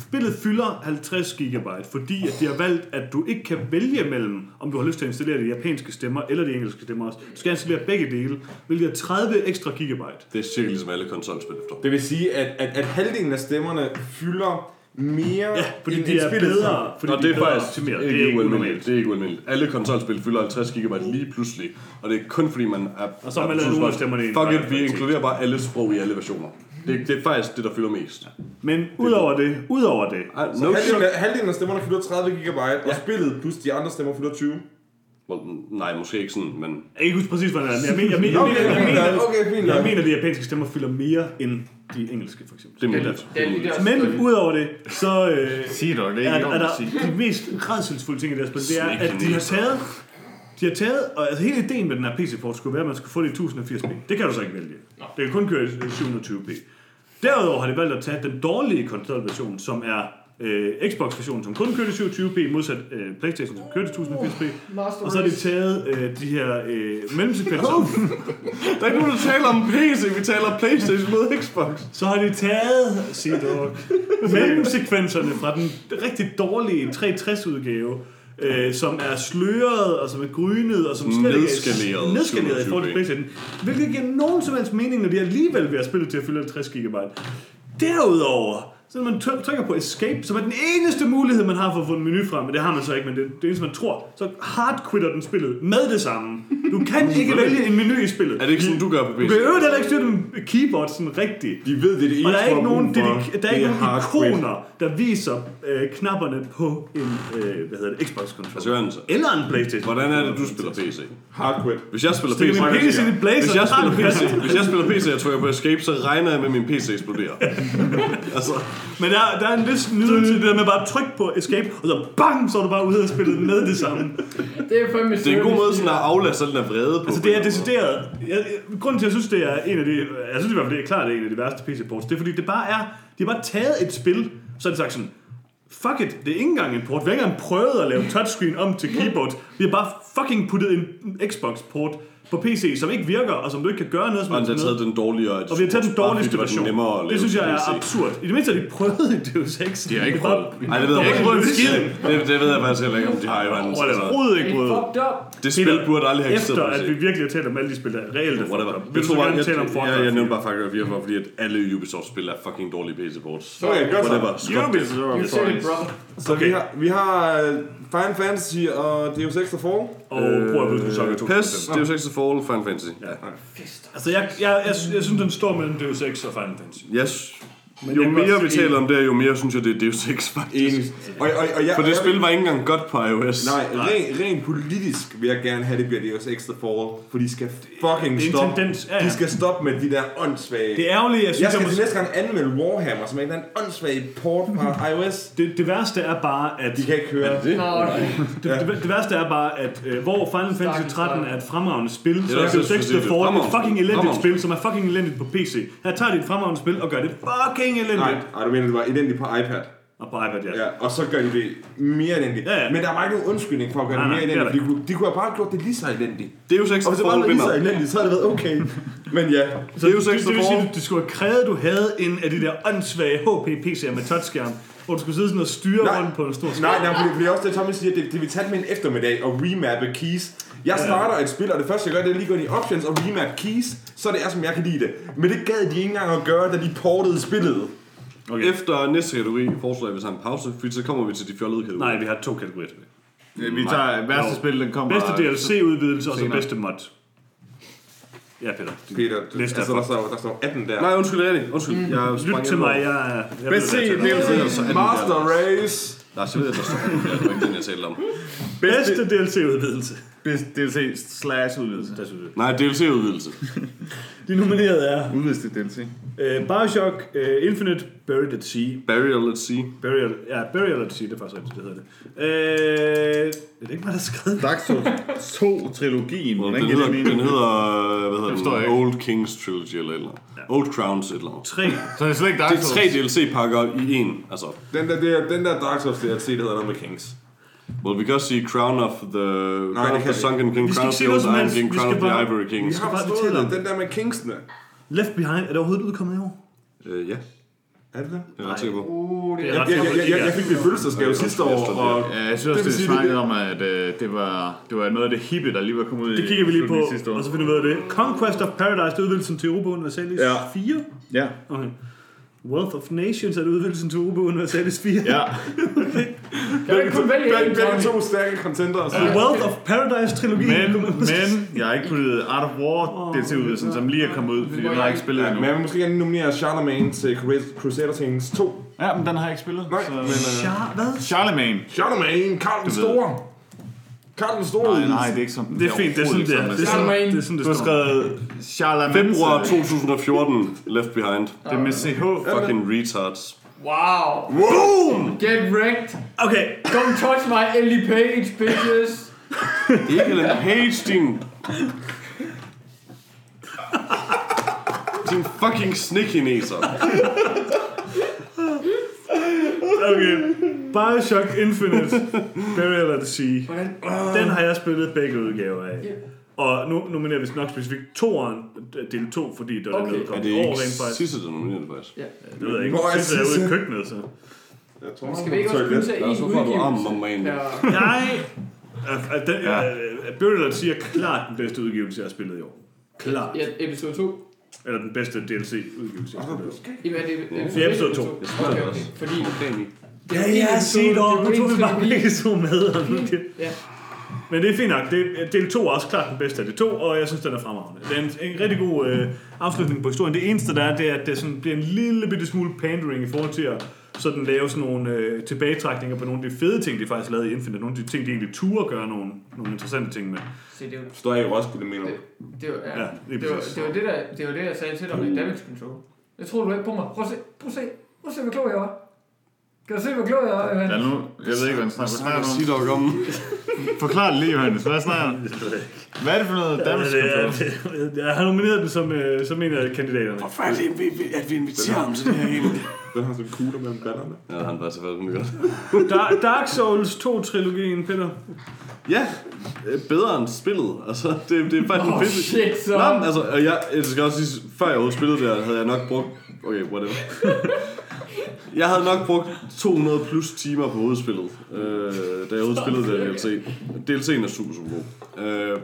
spillet fylder 50 GB, fordi at de har valgt, at du ikke kan vælge mellem, om du har lyst til at installere de japanske stemmer eller de engelske stemmer også. Du skal installere begge dele, hvilket er 30 ekstra gigabyte. Det er cirka ligesom alle konsolspil efter. Det vil sige, at, at, at halvdelen af stemmerne fylder mere Ja, fordi end, de er spillet bedre. Fordi Og det er de bedre faktisk optimeret. ikke, Det er ikke ualmindeligt. unormalt. Det er ikke ualmindeligt. Alle konsolspil fylder 50 GB lige pludselig. Og det er kun fordi man er... Og så har man er lavet nogle af stemmerne Fuck it, vi inkluderer bare alle sprog i alle versioner. Det, det er faktisk det, der fylder mest. Men udover det, udover det, Ej, Så no halvdelen, af, halvdelen af stemmerne fylder 30 GB, og spillet plus de andre stemmer fylder 20. Well, nej, måske ikke sådan, men... jeg kan ikke huske præcis, hvordan det er. Jeg mener, jeg mener, jeg Okay, mener, jeg. Okay, fint jeg mener, at de japanske stemmer fylder mere end de engelske, for eksempel. Det er muligt. Det er Men udover det, så øh, Sig dog, det er er, ikke er der de mest redselsfulde ting i det her spil, det er, at de har taget de har taget, og altså hele ideen med den her PC-port skulle være, at man skulle få det i 1080p. Det kan du så ikke vælge. Det kan kun køre i 720p. Derudover har de valgt at tage den dårlige konsolversion, som er øh, Xbox-versionen, som kun kører i 27p, modsat øh, Playstation, som kører i 1080p. Master Og så har de taget øh, de her øh, mellemsekvenser. [laughs] Der er ikke nogen, der taler om PC, vi taler Playstation mod Xbox. Så har de taget, sig dog, mellemsekvenserne fra den rigtig dårlige 360-udgave, øh, som er sløret, og som er grynet, og som slet Nedskaleret er nedskaleret i forhold til 27p. Playstation. Hvilket giver nogen som helst mening, når de alligevel vil have spillet til at fylde 50 GB. Derudover, så når man try- trykker på Escape, som er den eneste mulighed, man har for at få en menu frem, men det har man så ikke, men det, det eneste, man tror, så hardquitter den spillet med det samme. Du kan [laughs] ikke vælge en menu i spillet. Er det ikke sådan, du gør på Du PC? kan i øvrigt heller ikke styre den med keyboard sådan rigtigt. De ved, det er det Og der er eneste, ikke nogen, de har brug for. dedik- der er ikke Det nogen ikoner, der viser øh, knapperne på en øh, hvad hedder det, Xbox Altså. Eller en Playstation. Hvordan er det, du spiller PC? Hard quit. Hvis jeg spiller Stik PC, min ind i blazer, hvis jeg spiller du PC, hvis jeg spiller PC og trykker på Escape, så regner jeg med, at min PC eksploderer. [laughs] altså, Men der, der er en vis nydelse til det der med bare at trykke på Escape, og så bang, så er du bare ude og spille med det samme. Det er fandme det er en god måde sådan at aflade sådan der vrede på. Altså det er decideret... Jeg, jeg, grunden til, at jeg synes, det er en af de... Jeg synes i hvert fald, det er klart, det er en af de værste PC-ports. Det er fordi, det bare er... De har bare taget et spil, så er det sagt sådan... Fuck it, det er ikke engang en port. Vi har ikke engang prøvet at lave touchscreen om til keyboard. Vi har bare fucking puttet en Xbox-port på PC, som ikke virker, og som du ikke kan gøre noget som Og han har taget den dårligere. Og vi har taget den dårligste version. at Det synes jeg er PC. absurd. I det mindste har de prøvet i Deus Ex. De har ikke er prøvet. Nej, det ved jeg De har ikke prøvet skid. Det, det ved jeg faktisk heller ikke, om de har jo hans. Hvor det overhovedet ikke prøvet. det spil burde aldrig have Efter eksisteret at på vi virkelig har talt om alle de spil, der er reelt er Whatever. fucked. Jeg tror bare, jeg, jeg, jeg 4? nævnte bare Far Cry 4 for, fordi at alle Ubisoft-spil er fucking dårlige PC-ports. Okay, godt så. It, brother. Så vi har, vi har øh, Final Fantasy og Deus Ex The Fall. Og prøv at huske Soccer 2. PES, Deus Ex The Fall, Final Fantasy. Ja. Altså, jeg, jeg, jeg, jeg synes, den står mellem Deus Ex og Final Fantasy. Yes. Men Jo jeg mere vi taler om det, jo mere synes jeg, det er Deus Ex faktisk. Enig. Og, og, og jeg, For det jeg, spil var ikke engang godt på iOS. Nej, rent, rent politisk vil jeg gerne have, det bliver Deus Ex The Fall. For de skal fucking Det er stoppe. tendens, ja, ja. De skal stoppe med de der åndssvage... Det er ærgerligt, jeg jeg synes, skal jeg til må, næste gang anmelde Warhammer, som er en eller anden åndssvag port fra [laughs] iOS. det, det værste er bare, at... De kan ikke køre. Det? Okay. [laughs] Det, det, det værste er bare, at øh, hvor Final Fantasy 13 er et fremragende spil, så er Deus Ex det, The det er Fall et fucking elendigt spil, som er fucking elendigt på PC. Her tager de et fremragende spil og gør det fucking Nej, elendigt. nej, du mener, det var elendigt på iPad. Og på iPad, ja. Ja, og så gør de det mere elendigt. Ja, ja. Men der var ikke nogen undskyldning for at gøre Nej, det nej, mere det er elendigt. De kunne, de kunne have bare gjort det lige så elendigt. Deus Ex Og hvis det bare var lige så elendigt, så havde det været okay. [laughs] Men ja, Så det, Ex det, The vil sige, det skulle have krævet, at du havde en af de der åndssvage HP-PC'er med touchskærm, hvor du skulle sidde sådan og styre Nej. rundt på en stor skærm. Nej, nej, fordi, fordi også det Thomas siger, det, det vil tage med en eftermiddag og remappe keys. Jeg starter et spil, og det første jeg gør, det er lige gå ind i options og remap keys, så det er som jeg kan lide det. Men det gad de ikke engang at gøre, da de portede spillet. Okay. Efter næste kategori foreslår jeg, at vi tager en pause, fordi så kommer vi til de fjollede kategorier. Nej, vi har to kategorier tilbage. Vi tager værste spil, den kommer... Bedste DLC-udvidelse og så bedste mod. Ja, Peter. Peter, liste altså, er der, står, der står 18 der. Nej, undskyld, Rene. Undskyld. Mm. Jeg Lyt til mig, jeg. Jeg om. DLC. Er Master der. Race. Lars, jeg ved, at der står ja, det var ikke den, jeg talte om. Bedste DLC-udvidelse. DLC slash udvidelse. Nej, DLC-udvidelse. [laughs] De nominerede er Udvidelse DLC. uh, Bioshock, uh, Infinite, Buried at Sea. Burial, let's see. Burial, ja, Burial at Sea, det er faktisk rigtigt, det hedder det. Uh, er det ikke mig, der har skrevet? Dark Souls 2-trilogien. Well, Hvordan den, giver hedder, det den mening? hedder, hvad hedder Det forstår jeg den? ikke. Old Kings Trilogy eller et eller andet. Old Crowns et eller andet. Tre. Så det er slet ikke Dark Det er Souls. tre DLC-pakker i en. Altså, Den der, det er, den der Dark Souls DLC, der hedder noget med Kings. Well, we kan også sige Crown of the, Crown det of the vi Sunken King, Vi Crown of the Old Iron. King, Vi Crown of the Ivory Vi Kings. har bare forstået det. Den der med Kingsene. Left Behind, er det overhovedet udkommet i år? Øh, ja, Er det det? det er jeg ret sikker på. Uh, det er Jeg, jeg, jeg, jeg, jeg fik min fødselsdagsgave sidste år, og Ja, jeg synes også, Det det, snakkede om, at øh, det, var, det var noget af det hippe, der lige var kommet ud Det kigger vi lige på, slutningen sidste år. og så finder vi ud af det. Conquest of Paradise, det udvidelsen til Europa Universalis Ja. 4. Ja. Okay. Wealth of Nations er det udvidelsen til Uber Universalis 4. Ja, [laughs] Kan du ikke kun vælge en, Begge to stærke contender. The Wealth of Paradise trilogi. men, men jeg har ikke puttet Art of War DLC ud, sådan, som lige er kommet ud, fordi den har jeg ikke spillet Ja, endnu. men jeg vil måske gerne nominere Charlemagne til Crus- Crusader Kings 2. Ja, men den har jeg ikke spillet. Nej, så- men... Uh, Char- hvad? Charlemagne. Charlemagne, Karl den. Store. Karl den Store. Nej, nej, det er ikke sådan. Det er fint, det er sådan, det er. Det er sådan, det er sådan, det Du har skrevet Charlemagne. Februar 2014, Left Behind. Det er med CH. Fucking retards. Wow. Boom! Get wrecked. Okay, Don't touch my Ellie Page, bitches. Ikke Ellen Page, din... [laughs] Din fucking snekineser. Okay. Bioshock Infinite, Burial at the Sea. Hvordan? Den har jeg spillet begge udgaver af. Og nu nominerer vi nok specifikt toeren, del 2, fordi det var den, Okay. der Er kom det ikke rent faktisk. sidste, der nominerer det faktisk? Ja. Det ved jeg ikke. Hvor er er ude i køkkenet, så. Jeg tror, Skal vi ikke også kun tage en så får du armen om udgivelse? Nej! Den, Ja. ja. at Burial at the Sea er klart den bedste udgivelse, jeg har spillet i år. Klart. Ja, episode 2. Eller den bedste DLC-udgivelse, år. I hvad er det? Det er episode to. Okay, okay. Fordi Ja, ja, sig dog, nu tog vi bare begge. to med. Ja. Men det er fint nok. Det, del 2 er også klart den bedste af de to, og jeg synes, den er fremragende. Det er en, en rigtig god øh, afslutning på historien. Det eneste, der er, det er, at det sådan bliver en lille bitte smule pandering i forhold til at sådan lave sådan nogle øh, tilbagetrækninger på nogle af de fede ting, de faktisk lavede i Infinite. Nogle af de ting, de egentlig turde gøre nogle, nogle interessante ting med. Se, det er jo Står jeg i Roskilde, mener du? det, det, var, ja, Ja, lige det, var, det, var det, der, det var det, jeg sagde til dig med damage control. Jeg tror du ikke på mig. Prøv at se, prøv at se, prøv at se, hvor klog jeg var. Kan du se, hvor klog jeg var, Johan? Ja, nu, jeg ved ikke, hvad den snakker. Hvad snakker Sig om? dog om. Forklar det lige, Johannes. Hvad snakker du? [laughs] Hvad er det for noget damage Ja, det er- control? det- Jeg har nomineret den som, øh, som en af kandidaterne. Hvorfor er det, at vi inviterer ham til det her hele? [laughs] [laughs] Den har sådan en kugler mellem ballerne. Ja, han var selvfølgelig godt. Dar- Dark Souls 2-trilogien, Peter. Ja, øh, bedre end spillet. Altså, det, det er faktisk Oh, fedt. shit, så. Nå, men altså, og jeg, jeg skal også sige, før jeg overhovedet spillede der, havde jeg nok brugt... Okay, whatever. [laughs] jeg havde nok brugt 200 plus timer på hovedspillet, øh, da jeg overhovedet spillede det DLC. DLC'en er super, super god. Øh,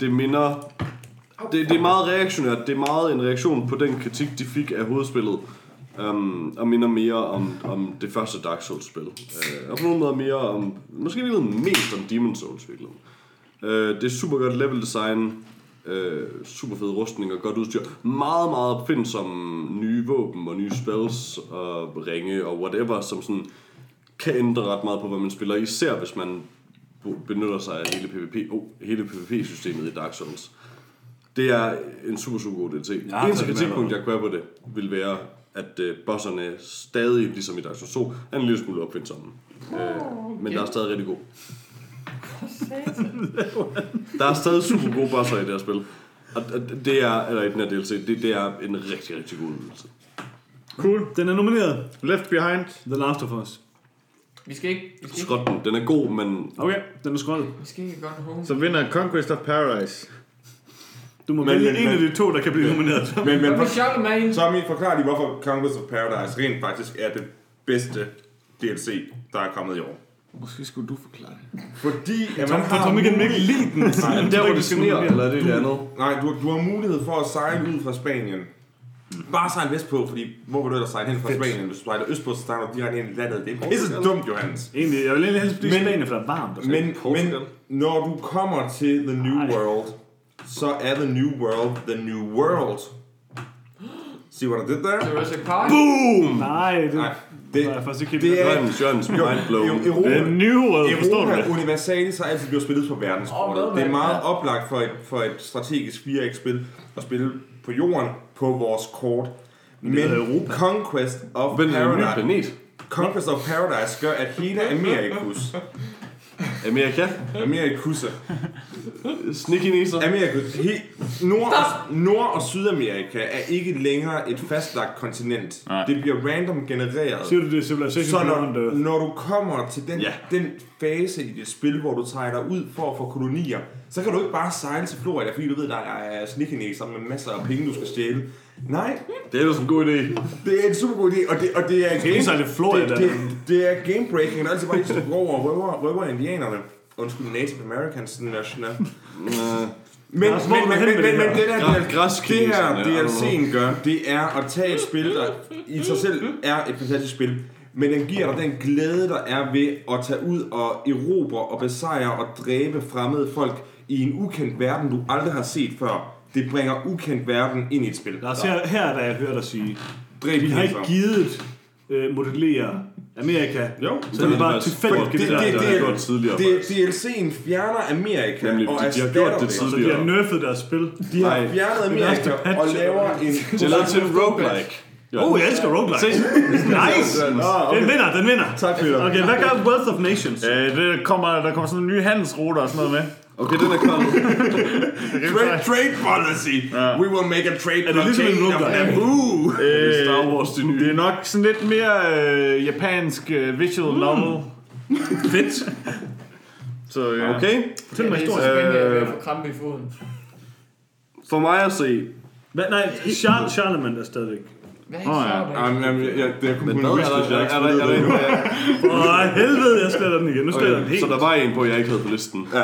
det minder... Det, det er meget reaktionært. Det er meget en reaktion på den kritik, de fik af hovedspillet. Um, og minder mere om, om det første Dark Souls-spil. Uh, og på nogle måder mere om... Måske virkelig mest om Demon Souls, virkelig. Uh, det er super godt level design. Uh, super fed rustning og godt udstyr. Meget, meget opfindsomme nye våben og nye spells og ringe og whatever, som sådan kan ændre ret meget på, hvad man spiller. Især hvis man benytter sig af hele PvP, oh, hele PvP-systemet i Dark Souls. Det er en super, super god DLC. Har Eneste kritikpunkt, jeg have på det, vil være, at uh, bosserne stadig, ligesom i Dark Souls 2, er en lille smule opfindsomme. Uh, men der er stadig rigtig god. [laughs] der er stadig super gode bosser i det her spil. Og det er, eller i den her DLC, det, det er en rigtig, rigtig god udvidelse. Cool. Den er nomineret. Left Behind. The Last of Us. Vi skal ikke, vi skal ikke, Skrot den. Den er god, men Okay, den er skrottet. vi skal ikke godt home. Så vinder Conquest of Paradise. Du må Men- vælge men- en af men- de to, der kan blive nomineret. Men, men med for, Charlemagne? Tommy, forklar lige, hvorfor Conquest of Paradise rent faktisk er det bedste DLC, der er kommet i år. Måske skulle du forklare det. Fordi at man har Tom kan ikke lide den. Nej, der hvor det sneer, eller er det det andet? Nej, du, du har mulighed for at sejle ud fra Spanien. Bare sejle vestpå, fordi hvor vil du ellers sejle hen fra Spanien? Hvis du sejler østpå, så starter du direkte ind i landet. Det er pisse dumt, Johannes. Egentlig, jeg vil egentlig helst blive Men- Spanien, for der er varmt. Og Men, men når du kommer til The New. World, så er The New World The New World. See what I did there? Jurassic Park? Nej, det, Nej, det, det er faktisk ikke helt det er- Jørgens, Jørgens mind blown. Europa, Det er New World, forstår du Europa det? Universalis har altid blevet spillet på verdenskortet. Hvad, det er meget Ja. oplagt for et, for et strategisk 4X-spil at spille på jorden på vores kort. Men er Europa. Conquest of Men Paradise, planet. Conquest of Paradise gør, at hele Amerikus, Amerika. Amerikus, Snekineser. Amerikus, he, Nord, og, Nord- og Sydamerika er ikke længere et fastlagt kontinent. Nej. Det bliver random genereret. Siger du det er Civilization Så når, Earth? når du kommer til den, Ja. den fase i det spil, hvor du sejler ud for at få kolonier, så kan du ikke bare sejle til Florida, fordi du ved, der er snikineser med masser af penge, du skal stjæle. Nej, Det er ellers en god idé. det er en super god idé, og det, og det er... Kan ikke sejle til Florida. Det, det, det er game-breaking, og det er altid bare lige at gå over og røver, røver indianerne. Undskyld, Native Americans National. Men, men, men, men, men, det men her? det, Græs- der, det græskineserne, her DLC'en gør, det er at tage et spil, der i sig selv er et fantastisk spil, men den giver dig den glæde, der er ved at tage ud og erobre og besejre og dræbe fremmede folk i en ukendt verden, du aldrig har set før. Det bringer ukendt verden ind i et spil. Lars, her, her er der, jeg hørte dig sige, Dræb vi har ikke givet øh, modellere Amerika. Jo. Så er det bare faktisk- tilfældigt, det, det, det, det, det, det, gjort tidligere, det. DLC'en fjerner Amerika Nemlig, og de- de har gjort det det. så de tidligere. har nerfed deres spil. De har Nej. fjernet Det Amerika og laver en... Det er lavet til en roguelike. Oh, jeg elsker roguelike. Nice! Den vinder, den vinder. Tak, Peter. Okay, hvad gør Wealth of Nations? Øh, det kommer, der kommer sådan nogle nye handelsruter og sådan noget med. Okay, den er kommet. [laughs] Trade, [laughs] trade policy. We will make a trade Er det ligesom en roguelike? Naboo. Øh, Star Wars, de nye. Det er nok sådan lidt mere øh, japansk øh, visual novel. [laughs] Fedt. Så ja. Okay, Det så spændende, at jeg er at få krampe i foden. for mig at se. Hvad, nej, Charles Charlemagne er stadigvæk. Hvad er Åh, ja. ikke Jamen, jamen, ja, det er kun Men kun hvad er der, jeg er, er, der, er, der, er, Åh, oh, helvede, jeg sletter den igen. Nu sletter jeg den okay, helt. så der var en på, jeg ikke havde på listen. Ja,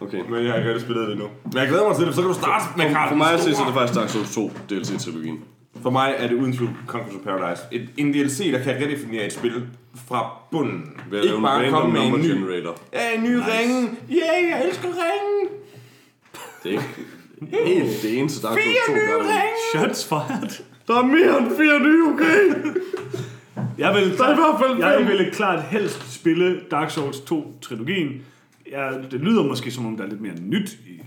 Okay. men jeg har ikke rigtig spillet det endnu. Men jeg glæder mig til det, så kan du starte med Karl. For mig at se, så er det faktisk Dark Souls 2 DLC-trilogien. For mig er det uden tvivl Conquest of Paradise. Et, en DLC, der kan redefinere et spil fra bunden. Ved Ikke bare komme med en ny, generator. ja, en ny nice. ringe. Yeah, jeg elsker ringen. Det er ikke helt det eneste Dark Souls 2 gør. men- Shots fired. Der er mere end fire nye, okay? Jeg vil, Der er i hvert fald jeg fem. ville klart helst spille Dark Souls 2-trilogien. Ja, det lyder måske som om, der er lidt mere nyt i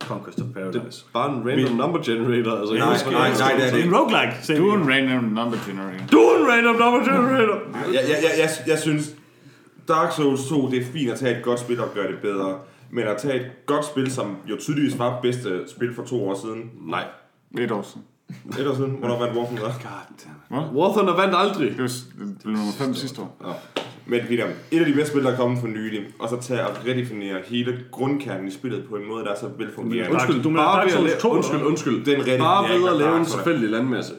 Conquest of Paradise. Bare en random number generator. Altså, Nej, jeg- nej, nej, det er Det det er en roguelike, sagde Du er en random number generator. Du er en random number generator. Jeg, jeg, jeg, jeg, jeg synes, Dark Souls 2, det er fint at tage et godt spil og gøre det bedre. Men at tage et godt spil, som jo tydeligvis var bedste spil for to år siden. Nej. Et år siden. Et år siden, hvornår vandt Warframe der? War Thunder vandt aldrig. Det var det blev nummer 5 sidste år. Men Peter, et af de bedste spil, der er kommet for nylig, og så tage og redefinere hele grundkernen i spillet på en måde, der er så velfungerende. Undskyld, du mener Bare Dark ved at Souls lave, 2? undskyld, undskyld. Den Bare ved at lave en tilfældig landmasse.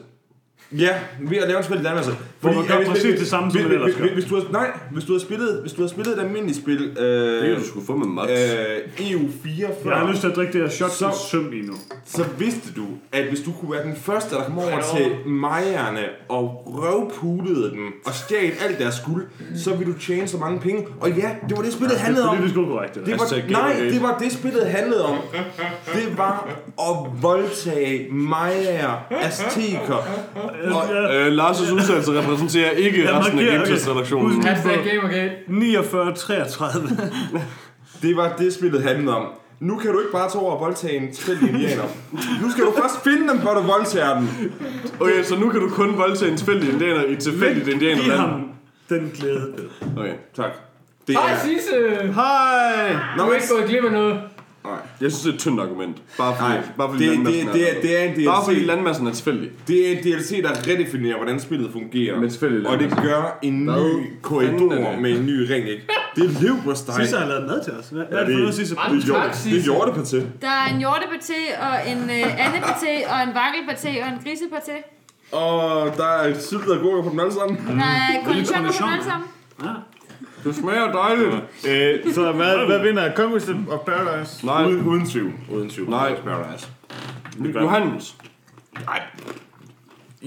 Ja, ved at lave en spil i Danmark. Hvor man gør præcis det samme, som man ellers gør. hvis, hvis, du har, nej, hvis du har spillet, hvis du har spillet et almindeligt spil, Det øh, kan du skulle få med mods. øh, EU4 før, Jeg har lyst til at drikke det her shot Så- søm lige nu. så vidste du, at hvis du kunne være den første, der kom over til majerne og røvpulede dem og stjal alt deres guld, så ville du tjene så mange penge. Og ja, det var det, spillet Det handlede er om. politisk ukorrekt, det der. Det var, nej, det var det, spillet handlede om. Det var at voldtage majer, azteker. Og, Ja, Øh, Lars' udtalelse repræsenterer ikke Jeg resten af markerer, okay. Gamesys-redaktionen. Hashtag Gamergate. 49, 33. det var det, spillet handlede om. Nu kan du ikke bare tage over og voldtage en tilfældig indianer. Nu skal du først finde dem, før du voldtager dem. Okay, så nu kan du kun voldtage en tilfældig indianer i et tilfældigt Giv indianerland. ham den glæde. Okay. Tak. Det Hej. Sisse! Hej! Du er ikke gået glip af noget. Nej. Jeg synes, det er et tyndt argument. Bare fordi, Nej, bare fordi det, landmassen det, det, er, det er en DLC. Bare fordi landmassen er tilfældig. Det er en DLC, der redefinerer, hvordan spillet fungerer. Med tilfældig og det gør en Hvad ny er korridor det? med en ny ring, ikke? Det er livbosteg. Sisse har lavet mad til os. Hvad er det for noget, Sisse? Det det. Det det på til. Der er en hjortepaté, og en øh, andepaté, og en vakkelpaté, og en grisepaté. Og der er et syltet agurker på dem alle sammen. Der er cornichon på cornichon, dem alle sammen. Det smager dejligt. Øh, så hvad, hvad vinder Conquest of Paradise? Nej, Uden, uden tvivl. Uden tvivl. Nej. Paradise. Johannes. Nej.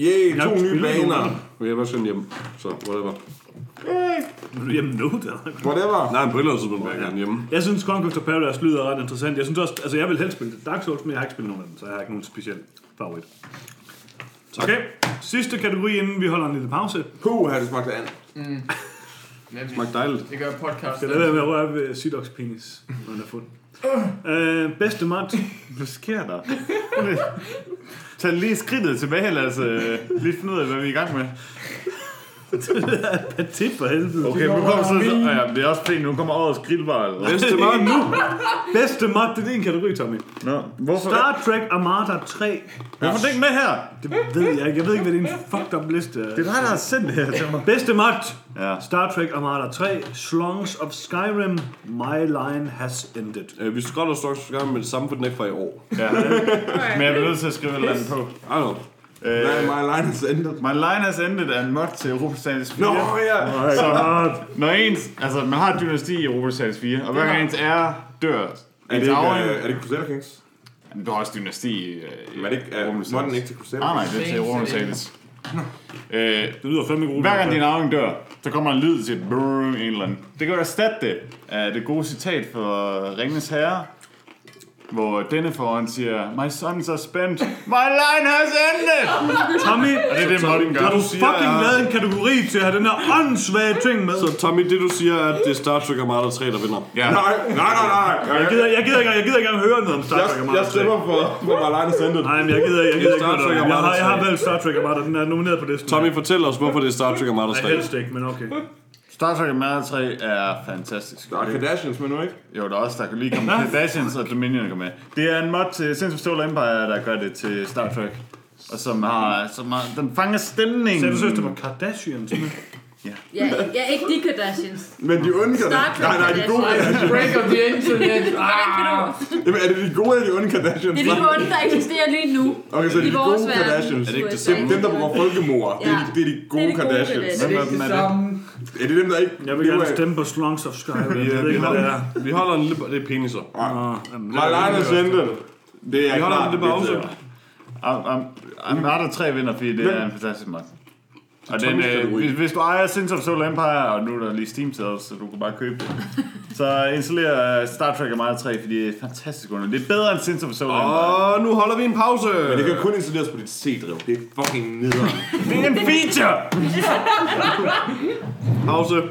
Yay, Jeg to nye baner. Okay, jeg var sådan hjem. Så, whatever. Jamen nu, der. Whatever. Nej, men på et eller andet tidspunkt vil jeg gerne hjemme. Jeg synes, Conquest of Paradise lyder ret interessant. Jeg synes også, altså jeg vil helst spille Dark Souls, men jeg har ikke spillet nogen af dem, så jeg har ikke nogen speciel favorit. Okay, sidste kategori, inden vi holder en lille pause. Puh, har det smagt af and. Men vi- Smagte dejligt. Det gør podcast. Skal lade være med at røre ved Sidox penis, når den er fuld. Øh, bedste mat. Hvad sker der? Tag lige skridtet tilbage, lad os øh, lige finde ud af, hvad vi er i gang med. Paté for helvede. Okay, nu kommer så, så ja, det er også fordi, nu kommer årets grillbar. Eller? hvad? Bedste mand nu. Bedste mat, det er din kategori, Tommy. Nå, hvorfor, Star Trek Armada 3. hvorfor er det ikke med her? Det ved jeg ikke. Jeg ved ikke, hvad din fucked up liste er. Det er dig, der har sendt det her til mig. Bedste mat. Ja. Star Trek Armada 3. Slongs of Skyrim. My line has ended. Øh, Vi skrotter Stocks Skam med det samme, for den ikke fra i år. ja. Men jeg bliver nødt til at skrive et eller andet på. I don't know. Øh, Nej, my line is ended. My line has ended er en mod til Europa Status 4. Nå, ja. Så når ens, altså man har et dynasti i Europa Status 4, og hver gang ens ære dør, Er det, ikke, øh, er det ikke Crusader Kings? Du har også dynasti i... øh, Men er det ikke, er modden Salis. ikke til Crusader Nej, nej, Kings? det er til Salis. [laughs] Øh, Det lyder fandme godt. hver gang din arving dør, så kommer en lyd til et brrr, en eller anden. Det kan jo erstatte det af det gode citat for Ringens Herre, hvor denne foran siger, My sons are spent, my line has ended! Tommy, Og det er det, Morten gør. du siger, fucking er- lavet en kategori til at have den her åndssvage ting med? Så Tommy, det du siger er, at det er Star Trek Armada 3, der vinder. Ja. Nej, nej, nej, nej. Jeg gider, jeg gider ikke, jeg gider ikke engang høre noget om Star Trek Armada jeg stemmer for, for Marlene Sended. Nej, men jeg gider, jeg gider ikke Star høre Trek noget. Jeg har, jeg har 3. valgt Star Trek Armada, den er nomineret på listen. Tommy, fortæl os, hvorfor det er Star Trek Armada Nej, 3. helst ikke, men okay. Star Trek Armada 3 er fantastisk. Der er Kardashians med nu, ikke? Jo, der er også, der kan lige komme [laughs] Kardashians og Dominion kommer med. Det er en mod til Sense of Solar Empire, der gør det til Star Trek. Og som har, som har den fanger stemningen. Så du synes, det var Kardashians med? Ja, ja, ikke de Kardashians. Men de onde Star Kardashians. Trek Nej, nej, de gode Kardashians. Break of the internet. Du... Jamen, er det de gode eller de onde Kardashians? Det er de onde, der eksisterer lige nu. Okay, så I de gode verden. Kardashians. Er det ikke det USA. Dem, der begår folkemord, Ja. de- det er de Det er gode de gode Kardashians. Det er er det er det? samme. Er det dem, der ikke Jeg vil gerne af- stemme på Slunks of Sky. Jeg Vi, ikke, hvad det er. holder, vi holder en lille... Det er peniser. Nå, jamen, det er-. Det er Vi holder en lille pause. Am- am- Armada 3 vinder, fordi det er en fantastisk mod. Og den, øh, hvis, hvis du ejer Sense of Solar Empire, og nu er der lige Steam sales, så du kan bare købe det. [laughs] Så installér Star Trek Armada 3, fordi det er fantastisk under. Det er bedre end Sense of Solar Empire. Og nu holder vi en pause. Men det kan kun installeres på dit C-drev. Det er fucking nederen. [laughs] Det er en feature! [laughs] Pause.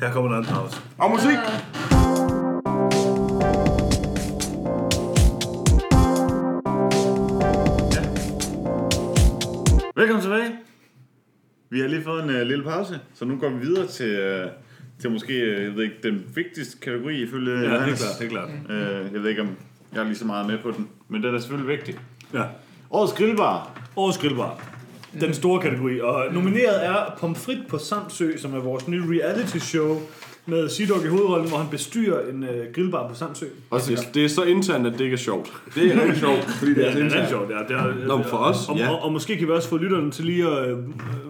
Her kommer der en pause. Og musik! Velkommen tilbage. Vi har lige fået en uh, lille pause, så nu går vi videre til, uh, til måske uh, jeg ved ikke, den vigtigste kategori ifølge Ja, det er klart, det er klart. Uh, jeg ved ikke, om jeg er lige så meget med på den, men den er selvfølgelig vigtig. Ja. Årets grillbar. Årets grillbar. Den store kategori. Og nomineret er Pomfrit på Samsø, som er vores nye reality show med Sidok i hovedrollen, hvor han bestyrer en uh, grillbar på Samsø. Og det, det er så internt, at det ikke er sjovt. Det er rigtig sjovt, fordi det er Ja, det er sjovt, ja. Det er, Nå, men for os, og, ja. og, og, måske kan vi også få lytterne til lige at øh,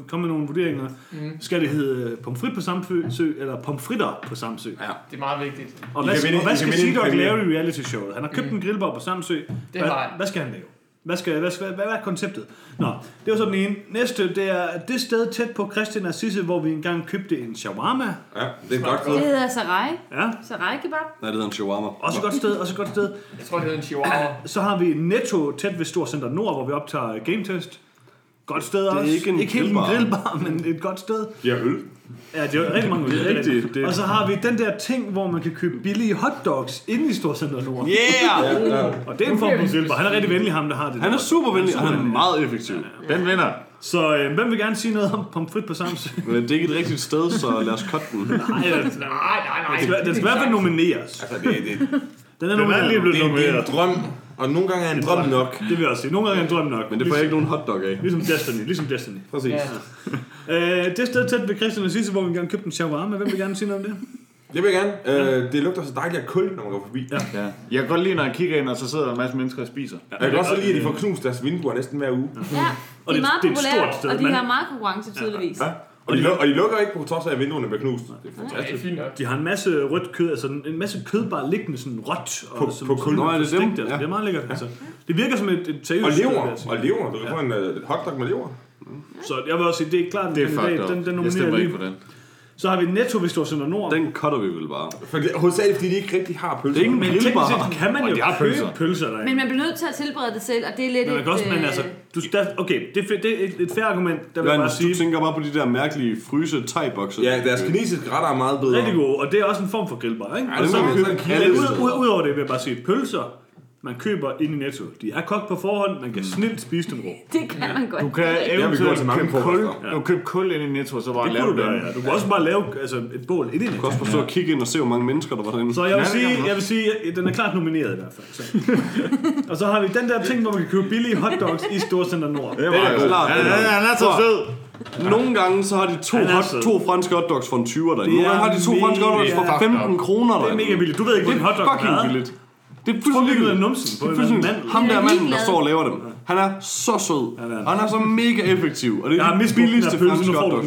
komme med nogle vurderinger. Mm. Skal det hedde pomfrit på Samsø, eller pomfritter på Samsø? Ja. Det er meget vigtigt. Og hvad, kan vinde- og hvad skal Sidok lave i reality showet? Han har købt en grillbar på Samsø. Hvad, har jeg. hvad skal han lave? Hvad, skal, hvad, skal, hvad, hvad er konceptet? Nå, det var så den ene. Næste, det er det sted tæt på Christian og Sisse, hvor vi engang købte en shawarma. Ja, det er et godt Det sted. hedder Sarai. Ja, Sarai kebab. Nej, det hedder en shawarma. også et godt sted, også et godt sted. Jeg tror, det hedder en chihuahua. Så har vi Netto tæt ved Storcenter Nord, hvor vi optager Game Test. Godt sted er også. ikke en ikke helt en grillbar. men et godt sted. Har øl. Ja, det er rigtig mange Det er rigtigt. Det- Og så har vi den der ting, hvor man kan købe billige hotdogs inde i Storcenter Nord. Yeah! [laughs] Og det er en form for grillbar. Han er rigtig venlig, ham der har det. Han er super venlig, og han er meget effektiv. Den vinder. Så øh, hvem vil gerne sige noget om pomfrit på Samsø? [laughs] Men det er ikke et rigtigt sted, så lad os cutte den. Nej, Nej, nej, nej. den, skal, den skal i hvert fald nomineres. Altså, det, det, Den er Den er lige blevet det, er- det er en drøm. Og nogle gange er en drøm nok. Det vil jeg også sige. Nogle gange er en drøm nok. Men det får jeg ikke nogen hotdog af. Ligesom Destiny. Ligesom Destiny. Præcis. Ja. [laughs] Øh, det sted tæt ved Christian og Sisse, hvor vi gerne købte en shawarma. Hvem vil gerne sige noget om det? Det vil jeg gerne. Øh, det lugter så dejligt af kul, når man går forbi. Ja. Ja. Jeg kan godt lide, når jeg kigger ind, og så sidder der en masse mennesker og spiser. Jeg kan også lide, at de får knust deres vinduer næsten hver uge. Ja, de det- er meget er populære, og de har meget konkurrence tydeligvis. Ja. Og de, og de lukker ikke på trods af, at vinduerne bliver knust. Det er Ja, det er fantastisk. fint nok. De har en masse rødt kød, altså en masse kød bare liggende sådan råt. Og På- som, på kul. Nå, er det dem? altså. Ja. Det er meget lækkert. Altså. Det virker som et, et seriøst Og lever. jeg sige. Og lever. Du kan få en uh, hotdog med lever. Så jeg vil også sige, det er klart Det er up. Den, den Jeg nominerer stemmer lige. ikke på den. Så har vi Netto ved Storcenter Nord. Den cutter vi vel bare. For det, hovedsageligt, fordi de ikke rigtig har pølser. Det er ikke en Men teknisk set kan man jo har købe pølser. pølser derinde. Men man bliver nødt til at tilberede det selv, og det er lidt Men man kan også, men øh, altså, du, der, okay, det, er det er et, et færre argument, der vil jeg bare sige. du tænker bare på de der mærkelige fryse thai-bokser. Ja, deres kinesiske retter er meget bedre. Rigtig gode, og det er også en form for grillbar, ikke? Ja, Og det så Ja, ud, det. ud, ud, over det vil jeg bare sige, pølser, man køber ind i Netto. De er kogt på forhånd, man kan snilt spise dem rå. [laughs] Det kan man godt. Du kan eventuelt købe kul, frokoster. du kan købe kul ind i Netto, så bare Det lave kunne du gøre, ja. Du kan også bare lave altså, et bål ind i Du Netto. kan også forstå at kigge ind og se, hvor mange mennesker der var derinde. Så jeg vil Ja, det sige, jeg vil sige, at den er klart nomineret i hvert fald. Så. [laughs] og så har vi den der ting, hvor man kan købe billige hotdogs i Storcenter Nord. Det Det er klart. Ja, det ja, er. ja, han er så sød. Nogle gange så har de to, er hot, to franske hotdogs for en 20'er derinde. Nogle er gange har de to franske hotdogs for det er 15 kroner Det er derinde. mega billigt. Du ved ikke, Det hvor en er hotdog fucking er. billigt. Det er fuldstændig ud af numsen på det en mand. Ham der manden, der står og laver dem. Han er så sød. Ja, og han er så mega effektiv. Og det er ja, den billigste franske hotdog.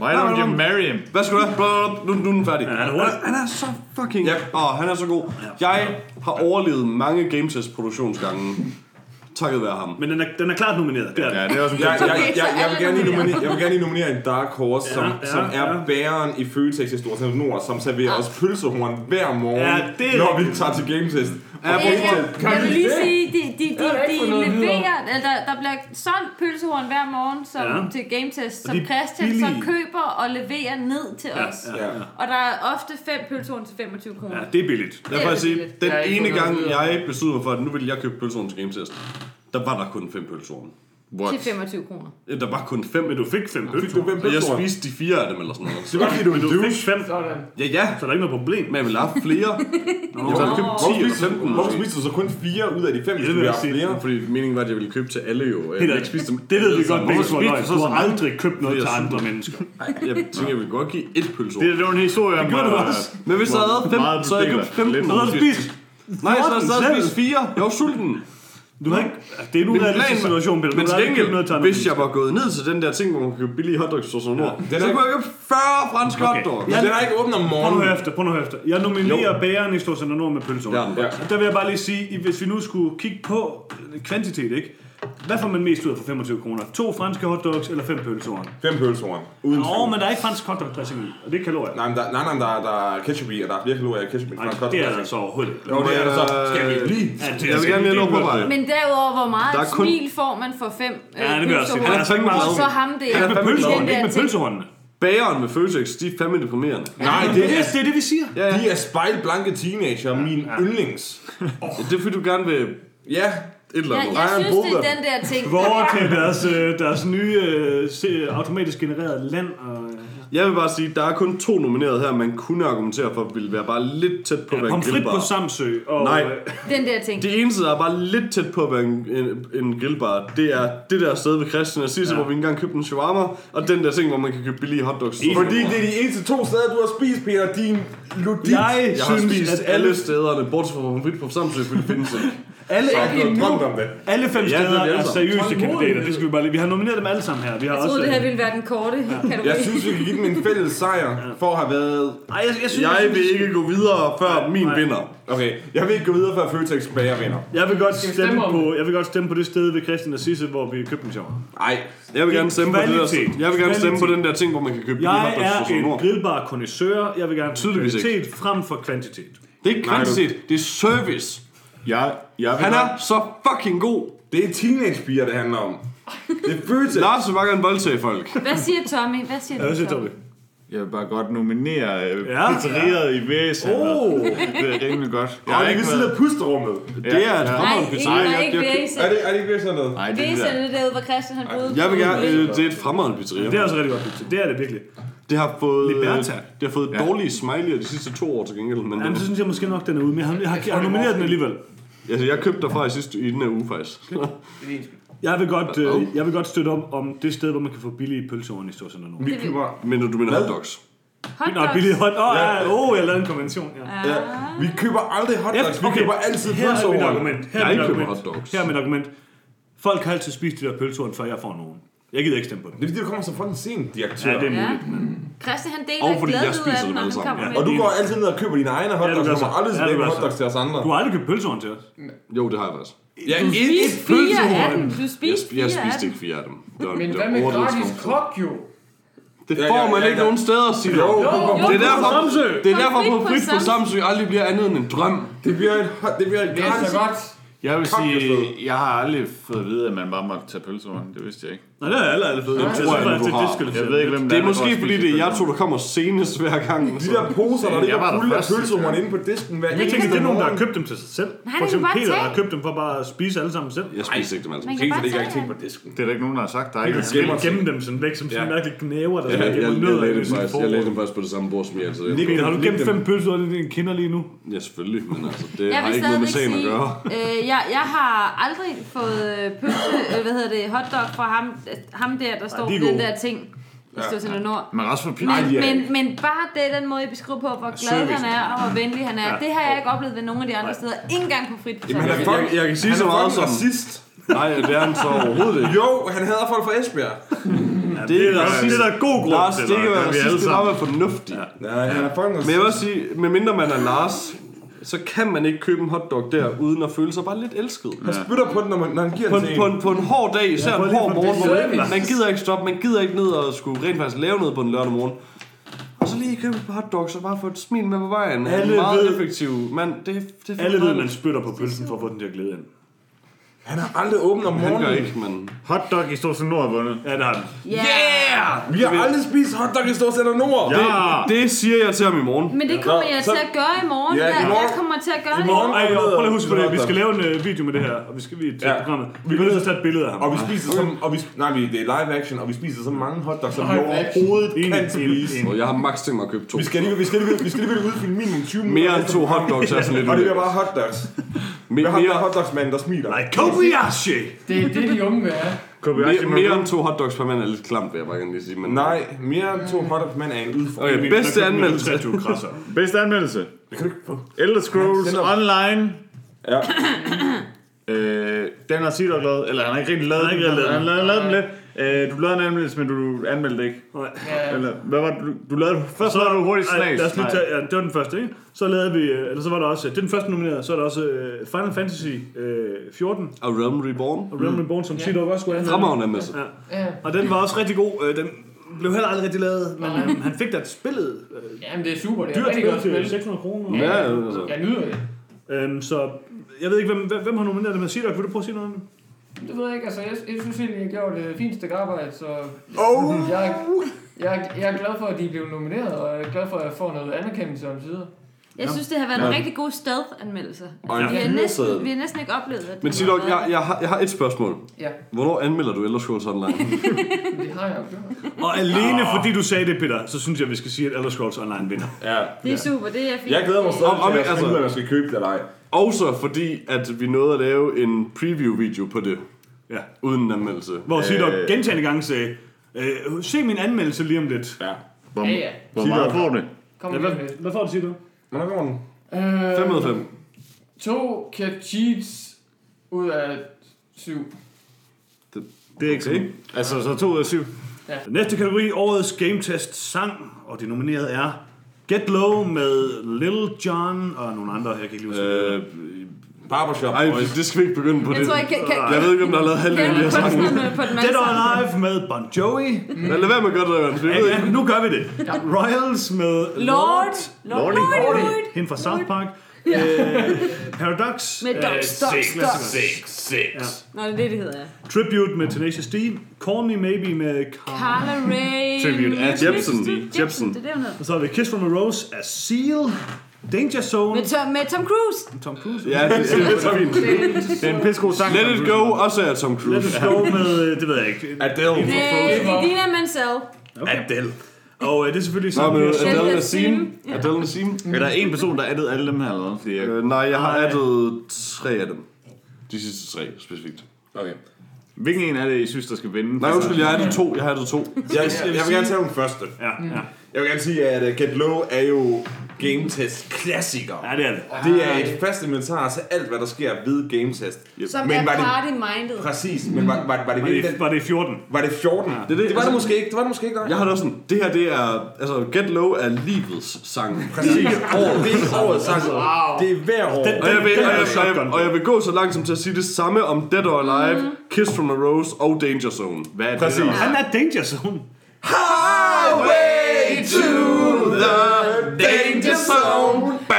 Why don't you marry him? Hvad skal du have? Nu, nu er den færdig. Ja, han, er, han er så fucking... Ja. Åh, han er så god. Jeg har overlevet mange Gametest produktionsgange takket være ham. Men den er, den er klart nomineret. Ja, det er også en jeg, jeg, jeg, jeg, jeg, vil gerne nominere, jeg nominere en Dark Horse, ja, som, ja, som er ja. bæren i Føtex i Storsand Nord, som serverer ja. os pølsehorn hver morgen, ja, det er når vi tager til Gamefest. Ja, jeg, Kan jeg vil lige sige, de, de, de, de leverer, altså, der bliver solgt pølsehorn hver morgen som, ja. til Game Test, som Christian billige. så køber og leverer ned til os. Ja, ja. Og der er ofte fem pølsehorn til 25 kroner. Ja, det er billigt. Derfor vil jeg sige, den ene gang jeg besluttede mig for, at nu vil jeg købe pølsehorn til Game Test, der var der kun fem pølsehorn. What? Til 25 kroner. Ja, der var kun fem, men du fik fem bøffer. Og jeg spiste de fire af dem eller sådan noget. Det var fordi, du, men du fik fem. Sådan. Ja, ja, så der er ikke noget problem. Men jeg ville have flere. Nå, jeg ville købe 10 eller 15. Hvorfor spiste du så kun fire ud af de fem, hvis du ville have flere? Fordi meningen var, at jeg ville købe til alle jo. Jeg Peter, ikke spise dem. Det ved vi godt, begge to er Du har aldrig købt noget til andre mennesker. Nej, jeg tænker, jeg ville godt give et pølseord. Det, er var en historie om... Det gjorde du også. Men hvis der havde fem, så havde jeg købt 15. Så havde du Nej, så havde jeg spist fire. Jeg var sulten. Du har ikke... Det er en urealistisk situation, Peter. Du men til gengæld, hvis jeg var gået ned til den der ting, hvor man købe billige hotdogs og sådan noget, ja, så kunne jeg købe 40 franske okay. hotdogs. Men den er ikke åben om morgenen. Prøv nu efter, prøv nu efter. Jeg nominerer jo. bæren i Storsen Nord med pølseovnen. Ja, ja. Der vil jeg bare lige sige, hvis vi nu skulle kigge på kvantitet, ikke? Hvad får man mest ud af for 25 kroner? To franske hotdogs eller fem pølsehorn? Fem pølsehorn. Uden Nå, men der er ikke fransk hotdog dressing i, og det er kalorier. Nej, men der, nej, nej, der, er- der er ketchup i, og der er flere kalorier i ketchup i. fransk Nej, det er hotdog. der så overhovedet ikke. Det er der så. Altså- altså, skal vi lige? Ja, det er altså, Jeg vil gerne lige have lov på vej. Men derudover, hvor meget Der kun- smil får man for fem øh, Ja, det vil jeg også Han er så ikke meget ham det. Han er Med pølsehorn, ikke med pølsehåndene. Bageren med Føtex, de er fandme deprimeret. Nej, det er, det er det, vi siger. Ja, ja. de er spejlblanke teenager, min yndlings. Det er fordi, du gerne vil... Ja, eller andet. Ja, jeg, jeg synes, det er den der ting. Hvor til deres, øh, deres nye øh, automatisk genererede land og... Jeg vil bare sige, der er kun to nomineret her, man kunne argumentere for, ville være bare lidt tæt på at være en grillbar. på Samsø. Og, Nej. Øh, den der ting. Det eneste, der er bare lidt tæt på at en, en, en grillbar, det er det der sted ved Christian og Sisse, ja. hvor vi engang købte en shawarma, og den der ting, hvor man kan købe billige hotdogs. Fordi det er de eneste to steder, du har spist, Peter, din ludit. Jeg, jeg har spist at alle stederne, bortset fra Pomfrit på Samsø, ville findes [laughs] ikke. Alle, alle, om alle fem ja, steder det er, er seriøse kandidater. Det skal vi bare lige. Vi har nomineret dem alle sammen her. Vi har jeg troede, også, det her øh, ville være den korte ja. kategori. Jeg synes, vi kan give min fælles sejr for at have været... Ej, jeg, jeg, synes, jeg, jeg vil synes, ikke gå videre, før nej, min nej. vinder. Okay, jeg vil ikke gå videre, før Føtex bager vinder. Jeg vil godt stemme, stemme på, jeg vil godt stemme på det sted ved Christian og Sisse, hvor vi købte dem sjovere. Nej, jeg vil gerne stemme kvalitet. på det der, jeg vil gerne kvalitet. stemme på den der ting, hvor man kan købe Jeg er en grillbar kondisør. Jeg vil gerne tydeligvis kvalitet ikke. frem for kvantitet. Det er ikke kvantitet, det er service. Jeg, jeg Han er så fucking god. Det er teenagepiger, det handler om. Det er Bøte. Lars vil bare gerne voldtage folk. Hvad siger Tommy? Hvad siger, ja, hvad siger Tommy? Jeg vil bare godt nominere øh, ja. pizzeriet ja. i Væs. Oh. Det er rimelig godt. Jeg har ikke ved siden pusterummet. Ja. Det er et ja. Nej, ikke, nej, ikke Væs. Er det, er det ikke Væs noget? Nej, det er det derude, hvor Christian han boede. Jeg vil gerne, øh, det er et fremragende pizzeria. Det er også rigtig godt pizzeria. Det er det virkelig. Det har fået, Liberta. det har fået ja. dårlige smiley'er de sidste to år til gengæld. Men Jamen, så synes jeg måske nok, den er ude, men jeg har, jeg har, jeg har nomineret den alligevel. Altså, jeg købte derfra i sidste i den her uge, faktisk. Okay. Jeg vil godt, øh, jeg vil godt støtte op om det sted, hvor man kan få billige pølseoven i Storsund og Vi køber... Men du mener Hvad? hotdogs? Nå, billige hot. Åh, ja. ja. oh, jeg lavede en konvention. Ja. Ja, vi køber aldrig hotdogs, vi køber altid her er mit argument. Her er Jeg køber argument. hotdogs. Her er mit argument. Folk har altid spist de der pølseoven, før jeg får nogen. Jeg gider ikke stemme på dem. Det er fordi, du kommer så fucking sent, de aktører. Ja, det er Ja. muligt. Christian, han deler Og fordi glæde ud af dem når han kommer Ja. med. Og du går altid ned og køber dine egne hotdogs, du gør og så. kommer aldrig tilbage med så. hotdogs til os andre. Du har aldrig købt pølseoven til os. Jo, det har jeg faktisk. Ja, du ikke spiste fire af dem. Du spiste jeg, jeg spiste ikke fire af dem. Det var, Men hvad med gratis kok, jo? Det får ja, ja, man ja, ikke ja. nogen steder, siger jo, jo, jo, Det er derfor, det er derfor på frit på Samsø aldrig bliver andet end en drøm. Det bliver et, det bliver et gratis. godt. Jeg vil sige, jeg har aldrig fået at vide, at man bare måtte tage pølser. Det vidste jeg ikke. Nej, det er alle, alle fede. Det tror jeg, du har. Jeg ved ikke, hvem det er. Det er måske fordi, det er jer to, der kommer senest hver gang. De der poser, der ligger fulde af pølsehorn inde på disken hver Jeg tænker, det er nogen, der har købt dem til sig selv. For eksempel Peter, der har købt dem for bare at spise alle sammen selv. Jeg spiser ikke dem alle sammen. Tænk, for det ikke ting på disken. Det er der ikke nogen, der har sagt. Der er ikke nogen, der gemme dem sådan væk, som sådan mærkeligt knæver, der sådan gemmer nødder. Jeg lagde dem faktisk på det samme bord, som jeg altid. Peter, har du gemt fem pølser under dine kinder lige nu? Ja, selvfølgelig, men altså, det har ikke noget med sagen at gøre. Jeg har aldrig fået pølse, hvad hedder det, hotdog fra ham, ham der, der står på den der ting. Ja, stod til ja. Nord. Men, men, men, men bare det den måde, I beskriver på, hvor glad han er, og hvor venlig han er, ja. det har jeg ikke oplevet ved nogen af de andre steder. Ingen gang på frit. Jamen, han er fucking, jeg, kan sige så meget som... Racist. Nej, det er han så overhovedet ikke. Jo, han hader folk fra Esbjerg. Ja, det, er, det, er, det er god grund Lars, det, det kan være racist, det er bare fornuftigt. Ja. Ja, ja. Men jeg vil sige, medmindre man er Lars, så kan man ikke købe en hotdog der, uden at føle sig bare lidt elsket. Han spytter på den, når, man, når han giver På den en, på, en. på en hård dag, især prøv en hård morgen, hvor man, man gider ikke stoppe, man gider ikke ned og skulle rent faktisk lave noget på en lørdag morgen. Og så lige købe et par hotdogs og bare få et smil med på vejen. Er Alle en meget ved- effektiv mand. Det, er- det er Alle ved, man spytter på pølsen for at få den til at glide ind. Han har aldrig åbnet om Han gør morgenen. ikke, men... Hotdog i Storsen Nord har vundet. Ja, det har den. Yeah! Vi har aldrig spist hotdog i Storcenter Nord. Ja! Det siger jeg til ham i morgen. Men det kommer Nå, jeg så- til at gøre i morgen. Ja, i Jeg, morgen. jeg kommer til at gøre I det. morgen. Ej, prøv lige at huske på det. Vi skal lave en uh, video med det her, og vi skal vi til Ja. programmet. Vi bliver nødt til at tage et billede af ham. Og vi spiser så, og vi, nej, vi, det er live action, og vi spiser så mange hotdogs, som vi overhovedet kan spise. Og jeg har maks tænkt mig at købe to. Vi skal lige, vi skal lige, vi skal lige udfylde minimum 20 minutter. Mere end to hotdogs er sådan lidt Og det bliver bare hotdogs. [laughs] Me- Hvad har mere, hotdogsmanden, der smiler? Nej, Kobayashi! Det er det, de unge vil have. Kobayashi mere, mere end to hotdogs per mand er lidt klamt, vil jeg bare gerne lige sige. Men... Nej, mere end to hotdogsmænd er en udfordring. Okay, bedste anmeldelse. 23 krasser. Bedste anmeldelse. Det kan du ikke få. Elder Scrolls er- Online. Ja. Øh, den har Sidok lavet, eller han har ikke rigtig lavet Han har ikke den, han har lavet den lidt. Øh, du lavede en anmeldelse, men du anmeldte ikke. Nej. Ja, Eller, hvad var det, du, du lavede, først lavede du hurtigt Ej, snas. lad os lige Nej. tage, ja, det var den første, ikke? Så lavede vi, øh, eller så var der også, det er den første nomineret, så er der også uh, Final Fantasy uh, 14, Og Realm Reborn. og Realm Reborn, som Ja. Sidok også skulle anmelde. Fremragende anmeldelse. Ja. ja. Og den var også rigtig god. Øh, Den blev heller aldrig rigtig lavet, men øh, han fik da spillet øh, Jamen, det er super. Det er dyrt rigtig godt spil til spil. 600 kroner. Ja, altså. Jeg nyder det. Øhm, så jeg ved ikke, hvem, hvem, hvem har nomineret det med Sidok? Vil du prøve at sige noget om det? Det ved jeg ikke. Altså, jeg, jeg synes egentlig, jeg gjorde det fint stykke arbejde, så... Oh! Jeg, jeg, jeg er glad for, at de blev nomineret, og jeg er glad for, at jeg får noget anerkendelse om sider. Jeg synes, det har været en rigtig god stealth-anmeldelse. Og en Vi har næsten, vi har næsten ikke oplevet, at Men det Sidok, har jeg, jeg, har, jeg har et spørgsmål. Ja, Hvornår anmelder du Elder Scrolls Online? [laughs] [laughs] det har jeg jo gjort. Og alene fordi du sagde det, Peter, så synes jeg, vi skal sige, at Elder Scrolls Online vinder. Ja. Det er super, det er fint. Jeg glæder mig stadig Om- om- til at altså- finde ud af, om jeg skal købe det eller ej. Også fordi, at vi nåede at lave en preview-video på det, Ja. uden en anmeldelse. Hvor Sidok Øh, gentagende gange sagde, øh, se min anmeldelse lige om lidt. Ja. Hvor, Ja, ja. hvor meget får det? Kom Ja, ja, hvad, hvad får du, Sidok? Hvornår går den? Øh, 5 ud af 5. To cheats ud af syv. Det er ikke Okay. okay. Altså, så to ud af syv. Næste kategori, årets Game Test sang, og det nominerede er Get Low med Lil Jon og nogle andre, jeg kan ikke lige huske. Øh, Barbershop. ej, det skal vi ikke begynde på Jeg det. tror, jeg kan... kan, Jeg ved ikke, om der har lavet halvdelen af de her sange. kunstnerne på den Dead or Alive med Bon Jovi. Men lad være med at gøre det, Jørgen, Ja, nu gør vi det. Royals med Lord. Lord. Lord. Lord. Lord. Hende fra South Park. Øh, [laughs] Paradox. Med Doc, Stop, Stop. Six, six. Nå, det er det, det hedder. Tribute med Tenacious D. Call Me Maybe med Carl. Carla Ray. Tribute af Jepsen. Jepsen. Det er det. Og så har vi Kiss from a Rose af Seal. Danger Zone. Med Tom, med Tom Cruise. Tom Cruise. Ja, det, det, det er fint. Det er en pissegod sang. Let it go, også af Tom Let Cruise. us go med, det ved jeg ikke. Adele. Det er Dina Menzel. Adele. Og øh, det er selvfølgelig Nå, men sammen Adele Nassim. Adele Nassim. Er der en person, der addede alle dem her, eller hvad? Fordi jeg... Øh, nej, jeg har Nej. addet tre af dem. De sidste tre, specifikt. Okay. Hvilken en er det, I synes, der skal vinde? Nej, undskyld, jeg har addet to. Jeg har addet to. Jeg, jeg, jeg vil gerne tage den første. Ja, ja. Jeg vil gerne sige, at uh, Get Low er jo Game Test klassiker. ja, det er det. Det er et fast inventar til alt, hvad der sker ved Game Test. Som Men er var det- party-minded. Præcis, men var, var, var det Var det, den? var det 14? Var det 14? Det er det, det var det altså- måske ikke. Det var det måske ikke. Jeg har det også sådan, det her det er, altså Get Low er livets sang. Præcis. Det er årets sang. Det er hver år. Og jeg, vil, Den og, jeg, og, jeg, og jeg vil gå så langt som til at sige det samme om Dead or Alive, Kiss from a Rose og Danger Zone. Hvad er det? Præcis. Han er Danger Zone. Highway to the danger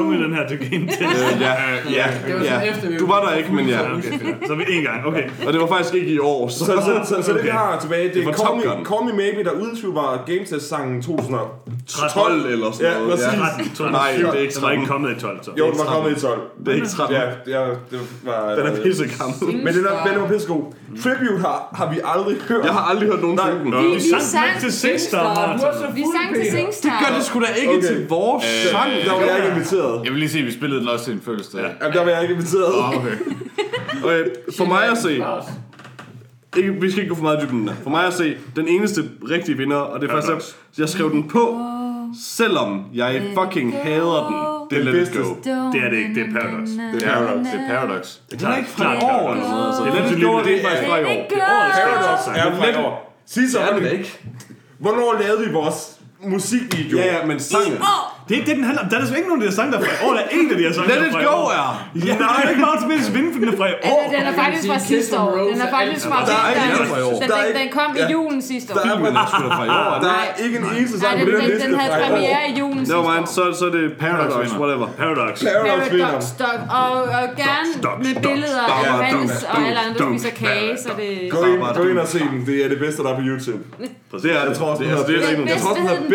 sunget den her til Game Test? Øh, ja, ja, Det ja. Du var der ikke, men ja. Okay, så er vi en gang. Okay. Og det var faktisk ikke i år, så... Så, så, så, så det vi har tilbage, det Det er Call Me. Call Me Maybe, der uden tvivl var Game Test sangen 2012. 12 eller sådan Ja, noget. præcis. 13, Nej, det er ikke Der var ikke 13. kommet i 12, så. Jo, den var kommet i 12. Det er ikke 13. Ja, det, er, det var... Den er pissegammel. Men den, er, den var pissegod. Tribute har, har vi aldrig hørt. Jeg har aldrig hørt nogen synge den. Vi, vi sang til Singstar, er vi sang til. Singstar. Gør det sgu da ikke Okay. til vores sang. Der var jeg ikke inviteret. Jeg vil lige sige, at vi spillede den også til en fødselsdag. Ja. Ja, der var jeg ikke inviteret. Okay. Okay, for mig at se, ikke, vi skal ikke gå for meget i dybden. For mig at se, den eneste rigtige vinder, og det er faktisk, jeg skrev den på, selvom jeg fucking hader den. Det er Let It Go. Det er det ikke, det er Paradox. Det er Paradox. Det er Paradox. Det er ikke fra i år eller noget. Altså. Det er Let It Go, det er faktisk fra i år. Det er Paradox er fra i år. Sig så, Det er det ikke. hvornår lavede vi vores musikvideo? Ja, ja, men sangen. Det er det, den handler om. Der er der ikke nogen af de her sange, der er fra i år. Der er en af de her sange, Let der er It fra i Go år. er. Ja, der er ikke meget til mindst vinde, for den er fra i år. Altså, den er faktisk fra sidste år. Den er er faktisk fra Der er ikke den, noget fra i år. den, Der er den, den kom i julen sidste år. Der er, Filmen er sgu da fra i år. er det? der er ikke en eneste sang den, på den den, liste den havde fra i år. premiere i julen sidste år. så, så er det Paradox, whatever. Paradox. Paradox vinder. Og, og gerne med billeder af Hans og alle andre, der spiser kage, så det... Gå ind, gå ind og se den. Det er det bedste, der er på YouTube. Det er Jeg tror også, det, den det hedder Den den den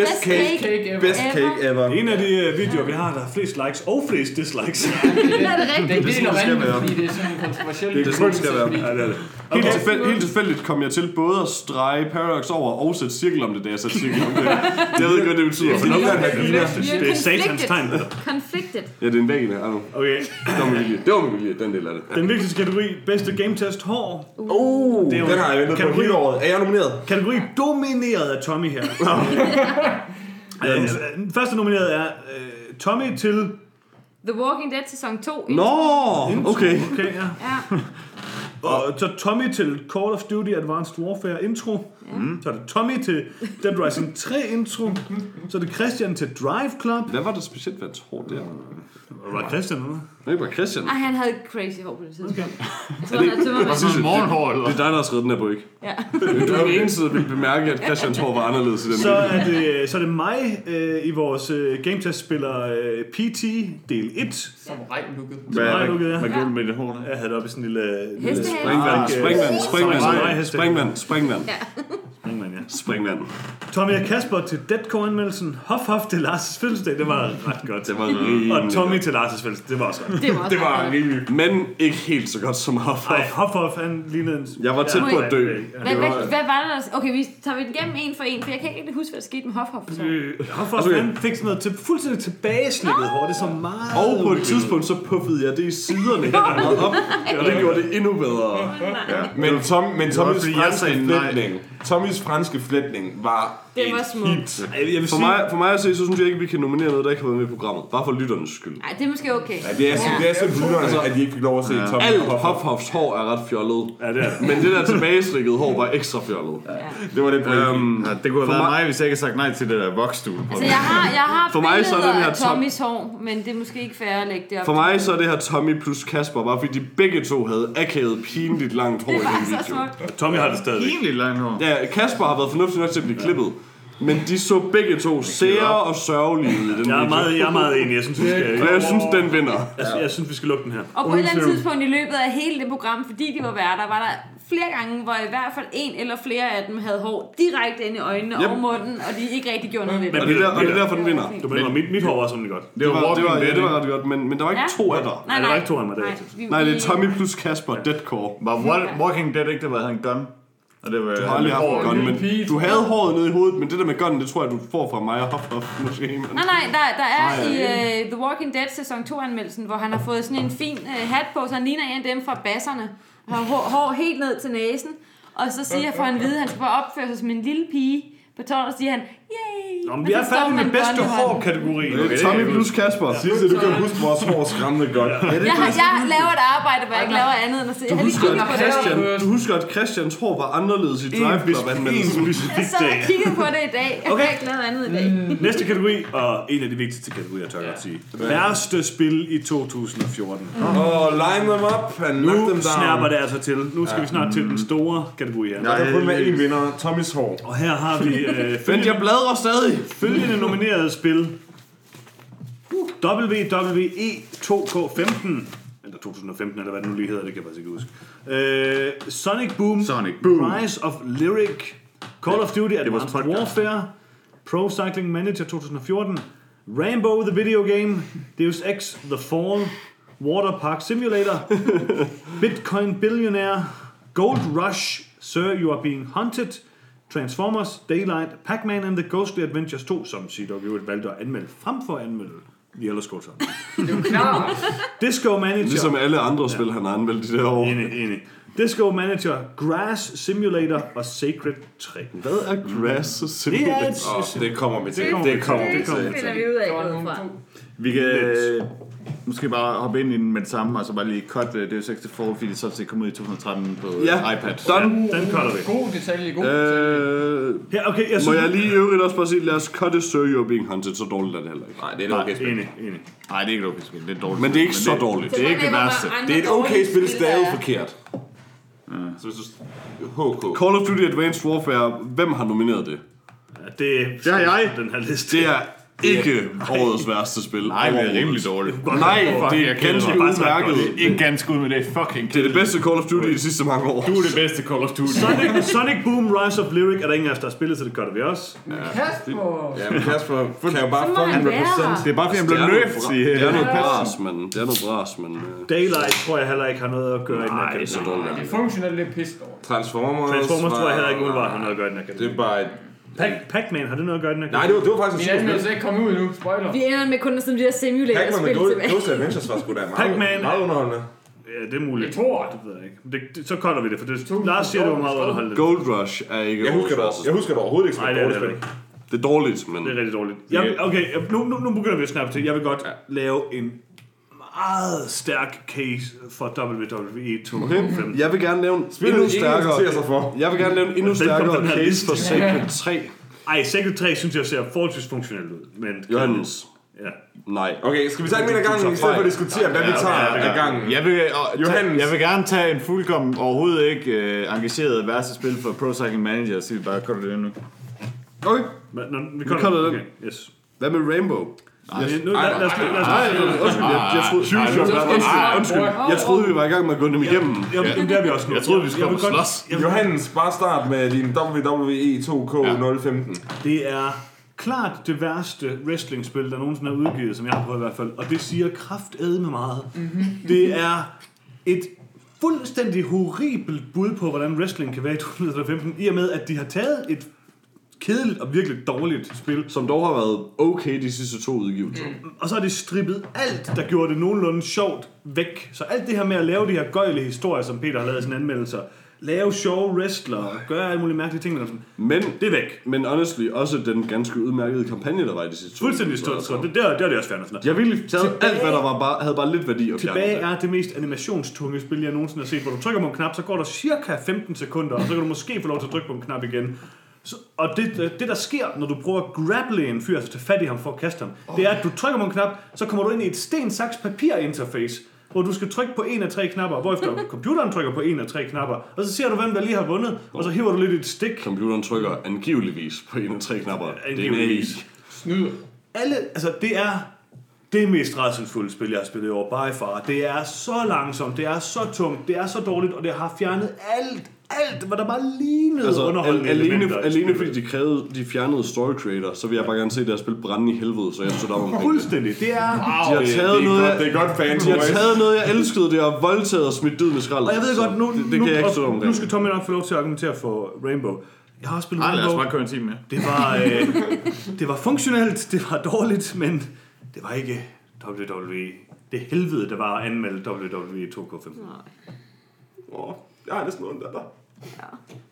Best. Cake ever. En af de øh, videoer, vi har, der har flest likes og flest dislikes. Er det Det rigtigt? er det helt skal vanvittigt, være. fordi det er sådan en kontroversiel Det er sådan, det skal være. ja, det er det. Helt, tilfæld, helt tilfældigt kom jeg til både at strege Paradox over og sætte cirkel om det, da jeg satte cirkel om det. Jeg ved ikke, hvad det betyder. Det er ligner. Det er satans tegn, det. Conflicted. Ja, det er en væg, der. Okay. det var med vilje. Det var med vilje, den del af det. Den vigtigste kategori, bedste game test hår. Uh, Det er jo den har jeg ventet på kategori- hele året. Er jeg nomineret? Kategori domineret af Tommy her. [laughs] Den første nomineret er øh, Tommy til... The Walking Dead sæson 2. Nå, okay. Okay, ja. Ja. [laughs] Og så Tommy til Call of Duty Advanced Warfare intro. Mm. Så er det Tommy til Dead Rising 3 intro. Så er det Christian til Drive Club. Hvad var det specielt ved hans hår der? Var det Christian eller Det var Christian. Ej, han havde crazy hår på det tidspunkt. Jeg tror, han tømmermænd. Og sådan en morgenhår, eller Det er dig, der har skrevet den her på, ikke? Ja. Du er den eneste, der vil bemærke, at Christians hår var anderledes i den Så er det, så er det mig øh, i vores øh, game test spiller øh, PT del 1. Samurai-looket. Nej, lukket, ja. hvad gjorde du med det hår der? Jeg havde det oppe i sådan en lille... lille. Springvand, Ah, springvand, springvand, springvand, springvand, springvand, ja. springvand. Tommy og Kasper til Deadcore-anmeldelsen. Hoff Hoff til Lars' fødselsdag. Det var ret godt. Det var rimelig Og Tommy til Lars' fødselsdag. Det var også godt. Det var Det var rimelig. Men ikke helt så godt som Hoff. Ej, Hoff Hoff, han lignede en... Jeg var tæt på at dø. Hvad, hvad, hvad var det der? Okay, vi tager vi den igennem en for en, for jeg kan ikke huske, hvad der skete med Hoff Hoff. Så. Øh, Hoff, Okay. han fik sådan noget til, fuldstændig tilbageslikket hår. Det er så meget... Og på et tidspunkt så puffede jeg det i siderne helt [laughs] op, og det gjorde det endnu bedre. Men, Tom, men fordi jeg franske sagde nej. flætning, Tommys franske flætning var Det var et smukt. hit. Jeg vil For sige, mig, for mig at se, så synes jeg ikke, vi kan nominere noget, der ikke har været med i programmet. Bare for lytternes skyld. Nej, det er måske okay. Ja, det er, ja. det er så lytterne, at de ikke fik lov at se Tommy Alt Hoff. Hoff Hoffs hår er ret fjollet. Ja, det er det. Men det der tilbageslikket hår var ekstra fjollet. Det var lidt på Øhm, Ja, det kunne have For været mig- mig, hvis jeg ikke havde sagt nej til det der voksstue. Altså, jeg har, jeg har For mig så er billeder den her af top- Tommys hår, men det er måske ikke fair at lægge det op. For mig så er det her Tommy plus Kasper, bare fordi de begge to havde akavet pinligt langt hår i Det var den så video. smukt. Tommy har det stadigvæk. Egentlig langt hår. Ja, Kasper har været fornuftig nok til at blive klippet. Men de så begge to sære og sørgelige ud i den Jeg er video. meget, jeg er meget enig. Jeg synes, vi skal, Og jeg synes, den vinder. jeg, jeg synes, vi skal lukke den her. Og på et eller andet tidspunkt i løbet af hele det program, fordi de var værter, var der flere gange, hvor i hvert fald en eller flere af dem havde hår direkte ind i øjnene Yep. og munden, og de ikke rigtig gjorde noget ved Og det. det er, der, og det er derfor, den vinder. Du mener, mit, mit hår var sådan godt. Det var, Det var, det ja, det var ret godt, men, men der var ikke Ja. to af dig. Nej, der var ikke to af mig, det er nej, Nej, det er Tommy plus Kasper, Deadcore. Var Wa- Walking Dead ikke, der var han gun? Og det var, Du har aldrig haft hår. en gun, men du havde håret nede i hovedet, men det der med gunnen, det tror jeg, du får fra mig og måske. Men... Nej, nej, der, der er i uh, The Walking Dead sæson 2-anmeldelsen, hvor han har fået sådan en fin uh, hat på, så han ligner en af dem fra basserne. Han har hår, hår helt ned til næsen, og så siger for han vide, at han skal bare opføre sig som en lille pige. På tårnet siger han, yay! Nå, men Og vi er færdige med bedste hår-kategori. Okay, Tommy plus Kasper. Sisse, du kan huske vores hår skræmmende godt. Ja, det Jeg, har, jeg laver et arbejde, hvor jeg ikke laver andet end at se. Jeg Du husker, at på det. Christian, du husker, at Christians hår var anderledes i Drive Club En anmeldelsen. [laughs] Jeg sad og kiggede på det i dag. Jeg Okay. har ikke lavet andet i dag. Næste kategori, og en af de vigtigste kategorier, tør jeg godt sige. Værste spil i 2014. Oh, line them up and knock Nu them down. snapper det altså til. Nu skal vi snart til den store kategori her. Der kan kun være én vinder, Tommys hår. Og her har vi øh, følgende, jeg bladrer stadig. Følgende nominerede spil. WWE 2K15. Eller 2015, eller hvad det nu lige hedder, det kan jeg faktisk ikke huske. Øh, Sonic Boom. Sonic Boom. Rise of Lyric. Call of Duty Advanced. Warfare. Pro Cycling Manager 2014. Rambo The Video Game. Deus Ex The Fall. Water Park Simulator. [laughs] Bitcoin Billionaire. Gold Rush. Sir, You Are Being Hunted. Transformers, Daylight, Pac-Man and the Ghostly Adventures 2, som CW valgte at anmelde frem for at anmelde The Elder Scrolls. [laughs] Det er. Disco Manager. Ligesom alle andre spil, han har anmeldt i det her år. Enig, enig. Disco Manager, Grass Simulator og Sacred 3. Hvad er grass Det er simulator? et... Oh, det kommer vi til. Det kommer Det vi kommer til. vi Det kommer til. vi finder vi ud af. Vi kan måske bare hoppe ind i den med det samme, og så bare lige cut uh, Deus Ex Default, fordi det sådan set kom ud i 2013 på Ja, ja. iPad. done. Den cutter vi. God detalje, god detalje. Øh, Ja, okay, jeg må synes... jeg lige i øvrigt også bare sige, lad os cutte Sir You're Being Hunted, så dårligt er det heller ikke. Nej, det er et okay spil. Enig, enig. Nej, det er ikke et okay spil. Det er dårligt Men det er ikke så dårligt. Det er ikke det værste. Det er et okay spil, stadig forkert. Så hvis du... HK. Call of Duty Advanced Warfare, hvem har nomineret det? Ja, det, Det har jeg. Den her liste. Det er ikke årets værste spil. Nej, det er rimelig dårligt. Nej, det er ganske det. udmærket. Det er ikke ganske ud, men det er fucking Det er det bedste Call of Duty i de sidste mange år. Du er det bedste Call of Duty. Sonic, Sonic Boom Rise of Lyric er der ingen af os, der har spillet, så det gør det vi også. Kasper! Ja, men Kasper kan jo bare Så fucking represent. Det er bare fordi, han blev Det er bra- i... Det er noget øh, bras, men det er noget bras, men... øh, Daylight tror jeg heller ikke har noget at gøre i den her Nej, så kategori. dårligt. Det er funktionelt lidt pist over. Transformers. Transformers tror jeg heller ikke umiddelbart har noget at gøre i den her Det kategori. er bare et... Pac- Pac-Man, har det noget at gøre den her Nej, det var, det var faktisk Min et super anmeldelse spil. er ikke kommet ud endnu. Spoiler. Vi ender med kun at smide de der Pac-Man simulator-spil med tilbage. Ghost Adventures var sgu da meget, Pac-Man. meget underholdende. Ja, det er muligt. Det er toeren. Det ved jeg ikke. Det, det, så cutter vi det, for det, Lars siger, det var meget underholdende. Gold Rush er ikke Jeg husker, det, jeg husker det overhovedet ikke som Nej, et det er dårligt det spil. ikke. Det er dårligt, men... Det er rigtig dårligt. Jeg, okay, nu, nu, nu begynder vi at snappe til. Jeg vil godt lave en meget stærk case for WWE 205. Jeg vil gerne nævne endnu stærkere... sig for. Jeg vil gerne nævne endnu stærkere case for Sacred 3. Ej, Secret 3 synes jeg ser forholdsvis funktionelt ud. Men, Johannes. Ja. Nej. Okay, skal vi tage en mere gang, i stedet for at diskutere, hvad vi tager af gangen? Jeg vil, og, Johannes. jeg vil gerne tage en fuldkommen overhovedet ikke øh, engageret spil for Pro Cycling Manager, så vi bare cutter det nu. Okay. Men, når, vi, cutter den. okay, yes. Hvad med Rainbow? Nej, nu, lad, lad, os, lad, os, undskyld, jeg, troede... Undskyld, vi undskyld. Jeg troede, vi var i gang med at gå dem igennem. Jamen, det er vi også nu. Jeg troede, vi skulle op og slås. Johannes, bare start med din WWE 2K015. Det er klart det værste wrestlingspil, der nogensinde er udgivet, som jeg har prøvet i hvert fald. Og det siger kraftedme meget. Mm-hmm. Det er et fuldstændig horribelt bud på, hvordan wrestling kan være i 2015, i og med, at de har taget et kedeligt og virkelig dårligt spil, Som dog har været okay de sidste to udgivelser. og så har de strippet alt, der gjorde det nogenlunde sjovt væk. Så alt det her med at lave de her gøjlige historier, som Peter har lavet i sine anmeldelser, lave sjove wrestlere, gøre alle mulige mærkelige ting, og sådan, Men, det er væk. men honestly, også den ganske udmærkede kampagne, der var i de sidste to Fuldstændig stort. Så det, der, der er det også færdigt. Jeg ville taget alt, hvad der var bare, havde bare lidt værdi at fjerne. Tilbage er det mest animationstunge spil, jeg nogensinde har set, hvor du trykker på en knap, så går der cirka 15 sekunder, og så kan du måske få lov til at trykke på en knap igen. Så, og det, det, der sker, når du prøver at grapple en fyr, altså tage fat i ham for at kaste ham, det er, at du trykker på en knap, så kommer du ind i et sten, saks, papir interface, hvor du skal trykke på en af tre knapper, hvorefter [laughs] computeren trykker på en af tre knapper, og så ser du, hvem der lige har vundet, og så hiver du lidt et stik. Computeren trykker angiveligvis på en af tre knapper. Det er en AI. Angiveligvis. Snyder. alle, altså det er det mest rædselsfulde spil, jeg har spillet i år, by far. Det er så langsomt, det er så tungt, det er så dårligt, og det har fjernet alt, alt, hvad der bare lignede Altså, underholdende al- alene, elementer alene fordi de krævede, de fjernede story creator, så vil jeg bare gerne se deres spil brænde i helvede, så jeg stod op omkring det. Fuldstændig, det er... De har Det, noget, godt, det er godt fan de har taget noget, jeg elskede, det har voldtaget og smidt ud med skrald. Og jeg ved godt, nu, det, det nu, kan jeg ikke stå nu skal Tommy nok få lov til at argumentere for Rainbow. Jeg har også spillet Nej, lad os Rainbow. bare køre en time mere. Det var, øh, det var funktionelt, det var dårligt, men det var ikke WWE. Det helvede, der var at anmelde WWE 2K15. Åh, jeg har næsten ondt af dig.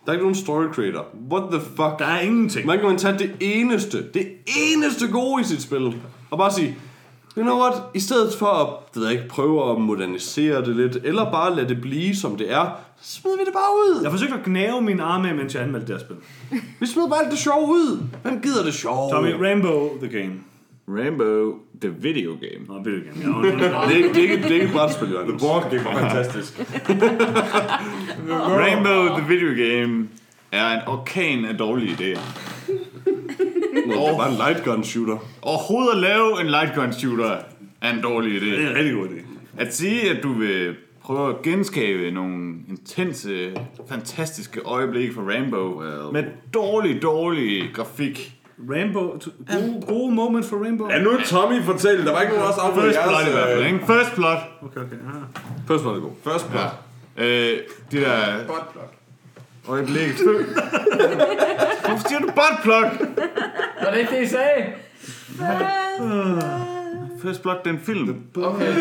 Der er ikke nogen story creator. What the fuck? Der er ingenting. Man kan man tage det eneste, det eneste gode i sit spil, og bare sige, you know what, i stedet for at det ved jeg ikke, prøve at modernisere det lidt, eller bare lade det blive, som det er, så smider vi det bare ud. Jeg forsøgte at gnave mine arme af, mens jeg anmeldte det her spil. Vi smider bare alt det sjove ud. Hvem gider det sjove? Tommy, Rainbow the Game. Rainbow, the video game. Nå, video game. Ja. Det er [laughs] det er ikke, det er ikke et brætspil, Johannes. Board game var fantastisk. [laughs] Rainbow, the video game, er en orkan af dårlige idéer. Det er bare en light gun shooter. Overhovedet at lave en light gun shooter er en dårlig idé. det er en rigtig god idé. At sige, at du vil prøve at genskabe nogle intense, fantastiske øjeblikke fra Rainbow Well. med dårlig, dårlig grafik. Rainbow, t- gode, gode moments for Rainbow. Ja, nu Tommy fortælle, der var ikke nogen også afbryde First Blood i hvert fald, jeres... ikke? First Blood. Okay, okay. Ah. Først var det god. First Blood. Ja. Øh, de der Botplug. øjeblikke. [laughs] Hvorfor siger du buttplug? Var det ikke det, I sagde? First Blood, den film. Okay.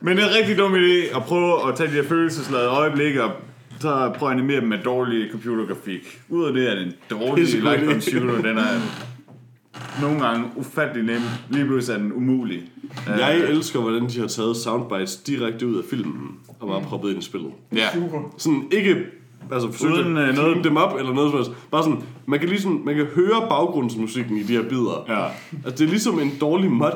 Men det er en rigtig dum idé at prøve at tage de her følelsesladede øjeblikke og så prøve at animere dem med dårlig computergrafik. Ud af det er det en dårlig light shooter. Den er nogle gange ufattelig nem. Lige pludselig er den umulig. Jeg elsker, hvordan de har taget soundbites direkte ud af filmen og bare proppet ind i spillet. Ja. Sådan ikke altså forsøgt Uden, at øh, noget- dem op eller noget som helst. Bare sådan, man kan, ligesom, man kan høre baggrundsmusikken i de her bidder. Ja. Altså, det er ligesom en dårlig mod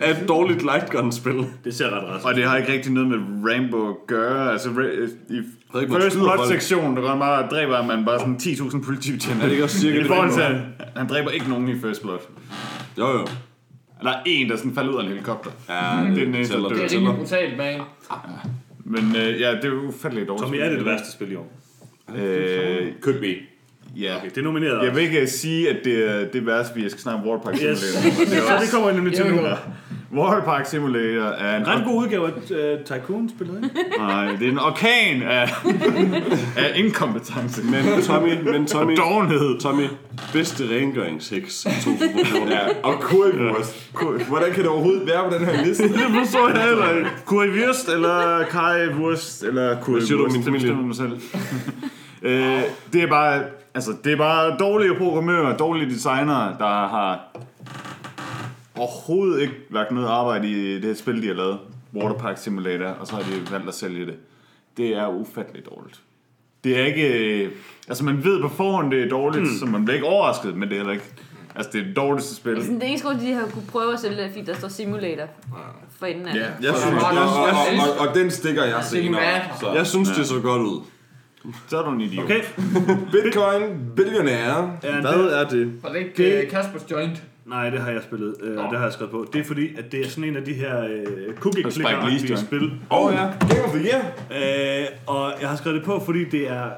af [laughs] et dårligt lightgun-spil. Det ser ret ret. Og det har ikke rigtig noget med Rainbow at gøre. Altså, ra- i First. Blood-sektionen, der går han bare og dræber man bare sådan 10.000 politibetjente. Er det ikke også cirka I det, at han dræber ikke nogen i First Blood. Jo, jo. Der er en, der sådan falder ud af en helikopter. Ja, Det er den eneste, tæller, der Det er rimelig brutalt, man. Men øh, ja, det er jo ufatteligt dårligt. Tommy, er det det værste spil i år? Øh, Could be. Ja. Okay, det er nomineret. Jeg vil ikke sige, at det er det værste, vi skal snakke om Water Park Yes. Simulator. [laughs] Så det kommer jeg nemlig til nu. Water Park Simulator er en, Ret god udgave af uh, Tycoon-spillet, ikke? [laughs] nej, det er en orkan af, [laughs] af inkompetence. Men Tommy, men Tommy, Dovenhed. Tommy, bedste rengøringsheks i 2014. Ja, og currywurst. Hvordan kan det overhovedet være på den her liste? Det forstår jeg heller ikke. Currywurst eller currywurst eller currywurst. siger du om min det familie? bestemmer mig selv. øh, det er bare, altså, det er bare dårlige programmører, dårlige designere, der har overhovedet ikke lagt noget arbejde i det her spil, de har lavet. Waterpark Simulator, og så har de valgt at sælge det. Det er ufatteligt dårligt. Det er ikke... øh, Altså, man ved på forhånd, det er dårligt, mm. så man bliver ikke overrasket, men det er heller ikke... Altså, det er det dårligste spil. Altså, det eneste grund, de har kunne prøve at sælge det, er, fordi der står simulator for enden af. Ja, det. Jeg Og, synes, og, og, og, og den stikker jeg senere. Så. jeg synes, det så godt ud. så er du en idiot. Okay. [laughs] Bitcoin, billionære. Ja, Hvad det, er det? Var det ikke uh, Kaspers Joint? nej, det har jeg spillet, øh, og det har jeg skrevet på. Det er fordi, at det er sådan en af de her øh, cookie clicker spil. Åh oh, ja, Game of the Year. Øh, og jeg har skrevet det på, fordi det er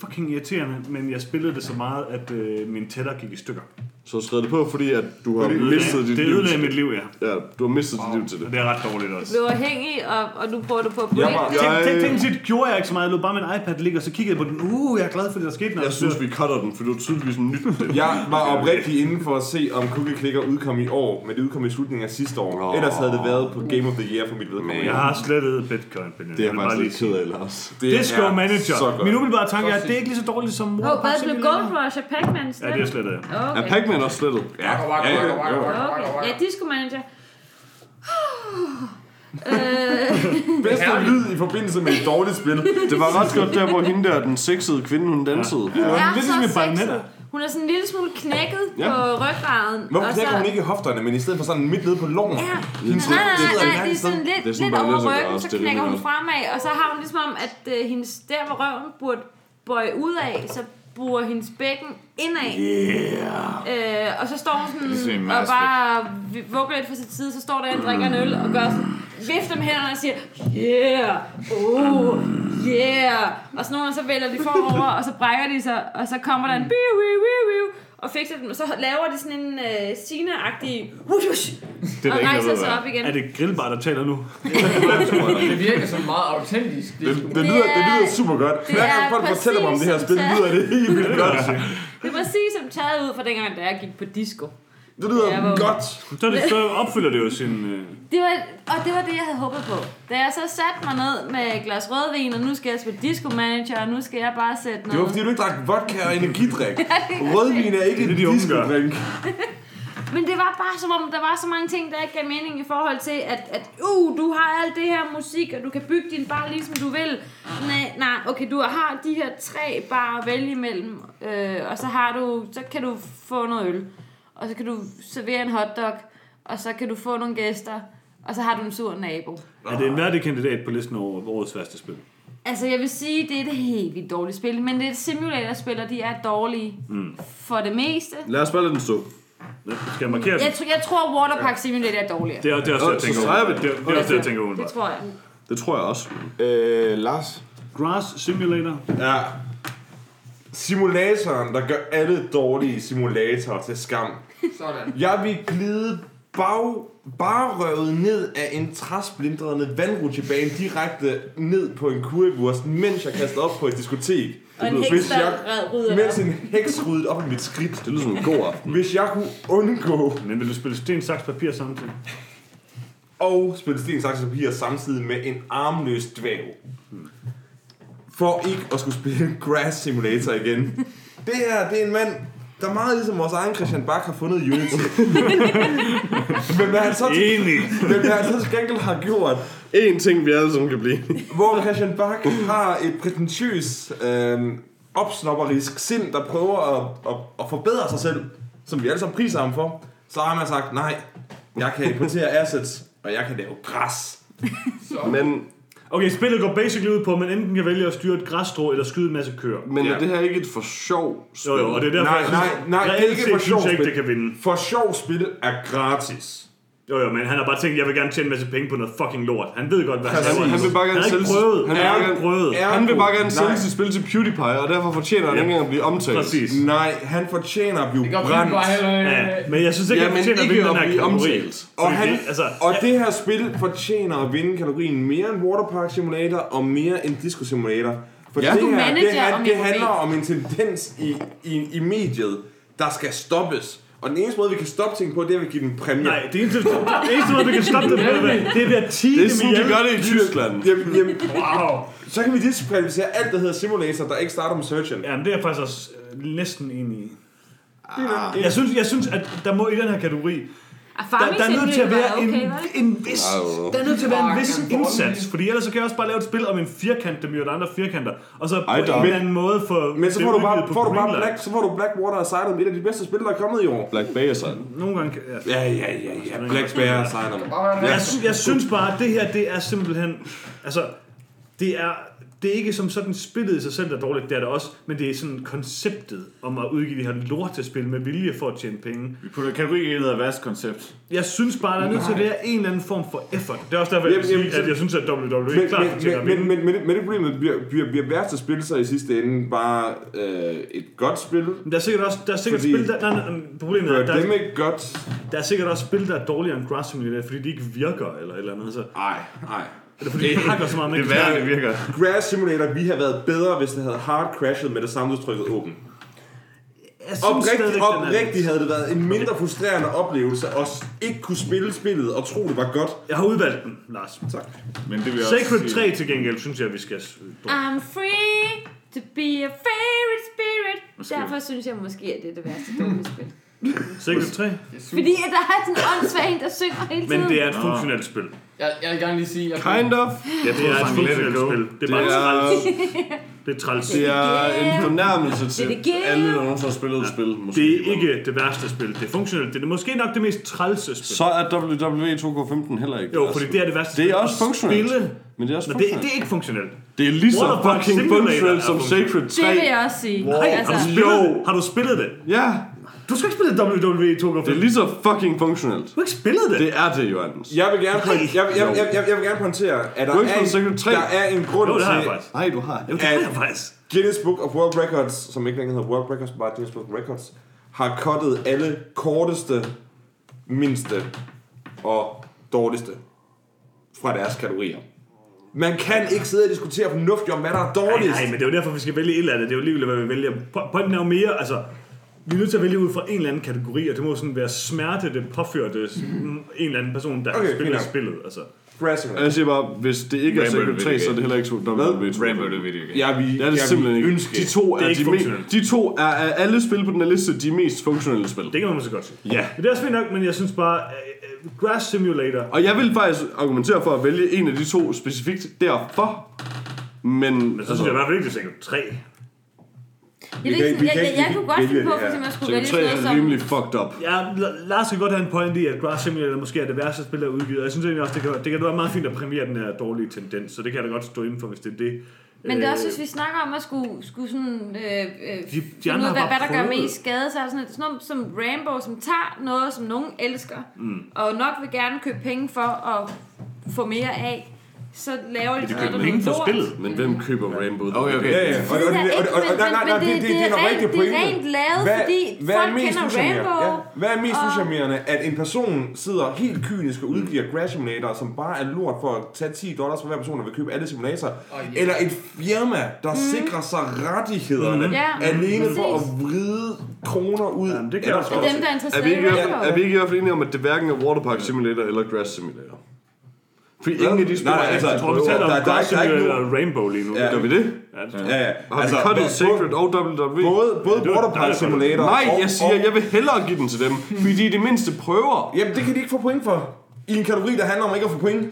fucking irriterende, men jeg spillede det så meget, at øh, min tætter gik i stykker. Så har du skrevet det på, fordi at du har mistet dit Det liv. ødelagde mit liv, ja. Ja, du har mistet dit liv til det. Og det er ret dårligt også. Du er afhængig, og, og nu prøver du på at Jeg var- det. Tænk, Jeg- tænk, tænk, tænk, gjorde jeg ikke så meget. Jeg lod bare min iPad ligge, og så kiggede jeg på den. Uh, jeg er glad for, at der skete noget. Jeg synes, vi cutter den, for du er tydeligvis nyt. [laughs] Jeg var oprigtig inde for at se, om Cookie Clicker udkom i år, men det udkom i slutningen af sidste år. Nå. Ellers havde det været på Game of the Year for mit vedkommende. Jeg har slettet Bitcoin. Benjamin. Det er Jeg jeg faktisk lige lidt ked af, Lars. Det Disco er Manager. Min umiddelbare tanke er, at det er ikke lige så dårligt som Åh, War hvad blev Gold Rush og Pac-Man Ja, det er slettet. Er Okay. Pac-Man også slettet? Ja, ja, ja, ja. okay. Ja, Disco Manager. [laughs] øh, Bedste lyd i forbindelse med et dårligt spil. Det var ret godt der, hvor hende der, den sexede kvinde, hun dansede. det er lidt så ligesom i. Hun er sådan en lille smule knækket Ja. på ryggraden. Hvorfor knækker hun ikke i hofterne, men i stedet for sådan midt nede på loven? Ja, Hendes nej, nej, nej, nej, et det er sådan lidt, Det er sådan lidt over så ryggen, så er knækker hun fremad, og så har hun ligesom om, at øh, hendes, der hvor røven burde bøje ud af, så bruger hendes bækken indad. Yeah. Øh, og så står hun sådan og bare vugger lidt for sit side, så står der en drikker en øl og gør sådan, vifter med hænderne og siger, yeah, oh, yeah. Og så nogle gange så vælger de forover, og så brækker de sig, og så kommer der en biu, biu, biu, biu, og fikser dem, og så laver de sådan en øh, Sina-agtig Det er og der ikke, rejser jeg sig op igen. Er det grillbar, der taler nu? Det virker som meget autentisk. Det, Det, det, lyder, det lyder er- super godt. det Hver gang folk fortæller mig om det her spil, lyder det helt vildt godt. Det er præcis som taget ud fra dengang, da jeg gik på disco. Det lyder Ja, hvor- godt. Så, det, så opfylder det jo sin... Øh, Det var, og det var det, jeg havde håbet på. Da jeg så satte mig ned med et glas rødvin, og nu skal jeg spille disco manager, og nu skal jeg bare sætte noget... Det var fordi, du ikke drak vodka og energidrik. [laughs] Rødvin er ikke Det er en det, gør. disco-drink. [laughs] Men det var bare som om, der var så mange ting, der ikke gav mening i forhold til, at, at uh, du har alt det her musik, og du kan bygge din bar ligesom du vil. Nej, nej, okay, du har de her tre bar at vælge imellem, øh, og så har du, så kan du få noget øl, og så kan du servere en hotdog, og så kan du få nogle gæster, og så har du en sur nabo. er det en værdig kandidat på listen over årets værste spil? Altså, jeg vil sige, det er et helt vildt dårligt spil, men det er et simulatorspil, og de er dårlige mm. for det meste. Lad os bare lade den stå. Skal jeg markere? Jeg, tror, jeg tror, Waterpark Simulator er dårligere. Det er, det er også det, jeg tænker over. Det er, det er også det, jeg tænker Det umiddelbart. tror jeg. Det tror jeg også. Øh, Lars? Grass Simulator. Ja. Simulatoren, der gør alle dårlige simulatorer til skam. Sådan. Jeg vil glide bag, barrøvet ned af en træsplindrende vandrutsjebane direkte ned på en kurvevurst, mens jeg kaster op på et diskotek. Og en Hvis heks, der Mens op. en heks ryddede op i mit skridt. Det lyder som en god aften. Hvis jeg kunne undgå Men vil du spille sten, saks, papir samtidig? og spille sten, saks, papir samtidig med en armløs dværg. For ikke at skulle spille Grass Simulator igen. Det her, det er en mand, der er meget ligesom vores egen Christian Bach har fundet Unity. [laughs] Men hvad han så til, Enig. men hvad han så til gengæld har gjort, En ting, vi alle sammen kan blive. hvor Christian Bach har et prætentiøs, øh, opsnopperisk sind, der prøver at, at, at forbedre sig selv, som vi alle sammen priser ham for, så har man sagt, nej, jeg kan importere assets, og jeg kan lave græs. [laughs] Men, Okay, spillet går basically ud på, at man enten kan vælge at styre et græsstrå, eller skyde en masse køer. men Ja. er det her ikke et for sjov spil? Jo, jo, og det er derfor, Nej, jeg synes, nej, nej, det er ikke for sjov ikke, det spil. kan vinde. For sjov spil er gratis. Jo, jo, men han har bare tænkt, at jeg vil gerne tjene en masse penge på noget fucking lort. Han ved godt, hvad han laver. Han vil bare gerne han har ikke sælge- prøvet. han Han ikke gerne- prøvet. Er- Han vil bare gerne sælge sit spil til PewDiePie, og derfor fortjener han Ja. ikke engang at blive omtalt. Præcis. Nej, han fortjener at blive brændt. Ja, men jeg synes ikke, Ja, at han fortjener at ikke vinde den at her blive kategori. omtalt. Og, han, det- altså, og det her spil fortjener at vinde kategorien mere end Waterpark Simulator og mere end Disco Simulator. For Ja. det, her, det, han, og det handler om en tendens i, i, i mediet, der skal stoppes. Og den eneste måde, vi kan stoppe ting på, det er ved at give dem præmie. Nej, det eneste, det eneste måde, vi kan stoppe det på, det er- det ved at tige Det er dem sådan, de gør det i Tyskland. Jamen, jamen, Wow. så kan vi diskvalificere alt, der hedder Simulator, der ikke starter med Searchen. Ja, men det er jeg faktisk også øh, næsten enig i. Jeg synes, jeg synes, at der må i den her kategori, Ah, der, der er nødt til at være en, okay, det? en vis, der er nødt til at være en vis indsats, fordi ellers så kan jeg også bare lave et spil om en firkant, der myrder andre firkanter, og så på Ej, en eller anden måde få Men så får du bare, får du bare. Black, så får du Blackwater Asylum, et af de bedste spil, der er kommet i år. Black Bay Asylum. Nogle gange kan, ja. Ja, ja, ja, ja. Black Bear Asylum. Jeg, jeg synes bare, at det her, det er simpelthen... Altså, det er, det er ikke som sådan spillet i sig selv, der er dårligt, det er det også, men det er sådan konceptet om at udgive de her lortespil med vilje for at tjene penge. Vi putter kategori i, der hedder værst koncept. Jeg synes bare, der er nødt til at være en eller anden form for effort. Det er også derfor, jeg Jamen, jamen, sige, at jeg synes, at WWE Men, klart men, fortjener at men, vinde. men, men, men det problem bliver, bliver, bliver værste spil så i sidste ende bare øh, et godt spil. Men der er sikkert også der er sikkert Fordi- spil, der, nej, nej, problemet er, at der, er- Birdemic godt. der er sikkert også spil, der er dårligere end Grass Simulator, fordi de ikke virker, eller et eller andet. Så, Nej, nej. eller fordi de hakker så meget med. Det er værre, det virker. Grass Simulator vi have været bedre, hvis det havde hard crashet med det samme udtrykket åben. Jeg synes Oprigtigt, er- oprigtigt havde det været en mindre frustrerende oplevelse at ikke kunne spille spillet og tro, det var godt. Jeg har udvalgt den, Lars. Tak. Men det vil jeg Sacred sige- 3 til gengæld, synes jeg, vi skal... I'm free to be a favorite spirit. Måske. Derfor synes jeg måske, at det er det værste dårlige spil. Sacred 3? Fordi at der er sådan en åndssvag der synger hele tiden. Men det er et funktionelt spil. Jeg, jeg vil gerne lige sige, at Kind of. Ja, det er et Let It funktionelt Go. spil. Det er bare træls. Det er træls. det er en fornærmelse til er alle, der nogensinde har spillet et spil. Måske. Det er ikke det værste spil. Det er funktionelt. Det er måske nok det mest trælse spil. Så er WWE 2K15 heller ikke Jo, det fordi værste. det er det værste Det er spil. også funktionelt. Spille. Men det er også Men det, det er ikke funktionelt. Det er lige så fucking funktionelt som. Sacred 3. Det vil jeg også sige. Nej, altså, har du spillet det? Har du spillet det? Ja, Du skal ikke spille WWE 2K5. det er lige så fucking funktionelt. Du har ikke spillet det? Det er det, Johannes. Jeg vil gerne, point, jeg, jeg, jeg, jeg, jeg vil gerne pointere, at der er, en, spillet Secret 3? der er en grund Jo, det har jeg til, faktisk. Nej, du har. Jo, det har jeg faktisk. Guinness Book of World Records, som ikke længere hedder World Records, bare Guinness Book of Records, har cuttet alle korteste, mindste og dårligste fra deres kategorier. Man kan ikke sidde og diskutere fornuftigt om, hvad der er Nej, dårligst. nej, men det er jo derfor, vi skal vælge et eller andet. Det er jo ligegyldigt, hvad vi vælger. Po- Pointen er jo mere, altså... Vi er nødt til at vælge ud fra en eller anden kategori, og det må sådan være smerte, det påførte en eller anden person, der Okay, har spillet spillet. Altså. Grass Og jeg siger bare, hvis det ikke er Rainbow Sacred 3, Video så er det heller ikke WWE 2. Rainbow the Video Game. Jeg vil, Det er det simpelthen ikke. Ønske. De to Det er er, de, me- de to er af alle spil på den her liste de mest funktionelle spil. Det kan man måske godt sige. Ja. Men det er også fint nok, men jeg synes bare, uh, Grass Simulator, Og jeg vil faktisk argumentere for at vælge en af de to specifikt derfor. Men, men så synes jeg i hvert fald ikke, det er sikkert 3. Jeg, Vi kan- jeg, vi jeg, kan jeg, kunne godt finde på, eksempel, at skulle vælge 3 sådan noget er som... rimelig fucked up. Ja, Lars kan godt have en point i, at Grass Simulator måske er det værste spil, der er udgivet. Og jeg synes egentlig også, det kan, det kan være meget fint at premiere den her dårlige tendens, så det kan jeg da godt stå inden for, hvis det er det. Men det er også, Øh, hvis vi snakker om at skulle, skulle sådan, øh, øh, de finde andre ud hvad, hvad der gør mest skade, så er sådan, et, sådan noget som Rambo, som tager noget, som nogen elsker, mm. og nok vil gerne købe penge for at få mere af, så laver de, de noget, køber der penge for lort. spillet. Men hvem køber Rainbow? Okay, okay. Ja, ja. Og, og, Det og, er og, ikke, og, nej, nej, nej, det- det, det, er er rent- det er rent lavet, hvad, fordi hvad er folk mest kender? Rambo. Ja, hvad er mest og- uschammerende? At en person sidder helt kynisk og udgiver Grass Simulator, som bare er lort for at tage 10 dollars for hver person, der vil købe alle simulatorer. Eller et firma, der sikrer sig rettighederne Ja, alene for at vride kroner ud. Jamen, det kan Og dem, der er Er interesseret vi, i Rambo. er vi ikke i hvert fald enige om, at det hverken er Waterpark Simulator eller Grass Simulator? For ingen af de spil Nej, nej, er altså, Jeg tror, vi taler om Der- der er er og Rainbow lige nu. Ja. Gør vi det? Ja, det tror jeg. Ja, ja. Har vi cuttet bo- Sacred og WWE? Både, både det er det Simulator Nej, jeg siger, og, jeg vil hellere give den til dem, fordi de er de mindste prøver. Jamen, det kan de ikke få point for. I en kategori, der handler om ikke at få point.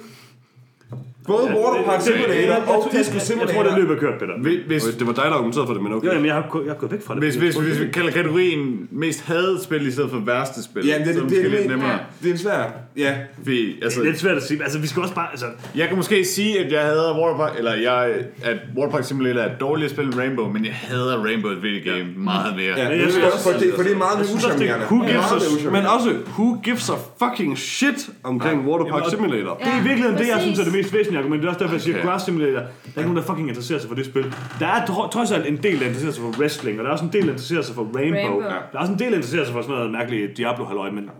Både Ja, Water det- Park det- Simulator jeg- jeg- og jeg- Disco Jeg Simulator. tror, det løb er kørt, Peter. Hvis, hvis, Det var dig, der argumenterede for det, men okay. Ja, jamen, jeg har, jeg er gået væk fra det. hvis, hvis, hvis vi kalder kategorien mest hadet spil i stedet for værste spil, Ja, det, så er det, det det, det, lidt det, nemmere. det er en svær. Ja, Det altså, er lidt svært at sige. Altså, vi skal også bare... Altså, jeg kan måske sige, at jeg hader Waterpark, eller jeg, at Waterpark Simulator er et dårligere spil end Rainbow, men jeg hader Rainbow et video game meget mere. ja. jeg det er synes også, for, det, for det er meget jeg det er- Det er a, uschammerende. men også, who gives a fucking shit omkring Water Park Simulator? Det er i virkeligheden det, jeg synes er det mest væsentlige argument. Det er også derfor, jeg siger, Okay. Grass Simulator, der er ikke nogen, der fucking interesserer sig for det spil. Der er tro- trods alt en del, der interesserer sig for wrestling, og der er også en del, der interesserer sig for Rainbow. Rainbow. Ja. Der er også en del, der interesserer sig for sådan noget mærkeligt Diablo-halløj, men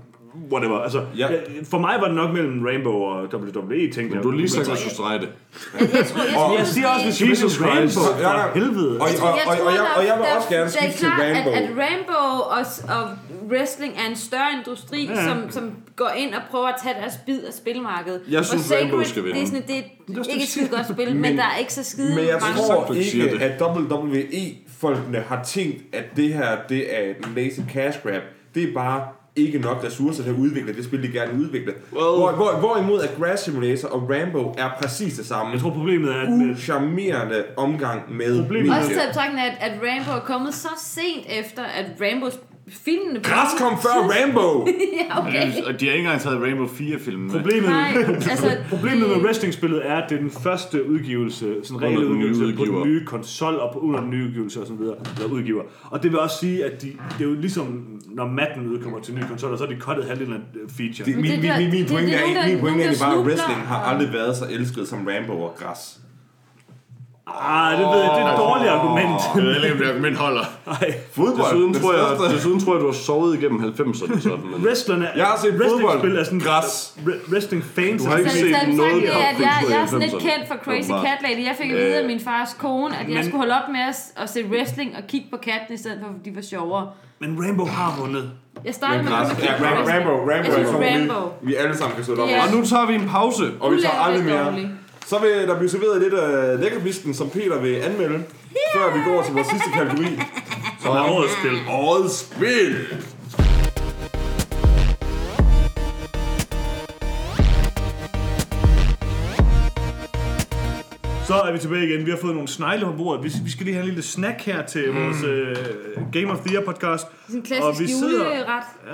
whatever. Altså, Ja. ja. For mig var det nok mellem Rainbow og WWE, tænkte jeg. Men du har lige sagt, at du skulle strege det. Jeg, siger også, hvis Jesus Jesus Rainbow, Christ. Ja, ja. helvede. Og, og, og, og, jeg, og jeg vil også gerne det er skifte til klart, Rainbow. At, at Rainbow og, og wrestling er en større industri, ja. som, som går ind og prøver at tage deres bid af spilmarkedet. Jeg og synes, Sacred, Rainbow skal vinde. Det er, sådan, det er ikke et skide godt spil, men, Men- der er ikke så skide Men jeg mange. tror ikke, det. at WWE-folkene har tænkt, at det her det er et lazy cash grab. Det er bare ikke nok ressourcer til at udvikle det spil, de gerne vil udvikle. Hvor, hvor, hvorimod at Grass Simulator og Rambo er præcis det samme. Jeg tror, problemet er, at med, Uschammerende omgang med Problemet- Også til at at, at Rainbow er kommet så sent efter, at Rainbows filmene... Græs kom før Rambo! [laughs] ja, okay. Og de har ikke engang taget Rainbow 4-filmen med. problemet, Nej, altså... [laughs] Problemet med wrestlingspillet er, at det er den første udgivelse, sådan reelle den nye udgivelse på udgiver. den nye konsol og på, under den nye udgivelse og så videre, eller udgiver. Og det vil også sige, at de, det er jo ligesom, når Madden udkommer til nye konsoller, så har de cuttet halvdelen af feature. Det, min, det min, der- min, min det- pointe det er er, der- min pointe er der bare, at wrestling har aldrig været så elsket som Rambo og Græs. Ah, det ved jeg, det er et dårligt argument. Jeg ved ikke, om det argument holder. Nej, Fodbold. Desuden den tror, jeg, desuden tror jeg, du har sovet igennem 90'erne sådan, men... wrestlerne, Jeg har set fodbold. er sådan, Græs. re- wrestling fans. Du har ikke Så, set så, noget det, at jeg, jeg er sådan lidt 90'erne. kendt for Crazy. Cat Lady. Jeg fik at vide af min fars kone, at jeg Men- skulle holde op med at, at se wrestling og kigge på katten, i stedet for, at de var sjovere. Men Rainbow har vundet. Jeg startede med at Ja, kigge på Rambo. Rambo, Rambo Jeg synes er sådan, Rambo. vi, vi alle sammen kan stå op. Og nu tager vi en pause. Og vi tager aldrig mere. Så vil der blive serveret lidt af lækkerbisken, som Peter vil anmelde, før vi går til vores sidste kategori. Som er årets spil. Årets spil! Så er vi tilbage igen. Vi har fået nogle snegle på bordet. Vi, vi skal lige have en lille snack her til vores øh, Game of the Year podcast. Sådan en Og vi klassisk sidder- juleret.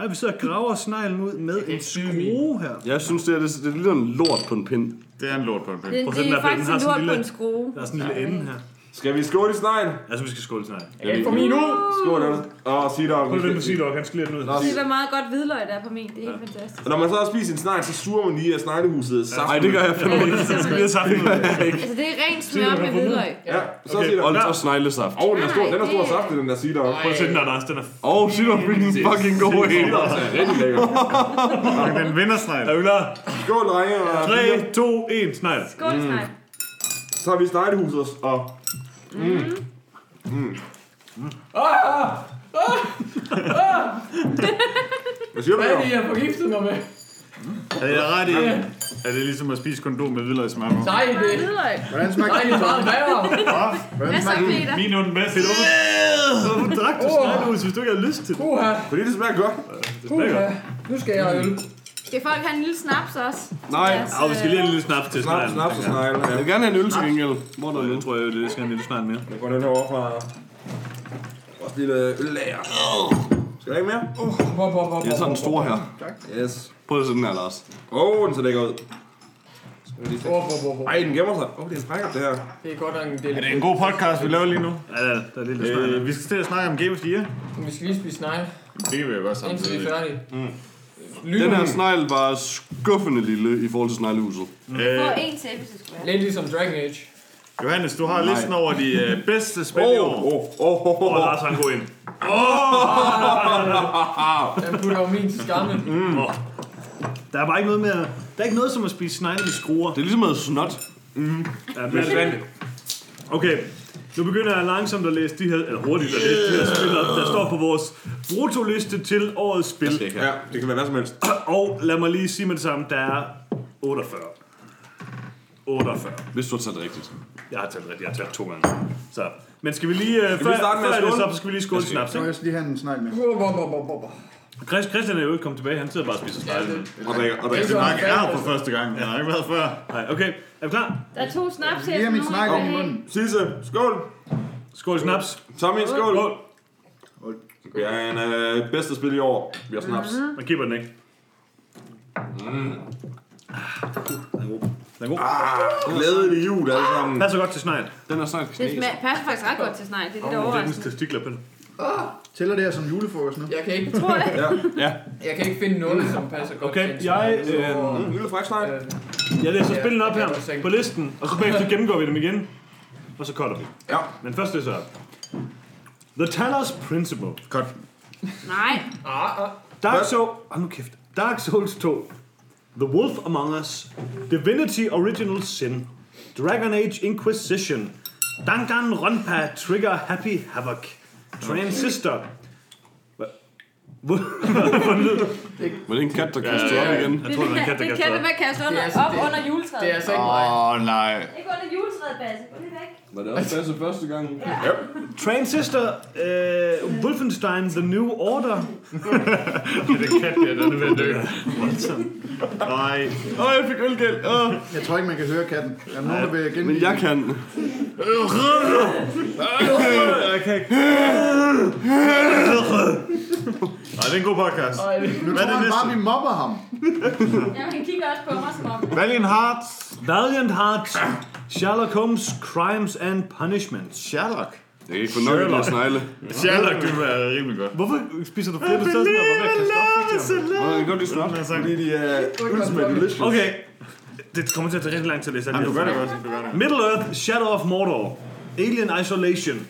Ja, vi sidder og graver sneglen ud med en skrue her. Jeg synes, det er, det, det ligner en lort på en pind. Det er en lort på en pind. Det, Prøv at det se, den er faktisk den har en lille- en skrue. Der er sådan en lille ende her. Skal vi skåle i sneglen? Altså, vi skal skåle sneglen. Ja, for min ud! Skål, Anders. Sig dig, Prøv den på sige han skal den ud. Det var meget godt hvidløg, der er på min. Det er helt fantastisk. Og når man så har spist en snegl, så suger man lige af sneglehuset saft. Nej, det gør jeg fandme ikke. Jeg skal lige have. Altså, det er rent smør med hvidløg. Ja, så Okay, siger Og, der. og sneglesaft. Åh, den er stor, den er stor saft, den der der. Prøv at se den der, Lars. Den er Og sig dig, hvilken fucking god en. Rigtig lækker. Den vindersnegl. Er vi klar? Skål, drenge. og 3, 2, 1, snegl. Skål, snak. Så har vi sneglehuset og... Hvad siger du, Hvad er det, jeg har forgiftet mig med? Er jeg ret i? Er det ligesom at spise kondom med hvidløgsmør på? Nej, det, Hvidløg. Hvordan smager nej, det er meget værre. Hvad så, Peter? Min er den bedste. Hvorfor drak du sneglehus, hvis du ikke har lyst til det? Puha, Fordi det smager godt. puha. Nu skal jeg have øl. Skal folk have en lille snaps også? Nej, Deres, vi skal lige have en lille snaps til Snaps, sneglen. snaps og snegle. jeg vil gerne have en øl til gengæld. Hvor er der Jeg øl? tror, jeg vil skal have en lille snegl mere. Jeg går den herovre fra... Vores lille øllager. Skal der ikke mere? Hop, hop, hop, Jeg tager den store her. Yes. Prøv at se den her, Lars. Åh, oh, den ser lækker ud. Skal vi lige se. Hop, hop, hop, hop. Ej, den gemmer sig. Åh, oh, det er en frækker, det her. Det er godt nok en del. Er det en god podcast, vi laver lige nu? Ja, der, der er lidt snegl. Øh, vi skal til at snakke om Game of the Year. Vi skal lige spise snegle, Det kan vi jo godt indtil vi samtidig. er færdige. Den her snegl var skuffende lille i forhold til sneglehuset. Få Øh, en til, hvis det skulle være. Lidt ligesom Dragon Age. Johannes, du har Nej. listen over de øh, bedste spil i Åh, år. åh, åh, åh, Og åh. Lars har en god ind. [laughs] Den putter jo min til skamme. Der er bare ikke noget med at, Der er ikke noget som at spise snegle med skruer. Det er ligesom noget snot. Ja, men, okay, nu begynder jeg langsomt at læse de her, eller hurtigt at læse de her spil op, der står på vores brutoliste til årets spil. Ja, det kan være hvad som helst. [clears throat] Og lad mig lige sige med det samme, der er 48. 48. Hvis du har det rigtigt. Jeg har talt rigtigt, jeg har talt to gange. Så. Men skal vi lige, uh, vi før, starte med før det så, så skal vi lige skåle snaps, jeg skal lige have en snegl med. Chris, Christian er jo ikke kommet tilbage, han sidder bare og spiser det, Og drikker, og drikker. Det er Nej, er her for første gang. Jeg har ikke været før. Nej, okay. Er vi klar? Der er to snaps her. Nogen snegl ikke i munden. Sisse, skål. Skål snaps. Tommy, skål. Skål. Det er en øh, bedste spil i år. Vi har snaps. Man kipper den ikke. Mm. Den er god. Den er god. Glædelig jul alle sammen. Passer godt til snegl. Den er snart Det kines. smager, passer faktisk ret godt til snegl. Det er lidt Det er overraskende. dens testikler på den. Tæller det her som julefrokost nu? jeg kan ikke, Tror det? Ja. jeg kan ikke finde noget, som passer godt Okay, til jeg, så, øh, Mm, snegl. øh, Jeg læser Ja, spillene op jeg her på listen, og så bagefter gennemgår vi dem igen. Og så cutter vi. Ja. Men først jeg op. The Talos Principle. Godt. Nej. ah, ah, Dark? Souls... Hold nu kæft. Dark Souls 2. The Wolf Among Us. Divinity Original Sin. Dragon Age Inquisition. Danganronpa Trigger Happy Havoc. Transistor. Var det en kat, der kastede Ja, op ja. igen? Er tror, det, er en kat, der det er kaster katte op. Det er altså- op det- under juletræet. det er altså ikke mig. Åh, oh, nej. Ikke under juletræet, Basse. Gå lige væk. Var det også Basse første gang? Transistor. Uh, Wolfenstein The New Order. Det er kat, der, den er ved at dø. Nej. Åh, jeg fik ølgæld. Åh. Jeg tror ikke, man kan høre katten. Er der nogen, der vil gengive? Men jeg kan. Jeg kan ikke. Nej, det er en god podcast. det- Nu Hvad er tror det han bare, vi mobber ham. Ja, han kigger også på mig som om. Valiant Hearts. Valiant Hearts. Sherlock Holmes Crimes and Punishments. Sherlock. Jeg kan ikke få nok af de her snegle. Sherlock, det vil være rimelig godt. Hvorfor spiser du flere? Ved at kaste op. Nå, jeg kan godt lide snart. Fordi de er ultimate delicious. Okay. Det kommer til at tage rigtig lang tid at læse. Jamen, du gør det godt. Du gør det. Middle Earth, Shadow of Mordor, Alien Isolation,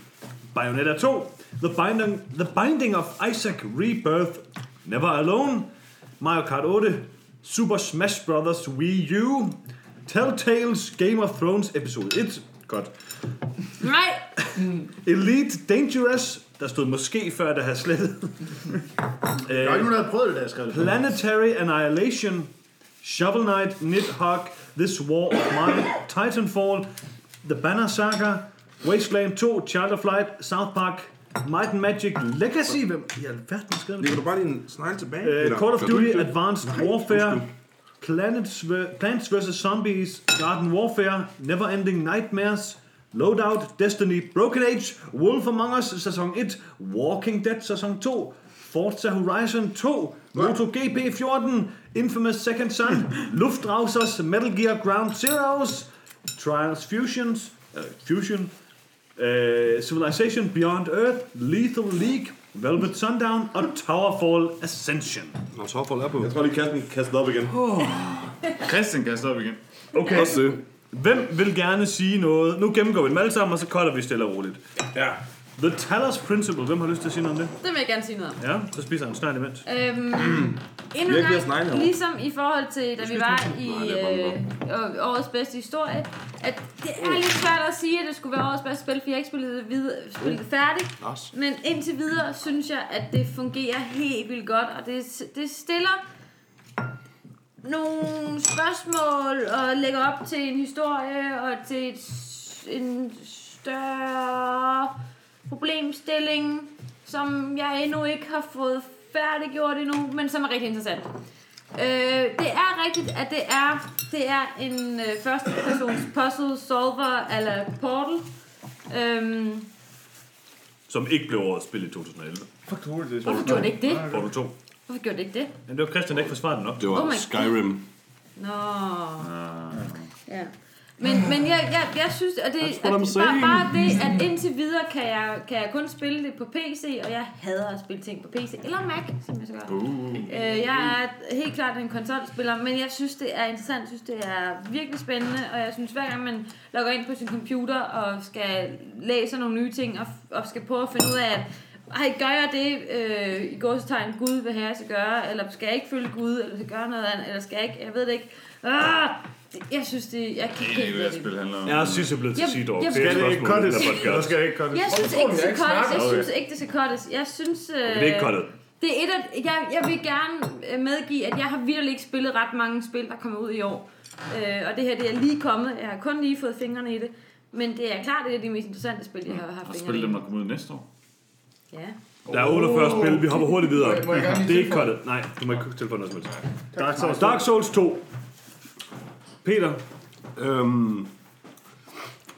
Bayonetta 2, The Binding, The Binding of Isaac Rebirth, Never Alone, Mario Kart 8, Super Smash Bros. Wii U, Telltales Game of Thrones Episode 1, godt, Nej. Elite Dangerous, der stod måske før, der havde slettet, ikke nogen, der har prøvet det, der jeg skrev det. Planetary Annihilation, Shovel Knight, Nidhogg, This War of Mine, Titanfall, The Banner Saga, Wasteland 2, Child of Light, South Park, Might and Magic Legacy, hvem i alverden har skrevet Ligger det? du bare din snegl tilbage? Uh? Call of Duty det? Advanced Warfare, Planets, Plants vs. Zombies, Garden Warfare, Neverending Nightmares, Loadout, Destiny, Broken Age, Wolf Among Us sæson 1, Walking Dead sæson 2, Forza Horizon 2, MotoGP 14, Infamous Second Son, [laughs] Luftrausers, Metal Gear Ground Zeroes, Trials Fusions, uh, Fusion, uh, Civilization Beyond Earth, Lethal League, Velvet Sundown og Towerfall Ascension. Nå, så får jeg på. Jeg tror lige kasten kastet op igen. Christian kaster op igen. Okay. Også det. Hvem vil gerne sige noget? Nu gennemgår vi dem alle sammen, og så cutter vi stille og roligt. Ja. The Talos Principle. Hvem har lyst til at sige noget om det? Det vil jeg gerne sige noget om. Ja, så spiser han snart imens. Øhm, [clears throat] endnu ikke en gang, ligesom i forhold til, da vi var i øh, årets bedste historie, at det er lidt svært at sige, at det skulle være årets bedste spil, for jeg har ikke spillet det, videre, spillet det færdigt. Men indtil videre synes jeg, at det fungerer helt vildt godt, og det, det stiller nogle spørgsmål og lægger op til en historie og til et, en større problemstilling, som jeg endnu ikke har fået færdiggjort endnu, men som er rigtig interessant. Øh, det er rigtigt, at det er, det er en øh, første persons puzzle solver eller Portal. Øhm, Som ikke blev årets spil i 2011. Fuck, du det. hvorfor gjorde det ikke det? Portal 2. Hvorfor gjorde det ikke det? Men det var Christian, der ikke forsvarede den nok. Det Oh var my Skyrim. Nå. Ja. Men, men jeg, jeg, jeg synes, at det, at bare, bare det, at indtil videre kan jeg, kan jeg kun spille det på PC, og jeg hader at spille ting på PC, eller Mac, som jeg så gør. Uh. Øh, jeg er helt klart en konsolspiller, men jeg synes, det er interessant, jeg synes, det er virkelig spændende, og jeg synes, hver gang man logger ind på sin computer og skal læse nogle nye ting, og, og skal prøve at finde ud af, at ej, gør jeg det øh, i gåsetegn, Gud vil have, jeg skal gøre, eller skal jeg ikke følge Gud, eller skal jeg gøre noget andet, eller skal jeg ikke, jeg ved det ikke. Det- jeg synes det, jeg kan Det er ikke hvad spil handler om. Jeg synes, jeg er blevet til Jeg- Seedorf. jeg- Det er et ikke cuttes? Så skal ikke cuttes. Jeg synes ikke, det skal jeg cuttes. Jeg synes ikke, det skal cuttes. Jeg synes... Øh, Det er ikke cuttet. Det er et af, jeg, jeg vil gerne øh, medgive, at jeg har virkelig ikke spillet ret mange spil, der kommer ud i år. Øh, og det her, det er lige kommet. Jeg har kun lige fået fingrene i det. Men det er klart, det er de mest interessante spil, jeg har haft Og i. dem, der kommer ud næste år. Ja. Der er 48 spil, vi hopper hurtigt videre. Må jeg- må jeg det er ikke cuttet. Nej, du må ikke tilføje noget som helst. Dark Souls. Dark Souls 2. Peter, Øhm,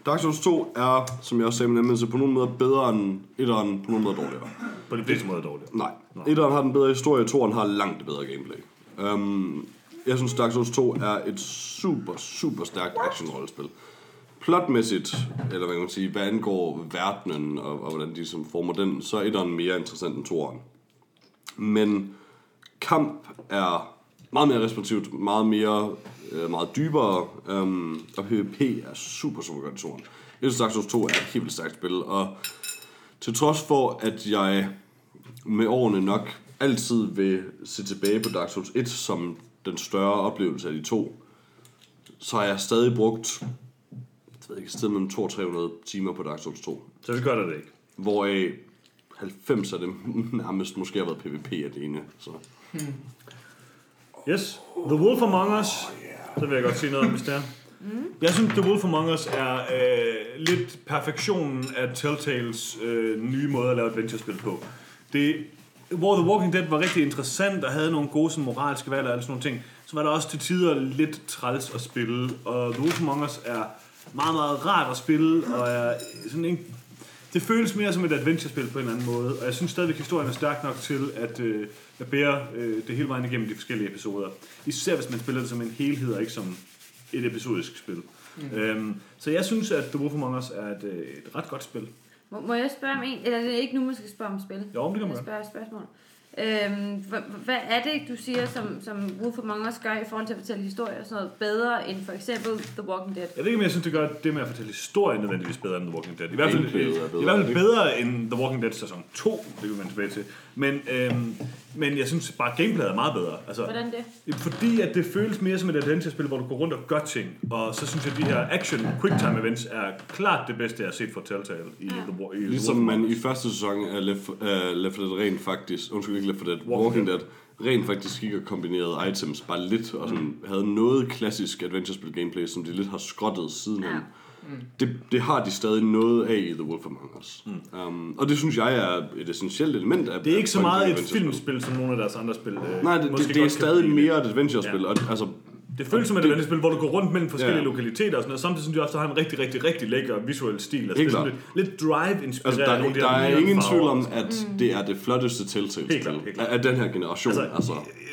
Dark Souls 2 er, som jeg også sagde med anmeldelse, på nogle måder bedre end etteren, på nogle måder dårligere. på de fleste måder dårligt. Nej. Etteren har den bedre historie, toeren har langt det bedre gameplay. Um, jeg synes, Dark Souls 2 er et super, super stærkt action-rollespil. Plotmæssigt, eller hvad kan man sige, hvad angår verdenen og, og hvordan de som former den, så er etteren mere interessant end toeren. Men kamp er meget mere responsivt, meget mere, øh, meget dybere, um, og PvP er super, super godt i toeren. Jeg synes, Dark Souls 2 er et helt vildt stærkt spil, og til trods for, at jeg med årene nok altid vil se tilbage på Dark Souls 1 som den større oplevelse af de to, så har jeg stadig brugt jeg ved ikke, et sted mellem 200 og 300 timer på Dark Souls 2. Så vi gør det ikke. Hvoraf 90 af dem [laughs] nærmest måske har været PvP alene. Så. Yes. The Wolf Among Us. Så vil jeg godt sige noget om, hvis det er. Jeg synes, The Wolf Among Us er øh, lidt perfektionen af Telltales øh, nye måde at lave adventure-spil på. Det, hvor The Walking Dead var rigtig interessant og havde nogle gode sådan, moralske valg og alle sådan nogle ting, så var der også til tider lidt træls at spille. Og The Wolf Among Us er meget, meget rart at spille, og er sådan en det føles mere som et adventure-spil på en eller anden måde, og jeg synes stadigvæk, at historien er stærk nok til at, øh, at bære øh, det hele vejen igennem de forskellige episoder. Især hvis man spiller det som en helhed, og ikke som et episodisk spil. Mm. Øhm, så jeg synes, at The Wolf Among Us er et, øh, et ret godt spil. Må, må jeg spørge om en? Eller det er ikke nu, man skal spørge om spil. Jo, det kan man Jeg godt. spørger spørgsmål. Øhm, hvad, er det, du siger, som, som Wolf Among Us gør i forhold til at fortælle historier og sådan noget bedre end for eksempel The Walking Dead? Jeg ved ikke, om jeg synes, det gør det med at fortælle historien nødvendigvis bedre end The Walking Dead. I hvert fald, Gameplayet er bedre, i hvert fald bedre end The Walking Dead sæson 2, det kan vi vende tilbage til. Men, øhm, men jeg synes bare, at gameplayet er meget bedre. Altså, Hvordan det? Fordi at det føles mere som et adventure-spil, hvor du går rundt og gør ting. Og så synes jeg, at de her action quicktime events er klart det bedste, jeg har set fra Telltale i The War. I Ligesom The man i første sæson af Left, uh, Left 4 Dead rent faktisk, undskyld ikke Left 4 Dead, Walking Dead, rent faktisk gik og kombinerede items bare lidt, og sådan, havde noget klassisk adventure-spil gameplay, som de lidt har skrottet sidenhen. Ja. Det, det har de stadig noget af i The Wolf Among Us. Mm. Um, og det synes jeg er et essentielt element af Det er ikke så meget et filmspil, som nogle af deres andre spil. Øh, Nej, det, måske det, det er stadig mere et adventure-spil. Ja. Og, altså, Det føles som et adventure-spil, hvor du går rundt mellem forskellige Ja. lokaliteter og sådan noget. Samtidig synes jeg også, der har en rigtig, rigtig, rigtig lækker visuel stil. Altså, det er sådan lidt, lidt drive-inspireret. altså der, de der her er ingen tvivl om, at det er det flotteste Telltale-spil helt klart. af, af den her generation. Altså, Altså,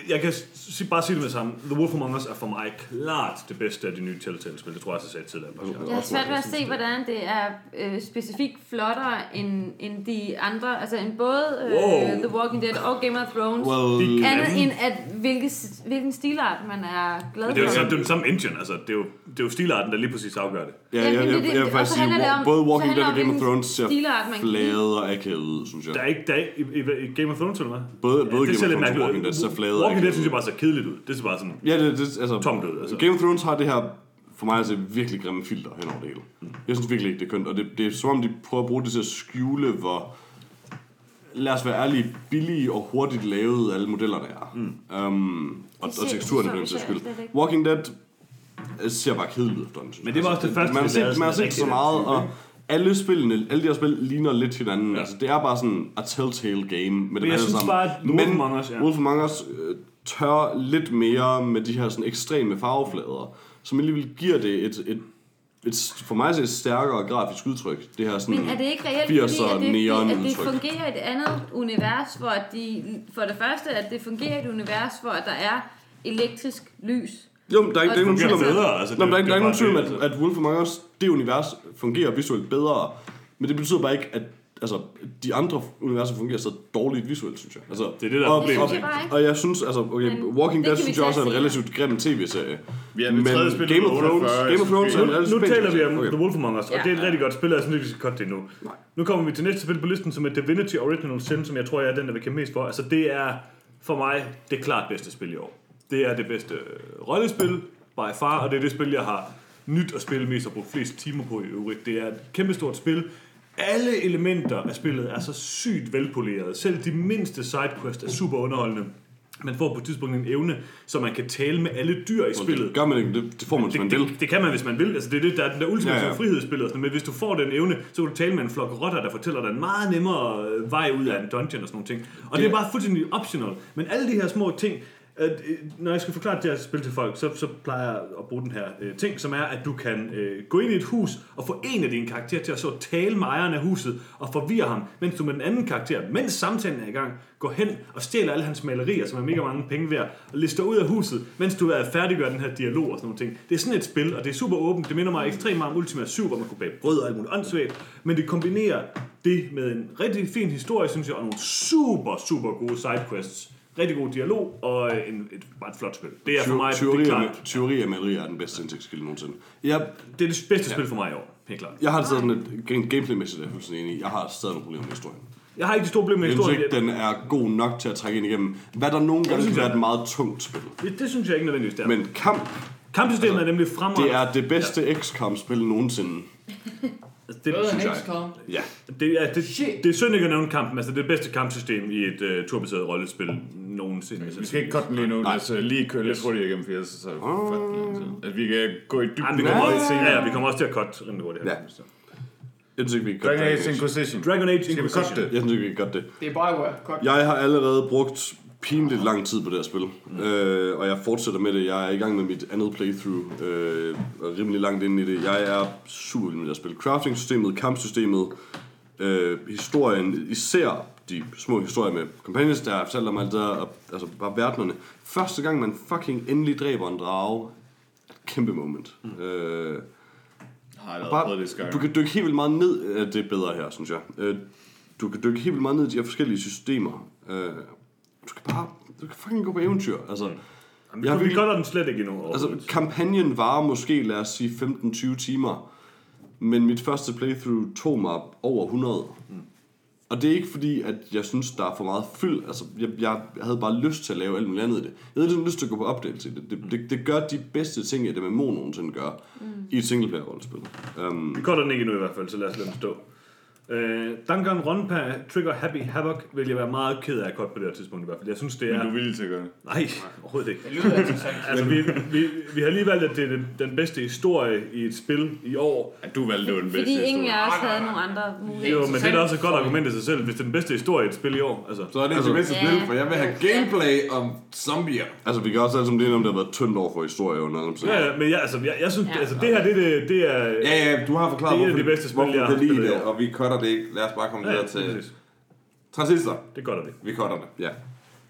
jeg kan sige, bare sige det med sammen. The Wolf Among Us er for mig klart det bedste af de nye Telltale-spil. Det tror jeg også, jeg sagde tidligere. podcast. Jeg har svært ved at se, hvordan det er øh, specifikt flottere end, end de andre, altså end både øh, Wow. The Walking Dead og Game of Thrones. well, Andet end at hvilke, hvilken stilart man er glad Men det er jo, for. det er jo den samme engine, altså. Det er jo, det er jo stilarten, der lige præcis afgør det. Ja, Ja, jeg, jeg, jeg, det- jeg vil faktisk sige, om- både Walking Dead og Game of Thrones ser stilart man kan lide. flade og akavet ud, synes jeg. Der er ikke, der er i, i, i Game of Thrones, eller hvad? Både, både det Game of Thrones og Walking Dead ser flade og Walking Dead akavet synes jeg bare ser kedeligt ud. Det er bare sådan... Ja, det, det, altså, Tomt ud, altså. Game of Thrones har det her, for mig altså virkelig grimme filter hen over det hele. Jeg synes virkelig ikke, det er kønt. Og det, det er som om, de prøver at bruge det til at skjule, hvor lad os være ærlige, billige og hurtigt lavet alle modellerne er. Mm. Um, og, og ser- teksturerne det på den sags skyld. Walking Dead øh, ser bare kedeligt ud efterhånden. Men det var også det første, man har set, man har set så meget, og alle spillene, alle de her spil ligner lidt hinanden. Ja. Altså, det er bare sådan a telltale game med dem jeg alle synes sammen. bare, at The Wolf Among Us, ja. Wolf Among Us øh, tør lidt mere med de her sådan ekstreme farveflader, som alligevel giver det et, et, et, for mig så et stærkere grafisk udtryk. Det her sådan Men er det ikke reelt, 80'er fordi at det, neon det, at det fungerer i et andet univers, hvor de, for det første, at det fungerer i et univers, hvor der er elektrisk lys. Jo, men der er ikke, der er nogen tvivl om, bedre, altså, Nå, der er, det- der er er nogen tvivl om, at, det, at Wolf Among Us, det univers, fungerer visuelt bedre. Men det betyder bare ikke, at altså, de andre universer fungerer så dårligt visuelt, synes jeg. Altså, Det er det, der er og, problemet. og, og jeg synes, altså, okay, Men Walking Dead synes jeg også er en relativt grim tv-serie. Vi er det Men tredje spil Game of Thrones, 48, Game of Thrones er en Nu, relativt nu taler vi om okay. The Wolf Among Us, og Ja. det er et rigtig godt spil, og jeg synes ikke, vi skal cutte det nu. Nu kommer vi til næste spil på listen, som er Divinity Original Sin, som jeg tror, jeg er den, der vil kæmpe mest for. Altså, det er for mig det klart bedste spil i år. Det er det bedste øh, rollespil, by far, og det er det spil, jeg har nyt at spille mest og brugt flest timer på i øvrigt. Det er et kæmpestort spil. Alle elementer af spillet er så sygt velpolerede. Selv de mindste sidequests er super underholdende. Man får på et tidspunkt en evne, så man kan tale med alle dyr i spillet. Det gør man ikke, det, det får man, hvis man det, vil. det, det, kan man, hvis man vil. Altså, det er det, der er den der ultimative Ja, ja, og sådan noget. Men hvis du får den evne, så kan du tale med en flok rotter, der fortæller dig en meget nemmere øh, vej ud af en dungeon og sådan nogle ting. Og det er bare fuldstændig optional. Men alle de her små ting, at, øh, når jeg skal forklare det her spil til folk, så, så plejer jeg at bruge den her øh, ting, som er, at du kan øh, gå ind i et hus og få en af dine karakterer til at så tale med ejeren af huset og forvirre ham, mens du med den anden karakter, mens samtalen er i gang, går hen og stjæler alle hans malerier, som er mega mange penge værd, og lister ud af huset, mens du er færdiggør den her dialog og sådan nogle ting. Det er sådan et spil, og det er super åbent. Det minder mig ekstremt meget om Ultima 7, hvor man kunne bage brød og alt muligt åndssvagt, men det kombinerer det med en rigtig fin historie, synes jeg, og nogle super, super gode sidequests. Rigtig god dialog og øh, en, et, bare et flot spil. Det er for mig det Teori er af, klart. teori af malerier er den bedste indtægtskilde nogensinde. Jeg, Det er det bedste spil for mig i år, helt klart. jeg har altid sådan et game- gameplaymæssigt, er jeg fuldstændig enig i. Jeg har stadig nogle problemer med historien. Jeg har ikke de store problemer med Jeg synes historien. ikke, den er god nok til at trække ind igennem. Hvad der nogle gange synes kan være et meget tungt spil. Det, det synes jeg ikke nødvendigvis, det er. Men kamp, Kampsystemet er nemlig fremragende. det er det bedste XCOM-spil nogensinde. [laughs] det, Bedre synes jeg. Ja. det, er, det, Shit. det er synd ikke at nævne kampen. Altså det er det bedste kampsystem i et uh, turbaseret rollespil nogensinde. Vi skal ikke cutte den lige nu. Lad os øh, lige køre lidt hurtigt igennem, for ellers så tid. At vi kan gå i Jamen, dybden vi med kommer, det også, senere. ja, ja, vi kommer også til at cut rimelig hurtigt her. Ja. Jeg synes ikke, vi kan Dragon Age det. Inquisition. Dragon Age Skal vi Inquisition. cutte det? Jeg synes ikke, vi kan godt det. Det er Bioware. Godt. Jeg har allerede brugt pinligt lang tid på det her spil, øh, og jeg fortsætter med det. Jeg er i gang med mit andet playthrough, øh, rimelig langt inde i det. Jeg er super vild med det her spil. Crafting-systemet, kampsystemet, øh, historien, især de små historier med companions, der fortæller om alt det der, og, altså bare verdenerne. Første gang, man fucking endelig dræber en drage, et kæmpe moment. Mm. Øh, Har jeg bare, det du kan dykke helt vildt meget ned, øh, det er bedre her, synes jeg. Øh, du kan dykke helt vildt meget ned i de her forskellige systemer. Øh, du kan bare, du kan fucking gå på eventyr. Altså, Jamen, Jeg vi cutter den slet ikke endnu. altså kampagnen varer måske, lad os sige, 15-20 timer. Men mit første playthrough tog mig over 100. Mm. Og det er ikke fordi, at jeg synes, der er for meget fyld. Altså, jeg, jeg havde bare lyst til at lave alt muligt andet i det. Jeg havde lyst til at gå på opdagelse i det. Det, det. det gør de bedste ting, jeg det med Mo nogensinde gør mm. i et singleplayer-rollespil. Um, Vi cutter den ikke endnu i hvert fald, så lad os lade den stå. Øh, Danganronpa Trigger Happy Havoc vil jeg være meget ked af at cutte på det her tidspunkt i hvert fald. Jeg synes, det Men er... du er villig til at gøre det. Nej, overhovedet ikke. Det lyder interessant. [laughs] Altså, vi, vi, vi har lige valgt, at det er den, den bedste historie i et spil i år. At du valgte, det var den bedste Fordi ingen af os havde nogle andre muligheder. Jo, men det er da også et godt argument i sig selv, hvis det er den bedste historie i et spil i år. Altså, Så er det ikke det bedste spil, for jeg vil have gameplay om zombier. altså, vi kan også alle sammen det om, det har været tyndt over for historie under alle ja, ja, men jeg, altså, jeg, jeg synes, Ja. altså, det her, det, det, det er... Ja, ja, du har forklaret, Det er hvorfor, det bedste spil, hvorfor jeg det, år. og vi cutter det ikke. Lad os bare komme videre ja, til præcis. transistor. Det gør der det. Vi cutter det. Ja.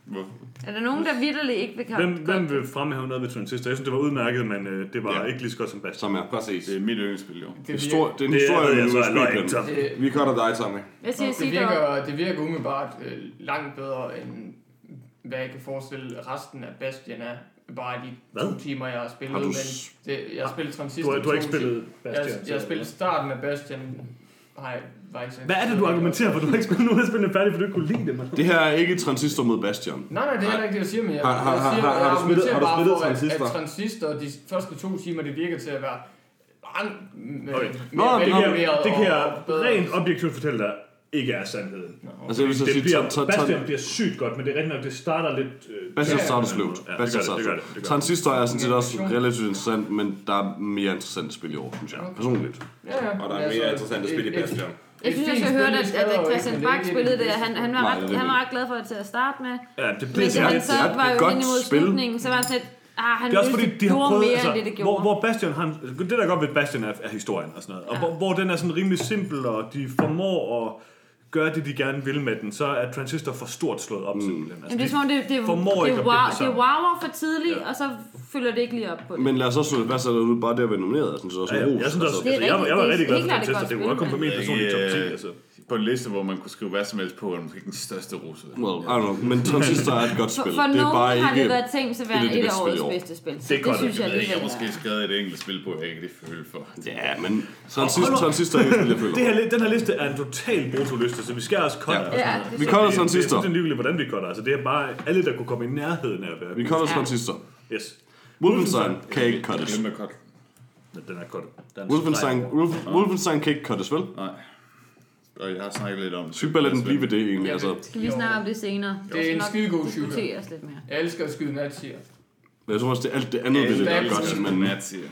Hvorfor? Er der nogen, der vidderligt ikke vil Hvem, hvem vil fremhæve noget ved Transistor? Jeg synes, det var udmærket, men øh, det var Ja. ikke lige så godt som Bastion. Som er. Præcis. Det er mit yndlingsspil, jo. Det er, stor, det er en Det historie med jeg så er. Det, Vi cutter dig, Tommy. Hvad siger det, virker, det virker umiddelbart øh, langt bedre, end hvad jeg kan forestille resten af Bastion er. Bare de Hvad? to timer, jeg har spillet. Har du Men det, jeg har spillet Du Transistor har, du har ikke spillet timer. Bastion. Jeg, jeg har spillet starten af Bastion. Nej, var ikke så Hvad er det, du argumenterer for? Du har ikke spillet nogen af spillene færdigt, for du ikke kunne lide det, mand. Det her er ikke transistor mod Bastion. Nej, nej, det er heller ikke det, jeg siger, men jeg, Har- har- jeg har- siger, har- har jeg du spillet- har du spillet for, at- Transistor? At transistor, de første to timer, det virker til at være Okay. okay. Nå, det Det kan, det kan jeg rent objektivt fortælle dig, ikke er sandheden. Altså, jeg vil så Det sige, bliver, tra- tra- Bastion bliver sygt godt, men det er rigtigt nok, det starter lidt... Øh, Bastion Ja, starter sløvt. Ja, det Bastion det, det starter det, det sløvt. Transistor er sådan set også relativt interessant, men der er mere interessant spil i år, synes jeg. Personligt. Ja, ja. Og der er Altså, mere interessant at spille i Bastion. Jeg synes også, jeg hørte, at, at, Christian Bak spillede det, han, han, var ret, han var ret glad for det til at starte med. Ja, det Men da sådan han så var jo godt hen imod slutningen, så var han sådan ah, han Det er også fordi, de har prøvet, mere, altså, end det, det hvor, gjorde. hvor Bastion, han, det der er godt ved Bastion er, er historien og sådan noget, og hvor, hvor den er sådan rimelig simpel, og de formår at gøre det, de gerne vil med den, så er Transistor for stort slået op, simpelthen. Altså, Jamen, det er som om, det, det, formår det, det, wow, det det wower for tidligt, Ja. og så følger det ikke lige op på det. Men lad os også det fast, at det bare det at være nomineret. Jeg synes også, Ja, jeg synes også, Altså, jeg, var- jeg var rigtig glad for Transistor. et Det kunne godt komme på min personlige top 10. men- Altså. På en liste, hvor man kunne skrive hvad som helst på, er det måske ikke den største rose. Well, I don't know, men Transistor er et godt For, spil. for det er bare har det ikke... været tænkt til at være et et af bedste spil i årets år. bedste spil. Så Det er det, godt, synes jeg Jeg jeg måske er. skrevet et enkelt spil på, jeg ikke det føle for. Ja, men Transistor, transistor er ikke et spil, jeg føler. Det her, den her liste er en total brutoliste, så vi skal også cutte. Ja. og sådan Ja, noget. det Vi cutter Det er Transistor. ligegyldigt, hvordan vi cutter. Altså, det er bare alle, der kunne komme i nærheden af at være. Vi cutter. Transistor. Yes. Wolfenstein kan ikke cuttes. Cut. Den er er Wolfenstein, Wolfenstein kan ikke cuttes, vel? Nej. Og jeg har snakket lidt om det. Sygt bare den blive ved det egentlig. Ja, Altså, Skal vi snakke om det senere? Det er skal en skidegod shooter. lidt mere. Jeg elsker at skyde natsier. jeg tror også, det er alt det andet ved det, der er godt. Men Nazier.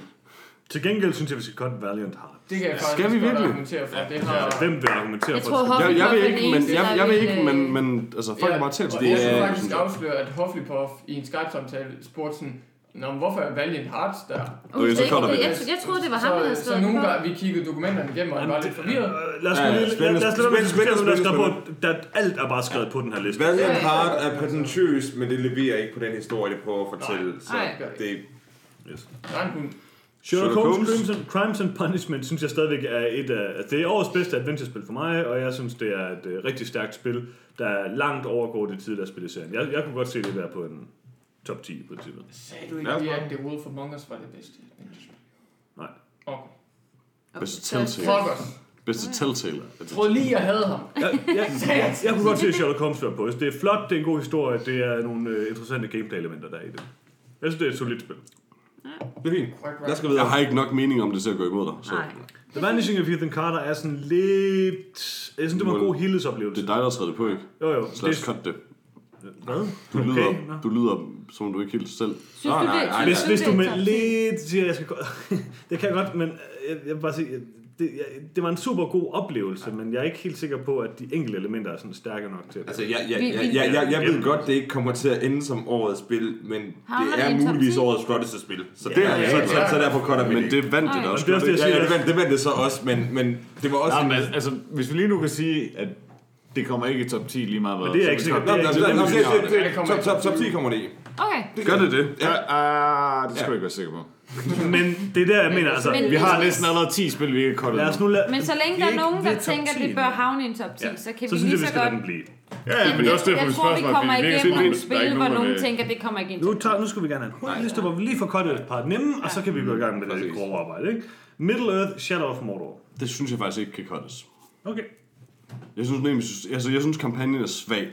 Til gengæld synes jeg, vi skal cut Valiant Heart. Det kan jeg faktisk Skal vi godt virkelig? argumentere for. Det har... Hvem vil argumentere Jeg for tror, det? jeg, jeg vil er ikke, men jeg, jeg vil ikke, øh, men, men altså, folk kan bare tale til og det. Jeg er- skal faktisk afsløre, at Hufflepuff i en Skype-samtale spurgte sådan, Nå, men hvorfor er Valiant Hearts der? Uh, Okay, så det, det, det. jeg, jeg troede, det var ham, der havde Så, så skrevet nogle det gange, vi kiggede dokumenterne igennem, og jeg var lidt forvirret. Øh, Lad os lade være diskutere, hvem der står på. Der, alt er bare skrevet på den her liste. Valiant Heart er potentiøs, men det leverer ikke på den historie, det prøver at fortælle. Så Nej. det, er en hund. Sherlock Holmes. Crimes and, Crimes and Punishment synes jeg stadigvæk er et af... altså, Det er årets bedste adventure-spil for mig, og jeg synes, det er et uh, rigtig stærkt spil, der langt overgår det tidligere spil i serien. Jeg, jeg kunne godt se det der på en top 10 i princippet. Sagde du ikke at The Wolf Among Us var det bedste? Nej. Okay. Bedste Så- Telltale. Fuck os. Bedste Telltale. Jeg troede lige, jeg havde ham. Jeg, jeg, [laughs] jeg, jeg kunne godt se Sherlock Holmes være på. Det er flot, det er en god historie, det er nogle uh, interessante gameplay-elementer, der er i det. Jeg synes, det er et solidt spil. det er fint. Lad os gå Jeg videre. har ikke nok mening om det til at gå imod dig. Så. Nej. The Vanishing of Ethan Carter er sådan lidt... Jeg synes, det var en god Det helhedsoplevelse. er dig, der har det på, ikke? Jo, jo. Så lad os Det, cut det. Hvad? Du lyder, Okay, nå. du lyder som om du ikke helt selv. Synes du nej, det? nej, Hvis, hvis det du med top 10? lidt siger, jeg skal [laughs] det kan jeg godt, men jeg, jeg vil bare sige, det, jeg, det var en super god oplevelse, men jeg er ikke helt sikker på, at de enkelte elementer er sådan stærke nok til det. Altså, jeg, jeg, jeg, jeg, jeg, jeg ved godt, det ikke kommer til at ende som årets spil, men det det er muligvis 10? årets flotteste spil. Så, det, Ja, er, ja, så, ja. så, så derfor cutter vi Men det. det vandt det også. Det det, jeg det vandt, det vandt det så også, men, men det var også... Ja, en- men altså, hvis vi lige nu kan sige, at det kommer ikke i top 10 lige meget hvad. Men det er så ikke sikkert. det er så det- det- det- Top- top- top 10 kommer det i. Okay. Gør det det? Ja, ah, det skal jeg ikke være sikker på. [laughs] Men det er der, jeg mener, altså... Men- Vi har næsten allerede 10 spil, vi ikke har Lad os kottet. nu lade, Men så længe der er nogen, der top tænker, at 10 det bør havne i en top 10, Ja, så kan så vi lige jeg, så lade godt... den blive. Ja, ja, men det er også derfor, jeg vi tror, vi spørgsmål. kommer fordi vi kan igennem nogle spil, hvor nogen, tænker, at det kommer ikke ind. Nu, tager, nu skal vi gerne have en hurtig liste, hvor vi lige får kottet et par nemme, og så kan vi gå i gang med det grove arbejde. Ikke? Middle Earth, Shadow of Mordor. Det synes jeg faktisk ikke kan cuttes. Okay. Jeg synes nemlig, altså jeg synes kampagnen er svag.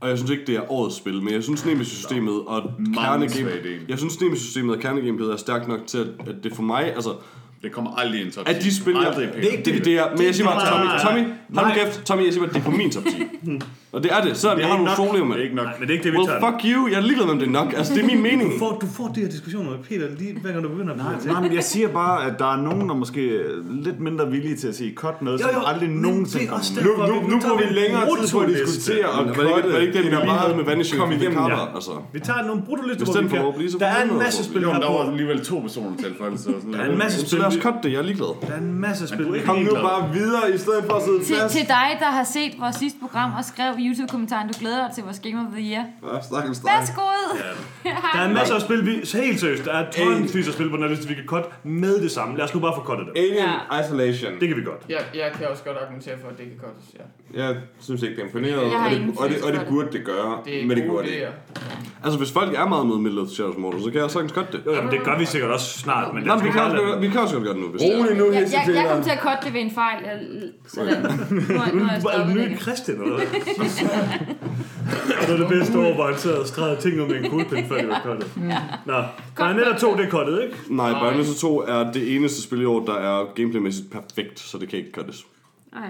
Og jeg synes ikke, det er årets spil, men jeg synes Nemesis-systemet og kernegame... Jeg synes Nemesis-systemet og kernegameplayet er stærkt nok til, at, at det for mig, altså... Det kommer aldrig i en top 10. At de spil, jeg, Aldrig, det, det, det, det er, men jeg siger bare, Tommy. Tommy, hold nu kæft, Tommy, jeg siger bare, det er på min top 10. [laughs] Og det er det, selvom Det jeg er har nogle ikke nok. solio Det med. er ikke nok. Nej, men det er ikke det, vi Well, tager. fuck you, jeg er ligeglad med, om det er nok. Altså, det er min mening. Du får, du får de her diskussioner med Peter lige hver gang du begynder at Nej, men jeg siger bare, at der er nogen, der måske er lidt mindre villige til at sige cut noget, som aldrig nogensinde kommer med. Nu, nu, nu får vi længere tid på at diskutere og Men var det ikke, det ikke det, end vi lige havde bare med of the igennem. Ja. Altså. Vi tager nogle brutolister, hvor vi kan... Der er en masse spil Jo, her der var på. alligevel to personer til folk, så sådan Der er en masse Så spil. lad os cut det, jeg er ligeglad. Der er en masse spil. Kom nu bare videre, i stedet for at sidde fast. til dig, der har set vores sidste program og skrev i YouTube-kommentaren, du glæder dig til vores Game of the Year. Ja, [laughs] dig. Værsgo! Der er en masse af spil, vi... Så helt seriøst, der er tonsvis af spil på den her liste, vi kan cut med det samme. Lad os nu bare få cuttet det. Alien Ja. Isolation. Det kan vi godt. Jeg, jeg kan også godt argumentere for, at det kan cuttes, ja. Jeg synes ikke, det er imponerende, og det, og, det, og det burde det gøre, Det er men det gode gjorde det ikke. Altså, hvis folk er meget med Middle Shadows Mordor, så kan jeg sagtens cut det. Jo, jamen, det gør vi sikkert også snart, men men vi kan, også, vi kan også godt gøre det nu, hvis Rolig nu, Jeg, jeg, jeg kom til at cutte det ved en fejl. Sådan. Nu, nu har jeg er stoppet en ny det. Christian, eller hvad? [laughs] Det er det bedste år, hvor han sidder og stræder ting ud med en kuglepind, før det var cuttet. Nå, Bayonetta 2, det er cuttet, ikke? Nej, Bayonetta 2 er det eneste spil i år, der er gameplaymæssigt perfekt, så det kan ikke cuttes. Nej.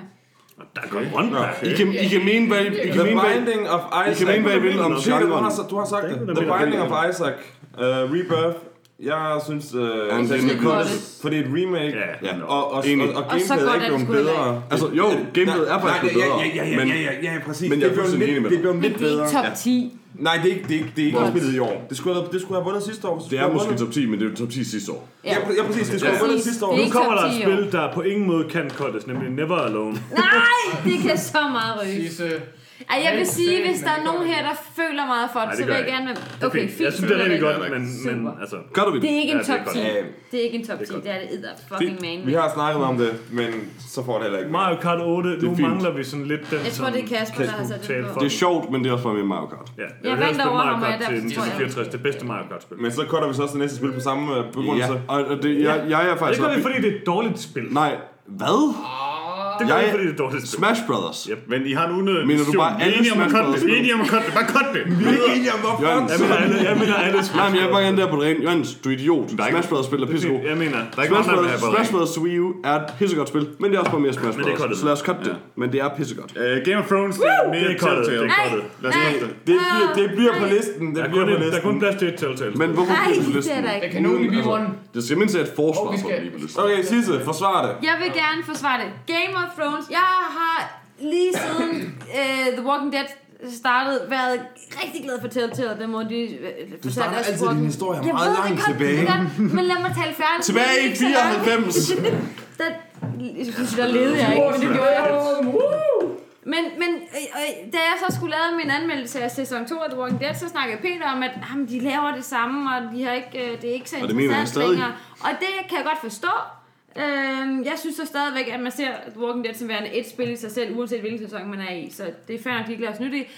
Der er godt one pack. I kan, I kan mene, hvad I, I The kan mene, hvad I, Binding of I Isaac. kan mene, hvad I vil om du genren. har, du har sagt er det. The Binding of Isaac. Uh, Rebirth. Jeg synes, uh, den det er er cuttes. fordi det er et remake. Ja, Ja. Og, og, og, og Og så gameplayet er godt ikke det blevet sgu bedre. heller Altså, jo, gameplayet er faktisk blevet bedre, Ja, ja, ja, men- ja, ja, ja, præcis. men jeg er det fuldstændig enig med det dig. blev Men det er bedre. ikke top 10. Nej, det er ikke, det er ikke, det er ikke spillet i år. Det skulle, have, det skulle have vundet sidste år. hvis Det er skulle have måske vundet. top 10, men det er top 10 sidste år. Ja, pr- ja, præcis. Det skulle have vundet Præcis. sidste år. Det Nu er ikke kommer der top et 10 spil, der på ingen måde kan cuttes, nemlig Never Alone. Nej, det kan så meget ryge. Sisse, Ej, jeg vil sige, hvis der er nogen her, der føler meget for det, så vil jeg jeg gerne... Er Okay, fint. Jeg synes, det er rigtig godt, men, men altså... Gør du Det det? er ikke en er top godt. 10. Ja, Det er ikke en top 10, det er det edder fucking man. vi har snakket om det, men så får det heller ikke. Mario Kart 8, nu mangler vi sådan lidt den, Jeg tror, det er Kasper, der har sat det på. Det er sjovt, men det er også bare med Mario Kart. Ja, jeg, Jeg vil hellere vandt spille over Mario ham, og Kart jeg jeg- 64, det bedste Mario Kart-spil. Men så cutter vi så også det næste spil på samme øh, begrundelse. Ja, og det, jeg, jeg er Og det faktisk... gør vi, fordi det er et dårligt spil. Nej, hvad? Det det gør Jeg- fordi det er dårligt spil. Smash Brothers. Yep. Men I har en unødig Mener du bare alle at Smash cutte det. Brothers Vi er enige om at cutte det. Bare cut det. Vi er ikke enige om, hvorfor. Jørgens. Jeg mener alle, jeg mener alle Nej, men jeg er bare gerne der på det rene. Jørgens, du er idiot. Smash Brothers spil er pissegod. Jeg mener, Der er ikke Smash Brothers, Smash Brothers til Wii U er et pissegodt spil, men det er også bare mere Smash det er Brothers. Så lad os cut det. Men det er pissegodt. Uh, Game of Thrones, det er mere Det er Telltale. det er cuttet. Lad os cutte det. Det bliver, det på listen. Det der er, bliver på der er kun listen. plads til et Telltale. Men hvorfor bliver det på det listen? er ikke. kan nogen blive one. Det skal mindst være et forsvar for at blive på listen. Okay, Sisse, forsvar det. Jeg vil gerne forsvare det. Game of Thrones. Jeg har lige siden uh, The Walking Dead startede været rigtig glad for Telltale, den måde de uh, Du starter altid din historie Jeg meget langt godt, tilbage. godt, Men lad mig tale færdigt. Tilbage i Det er ikke så langt. [laughs] 94. Der, jeg synes, der levede jeg ikke, men det gjorde jeg. Men, men øh, øh, da jeg så skulle lave min anmeldelse af sæson 2 af The Walking Dead, så snakkede Peter om, at jamen, de laver det samme, og de har ikke, øh, det er ikke så Og det mener stadig. længere. Og det kan jeg godt forstå. Øhm, jeg synes så stadigvæk, at man ser The Walking Dead som værende et spil i sig selv, uanset hvilken sæson man er i. Så det er fair nok, de ikke laver nyt i.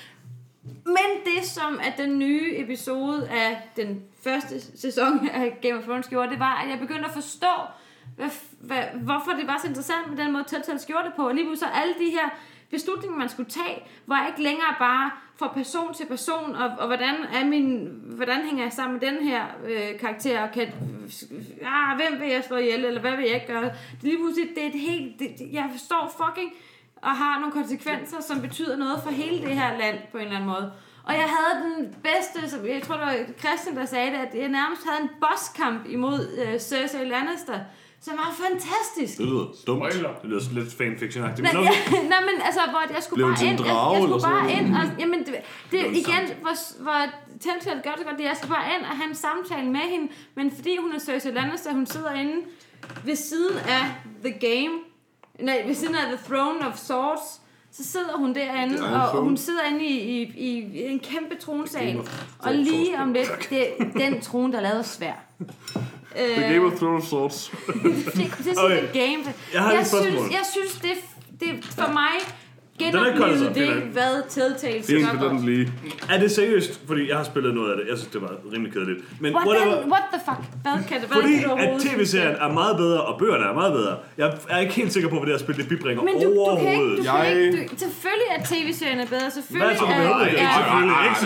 Men det, som at den nye episode af den første sæson af Game of Thrones gjorde, det var, at jeg begyndte at forstå, hvad, hvad, hvorfor det var så interessant med den måde, Telltale gjorde det på. Og lige pludselig så alle de her beslutninger, man skulle tage, var ikke længere bare fra person til person, og, og hvordan, er min, hvordan hænger jeg sammen med den her øh, karakter, og kan, ah, hvem vil jeg slå ihjel, eller hvad vil jeg ikke gøre. Det, er lige pludselig, det er et helt, det, det, jeg forstår fucking, og har nogle konsekvenser, som betyder noget for hele det her land, på en eller anden måde. Og jeg havde den bedste, som jeg tror det var Christian, der sagde det, at jeg nærmest havde en bosskamp imod øh, Cersei Lannister, som var fantastisk. Det lyder dumt. Det lyder lidt fanfiction-agtigt. Nej, Men ja, nej, men altså, hvor jeg skulle Blev bare ind, jeg, jeg skulle bare ind, og, jamen, det, det igen, hvor, hvor Telltale gør det godt, det er, jeg skal bare ind og have en samtale med hende, men fordi hun er Cersei Lannister, hun sidder inde ved siden af The Game, nej, ved siden af The Throne of Swords, så sidder hun derinde, og, og hun sidder inde i, i, i en kæmpe tronsal, og lige om lidt, det den trone, der er lavet svær. [laughs] Øh, The Game of Thrones Swords. [laughs] det, det er sådan Okay. game. Jeg har jeg et spørgsmål. synes, jeg synes det, det for mig er genoplevede Det er- det, hvad Telltale er skal på den lige. Er det seriøst? Fordi jeg har spillet noget af det. Jeg synes, det var rimelig kedeligt. Men What, whatever. the, what the fuck? Hvad kan det, hvad Fordi du at overhovedet tv-serien er meget bedre, og bøgerne er meget bedre. Jeg er ikke helt sikker på, hvad det her spil det bibringer Men du, du kan ikke, overhovedet. du Jeg- kan ikke, du, selvfølgelig er tv-serien er bedre, selvfølgelig Hvad er så er, er, er ikke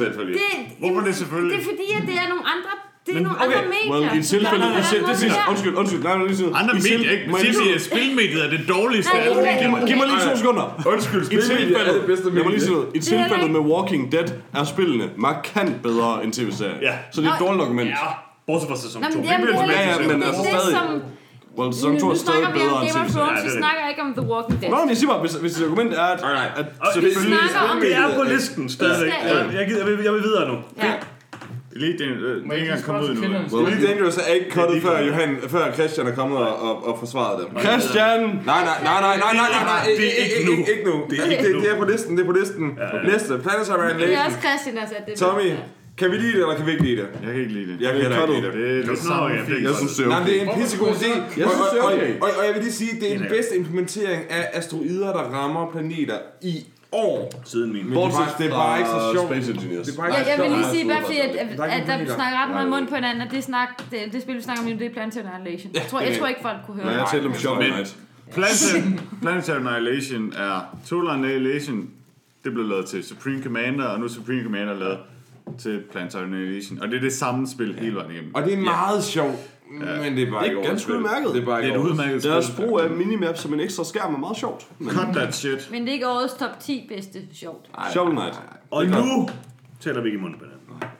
selvfølgelig. det, Hvorfor det selvfølgelig? Det er fordi, at det er nogle andre, det er Men, nogle okay, andre medier. Well, i tilfælde... Er Det undskyld, undskyld. Nej, lige. Andre medier, ikke? må jeg Sige, lige- at spilmediet er det dårligste Nej, af alle medier. Giv mig lige to sekunder. Undskyld, spilmediet er det bedste tilfældet, lad mig lige sige medie. noget. I Det tilfældet med Walking Dead er spillene markant bedre end tv-serien. Ja. Så det er et dårligt argument. Ja, bortset fra sæson Nå, 2. men Vi jamen, bliver det er tilbage Ja, ja, men altså det er stadig. Well, sæson 2 nu er stadig snakker vi bedre end Game of. Thrones, er snakker ikke om The Walking Dead. Nå, men jeg siger bare, hvis, hvis argument er, at. Vi snakker om Det er på listen stadigvæk. Vi jeg vil videre nu. Ja. Lige den, øh, er ikke engang kommet ud endnu. Well, Really Dangerous er ikke cuttet før, Johan, før Christian er kommet og, og, og forsvaret dem. Christian! Nej, nej, nej, nej, nej, nej, Det er ikke nu. Ikke nu. Det er, ikke, det, det er på listen, det er på listen. Næste, Planetary Det er Annihilation. også Christian, der har sat det. Tommy, kan vi lide det, eller kan vi ikke lide det? Jeg kan ikke lide det. Jeg kan heller ikke lide det. Det er det samme er fis. Jeg synes, det er Nej, okay. det er en pissegod idé. Jeg synes, det er og, okay. og, og jeg vil lige sige, det er den bedste implementering af asteroider, der rammer planeter i år. Siden min. Men det er bare, det bare ikke så sjovt. Space Engineers. Det er bare Ja, ikke jeg vil lige sige, bare fordi, at, at, Der er ikke at snakker ret meget mund på hinanden, og det, snak, det, det spil, vi snakker om nu, det er Planetary Annihilation. Jeg tror, jeg tror ikke, folk kunne høre Nej, det. jeg talte om Shovel Men- Knight. Planetary, [laughs] Planetary Annihilation er Total Annihilation. Det blev lavet til Supreme Commander, og nu er Supreme Commander lavet til Planetary Annihilation. Og det er det samme spil hele vejen igennem. Og det er meget sjovt, men det er bare Det er ikke ganske udmærket. Det er bare Det ikke er et udmærket Deres brug af minimap som en ekstra skærm er meget sjovt. Men Cut that shit. Men det er ikke årets top 10 bedste sjovt. Shovel Knight. Og nu taler vi ikke i munden på hinanden.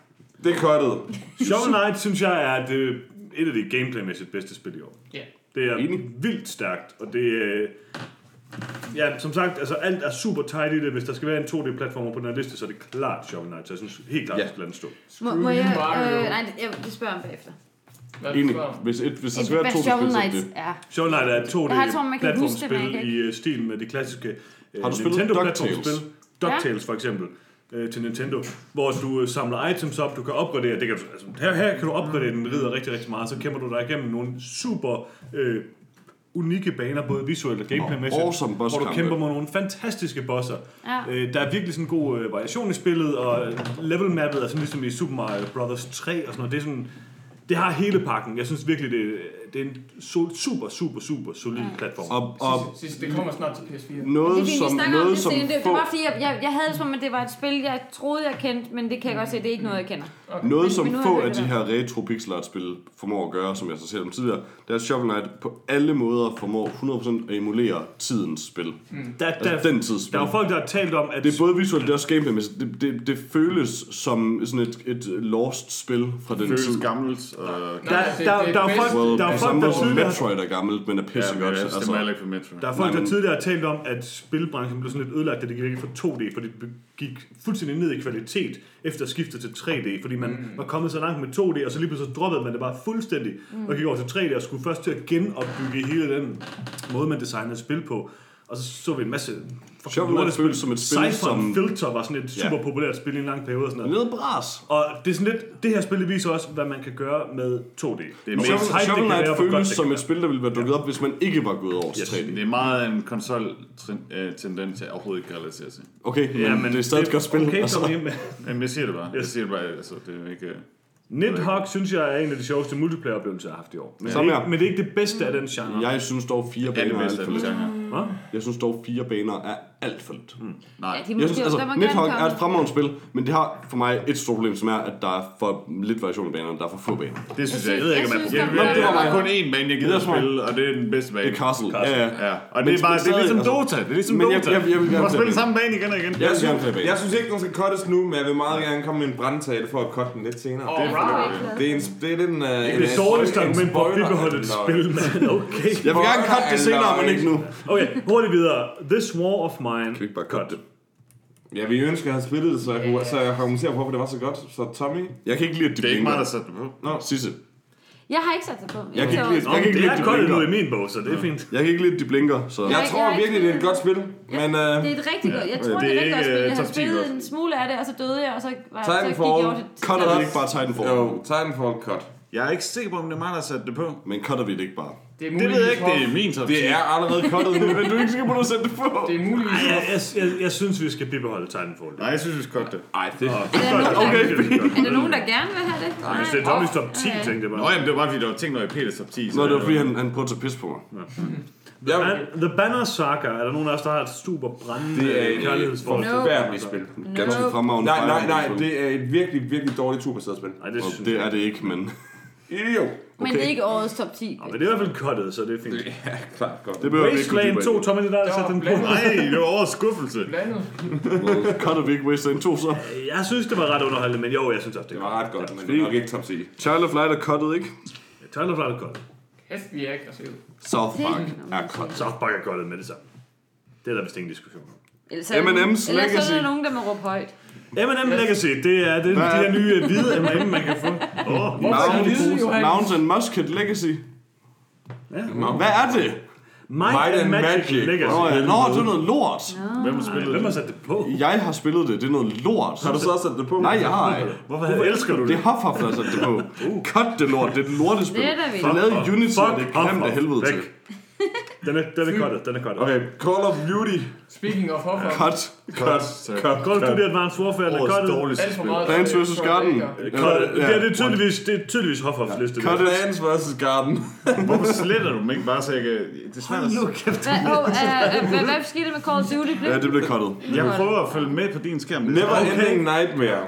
Det er cuttet. Shovel Knight, synes jeg, er det, et af de gameplaymæssigt bedste spil i år. Ja. Det er Enig. vildt stærkt, og det er... Ja, som sagt, altså alt er super tight i det. Hvis der skal være en 2D-platformer på den her liste, så er det klart Shovel Knight. Så jeg synes helt klart, Ja. ja. det skal lade den stå. Må, må jeg... Øh, nej, det, jeg, det spørger om bagefter. Hvad Enig. Hvis, et, hvis der Et, skal være to Shovel spil, så er Knight det. er. Shovel Knight er et 2D Jeg har- jeg tror, man kan huske det, platformspil i øh, stil med de klassiske øh, Har du spillet Nintendo DuckTales? platformspil. DuckTales for eksempel øh, til Nintendo, hvor du samler items op, du kan opgradere, det kan du, altså, her, her kan du opgradere den ridder rigtig, rigtig meget, så kæmper du dig igennem nogle super øh, unikke baner, både visuelt og gameplaymæssigt, awesome hvor du kæmper mod nogle fantastiske bosser. Ja. Øh, der er virkelig sådan en god øh, variation i spillet, og øh, level mappet er sådan ligesom i Super Mario Bros. 3 og sådan noget. Det er sådan, det har hele pakken. Jeg synes virkelig, det, det er en super, super, super solid platform. Og, og Sidst, det kommer snart til PS4. Det noget vi som, om noget det som. Det, det få, var fordi, jeg, jeg, jeg havde det som, at det var et spil, jeg troede, jeg kendte, men det kan jeg godt se, det er ikke noget, jeg kender. noget Men- som men få af de det her retro pixel art spil formår at gøre, som jeg så selv om tidligere, det er at Shovel Knight på alle måder formår 100% at emulere tidens spil. Der, der, Altså den tids spil. der er jo folk, der har talt om, at Det er både visuelt, det er også gameplaymæssigt. Det, det, det føles som sådan et, et lost spil fra den føles tid. gammelt. Og... der, der, det- der, det der, er folk, der er samme der måde som tidligere Metroid er gammelt, men er Ja, pissegodt. men jeg stemmer altså, ikke for Metro. Der er folk, Nej, der men- tidligere har talt om, at spilbranchen blev sådan lidt ødelagt, da det gik fra 2D, fordi det gik fuldstændig ned i kvalitet efter skiftet til 3D, fordi man mm. var kommet så langt med 2D, og så lige pludselig droppede man det bare fuldstændig, mm. og gik over til 3D, og skulle først til at genopbygge hele den måde, man designede spil på. Og så så vi en masse Shovel Knight føles som et spil, Siphon som- Filter var sådan et Ja. super populært spil i en lang periode og sådan noget. Nede bras. Og det er sådan lidt, det her spil det viser også, hvad man kan gøre med 2D. Det er er mest- Shovel, det Shovel Knight føles det som et spil, der ville være dukket op, hvis man ikke var gået over til Yes. 3D. Det er meget en konsol-tendens, jeg overhovedet ikke kan relatere til. Okay, men, Ja, det er stadig et godt spil. Okay, altså. Men Jamen, jeg siger det bare. Jeg siger det bare, altså, det er ikke... Nidhogg synes jeg er en af de sjoveste multiplayer-oplevelser, jeg har haft i år. Men, det er, Samme ikke, men det er ikke det bedste af den genre. Jeg synes dog, fire Er det er bedste alt af den lidt. Genre? Hva? Jeg synes dog, fire baner er alt for lidt. Nej. Ja, de Jeg synes, altså, der må gerne Nidhogg komme. er et fremragende spil, men det har for mig et stort problem, som er, at der er for lidt variation i banerne, der er for få baner. Det synes Jeg jeg, jeg ved ikke, om jeg jeg... Jeg, jeg, er- jeg har kun én bane, jeg gider Det at er spille, og det er den bedste bane. Det er Castle. Ja, ja. Ja, og det Men- er bare, det er ligesom stadig, Dota. Det er ligesom Men jeg- Dota. jeg- jeg vil gerne har spillet tage samme bane igen og igen. Jeg Jeg vil synes, jeg synes ikke, den skal cuttes nu, men jeg vil meget gerne komme med en brandtale for at cutte den lidt senere. Alright. Det er, en, det er lidt en... Uh, Det er det dårligste argument for at bibeholde et spil, mand. Okay. Jeg vil gerne cutte det senere, men ikke nu. Okay, hurtigt videre. This War of Mine. Kan vi ikke bare cutte det? Ja, vi ønsker, at havde spillet det, så jeg kunne, så jeg argumenterer på, hvorfor det var så godt. Så Tommy, Jeg kan ikke lide, at de Det er ikke mig, der satte det på. Sisse. Jeg har ikke sat det på. Jeg kan ikke lide, Nå, jeg kan ikke det lide, er at de godt nu i min bog, så det er fint. Jeg kan ikke lide, at de blinker, så... jeg jeg tror har ikke virkelig, det er et godt spil, men uh, Det er et rigtig godt. Jeg tror, Det det er er et rigtig godt ikke, spil. øh, Jeg har top 10 spillet godt. en smule af det, og så døde jeg, og så, var, så gik jeg Titanfall. over til... Cutter vi ikke bare Titanfall? jo, Titanfall cut. Jeg er ikke sikker på, om det er mig, der satte det på. Men cutter vi det ikke bare? Det er Det ved jeg ikke, det er min top 10. Det er allerede cuttet nu, men du er ikke sikker på, at du sætter det på. Det er muligvis Jeg, jeg, jeg, jeg synes, vi skal bibeholde Titanfall. Nej, jeg synes, vi skal cutte det. Ej, det... Er der, nogen, Okay, er der nogen, der gerne vil have det? Nej, det er Tommys top 10, Okay. tænkte jeg Nå, bare. jamen, det var bare, fordi der var ting, der var i Peters top 10. så Nå, det var er fordi, han, han prøvede at tage pis på mig. Jeg, And The Banner Saga, er der nogen af os, der har et super brændende det er et kærlighedsforhold? Forfærdeligt spil. Ganske fremragende Nej, nej, nej, det er et virkelig, virkelig dårligt turbaseret spil. Nej, det det er det ikke, men Jo. Men det er ikke årets top 10. Nå, men det er i hvert fald cuttet, så det er fint. Ja, klart godt. det behøver vi ikke Wasteland dybere 2, Tommy, det er der, der satte den på. Nej, det var årets skuffelse. blandet. [laughs] Cutter vi ikke Wasteland 2 så? Jeg synes, det var ret underholdende, men jo, jeg synes også, det Det er var ret godt, men det er nok ikke top 10. Child of Light er cuttet, ikke? godt. Tyler Flight er godt. Kæft, vi er aggressive. South Park er cut. South Park er godt med det samme. Det er der vist ingen diskussion om. Ellers er der- M&M's Ellers er Legacy. der nogen, der må råbe højt. M&M Legacy, det er det, de her nye hvide M&M, man kan få. Åh, Mount, Mountain Musket Legacy. Hvad er det? Might, Might and Magic, Magic. Legacy. Nå, ja. Nå, det er noget lort. Hvem har spillet Hvem har det? sat det på? Jeg har spillet det. Det er noget lort. Har du så også sat det på? Nej, jeg har ikke. Hvorfor elsker du Det det? er Hufflepuff, der har sat det på. Cut det lort. Det er et lortespil. Det er der vi. Det er lavet i Unity, og det det Hufflepuff. helvede til. [laughs] Den er, den er cuttet, den er cuttet. Okay, Call of Duty. Speaking of Hoffer. Cut. Cut. Cut. Call of Duty Advanced Warfare, den er Årets cuttet. Alt for meget. Plants vs. Garden. Ja. Det, er, det er tydeligvis, det er tydeligvis Hoffhoffs liste. Cut. Plants vs. Garden. [laughs] Hvorfor sletter du dem ikke bare, så jeg kan... Det er svært at... Hvad, uh, uh, hvad, hvad skete der med Call of Duty? Ja, det blev cuttet. Jeg prøver at følge med på din skærm. Never Ending Nightmare.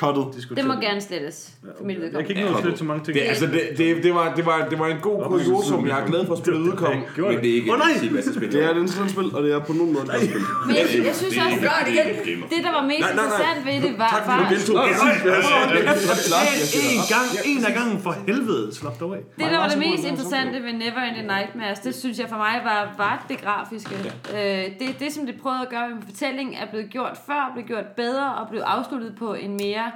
Cuttet. Det må gerne slettes. For mit Jeg kan vedkommende. ikke nå at slette så mange ting. Det, altså, det, det, det, var, det, var, det var en god kuriosum. Jeg er glad for at spille udkom. Gjorde Men det er ikke nej! et bedste spil. Det er et spil, og det er på nogen måde et spil. Men jeg, jeg synes også, det der var mest Nej, nej, nej. interessant ved det, var, var En gang, en af gangen for helvede, slap dig af. det, der var det mest interessante ved Never Ending Nightmares, det synes jeg for mig var, var det grafiske. Øh, det, det, som det prøvede at gøre med fortællingen, er blevet gjort før, blev gjort bedre og blev afsluttet på en mere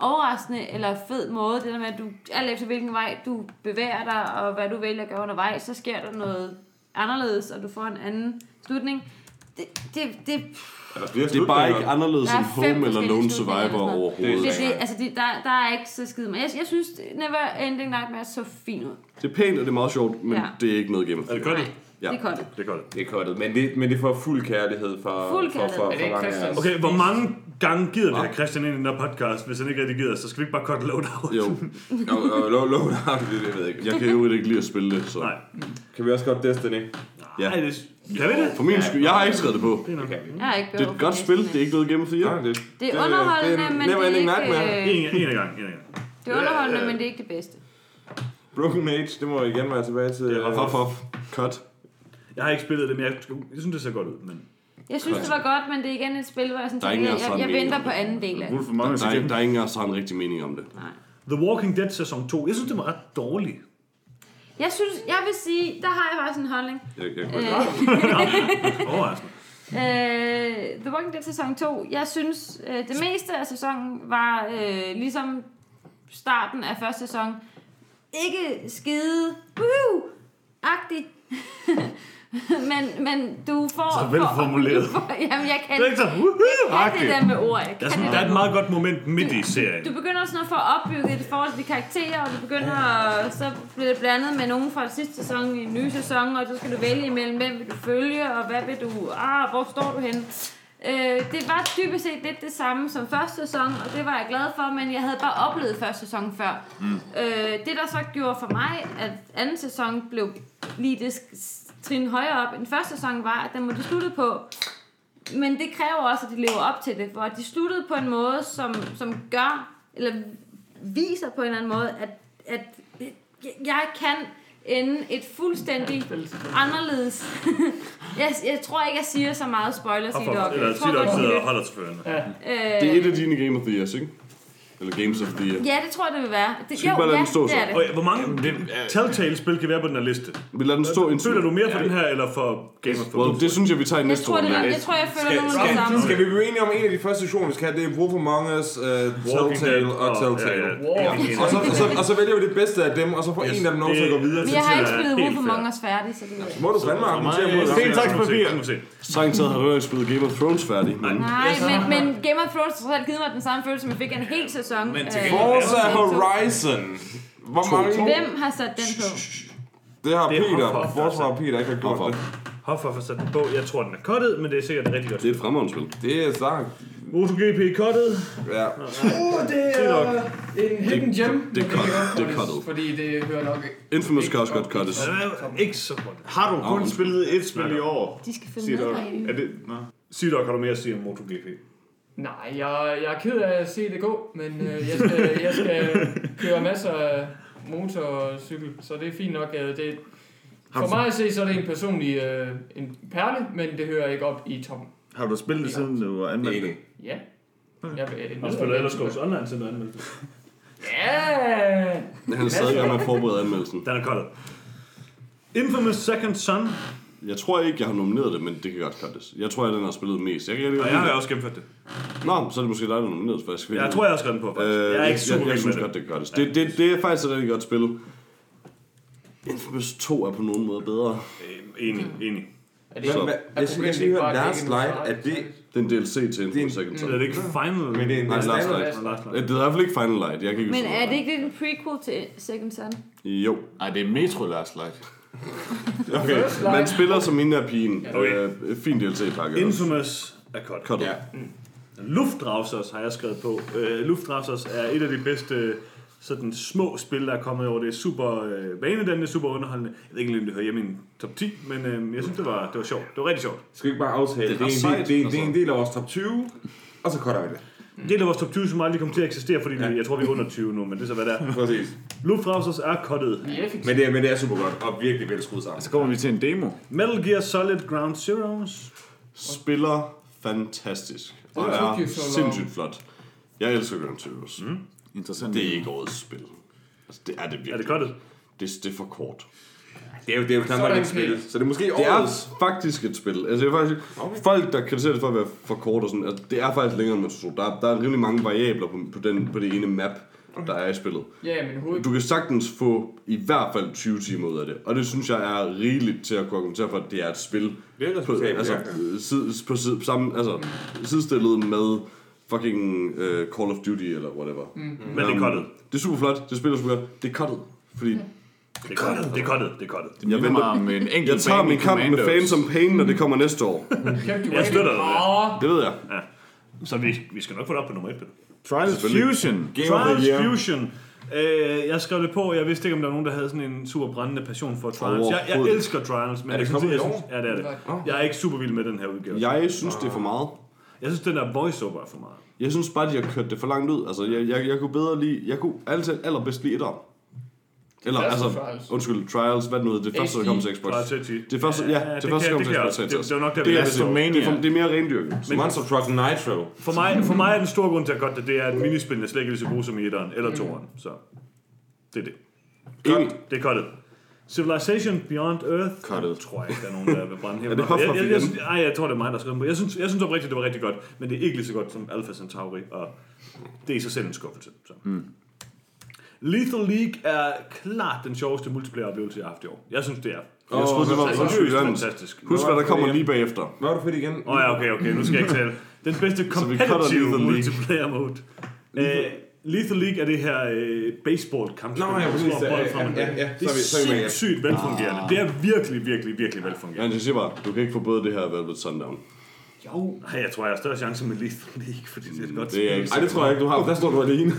overraskende eller fed måde. Det der med, at du, alt efter hvilken vej du bevæger dig, og hvad du vælger at gøre undervejs, så sker der noget anderledes, og du får en anden slutning. Det, det, det, Er der Det er bare ikke anderledes Der er end Home eller Lone Survivor overhovedet. det, det, altså, det, der, der er ikke så skide meget. Jeg, jeg synes, Never Ending Nightmares så fint ud. Det er pænt, og det er meget sjovt, men Ja. det er ikke noget of Er det Thrones. Ja. Det er godt. Det er godt. Det er kuttet, men det, men det får fuld kærlighed for, Fuld for, kærlighed. for, for, Er for mange af os. Okay, hvor mange gange gider vi have Christian ind i den her podcast. Hvis han ikke rigtig gider, så skal vi ikke bare cut loadout. Jo, Og, og, lov, lov, det, det ved jeg ikke. jeg kan jo ikke lide at spille det, så... Nej. Kan vi også godt Destiny? Ja. Nej, det, kan vi det? For min skyld, jeg har ikke skrevet det på. Det kan vi. Jeg har ikke Det er et godt spil, det er ikke noget the Year. Ja, det, Det er underholdende, det er men det er ikke... nightmare. øh, En, en ad gang, en gang. Det er underholdende, men det er ikke det bedste. Broken Age, det må igen være tilbage til... Det er hoff. Cut. Jeg har ikke spillet det, men jeg, jeg synes, det ser godt ud. Men Jeg synes, det var godt, men det er igen et spil, hvor jeg, sådan, Der er tænker, jeg, der jeg, jeg en venter på anden del af det. Wolf Among Us Der er, igen. der er ingen der har en rigtig mening om det. The Walking Dead sæson 2, jeg synes, det var ret dårligt. Jeg synes, jeg vil sige, der har jeg faktisk en holdning. Jeg, jeg, Øh, [laughs] Overraskende. Øh, The Walking Dead sæson 2, jeg synes, øh, det meste af sæsonen var øh, ligesom starten af første sæson. Ikke skide woohoo-agtig. [laughs] [laughs] men, men du får... Så velformuleret. [laughs] Du får, jamen, jeg kan, Det er ikke så... jeg kan det der med ord. Jeg Der er, kan sådan, det der er et meget godt moment midt i serien. du begynder sådan at få opbygget et forhold til de karakterer, og du begynder at, så bliver det blandet med nogen fra sidste sæson i en ny sæson, og så skal du vælge imellem, hvem vil du følge, og hvad vil du, ah, hvor står du henne? Øh, det var dybest set lidt det samme som første sæson, og det var jeg glad for, men jeg havde bare oplevet første sæson før. Mm. Øh, det der så gjorde for mig, at anden sæson blev lige det trin højere op. End første sæson, var, at den måtte slutte på. Men det kræver også, at de lever op til det, for at de sluttede på en måde, som, som gør, eller viser på en eller anden måde, at, at jeg kan ende et fuldstændig anderledes... [laughs] jeg, jeg tror ikke, jeg siger så meget spoiler, sig det Jeg tror sidder og det- holder til førende. øh, det er et af dine Game of the Years, ikke? Eller Games of the Year. Ja, det tror jeg, det vil være. Det, vi bare lade den stå det er det. Og hvor mange Telltale-spil kan være på den her liste? Vi lader den stå indtil... Føler du mere for den her, eller for Game of Well, Thrones? det synes jeg, vi tager i Jeg næste det, runde. jeg tror, jeg føler Skal, nogle af de skal, samme. skal vi blive enige om en af de første sessioner, vi skal have, det er Wolf Among Us, uh, Telltale og Telltale. Ja, ja. Og så, og, så, og så vælger vi det bedste af dem, og så får en af dem til at gå videre til jeg har ikke spillet Wolf. Among Us færdig, så det ved jeg. Må du fandme argumentere mod Sten, det. papir. Må vi se. Strengt taget har ikke spillet Game of Thrones færdig, men... Nej, men, men Game of Thrones har givet mig den samme følelse, som jeg fik af en hel sæson. Men til af- Forza Horizon. Hvor mange? Hvem har sat den på? Det har Det er Peter. Hoff, Forsvar har Peter ikke har gjort det. Hoffer har sat den på. Jeg tror, den er cuttet, men det er sikkert et rigtig godt. Det er et fremragende spil. Det er sagt. MotoGP cuttet. Ja. Uh, det er en hidden gem. det er cut. kan Det er cuttes, cuttet. Fordi det hører nok Infamous kan også godt cuttes. Ikke så godt. Har du kun spillet et spil i år? De skal følge med herinde. Er det... Nå. Sidok har du mere at sige om MotoGP. Nej, jeg, jeg er ked af at se det gå, men øh, jeg, skal, jeg skal køre masser af motorcykel, så det er fint nok. øh, Det, for mig at se, så er det en personlig øh, en perle, men det hører ikke op i toppen. Har du spillet det siden du var anmeldt? Enig. Ja. Jeg, jeg, Og spiller ellers Goes Online til noget anmeldelse. Ja! Han er stadig i gang med at forberede anmeldelsen. Den er cuttet. Infamous Second Son. Jeg tror ikke, jeg har nomineret det, men det kan godt cuttes. Jeg tror, jeg den har spillet mest. Jeg kan ikke Og jeg har også gennemført det. Nå, så er det måske dig, der har nomineret det faktisk. Jeg tror, jeg har skrevet den på, faktisk. Øh, jeg er ikke super jeg, jeg, vild synes godt, det. det kan cuttes. Det, det, det er faktisk et rigtig godt spil. Infamous 2 er på nogen måde bedre. Øh, Enig, enig. Er Hvad- Så- hvad- Jeg skal jeg lige høre Last Light. Er det... Det er en DLC til Infamous Second Så er Son. det ikke final? Men det er en Nej, Last. Light. Last Det er i hvert fald ikke Final Light. Jeg kan ikke Men er det ikke en prequel til Second Son? Jo. Nej, det er Metro Last Light. Okay. Man spiller som hende der pigen. Okay. Øh, fin DLC-pakke. Infamous er cut. Cut Ja. Luftrausers har jeg skrevet på. Uh, Luftrausers er et af de bedste sådan små spil, der er kommet over. Det er super uh, vanedannende, super underholdende. Jeg ved ikke, om det hører hjemme i en top 10, men uh, jeg synes, det var, det var sjovt. Det var rigtig sjovt. Skal vi ikke bare aftale? Det er Det er, en, sejt, del, det, det er en altså. del af vores top 20, og så cutter vi det. Det er en af vores top 20, som aldrig kommer til at eksistere, fordi vi, jeg tror, vi er under 20 nu, men det er så, hvad det er. Præcis. Luftrausers er effektive. Men det, er, men det er super godt, og virkelig velskruet sammen. Så kommer vi til en demo. Metal Gear Solid Ground Zeroes. Spiller fantastisk. Og Det er sindssygt flot. Jeg elsker Ground Zeroes. Mm. Interessant. Det er ikke årets spil. Altså, det er det virkelig. Er det cuttet? Det, det er for kort. Det er jo, det er jo knap et en spil, så det er måske Det er årets. faktisk et spil. Altså, det er faktisk, okay. Folk, der kritiserer det for at være for kort og sådan, altså, det er faktisk længere end man tror. Der, er- der er rimelig mange variabler på, på, den, på det ene map, der er i spillet. Ja, men hoved... Du kan sagtens få i hvert fald 20 timer ud af det. Og det synes jeg er rigeligt til at kunne argumentere for, at det er et spil. Det er På, respektabelt, altså, ja. side, på side, sammen, altså, sidestillet med fucking uh, Call of Duty eller whatever. Mm. Men det er cuttet. Det er super flot, det spiller super godt. Det er cuttet. Fordi Det er cuttet, det er cuttet, det er cuttet. Det minder mig om en enkelt jeg tager min kamp med Commandos. Phantom Pain, når det kommer næste år. [laughs] Jeg støtter. Åh, Det ved jeg. Så vi, vi skal nok få det op på nummer 1. Peter. Trials Fusion. Game of the Year. Fusion. Øh, jeg skrev det på, jeg vidste ikke, om der var nogen, der havde sådan en super brændende passion for Trials. Jeg, jeg Overhovedet. elsker Trials, men Er det jeg synes, kommet jeg synes, år? ja, det er det. Jeg er ikke super vild med den her udgave. Jeg synes, det er for meget. Jeg synes, den der voiceover er for meget. Jeg synes bare, de har kørt det for langt ud. Altså, jeg, jeg, jeg kunne bedre lide... Jeg kunne altid allerbedst lide etteren. Eller, altså, Trials. undskyld, Trials, hvad er det nu hedder? Det første, der kom til Xbox. Det første, ja, det, det første, der kom til Xbox jeg også. 360. Det- det var nok der, det, er, lærte det, er, for- det er mere rendyrket. Monster Truck Nitro. For mig, for mig er den store grund til at godt det, det er, at minispillene slet ikke er så gode som i etteren eller toeren. Så det er det. Enig. Det er cuttet. Civilization Beyond Earth. Cuttet. Tror jeg ikke, der er nogen, der vil brænde her. [laughs] Er det jeg, jeg, jeg, Ej, tror, det er mig, der skrev på. Jeg synes, jeg synes oprigtigt, det var rigtig godt, men det er ikke lige så godt som Alpha Centauri, og det er i sig selv en skuffelse. Så. Hmm. Lethal League er klart den sjoveste multiplayer-oplevelse, jeg har haft i år. Jeg synes, det er. Jeg troede, det var Jørgens. fantastisk. Husk, hvad der kommer lige bagefter. Hvad var det for det igen? Åh oh, ja, okay, okay, nu skal jeg ikke tale. Den bedste competitive multiplayer mode. Lethal. Uh, Lethal League er det her uh, baseball kampspil. Nå, ja, præcis. Det Ja, ja. Det er sindssygt velfungerende. Det er virkelig, virkelig, virkelig velfungerende. Jørgens, jeg siger bare, du kan ikke få både det her Velvet Sundown. Jo. Nej, jeg tror, jeg har større chance med Lethal League, fordi det er et godt Det er jeg spil. ikke Ej, det tror jeg ikke, du har. Der står du alene.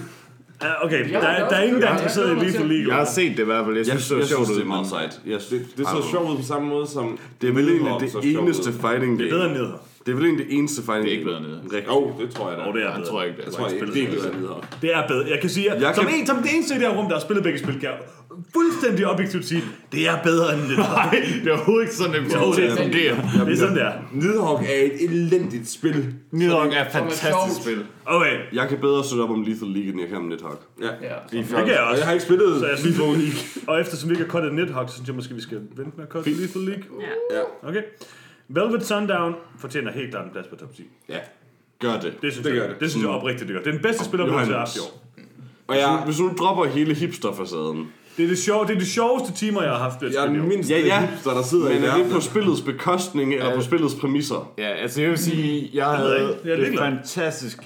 Ja, okay, der, det er der er ingen, der er interesseret i Lethal League. Jeg har set det i hvert fald. Jeg Jeg, synes, det jeg var sjovt synes, det ud. er meget sejt. Jeg, Det, det så sjovt ud på samme måde som... det er vel egentlig det eneste fighting Det er game. bedre end. Det er vel egentlig det eneste fighting Det er ikke bedre nede. Jo, det tror jeg da. Og det er Jeg bedre. tror ikke det. Jeg tror ikke, det er spillet. bedre. Det er bedre. Jeg kan sige, at Jeg som, kan- en, som det eneste i det her rum, der har spillet begge spil, kan jeg fuldstændig objektivt sige, det er bedre end det. Nej, [laughs] det er overhovedet ikke sådan, det til det at er- er sådan, der. Nidhogg er et elendigt spil. Nidhogg er et fantastisk spil. Okay, Jeg kan bedre støtte op om Lethal League, end jeg kan om Nidhogg. Ja. Ja. det kan jeg Og også. jeg har ikke spillet Så jeg synes, Nidhogg League. Og eftersom vi ikke har cuttet Nidhogg, så synes jeg måske, vi skal vente med at cutte Lethal League. Ja. Okay. Velvet Sundown fortjener helt klart en plads på top 10. ja. Gør det. Det synes Det jeg, gør det. det synes jeg oprigtigt, det gør. Det er den bedste spiloplevelse, jeg har haft i år. Og jeg, du, hvis du dropper hele hipsterfacaden, Det er det, sjove, det er de sjoveste timer, jeg har haft. jeg er den mindste Ja, ja. hipster, der sidder i men er det på spillets bekostning eller på spillets præmisser? Ja, altså jeg vil sige, jeg ved havde. Jeg er det ligeglad. fantastisk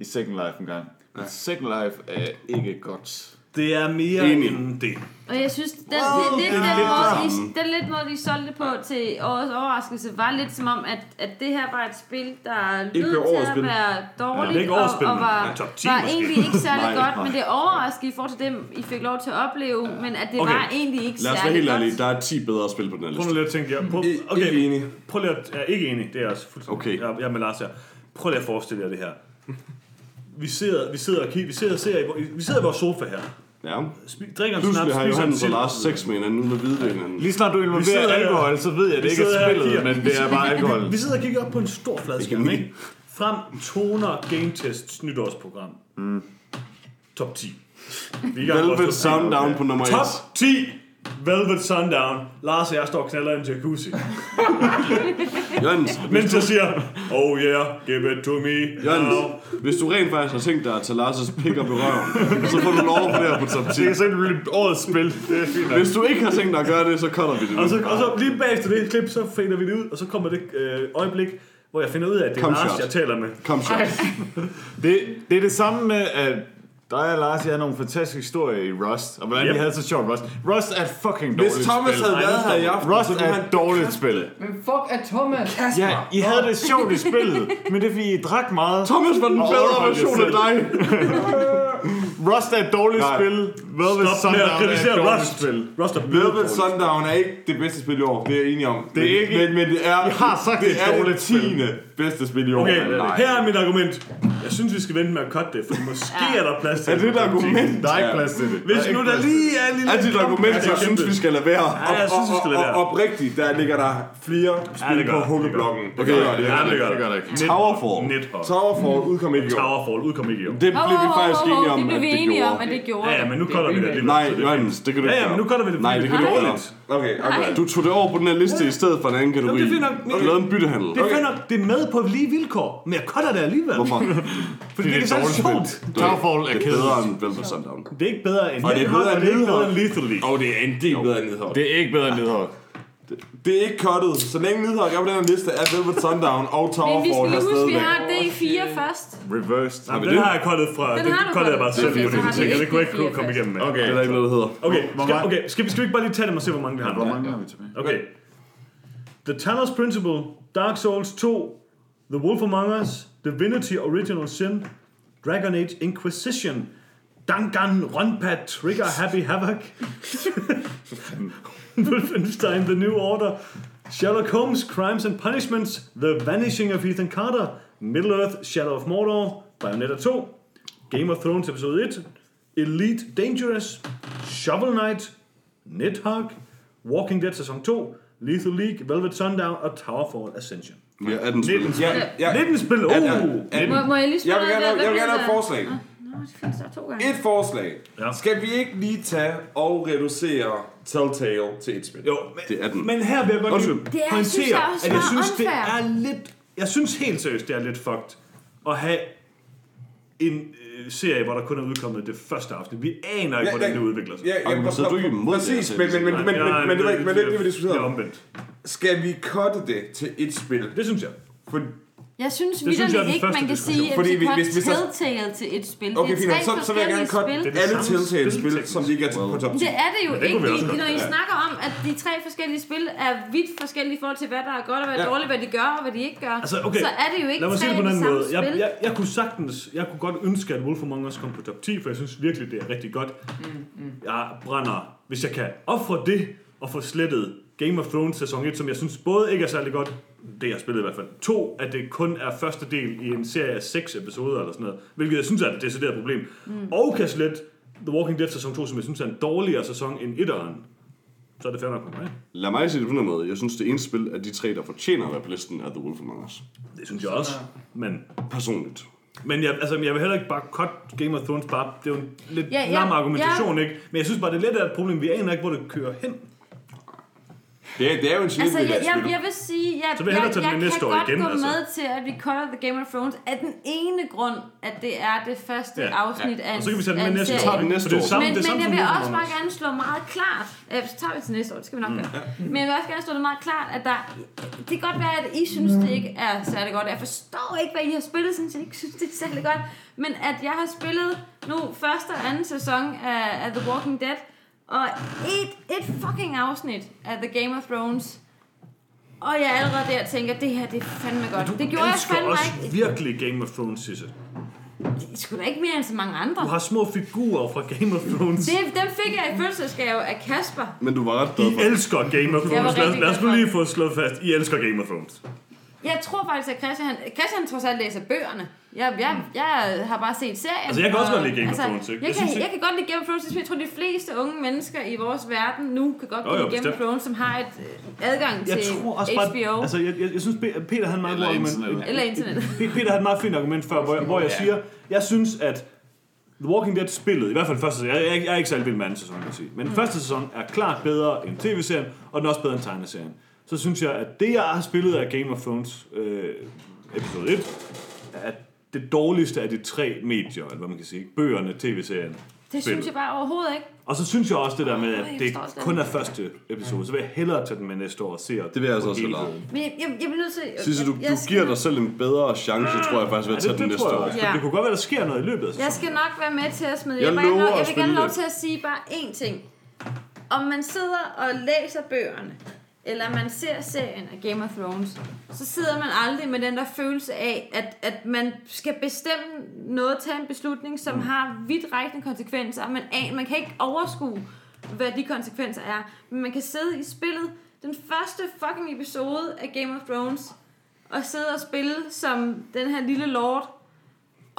i Second Life en gang. Men Second Life er ikke godt. Det er mere Enig. end det. Og jeg synes, den, det, lidt, det er den, lidt måde, det de, den lidt måde, de solgte det på til årets overraskelse, var lidt som om, at, at det her var et spil, der lød til at være Ja, dårligt, er årets og, og var, ja, top 10 var måske. egentlig ikke [laughs] særlig Nej, godt, nej. men det overraskede i forhold til dem, I fik lov til at opleve, men at det Okay. var egentlig ikke Lad os være særlig helt godt. ærlige, der er 10 bedre spil på den her Prøv liste. lige at tænke jer. Prøv, okay, Ikke enig. prøv lige at... Jeg er ikke enig, det er jeg også fuldstændig. Okay. Jeg, jeg er med Lars her. Prøv lige at forestille jer det her. Vi sidder, vi sidder og kigger, vi sidder og ser vi sidder i vores sofa her. Ja. Spi- drikker en snaps, Pludselig har spiser en Johannes og sild. Lars sex med hinanden uden at vide det hinanden. Lige snart du involverer sidder her- alkohol, så ved jeg, at vi det ikke sidder er her og spillet, kigger. men det er bare alkohol. Vi sidder og kigger op på en stor fladskærm, ikke? Frem toner Game Tests nytårsprogram. Top 10. Vi er i gang med vores Velvet top 10. Sundown på nummer 1. Top 10! Velvet Sundown. Lars og jeg står og knaller i en jacuzzi. [laughs] Jørgens, Mens jeg siger, oh yeah, give it to me now. hvis du rent faktisk har tænkt dig at tage Lars' pick op i røven, så får du lov på det her på top 10. Det kan så blive årets spil. Det er fint. Hvis du ikke har tænkt dig at gøre det, så cutter vi det. Og så, og så lige bagefter det klip, så finder vi det ud, og så kommer det øh, øjeblik, hvor jeg finder ud af, at det er Lars, shot. jeg taler med. Kom så. Det, det er det samme med, at dig og Lars, I havde nogle fantastiske historier i Rust, og hvordan Yep. I havde så sjovt Rust. Rust er et fucking Hvis dårligt Thomas spil. havde været her i aften, Rust er et dårligt spil. Men fuck er Thomas. Ja, I havde det sjovt i [laughs] spillet, men det er fordi, I drak meget. Thomas var den bedre version af dig. [laughs] Rust er et dårligt Nej. spil. Velvet Stop med at Sundown er et kritisere dårligt Rust. spil. Rust er Velvet blevet Sundown er ikke det bedste spil i år, det er jeg enig om. Det er men, ikke- men, men det er, I har sagt, det det er er et det dårligt spil. 10. bedste spil i år. Okay, Nej. her er mit argument. Jeg synes, vi skal vente med at cutte det, for måske er der plads til Er det et argument? Der er ikke plads til det. Hvis nu der lige er en lille... Er argument, det er jeg synes, vi skal lade være? Ja, jeg synes, vi skal lade være. og, oprigtigt, der ligger der flere spil gør på der. hukkeblokken. Det Okay, gør det. Ja, det gør Det gør der. ikke. Towerfall. Nethop. Towerfall udkom ikke i år. Towerfall udkom ikke i år. Det blev vi faktisk enige om, det blev at vi det enige om, gjorde. at det gjorde. Ja, ja, men nu cutter vi det alligevel. Nej, Jørgens, det kan du Ja, ikke ja, men nu cutter vi det. Nej, det kan du ikke gøre. dårligt. Okay, okay. Du tog det over på den her liste i stedet for en anden kategori. Jamen, det er nok. Du lavede en byttehandel. Det er okay. nok, det er med på lige vilkår, men jeg cutter det alligevel. Hvorfor? [laughs] Fordi det er så sjovt. Towerfall er Det er kedeligt. bedre end Velvet Sundown. Det er ikke bedre end Og det er bedre og end er Lethal League. Og det er en del bedre end Nidhogg. Det er ikke bedre end Nidhogg. Det er ikke cuttet. Så længe Nidhogg er på den her liste, er Velvet Sundown og Men vi Towerfall skal her lige huske, vi stadigvæk. har D4 først. Reversed. Jamen, vi den det? har jeg cuttet fra. Den Den, har du jeg bare selv, Okay, fordi så har jeg vi tænkte, ikke det kunne jeg ikke komme igennem med. Okay. Det er der ikke noget, der hedder. Okay, Hvor skal, mange- okay skal, vi, skal vi ikke bare lige tage dem og se, hvor mange vi har? Hvor mange har vi tilbage? Okay. The Talos Principle, Dark Souls 2, The Wolf Among Us, Divinity Original Sin, Dragon Age Inquisition, Dangan Ronpat Trigger Happy Havoc, [laughs] Wolfenstein The New Order, Sherlock Holmes Crimes and Punishments, The Vanishing of Ethan Carter, Middle Earth Shadow of Mordor, Bayonetta 2, Game of Thrones episode 1, Elite Dangerous, Shovel Knight, Nidhogg, Walking Dead sæson 2, Lethal League, Velvet Sundown og Towerfall Ascension. Vi har 18 spil. Ja, ja. 19 spil, oh! Ja, ja. Må, må jeg lige spørge Jeg vil gerne, have- jeg vil hvad gerne have et forslag. der? Nå, det findes der to gange. Et forslag. Ja. Skal vi ikke lige tage og reducere Telltale til et spil? Jo, men, Det er 18. men her vil jeg godt lige. Det er- synes jeg pointere, også at jeg var synes, det unfair. er lidt... Jeg synes helt seriøst, det er lidt fucked at have en øh, serie, hvor der kun er udkommet det første afsnit. Vi aner ikke, hvordan det udvikler sig. Ja, ja, Argumenterede du ikke imod det, Præcis, jeg men, men, men, men, men, men, men, det var ikke- men det er ikke det, vi Det er diskuterede. omvendt. Skal vi cutte det til et spil? Det synes jeg. For, Jeg synes Det synes jeg ikke, man kan sige, at Fordi vi hvis- hvis- Telltale til et spil. okay, det fint, er så, så vil jeg gerne forskellige cutte spil. alle Telltale-spil, som ikke er på top 10. Det er det jo det kunne ikke. vi I, når I Ja. snakker om, at de tre forskellige spil er vidt forskellige i forhold til, hvad der er godt og hvad er Ja. dårligt, hvad de gør og hvad de ikke gør, Altså, okay. så er det jo ikke Lad mig tre sige det på en de anden samme måde. Jeg, spil. jeg, jeg kunne sagtens, jeg kunne godt ønske, at Wolf Among Us kom på top 10, for jeg synes virkelig, det er rigtig godt. Jeg brænder, hvis jeg kan ofre det og få slettet Game of Thrones sæson 1, som jeg synes både ikke er særlig godt, det jeg har spillet i hvert fald. To, at det kun er første del i en serie af seks episoder eller sådan noget, hvilket jeg synes er et decideret problem. Mm. Og kan slette The Walking Dead sæson 2, som jeg synes er en dårligere sæson end etteren. Så er det fair nok på mig. Lad mig sige det på den måde. Jeg synes, det eneste spil af de tre, der fortjener at være på listen, er The Wolf Among Us. Det synes jeg også. Men Personligt. Men jeg, altså, jeg vil heller ikke bare cut Game of Thrones bare. Det er jo en lidt Ja, ja, lam argumentation, ja. ikke? Men jeg synes bare, det er lidt af et problem. Vi aner ikke, hvor det kører hen. Det er, det er jo en Altså, slidbil jeg, af jeg, jeg vil sige, jeg, Så vil jeg jeg, jeg med næste kan godt igen, gå altså. med til, at vi cutter The Game of Thrones af den ene grund, at det er det første Ja, ja, afsnit af Og en, så kan vi tage den af med næste tager vi næste det år. samme, men, det er men samme jeg vil også bare gerne slå meget klart, ja, så tager vi til næste år, det skal vi nok gøre. Men jeg vil også gerne slå det meget klart, at der, det kan godt være, at I synes, det ikke er særlig godt. Jeg forstår ikke, hvad I har spillet, synes jeg ikke synes, det er særlig godt. Men at jeg har spillet nu første og anden sæson af, af The Walking Dead, og et, et fucking afsnit af The Game of Thrones, og jeg er allerede der og tænker, det her, det er fandme godt. Du det gjorde jeg fandme også ikke. virkelig Game of Thrones, Sisse. Det sgu da ikke mere end så mange andre. Du har små figurer fra Game of Thrones. Det, dem fik jeg i fødselsdagsgave af Kasper. Men du var ret glad for I elsker Game of Thrones. Lad, lad os nu lige få slået fast. I elsker Game of Thrones. Jeg tror faktisk, at Christian, han, Christian trods alt læser bøgerne. Jeg, jeg, jeg har bare set serien. Altså, jeg kan også og- godt lide Game of Thrones, ikke? Jeg, Jeg kan, ikke- jeg kan godt lide Game of Thrones. Jeg tror, de fleste unge mennesker i vores verden nu kan godt jo, lide Game of. Thrones, som har et øh, adgang Jeg til tror også HBO. bare... Altså, jeg, jeg, jeg synes, Pe- Peter havde meget Eller argument. internet. eller internet. Pe- Peter havde et meget fint argument før, hvor, jeg- hvor jeg siger, jeg synes, at The Walking Dead spillet, i hvert fald første sæson, jeg, jeg, jeg er ikke særlig vild med anden sæson, kan jeg sige, men mm. første sæson er klart bedre end tv-serien, og den er også bedre end tegneserien. Så synes jeg, at det, jeg har spillet af Game of Thrones øh, episode 1, er det dårligste af de tre medier, eller hvad man kan sige. Bøgerne, tv-serien, Det synes jeg bare overhovedet ikke. Og så synes jeg også det der med, at jeg det kun er første episode, så vil jeg hellere tage den med næste år og se Det vil jeg altså også hellere. Men jeg, jeg, jeg bliver nødt til... Sisse, du, jeg du giver dig selv en bedre chance, tror jeg faktisk, ved at tage det, den det næste jeg år. Ja. Det kunne godt være, der sker noget i løbet af Jeg sæsonen. skal nok være med til at smide. Jeg Jeg, vil, lover jeg, jeg vil gerne lov til at sige bare én ting. Om man sidder og læser bøgerne, eller man ser serien af Game of Thrones, så sidder man aldrig med den der følelse af, at, at man skal bestemme noget, tage en beslutning, som mm. har vidtrækkende konsekvenser, og man, an, man kan ikke overskue, hvad de konsekvenser er. Men man kan sidde i spillet, den første fucking episode af Game of Thrones, og sidde og spille som den her lille lord,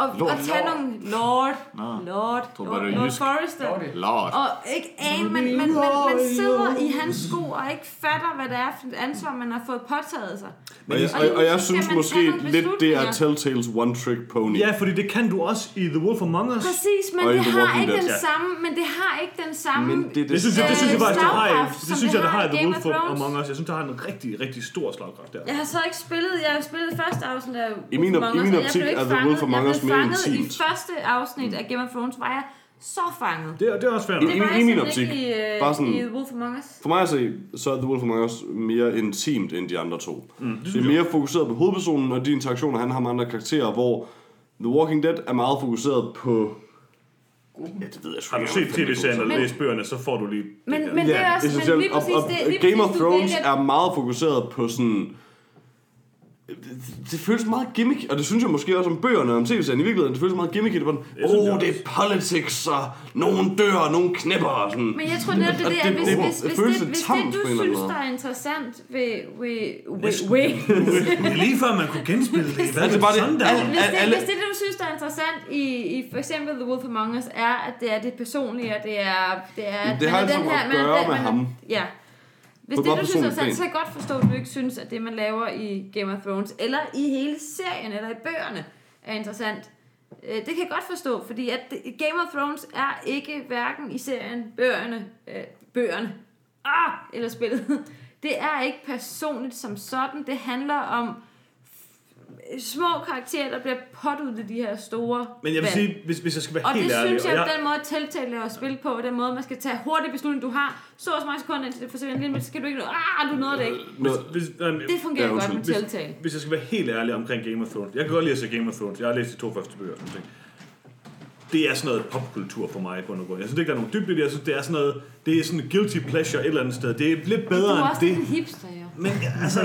og, Lord. og tage nogle... Lord, Nå. Lord, tror Lord, Lord. Forrester. Lord. Og ikke ane, man, man, man, man sidder i hans sko og ikke fatter, hvad det er for et ansvar, man har fået påtaget sig. Og jeg, Og og, og jeg synes måske lidt, det er. Telltales One Trick Pony. Ja, fordi det kan du også i The Wolf Among Us. Præcis, men Og det har ikke den ja. samme, men det har ikke den samme... Men det, det, Det synes jeg, det synes jeg faktisk, det har det synes jeg, det har i The Wolf. Among Us. Jeg synes, det har en rigtig, rigtig stor slagkraft der. Jeg har så ikke spillet, jeg har spillet første afsnit af I min i Among min og optik er The. Wolf Among Us fanget intimt. i første afsnit af Game of Thrones, var jeg så fanget. Det, er- det er også fair I- nok. I jeg min optik, i, øh, bare sådan- i The Wolf Among Us. For mig at se, så er The Wolf Among Us mere intimt end de andre to. Mm, det, det er mere fokuseret på hovedpersonen og de interaktioner, han har med andre karakterer, hvor The Walking Dead er meget fokuseret på... Ja, det ved jeg sgu Har du set tv-serien og er. læst bøgerne, så får du lige... Men, det men det er Ja, også men lige præcis og, det. Lige Game of Thrones er meget fokuseret på sådan det, det føles meget gimmick, og det synes jeg måske også om bøgerne om tv-serien i virkeligheden. Det føles meget gimmicky. Det var sådan, åh, det er politics, og nogen dør, og nogen knæpper, og sådan. Men jeg tror netop, det er det, at hvis, det- hvis, det hvis, det, hvis det, du synes, der er interessant ved, ved, ved, ved, [laughs] Det er lige før, man kunne genspille det. Hvad Altså, bare det- hvis, det, alle- hvis det, du synes, der er interessant i, i for eksempel The Wolf Among Us, er, at det er det personlige, og det er... Det, er, Det har er altså den noget her, at er gøre med er- ham. Ja. Hvis det, du synes er plan. så kan jeg godt forstå, at du ikke synes, at det, man laver i Game of Thrones, eller i hele serien, eller i bøgerne, er interessant. Øh, Det kan jeg godt forstå, fordi at Game of Thrones er ikke hverken i serien, bøgerne, øh, bøgerne, ah, eller spillet. [laughs] Det er ikke personligt som sådan. Det handler om små karakterer, der bliver påduttet de her store Men jeg vil valg. sige, hvis, hvis jeg skal være Og det helt ærlig, synes jeg, og at den måde Telltale er at spille på, den måde, man skal tage hurtige beslutninger, du har så og så mange sekunder, indtil det forsvinder lige, men så skal du ikke, ah, du nåede det ikke. Noget, hvis, øhm, Det fungerer Ja, godt med undskyld. Telltale. hvis jeg skal være helt ærlig omkring Game of Thrones. Jeg kan godt lide at se Game of Thrones. Jeg har læst de to første bøger og sådan noget. Det er sådan noget popkultur for mig på noget. Jeg synes ikke, der er nogen dybde i det. Jeg synes, det er sådan noget, det er sådan en guilty pleasure et eller andet sted. Det er lidt Du bedre er end også det. en hipster, jo. Men altså,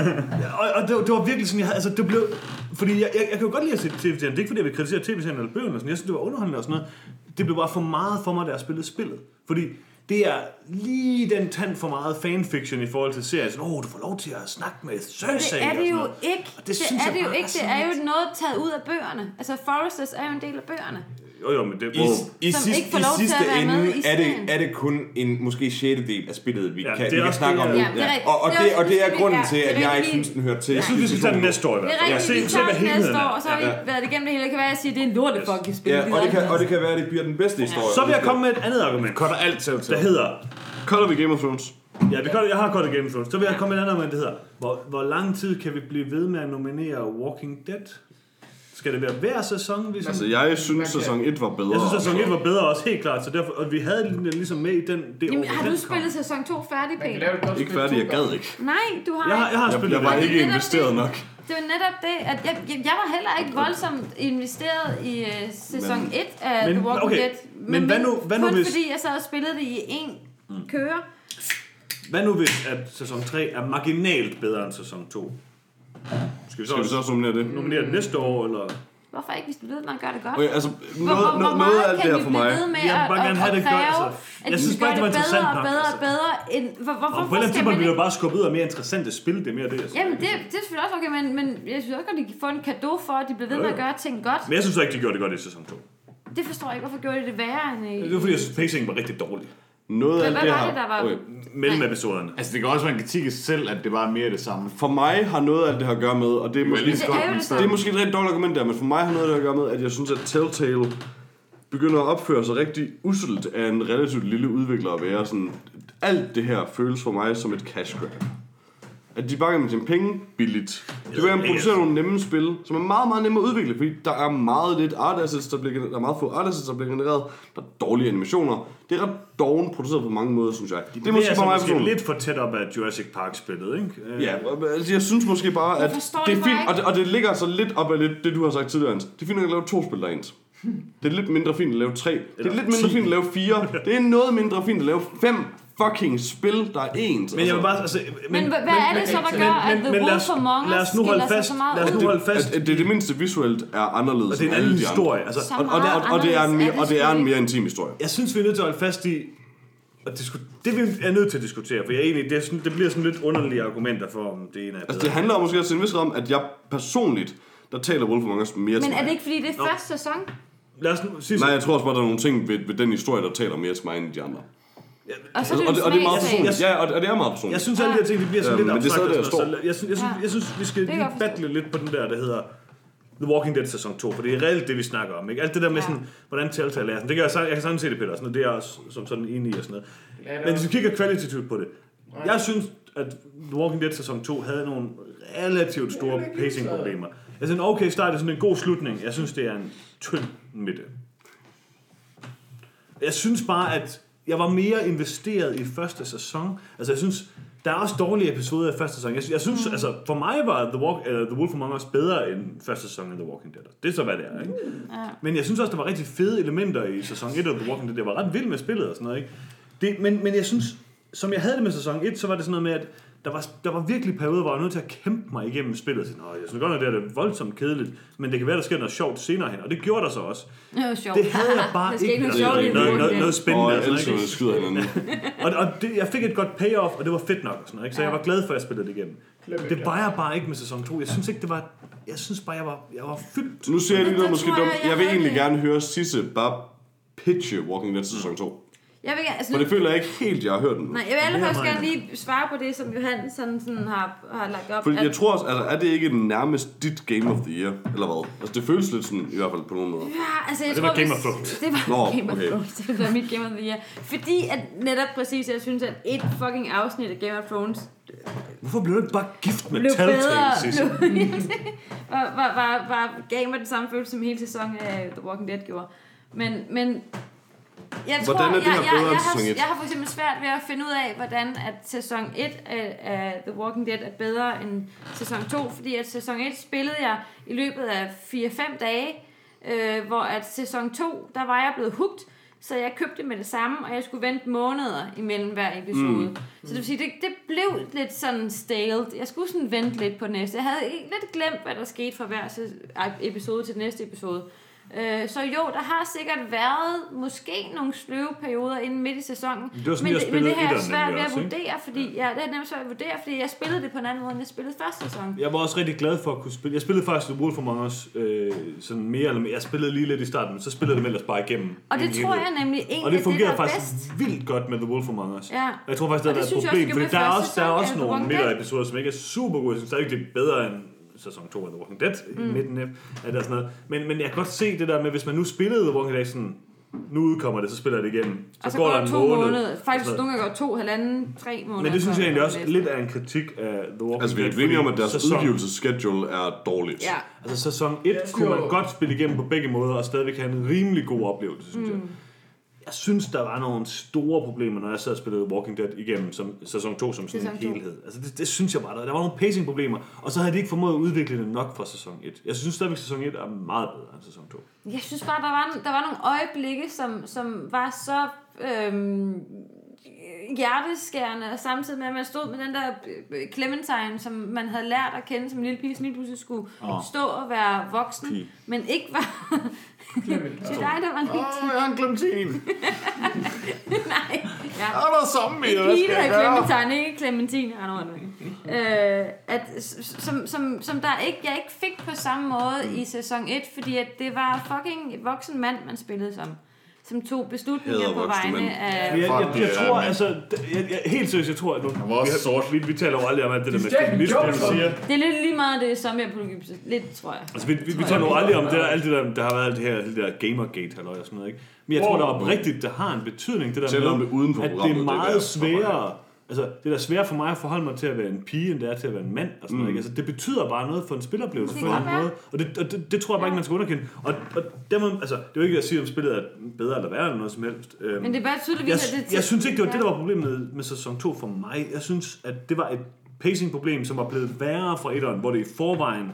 og, og det, var, det var virkelig sådan, jeg altså det blev, fordi jeg, jeg, jeg kan jo godt lide at se tv-serien, det er ikke fordi, jeg vil kritisere tv-serien eller bøgerne og sådan, jeg synes, det var underholdende og sådan noget. Det blev bare for meget for mig, da jeg spillede spillet. Fordi det er lige den tand for meget fanfiction i forhold til serien. Sådan, åh, oh, du får lov til at snakke med Cersei Det er det jo ikke. Og det Det, er det jo ikke. Det er jo noget taget ud af bøgerne. Altså, Foresters er jo en del af bøgerne. Jo, jo, men det... I, i, Som sidst, ikke får i lov til sidste at være med ende i er det, serien. er det kun en måske sjette del af spillet, vi Ja, ja, kan, det vi er kan også snakke det, om nu. Ja, det er rigtigt. Og, og, Det er det, også- og det er det- grunden ja, til, det er at jeg ikke rigtigt. synes, den hører til. Jeg synes, vi skal tage den næste år i hvert Det er fald. rigtigt, vi se, hvad tager den helheden næste år, er. og så har vi Ja. været igennem det hele. Det kan være, at jeg siger, at det er en lorte fucking spil. Ja, og det, kan, og det kan være, at det bliver den bedste historie. Så vil jeg komme med et andet argument, Cutter alt til der hedder, Color vi Game of Thrones. Ja, vi kan, jeg har godt Game of Thrones. Så vil jeg komme med et andet argument, der hedder, hvor, hvor lang tid kan vi blive ved med at nominere Walking Dead? Skal det være hver sæson? Ligesom? Altså, jeg synes, sæson 1 var bedre. jeg synes, sæson 1 var bedre også, helt klart. Så derfor, og vi havde den ligesom med i den, det Jamen, år, har du kom. spillet sæson 2 færdig, Peter? Ikke færdig, jeg gad ikke. Nej, du har Jeg har, jeg har Jeg, spillet jeg var det er ikke investeret det. nok. Det var netop det, at jeg, jeg, jeg var heller ikke voldsomt investeret i uh, sæson 1 af Men- The Walking okay, Dead. men hvad nu- hvad nu kun hvis- fordi jeg sad og spillede det i én køre. Hvad nu hvis, at sæson 3 er marginalt bedre end sæson 2? Skal vi så, Skal vi så også nominere det? nominere det næste år, eller? Hvorfor ikke, hvis du ved, at man gør det godt? Okay, altså, Hvor, noget, hvor, hvor noget, noget meget af alt det kan her vi for blive mig. ved med Jeg vil at, bare at, gerne at, have det kræve, godt, altså. at Jeg de synes bare ikke, det det var bedre interessant og nok, bedre og altså. bedre? End, hvor, hvor, Og på et hvorfor eller andet skal tidspunkt man bliver ikke... bare skubbet ud af mere interessante spil, det er mere det, siger. Jamen, det, det er selvfølgelig også okay, men, men jeg synes også godt, de kan få en gave for, at de bliver ved med at gøre ting godt. Men jeg synes ikke, de gjorde det godt i sæson 2. Det forstår jeg ikke, hvorfor gjorde de det værre end i... Det var fordi, jeg synes, pacingen var rigtig dårlig. Noget af det var her... det, der var- Okay. Mellem episoderne. Altså, det kan også være en kritik i sig selv, at det bare er mere det samme. For mig har noget af alt det her at gøre med, og det er måske, lige Det er det det er måske et rigtig dårligt argument der, men for mig har noget af det at gøre med, at jeg synes, at Telltale begynder at opføre sig rigtig uselt af en relativt lille udvikler at være sådan... Alt det her føles for mig som et cash grab. At de bare kan tjene penge billigt. De vil gerne producere nogle nemme spil, som er meget, meget nemme at udvikle, fordi der er meget lidt art assets, der bliver, der er meget få art assets, der bliver genereret. Der er dårlige animationer. Det er ret doven produceret på mange måder, synes jeg. Det er måske altså for mig måske personligt. lidt for tæt op af Jurassic Park-spillet, ikke? Øh, Ja, altså jeg synes måske bare, at det er fint, og det, og det ligger så lidt op af lidt, det du har sagt tidligere, Hans. Det er fint at lave to spil, der er ens. Det er lidt mindre fint at lave tre. Det er lidt mindre fint at lave fire. [laughs] Det er noget mindre fint at lave fem fucking spil, der er ens. Men jeg vil bare, altså... Men, hvad, hvad er det så, der gør, at The Wolf Among lad Us os nu holde skiller sig fast, så meget lad os nu holde fast, at, at det, det mindste visuelt er anderledes og det er en end alle anden historie. Altså, Så Og, og, det, og, og, det er en mere, og det er en mere intim historie. jeg synes, vi er nødt til at holde fast i, og disku, det vi er nødt til at diskutere, for jeg er egentlig, det, er sådan, det bliver sådan lidt underlige argumenter for, om det ene er bedre. Altså det handler måske også en vis om, at jeg personligt, der taler Wolf Among Us mere til Men er det ikke, fordi det er første sæson? Lad os nu sige Nej, jeg tror også bare, der er nogle ting ved, ved den historie, der taler mere til mig end de andre. Og så er det Og det, og det er meget personligt. Ja, og det, og det er meget personligt. Jeg synes, alle de her ting, de bliver sådan Øhm, lidt men det er abstrakt. stadig og der så jeg, synes, jeg, synes, Ja. jeg synes, vi skal lige battle lidt på den der, der hedder The Walking Dead sæson 2, for det er reelt det, vi snakker om. Ikke? Alt det der med Ja. sådan, hvordan Telltale er. Sådan, det kan jeg, jeg kan sagtens se det, Peter, sådan, og det er jeg også som sådan enig i og sådan noget. Ja, det Men hvis vi kigger kvalitativt på det, jeg synes, at The Walking Dead sæson 2 havde nogle relativt store pacing-problemer. Jeg synes, en okay start er sådan en god slutning. Jeg synes, det er en tynd midte. Jeg synes bare, at jeg var mere investeret i første sæson. Altså, jeg synes, der er også dårlige episoder i første sæson. Jeg, jeg synes, mm. altså, for mig var The, Walk, uh, The Wolf Among Us bedre end første sæson af The Walking Dead. Det er så, hvad det er, ikke? Ja. Men jeg synes også, der var rigtig fede elementer i sæson 1 af The Walking Dead. Jeg var ret vild med spillet og sådan noget, ikke? Det, men, men jeg synes, som jeg havde det med sæson 1, så var det sådan noget med, at der var, der var virkelig perioder, hvor jeg var nødt til at kæmpe mig igennem spillet. Jeg, tænkte, "Nå, jeg synes godt nok, det er det voldsomt kedeligt, men det kan være, der sker noget sjovt senere hen. Og det gjorde der så også. Det var sjovt. Det havde jeg bare ikke. noget noget, det. noget, noget Og spændende. jeg og sådan, elsker, de skyder hinanden. [laughs] Og, og det, jeg fik et godt payoff, og det var fedt nok. Og sådan noget, ikke? Så jeg var glad for, at jeg spillede det igennem. Det var jeg bare ikke med sæson 2. Jeg synes ikke, det var... Jeg synes bare, jeg var, jeg var fyldt. Nu siger jeg lige noget måske jeg, dumt. jeg Jeg vil egentlig gerne høre Sisse bare pitche Walking Dead sæson 2. Jeg vil, altså, For det føler jeg ikke helt, jeg har hørt den. Nej, jeg vil allerførst gerne lige svare på det, som Johan sådan, sådan har, har lagt op. Fordi at- jeg tror også, altså, er det ikke nærmest dit Game of the Year, eller hvad? Altså, det føles lidt sådan, i hvert fald på nogen måder. Ja, altså, jeg det tror, var Game hvis- of Thrones. Det var Nå, Game of okay. Thrones. Det var mit Game of the Year. Fordi at netop præcis, jeg synes, at et fucking afsnit af Game of Thrones Hvorfor blev du ikke bare gift med blev Telltale, bedre. Sisse? [laughs] var, var, var, var, gav mig den samme følelse, som hele sæsonen af The Walking Dead gjorde. Men, men jeg tror, Hvordan er det jeg, her jeg, bedre jeg, end har, sæson et? jeg har for eksempel svært ved at finde ud af, hvordan at sæson 1 af, af The Walking Dead er bedre end sæson 2, fordi at sæson 1 spillede jeg i løbet af 4-5 dage, øh, hvor at sæson 2, der var jeg blevet hugt, så jeg købte med det samme, og jeg skulle vente måneder imellem hver episode. Mm. Så det vil sige, det, det blev lidt sådan staled. Jeg skulle sådan vente lidt på næste. Jeg havde lidt glemt, hvad der skete fra hver episode til næste episode. Øh, så jo, der har sikkert været måske nogle sløve perioder inden midt i sæsonen. Det var sådan, men, jeg det, men det her er svært ved at vurdere, fordi ja, det er nemt svært at vurdere, fordi jeg spillede det på en anden måde, end jeg spillede første sæson. Jeg var også rigtig glad for at kunne spille. Jeg spillede faktisk The Wolf Among Us øh, sådan mere eller mere. Jeg spillede lige lidt i starten, men så spillede dem ellers bare igennem. Og det tror jeg nemlig egentlig Og det er fungerede det, der er faktisk bedst. vildt godt med The Wolf Among Us. Ja. Jeg tror faktisk, det det været et problem, fordi gjorde der er også, der er også nogle midterepisoder, som ikke er super gode. Jeg synes det er bedre end sæson 2 af The Walking Dead mm. i midten af af det og sådan noget. Men, men jeg kan godt se det der med, hvis man nu spillede The Walking Dead sådan, nu udkommer det, så spiller det igennem. Så, Og så går går der en to måned. måneder. Faktisk nogle gange går to, halvanden, tre måneder. Men det synes jeg egentlig også er lidt er en kritik af The Walking Altså, vi er enige om, at deres sæson- udgivelsesschedule er dårligt. Ja. Altså sæson 1 kunne man godt spille igennem på begge måder, og stadigvæk have en rimelig god oplevelse, synes mm. jeg. Jeg synes, der var nogle store problemer, når jeg sad og spillede Walking Dead igennem som sæson 2 som sådan en Sæson to. helhed. Altså det, det, synes jeg bare, der, der var nogle pacing-problemer, og så havde de ikke formået at udvikle det nok fra sæson 1. Jeg synes stadigvæk, sæson 1 er meget bedre end sæson 2. Jeg synes bare, der var, der var nogle øjeblikke, som, som var så øhm, hjerteskærende, og samtidig med, at man stod med den der øh, Clementine, som man havde lært at kende som en lille pige, som lige pludselig skulle Åh. stå og være voksen, Pige. men ikke var... [laughs] det er dig, der var en lille Åh, jeg har en Clementine. [laughs] Nej, ja. Er der zombie? En Hvad pige, skal jeg gøre? Clementine, ikke Clementine. I don't know. øh, at, som, som, som der ikke, jeg ikke fik på samme måde i sæson 1, fordi at det var fucking voksen mand, man spillede som. Som tog beslutninger på vegne af... Jeg, jeg, jeg, tror, altså, jeg, jeg, helt seriøst, jeg tror, at nu, vi, sort. vi, vi, taler jo aldrig om alt det der med Det er feminisme, det du siger. Det er lidt lige meget det samme, jeg på Lidt, tror jeg. Altså, vi, vi, vi taler jo aldrig om det der, alt det der, der har været alt det her, det der Gamergate, halløj og sådan noget, ikke? Men jeg tror, der var rigtigt, der har en betydning, det der Taler om med, det uden for at det er det meget sværere, altså, det er da sværere for mig at forholde mig til at være en pige, end det er til at være en mand, og sådan noget, ikke? Altså, det betyder bare noget for en spiloplevelse Det på en eller måde, og det, og det, det tror jeg bare ikke, man skal underkende. Og, og der må, altså, det er jo ikke at sige, om spillet er bedre eller værre eller noget som helst. Øhm, Men det er bare tydeligvis, jeg, at det... jeg synes ikke, det var det, der var problemet med, med sæson 2 for mig. Jeg synes, at det var et pacing-problem, som var blevet værre fra etteren, hvor det i forvejen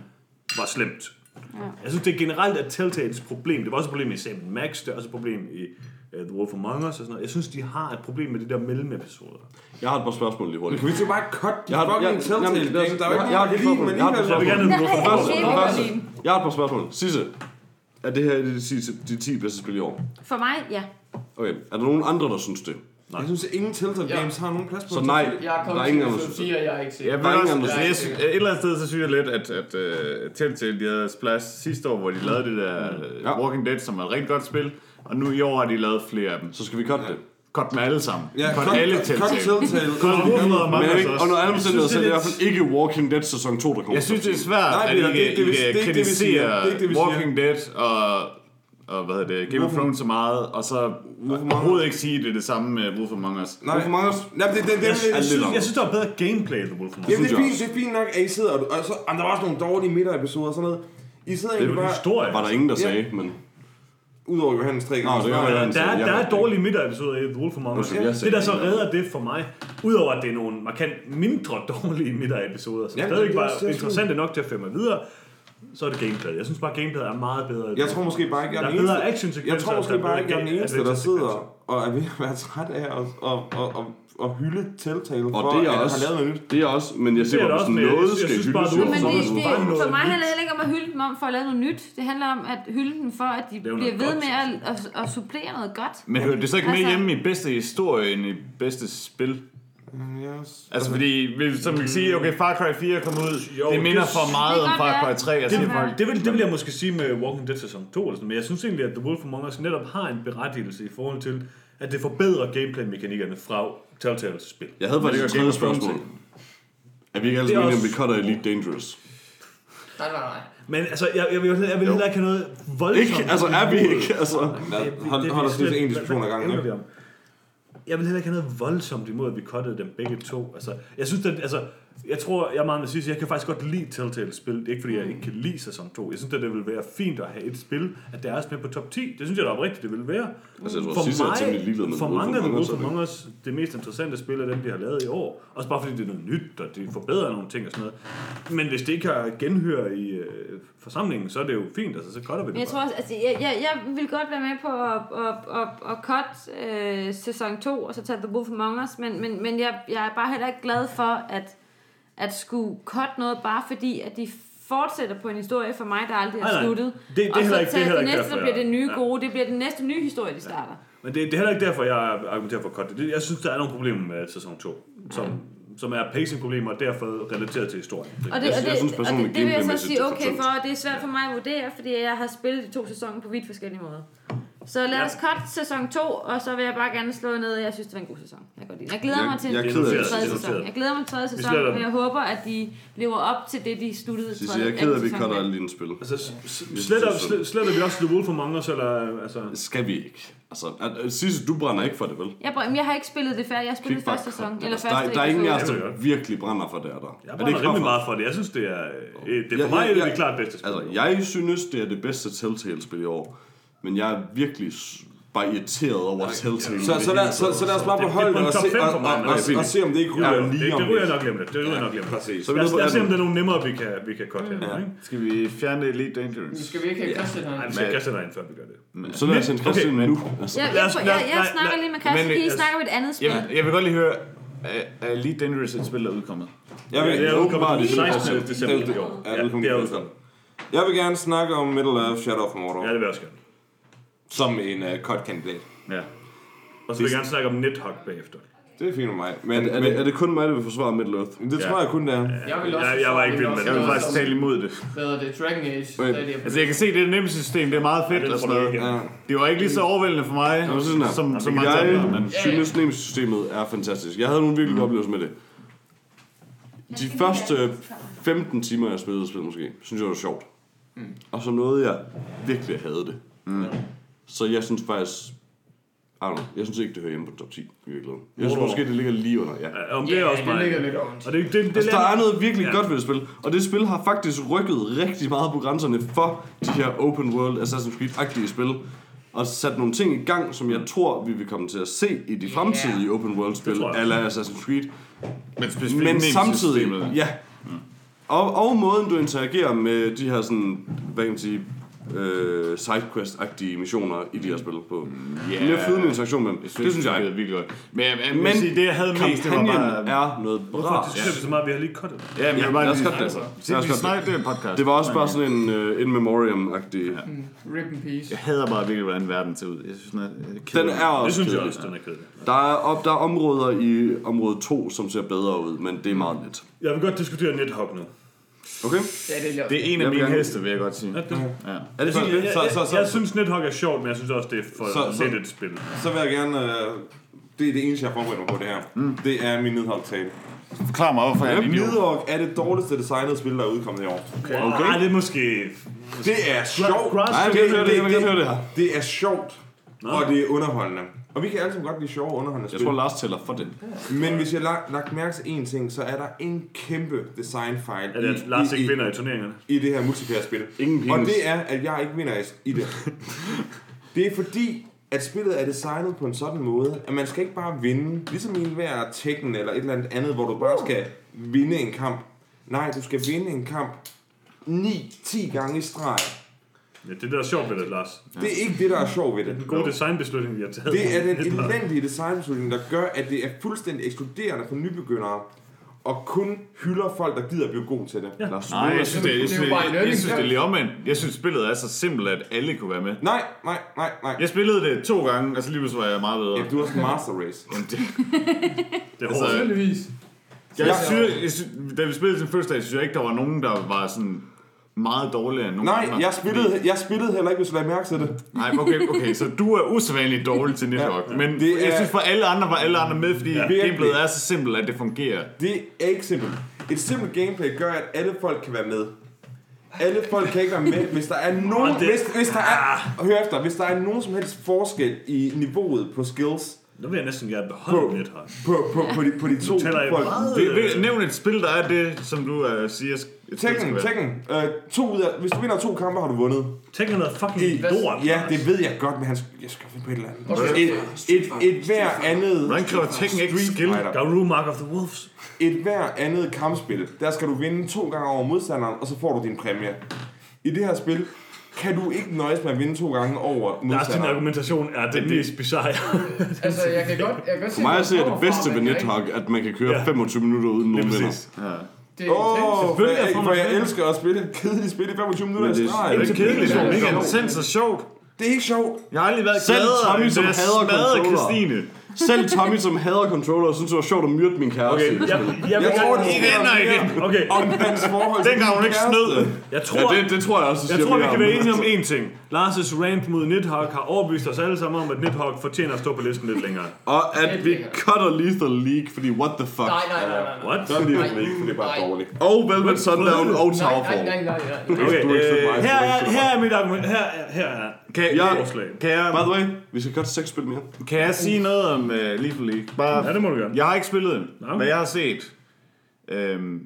var slemt. Ja. Jeg synes, det er generelt er Telltales problem. Det var også et problem i Sam Max, det er også et problem i uh, The Wolf Among Us og sådan noget. Jeg synes, de har et problem med de der mellemepisoder. Jeg har et par spørgsmål lige hurtigt. Kan vi så bare cut de Jeg har- fucking jeg- Telltale jamen, games? Der er jo ikke nogen, har et alligevel. Jeg Nej, er har et par spørgsmål. Sisse, er det her de, de, de 10 bedste spil i år? For mig, ja. Okay, er der nogen andre, der synes det? Jeg synes, at ingen Telltale Ja. games har nogen plads på Så nej. Jeg er der er ingen til andre, der episode synes det. 4, jeg er ikke set. Jeg Der er ingen andre, et eller andet sted, så synes jeg lidt, at, at uh, Telltale, de havde Splash sidste år, hvor de lavede det der uh, Ja. Walking Dead, som var et rigtig godt spil, og nu i år har de lavet flere af dem. Så skal vi cutte det. Godt med alle sammen. Ja, Godt cut- alle cut Telltale. Telltale. Godt Wolfenstein og Men Among Us også. og når alle omstændigheder, så er det i hvert fald ikke Walking Dead sæson 2, der kommer. Jeg synes, det er svært, Nej, at I det er ikke det, det er ikke det. Det er ikke det, vi kritisere siger. Walking Dead og, og hvad hedder det, Game of Thrones så meget, og så overhovedet ikke sige, det er det samme med Wolf Among Us. Nej, Hvorfor mange os? Nej, det, det, det, det, Jeg, synes, jeg synes, der var bedre gameplay The Wolf Among Us. Jamen, det, er fint, det er fint nok, at I sidder, og, og så, jamen, der var også nogle dårlige midterepisoder og sådan noget. I sidder Det er jo bare, historie. Var der ingen, der Ja. sagde, men... udover Johannes tre Nå, gange. det være, Der er, der er dårlige midterepisoder i The Wolf Among Us. Det, der så redder det for mig, udover at det er nogle markant mindre [laughs] dårlige midterepisoder, som Ja, stadig det er var er interessante nok til at føre mig videre, så er det gameplay. Jeg synes bare, gameplayet er meget bedre. Jeg tror måske bare ikke, jeg er den eneste. Jeg tror måske bare ikke, jeg er den eneste, der sidder og er ved at være træt af at, at, at, at, at hylde Telltale for, det er at også, har lavet noget nyt. det er også, men jeg Det ser er bare, det men jeg noget synes- jeg skal synes bare, hyldes, du- jo, Men det, er det, det sådan. for mig handler det heller ikke om at hylde dem om for at lave noget nyt. Det handler om at hylde dem for, at de bliver ved godt. med at, at, at supplere noget godt. Men hører det så ikke med Altså- hjemme i bedste historie end i bedste spil? Yes. Altså fordi, hvis- som man kan sige, okay, Far Cry 4 kom ud, Jo, det minder det- for meget det om Far Cry være. 3. Jeg Det være. Det vil, det vil jeg måske sige med Walking Dead sæson 2 eller sådan, men jeg synes egentlig, at The Wolf Among Us netop har en berettigelse i forhold til, at det forbedrer gameplay-mekanikkerne fra Telltales spil. Jeg havde faktisk et Det er tredje spørgsmål. Er vi ikke alle sammen enige om, vi cutter Elite Dangerous? Nej, nej, nej. Men altså, jeg, jeg, vil, jeg vil heller ikke have noget voldsomt. Ikke? Altså, er vi ikke? Altså, Hold, hold os til en diskussion ad gangen. ikke? Jeg vil heller ikke have noget voldsomt imod, at vi cuttede dem begge to. Altså, jeg synes, at, altså, jeg tror, jeg er meget sige, jeg kan faktisk godt lide Telltale spil. Det er ikke, fordi jeg ikke kan lide sæson 2. Jeg synes, at det vil være fint at have et spil, at deres med på top 10. Det synes jeg da oprigtigt, det vil være. Altså, jeg tror, Sisse er temmelig ligeglad med for mange af Among Us, Wolf er det Among Us, det mest interessante spil af dem, de har lavet i år. Også bare fordi det er noget nyt, og de forbedrer nogle ting og sådan noget. Men hvis det ikke har genhør i øh, forsamlingen, så er det jo fint. Altså, så cutter vi det Men jeg bare. tror også, altså, jeg, jeg, jeg vil godt være med på at, at, at, at cut øh, sæson 2, og så tage The Wolf Among Us, men, men, men jeg, jeg er bare heller ikke glad for, at, at skulle cut noget, bare fordi, at de fortsætter på en historie for mig, der aldrig er Nej, nej. sluttet. Det- det er og heller så ikke- det det næste, der bliver det nye ja. gode, det bliver den næste nye historie, de starter. Men det, det er heller ikke derfor, jeg argumenterer for cut det. Jeg synes, der er nogle problemer med sæson 2, som, som er pacing-problemer, og derfor relateret til historien. Og det, Jeg- og det, jeg synes og personligt, det, det vil jeg så sige er okay for, og det er svært for mig at vurdere, fordi jeg har spillet de to sæsoner på vidt forskellige måder. Så lad Ja. os cut sæson 2, og så vil jeg bare gerne slå ned, jeg synes, det var en god sæson. Jeg, godt lide jeg glæder Jeg- mig til jeg er den det. tredje Det er sæson. noteret. Jeg glæder mig til tredje sæson, og jeg håber, at de lever op til det, de sluttede tredje jeg er ked af, at vi cutter sæson alle dine spil. Altså, sletter, sl- sletter vi også The Wolf Among Us, eller altså... Skal vi ikke? Altså, at- Sisse, du brænder ikke for det, vel? Jeg, br- jeg har ikke spillet det færdigt, jeg har spillet Kig bare første sæson, det. eller Altså, første der, der er ingen af os, Jeg der virkelig brænder for det, er der. Jeg er det brænder ikke rimelig meget for det. Jeg synes, det er, øh, det er for Ja, mig er det ja. klart bedste spil. Altså, jeg synes, det er det bedste Telltale-spil i år. Men jeg er virkelig bare irriteret over Telltale. Så, så, lad, så, så lad os bare Det- det er beholde på det og se, og, og, og, det er og se, om det ikke Ja, ryger det, lige det om ryger jeg lidt. nok glemme det. Det ryger jeg nok glemme det. Præcis. Så vi Lad lad os se, om 18. der er nogle nemmere, vi kan, vi kan cut her. Ja. Ikke? skal vi fjerne Elite Dangerous? Nu skal vi ikke have Christian her. Nej, vi skal kaste dig ind, før vi gør det. Så lad os sende Christian Okay, nu. Altså. Jeg, snakker lige med Christian, I snakker om et andet spil. Jeg, jeg vil godt lige høre, er, Elite Dangerous et spil, der er udkommet? Jeg vil, Det er udkommet den i 16. december. i år. Ja, Ja, det er det udkommet. jeg vil gerne snakke om Middle Earth Shadow of Mordor Ja, det vil jeg også gerne. Som en uh, cut-kandidat. Ja. Og så vil jeg gerne snakke om Nidhogg bagefter. Det er fint med mig. Er, Men, det- er, det, er det kun mig, der vil forsvare Middle Earth? men det tror jeg kun, det er. Jeg vil også Jeg, jeg var ikke vild med Jeg det. vil faktisk tale imod det. Hvad er det? Dragon Age. Er det? Altså, jeg kan se, det er nemme system, det er meget fedt det og sådan jeg noget. Ja. Det var ikke lige så overvældende for mig, Jeg sige sådan som, som mange Jeg andre. Men synes, Nemesis-systemet er fantastisk. Jeg havde nogle virkelig gode oplevelser med det. De første 15 timer, jeg spillede spil måske, synes jeg var sjovt. Og så nåede jeg virkelig at have det. Så jeg synes faktisk... I don't know, jeg synes ikke, det hører hjemme på top 10 i virkeligheden. Jeg synes måske, det ligger lige under, ja. Ja, om det er også det mig. ligger lidt ondt. Og det, det, det, Altså, der er noget virkelig Ja. godt ved det spil, og det spil har faktisk rykket rigtig meget på grænserne for de her open world Assassin's Creed-agtige spil, og sat nogle ting i gang, som jeg tror, vi vil komme til at se i de fremtidige open world spil, Det tror jeg. ala Assassin's Creed. men specifikt Men samtidig, ja. Og, og måden du interagerer med de her sådan, hvad kan man sige, øh, sidequest-agtige missioner i de her spil på. Ja. Mere flydende interaktion med dem. Det synes jeg. Det er virkelig godt. Men, jeg, jeg, Men sige, det jeg havde mest, det var bare... er noget Hvorfor bra. diskuterer vi så meget, vi har lige cuttet? Ja, men jeg bare lad os det. Altså, Lad os vi snakker, det er en podcast. Det var også bare sådan en uh, in memoriam-agtig. Ja. Rip in peace. Jeg hader bare virkelig, hvordan verden ser ud. Jeg synes, den er kedelig. Den er også Det synes jeg også, den er kedelig. Der er, op, der er områder i område 2, som ser bedre ud, men det er meget lidt. Jeg vil godt diskutere Nidhogg nu. Okay? Ja, det er Det er en af mine heste, vil jeg godt sige. Ja, det, Ja. Er det Så- fint? jeg, Så- jeg, så- så- jeg synes Nidhogg er sjovt, men jeg synes også, det er for Så- lidt et spil. Så vil jeg gerne... Øh, det er det eneste, jeg forbereder mig på det her. Mm. Det er min Nidhogg-tale. Forklar mig, hvorfor jeg er en idiot. Nidhogg er det dårligste designede spil, der er udkommet i år. Okay. Ah, det er måske... Det er sjovt. Nej, det, høre det her. Det er sjovt, og det er underholdende. Og vi kan alle sammen godt lide sjove og underholdende Jeg spil. tror, Lars tæller for den. Men hvis jeg har lagt, lagt mærke til én ting, så er der en kæmpe designfejl At, at Lars ikke vinder i turneringerne. i det her multiplayer-spil. Ingen penis. Og det er, at jeg ikke vinder i- i det. [laughs] det er fordi, at spillet er designet på en sådan måde, at man skal ikke bare vinde, ligesom i enhver Tekken eller et eller andet andet, hvor du bare skal vinde en kamp. Nej, du skal vinde en kamp 9-10 gange i streg. Ja, det er det, der er sjovt ved det, Lars. Det er ikke det, der er sjovt ved det. En god designbeslutning, vi har taget. Det er den elendige designbeslutning, der gør, at det er fuldstændig ekskluderende for nybegyndere, og kun hylder folk, der gider at blive god til det. Ja. Lars, Nej, jeg synes, det, jeg, Det er synes, en jeg, jeg learning synes, det er lige omvendt. Jeg synes, spillet er så simpelt, at alle kunne være med. Nej, nej, nej, nej. Jeg spillede det to gange, og så lige pludselig var jeg meget bedre. Ja, du har sådan en master race. Jamen, det, [laughs] Det er Altså, jeg, Ja. synes, jeg synes, da vi spillede den første dag, synes jeg ikke, der var nogen, der var sådan meget dårligere end nogen Nej, andre. jeg spillede, jeg spillede heller ikke, hvis du lagde mærke til det. Nej, okay, okay, så du er usædvanligt dårlig til Nidhogg. Ja, men det jeg er- synes for alle andre var alle andre med, fordi ja, virkelig. gameplayet er så simpelt, at det fungerer. Det er ikke simpelt. Et simpelt gameplay gør, at alle folk kan være med. Alle folk kan ikke være med, hvis der er nogen... Og det- Hvis, hvis der er... Hør efter, hvis der er nogen som helst forskel i niveauet på skills Nu vil jeg næsten gerne beholde På- lidt her. på, på, på, de, på de to folk. vil, nævn et spil, der er det, som du uh, siger, et Tekken. Tekken. Øh, to ud af, hvis du vinder to kampe, har du vundet. Tænk noget fucking lort. Ja, det ved jeg godt, men han, jeg skal finde på et eller andet. Okay. Et, et, et hver andet... Hvordan kræver Tekken ikke Street skill? Fighter. Garou Mark of the Wolves. Et hver andet kampspil, der skal du vinde to gange over modstanderen, og så får du din præmie. I det her spil kan du ikke nøjes med at vinde to gange over Lars, din modstanderen. argumentation er det mest bizarre. Altså, jeg kan godt, jeg kan godt For mig at se er det bedste ved Nidhogg, at man kan køre Ja. 25 minutter uden nogen vinder. Ja. Det er Åh, intenst. for, Selvfølgelig jeg, for jeg elsker at spille kedeligt spil i 25 minutter i det er- streg. det er Det er kedeligt, det er ikke sjovt. Det er ikke sjovt. Jeg har aldrig været gladere, Tommy, end som da jeg hader smadrede. Christine. Selv Tommy, som hader controller, synes det var sjovt at myrde min kæreste. Okay, jeg, jeg, jeg, Jeg tror, det og igen. okay, om hans forhold til Dengang hun ikke snød. jeg Ja, tror, det, det tror jeg også, jeg siger tror, vi kan være om- enige om én ting. Lars' rant mod Nidhogg har overbevist os alle sammen om, at Nidhogg fortjener at stå på listen lidt længere. Og at vi cutter Lethal League, fordi what the fuck. Nej, nej, nej, nej. nej. What? Så er det ikke, for det er bare dårligt. Og Velvet Sundown og Nej, Towerfall. nej, nej, nej, nej. Okay, er øh, her, er er, er mit argument. Her, er- her er Kan, kan, forslag. kan, jeg, By the way, vi skal godt seks spil mere. kan jeg sige noget om uh, Lethal League? Bare, Ja, det må du gerne. Jeg har ikke spillet den. Nå. Hvad jeg har set... Øhm,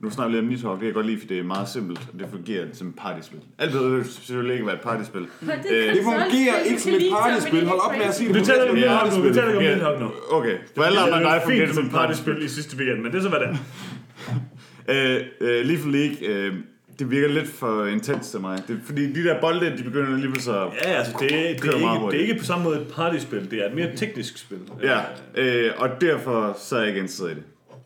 nu snakker vi lidt om Nidhogg. Det kan jeg godt lide, for det er meget simpelt, og det fungerer som et partyspil. Alt behøver selvfølgelig ikke være et partyspil. Øh, Det fungerer ikke som et partyspil. Hold op med at sige det. Vi taler om Nidhogg nu. Vi taler ikke om. Nidhogg nu. Okay, for alle andre end dig fungerer fint det som som et partyspil. partyspil i sidste weekend, men det er så, hvad det er. [laughs] Øh, øh, Lethal League, øh, det virker lidt for intens til mig. Det, fordi de der bolde, de begynder lige så... Ja, altså, det, er- det, er ikke, det er ikke på samme måde et partyspil. Det er et mere teknisk spil. Ja, øh, og derfor så er jeg ikke interesseret i det.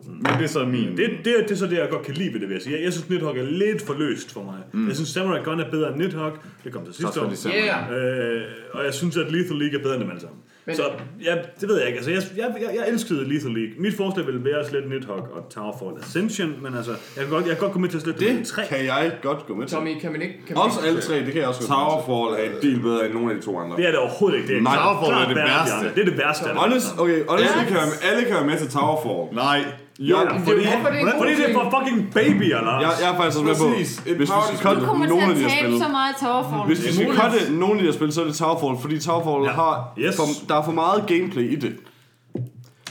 Men det er så min... Det, det, er- det er så det, jeg godt kan lide ved det, vil jeg sige. Jeg, jeg synes, Nidhogg er lidt for løst for mig. Mm. Jeg synes, Samurai Gun er bedre end Nidhogg. Det kom til sidste år. Yeah. Øh, og jeg synes, at Lethal League er bedre end dem alle sammen. Men- så ja, det ved jeg ikke. Altså, jeg, jeg, jeg, jeg elskede Lethal League. Mit forslag ville være slet Nidhogg og Towerfall Ascension, men altså, jeg kan godt, jeg kan godt gå med til at slette Det det tre. kan jeg godt gå med til. Tommy, kan man ikke... Kan man Også ikke- alle tre, det kan jeg også godt gå med Towerfall er en del bedre end nogle af de to andre. Det er det overhovedet ikke. Det er Nej, Towerfall er det værste. Det er det værste. Honest, okay, honest, Alle kan, være med, alle kan være med til Towerfall. Nej. Jo, Ja, Det er fordi, hvorfor det er en god fordi det er for fucking babyer, Lars. jeg, jeg er faktisk også med på, Præcis. Et hvis vi skal cutte Du kommer nogle af til de at her tabe spil. så meget Towerfall. Hvis vi skal cutte nogle af de her spil, så er det Towerfall, fordi Towerfall Ja. har Yes. for, der er for meget gameplay i det.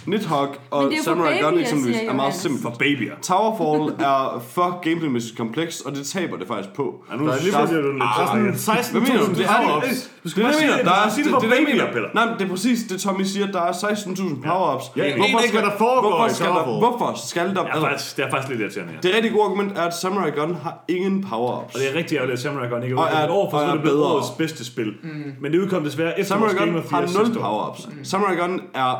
Nidhogg og er Samurai Gun eksempelvis er meget simpelt. For babyer. Towerfall er for gameplaymæssigt kompleks, og det taber det faktisk på. Ja, nu Der er lige der- pludselig er du Ah, sådan ja. 16.000 Hvad mener du? Det er power-ups. Du skal Det er bare det, sige jeg det. Der er, Sige det, det det, er det, jeg babyer, mener. Peter. Nej, men det er præcis det, Tommy siger. Der er 16.000 power-ups. Jeg aner ikke, hvad der foregår hvorfor i skal der, Towerfall. hvorfor skal der... Det er faktisk, det er faktisk lidt irriterende, ja. Det rigtig gode argument er, at Samurai Gun har ingen power-ups. Og det er rigtig ærgerligt, at Samurai Gun ikke er er- ude. År for og så er er det blevet bedre. årets bedste spil. Men det udkom desværre efter Samurai vores Gun Game of the har Year 0 sidste år. power-ups. Samurai Gun er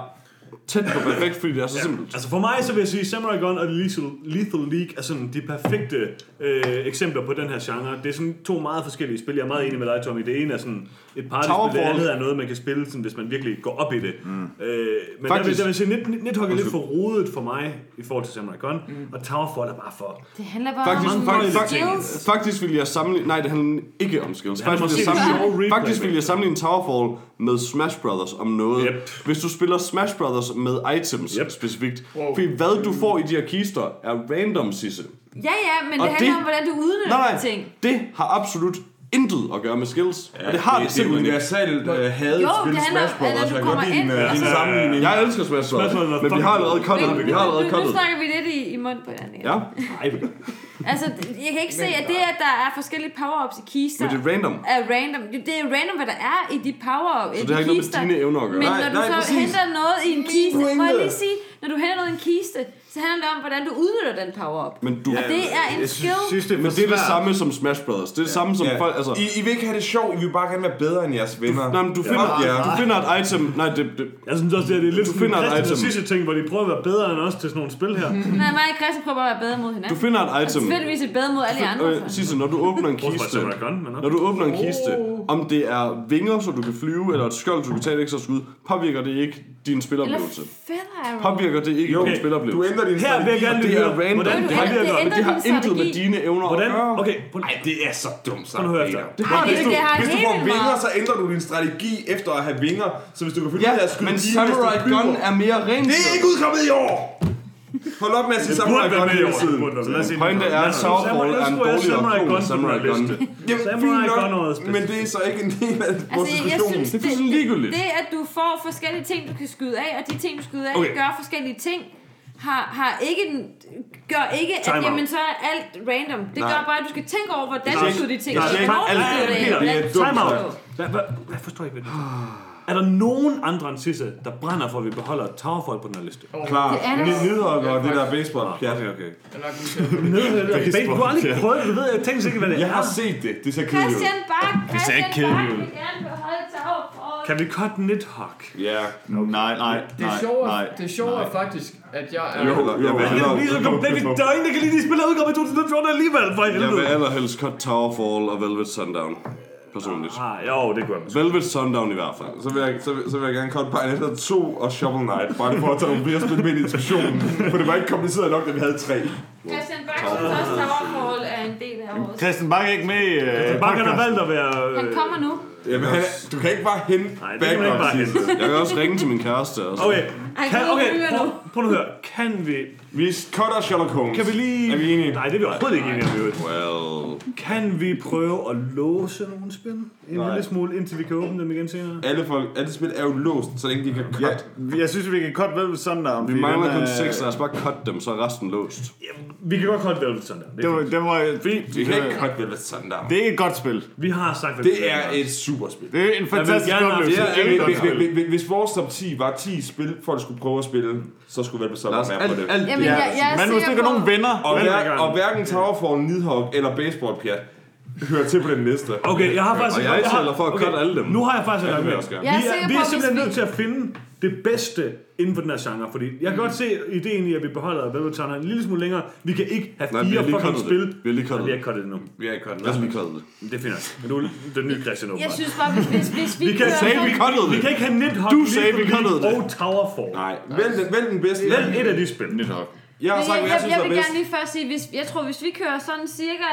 tæt på perfekt, fordi det er så simpelt. Altså for mig så vil jeg sige, Samurai Gun og Lethal, Lethal League er sådan de perfekte øh, eksempler på den her genre. Det er sådan to meget forskellige spil. Jeg er meget enig med dig, Tommy. Det ene er sådan et partyspil, det Towerfall. andet er noget, man kan spille, sådan, hvis man virkelig går op i det. Mm. Øh, men der vil, Faktisk- der vil sige, Nid- Nidhogg er lidt for rodet for mig i forhold til Samurai Gun, mm. og Towerfall er bare for... Det handler bare Faktisk, om faktisk, skills. faktisk, faktisk vil jeg sammenligne... Nej, det handler ikke om skills. Faktisk vil, jeg sammenligne, faktisk vil jeg sammenligne Towerfall med Smash Brothers om noget. Yep. Hvis du spiller Smash Brothers med items Yep. specifikt. Wow. Fordi hvad du får i de her kister er random, Sisse. Ja, ja, men Og det handler det- om, hvordan du udnytter Nej, de ting. nej, det har absolut intet at gøre med skills. Ja, og det har det, det, simpelthen ikke. universalt uh, hadet Jo, spil det handler Smash om, Bros. at Jeg du kan kommer godt lide din, ind- uh, din Altså, sammenligning. Jeg elsker Smash er men vi har allerede det. Vi har allerede nu, nu snakker vi lidt i, i mund på hinanden. Ja, Nej. Altså, jeg kan ikke se, at det, at der er forskellige power-ups i kister, men det er random. er random. Det er random, hvad der er i de power-ups. Så det har ikke noget med dine evner at gøre. Men Nej, når du så præcis. henter noget i en kiste, må jeg lige sige, når du henter noget i en kiste, så handler det om, hvordan du udnytter den power-up. Men du, Og det er en skill. synes, det er men det er det samme som Smash Brothers. Det er det samme som Ja. folk, altså... I, I vil ikke have det sjovt, I vil bare gerne være bedre end jeres venner. Nej, men du finder, Ja. du finder et item... Nej, det, det, Jeg synes også, det er, det er lidt Du finder et og item. sidste ting, hvor de prøver at være bedre end os til sådan nogle spil her. [laughs] Nej, mig og Christian prøver at være bedre mod hinanden. du finder et Og item... selvfølgelig er bedre mod alle de andre. Øh, så. Sisse, når du åbner en kiste... Når du åbner en kiste, om det er vinger, så du kan flyve, eller et skjold, så du kan tage et ekstra skud, påvirker det ikke din Eller spiloplevelse. feather arrow. Påvirker det ikke din du spiloplevelse. Ændrer din Her vil jeg gerne Det er random. hvordan Det Det har, det det ændrer har intet med dine evner Hvordan? Okay, prøv, Nej, det er så dumt sagt. prøv at høre efter. Det har det det, det har Hvis du får vinger, så ændrer du din strategi efter at have vinger. Så hvis du kan finde Ja, ud af at skyde men Samurai hvis du Gun er mere rent. Det er ikke udkommet i år! Hold op med at sige Samurai Gun hele tiden. Pointe er, at Towerfall er en dårligere Samurai klon på Samurai Gun. Jamen, Samurai Gun er Men det er så ikke en del af vores Altså, diskussion. Det er fuldstændig ligegyldigt. Det, at du får forskellige ting, du kan skyde af, og de ting, du skyder af, gør forskellige ting, har, har ikke, gør ikke, at Time jamen, så er alt random. Det Nej. gør bare, at du skal tænke over, hvordan du de ting. ikke, du skyder det er du dumt Time out. Hvad, hvad, hvad forstår I ved det? Er der nogen andre end Sisse, der brænder for, at vi beholder Towerfall på den her liste? Klar, Det er der. Og det der baseball. Ja, okay, okay. Jeg er nok nødt til at- Du har aldrig prøvet det, du ved, jeg tænker sikkert, hvad det Jeg er. har set det. Det ser kedeligt ud. Christian Bak, ser ikke Christian kedeligt Bak ud. vil gerne beholde Towerfall. Kan vi cut Nidhogg? Ja. Nej, nej, Det nej, sjove, nej. er, det sjove er faktisk, at jeg er... Jo, jeg vil hellere... Der er ingen, der kan lide de spil, der udkom i 2014 alligevel, for Jeg vil helvede. allerhelst cut Towerfall og Velvet Sundown. Personligt. Ah, jo, det kunne jeg måske. Velvet Sundown i hvert fald. Så vil, jeg, så, vil, så vil jeg gerne cut Bayonetta 2 og Shovel Knight, bare for at tage nogle flere spil med i diskussionen. For det var ikke kompliceret nok, da vi havde tre. Christian Bak synes også, Towerfall er en del af vores. Christian Bak er ikke med i øh, Bare kan have podcast. valgt at være... Han kommer nu. Jamen, han, [laughs] du kan ikke bare hente Nej, det kan man ikke bare hente. Jeg kan også ringe til min kæreste. Altså. Okay, kan, okay, prøv, prøv nu at høre. Kan vi... Vi cutter Sherlock Holmes. Kan vi lige... Er vi enige? Nej, det er vi overhovedet ikke enige om. Well... Kan vi prøve at låse nogle spil? En lille smule, indtil vi kan åbne dem igen senere? Alle, folk, alle spil er jo låst, så længe de kan cut. Ja, jeg synes, vi kan cut Velvet Sundown. Vi mangler kun er- seks, lad os bare cut dem, så er resten låst. Vi kan godt holde Velvet Sundown. Det Det var, det var fint. Vi kan ikke cut Velvet Sundown. Det er et godt spil. Vi har sagt, at Det er et superspil. Det er en fantastisk gerne oplevelse. godt Hvis- spil. vores top 10 var 10 spil, folk skulle prøve at spille, så skulle Velvet Sundown Lars, være på alt, det. alt Jamen, det. jeg, jeg er Men hvis du sikker ikke nogen venner, Og, hver, gang. og hverken Towerfall, Nidhogg eller Baseballpjat hører til på den liste. Okay, jeg har faktisk... Og jeg har- taler for at cutte alle dem. Nu har jeg faktisk en Ja, jeg. Jeg er vi er, vi er simpelthen vi- nødt til at finde det bedste inden for den her genre, fordi jeg kan godt se ideen i, at vi beholder Velvet Sundown en lille smule længere. Vi kan ikke have Nej, vi fire har fucking spil. det. Vi har lige Nej, cuttet vi har det. ikke cuttet det nu. Vi har ikke kørt Lad os lige cutte det. Det finder jeg. Men du er den nye Christian Jeg synes bare, hvis, hvis, hvis vi, Vi kan Sagde vi sådan- cuttede Vi det? kan ikke have Nidhogg, Du sagde, vi Legends det. og Towerfall. Nej, vælg den, vælg den bedste. Vælg et af de spil. Nidhogg. Jeg har sagt, jeg, jeg jeg, synes jeg vil gerne lige først sige, hvis, jeg tror, hvis vi kører sådan cirka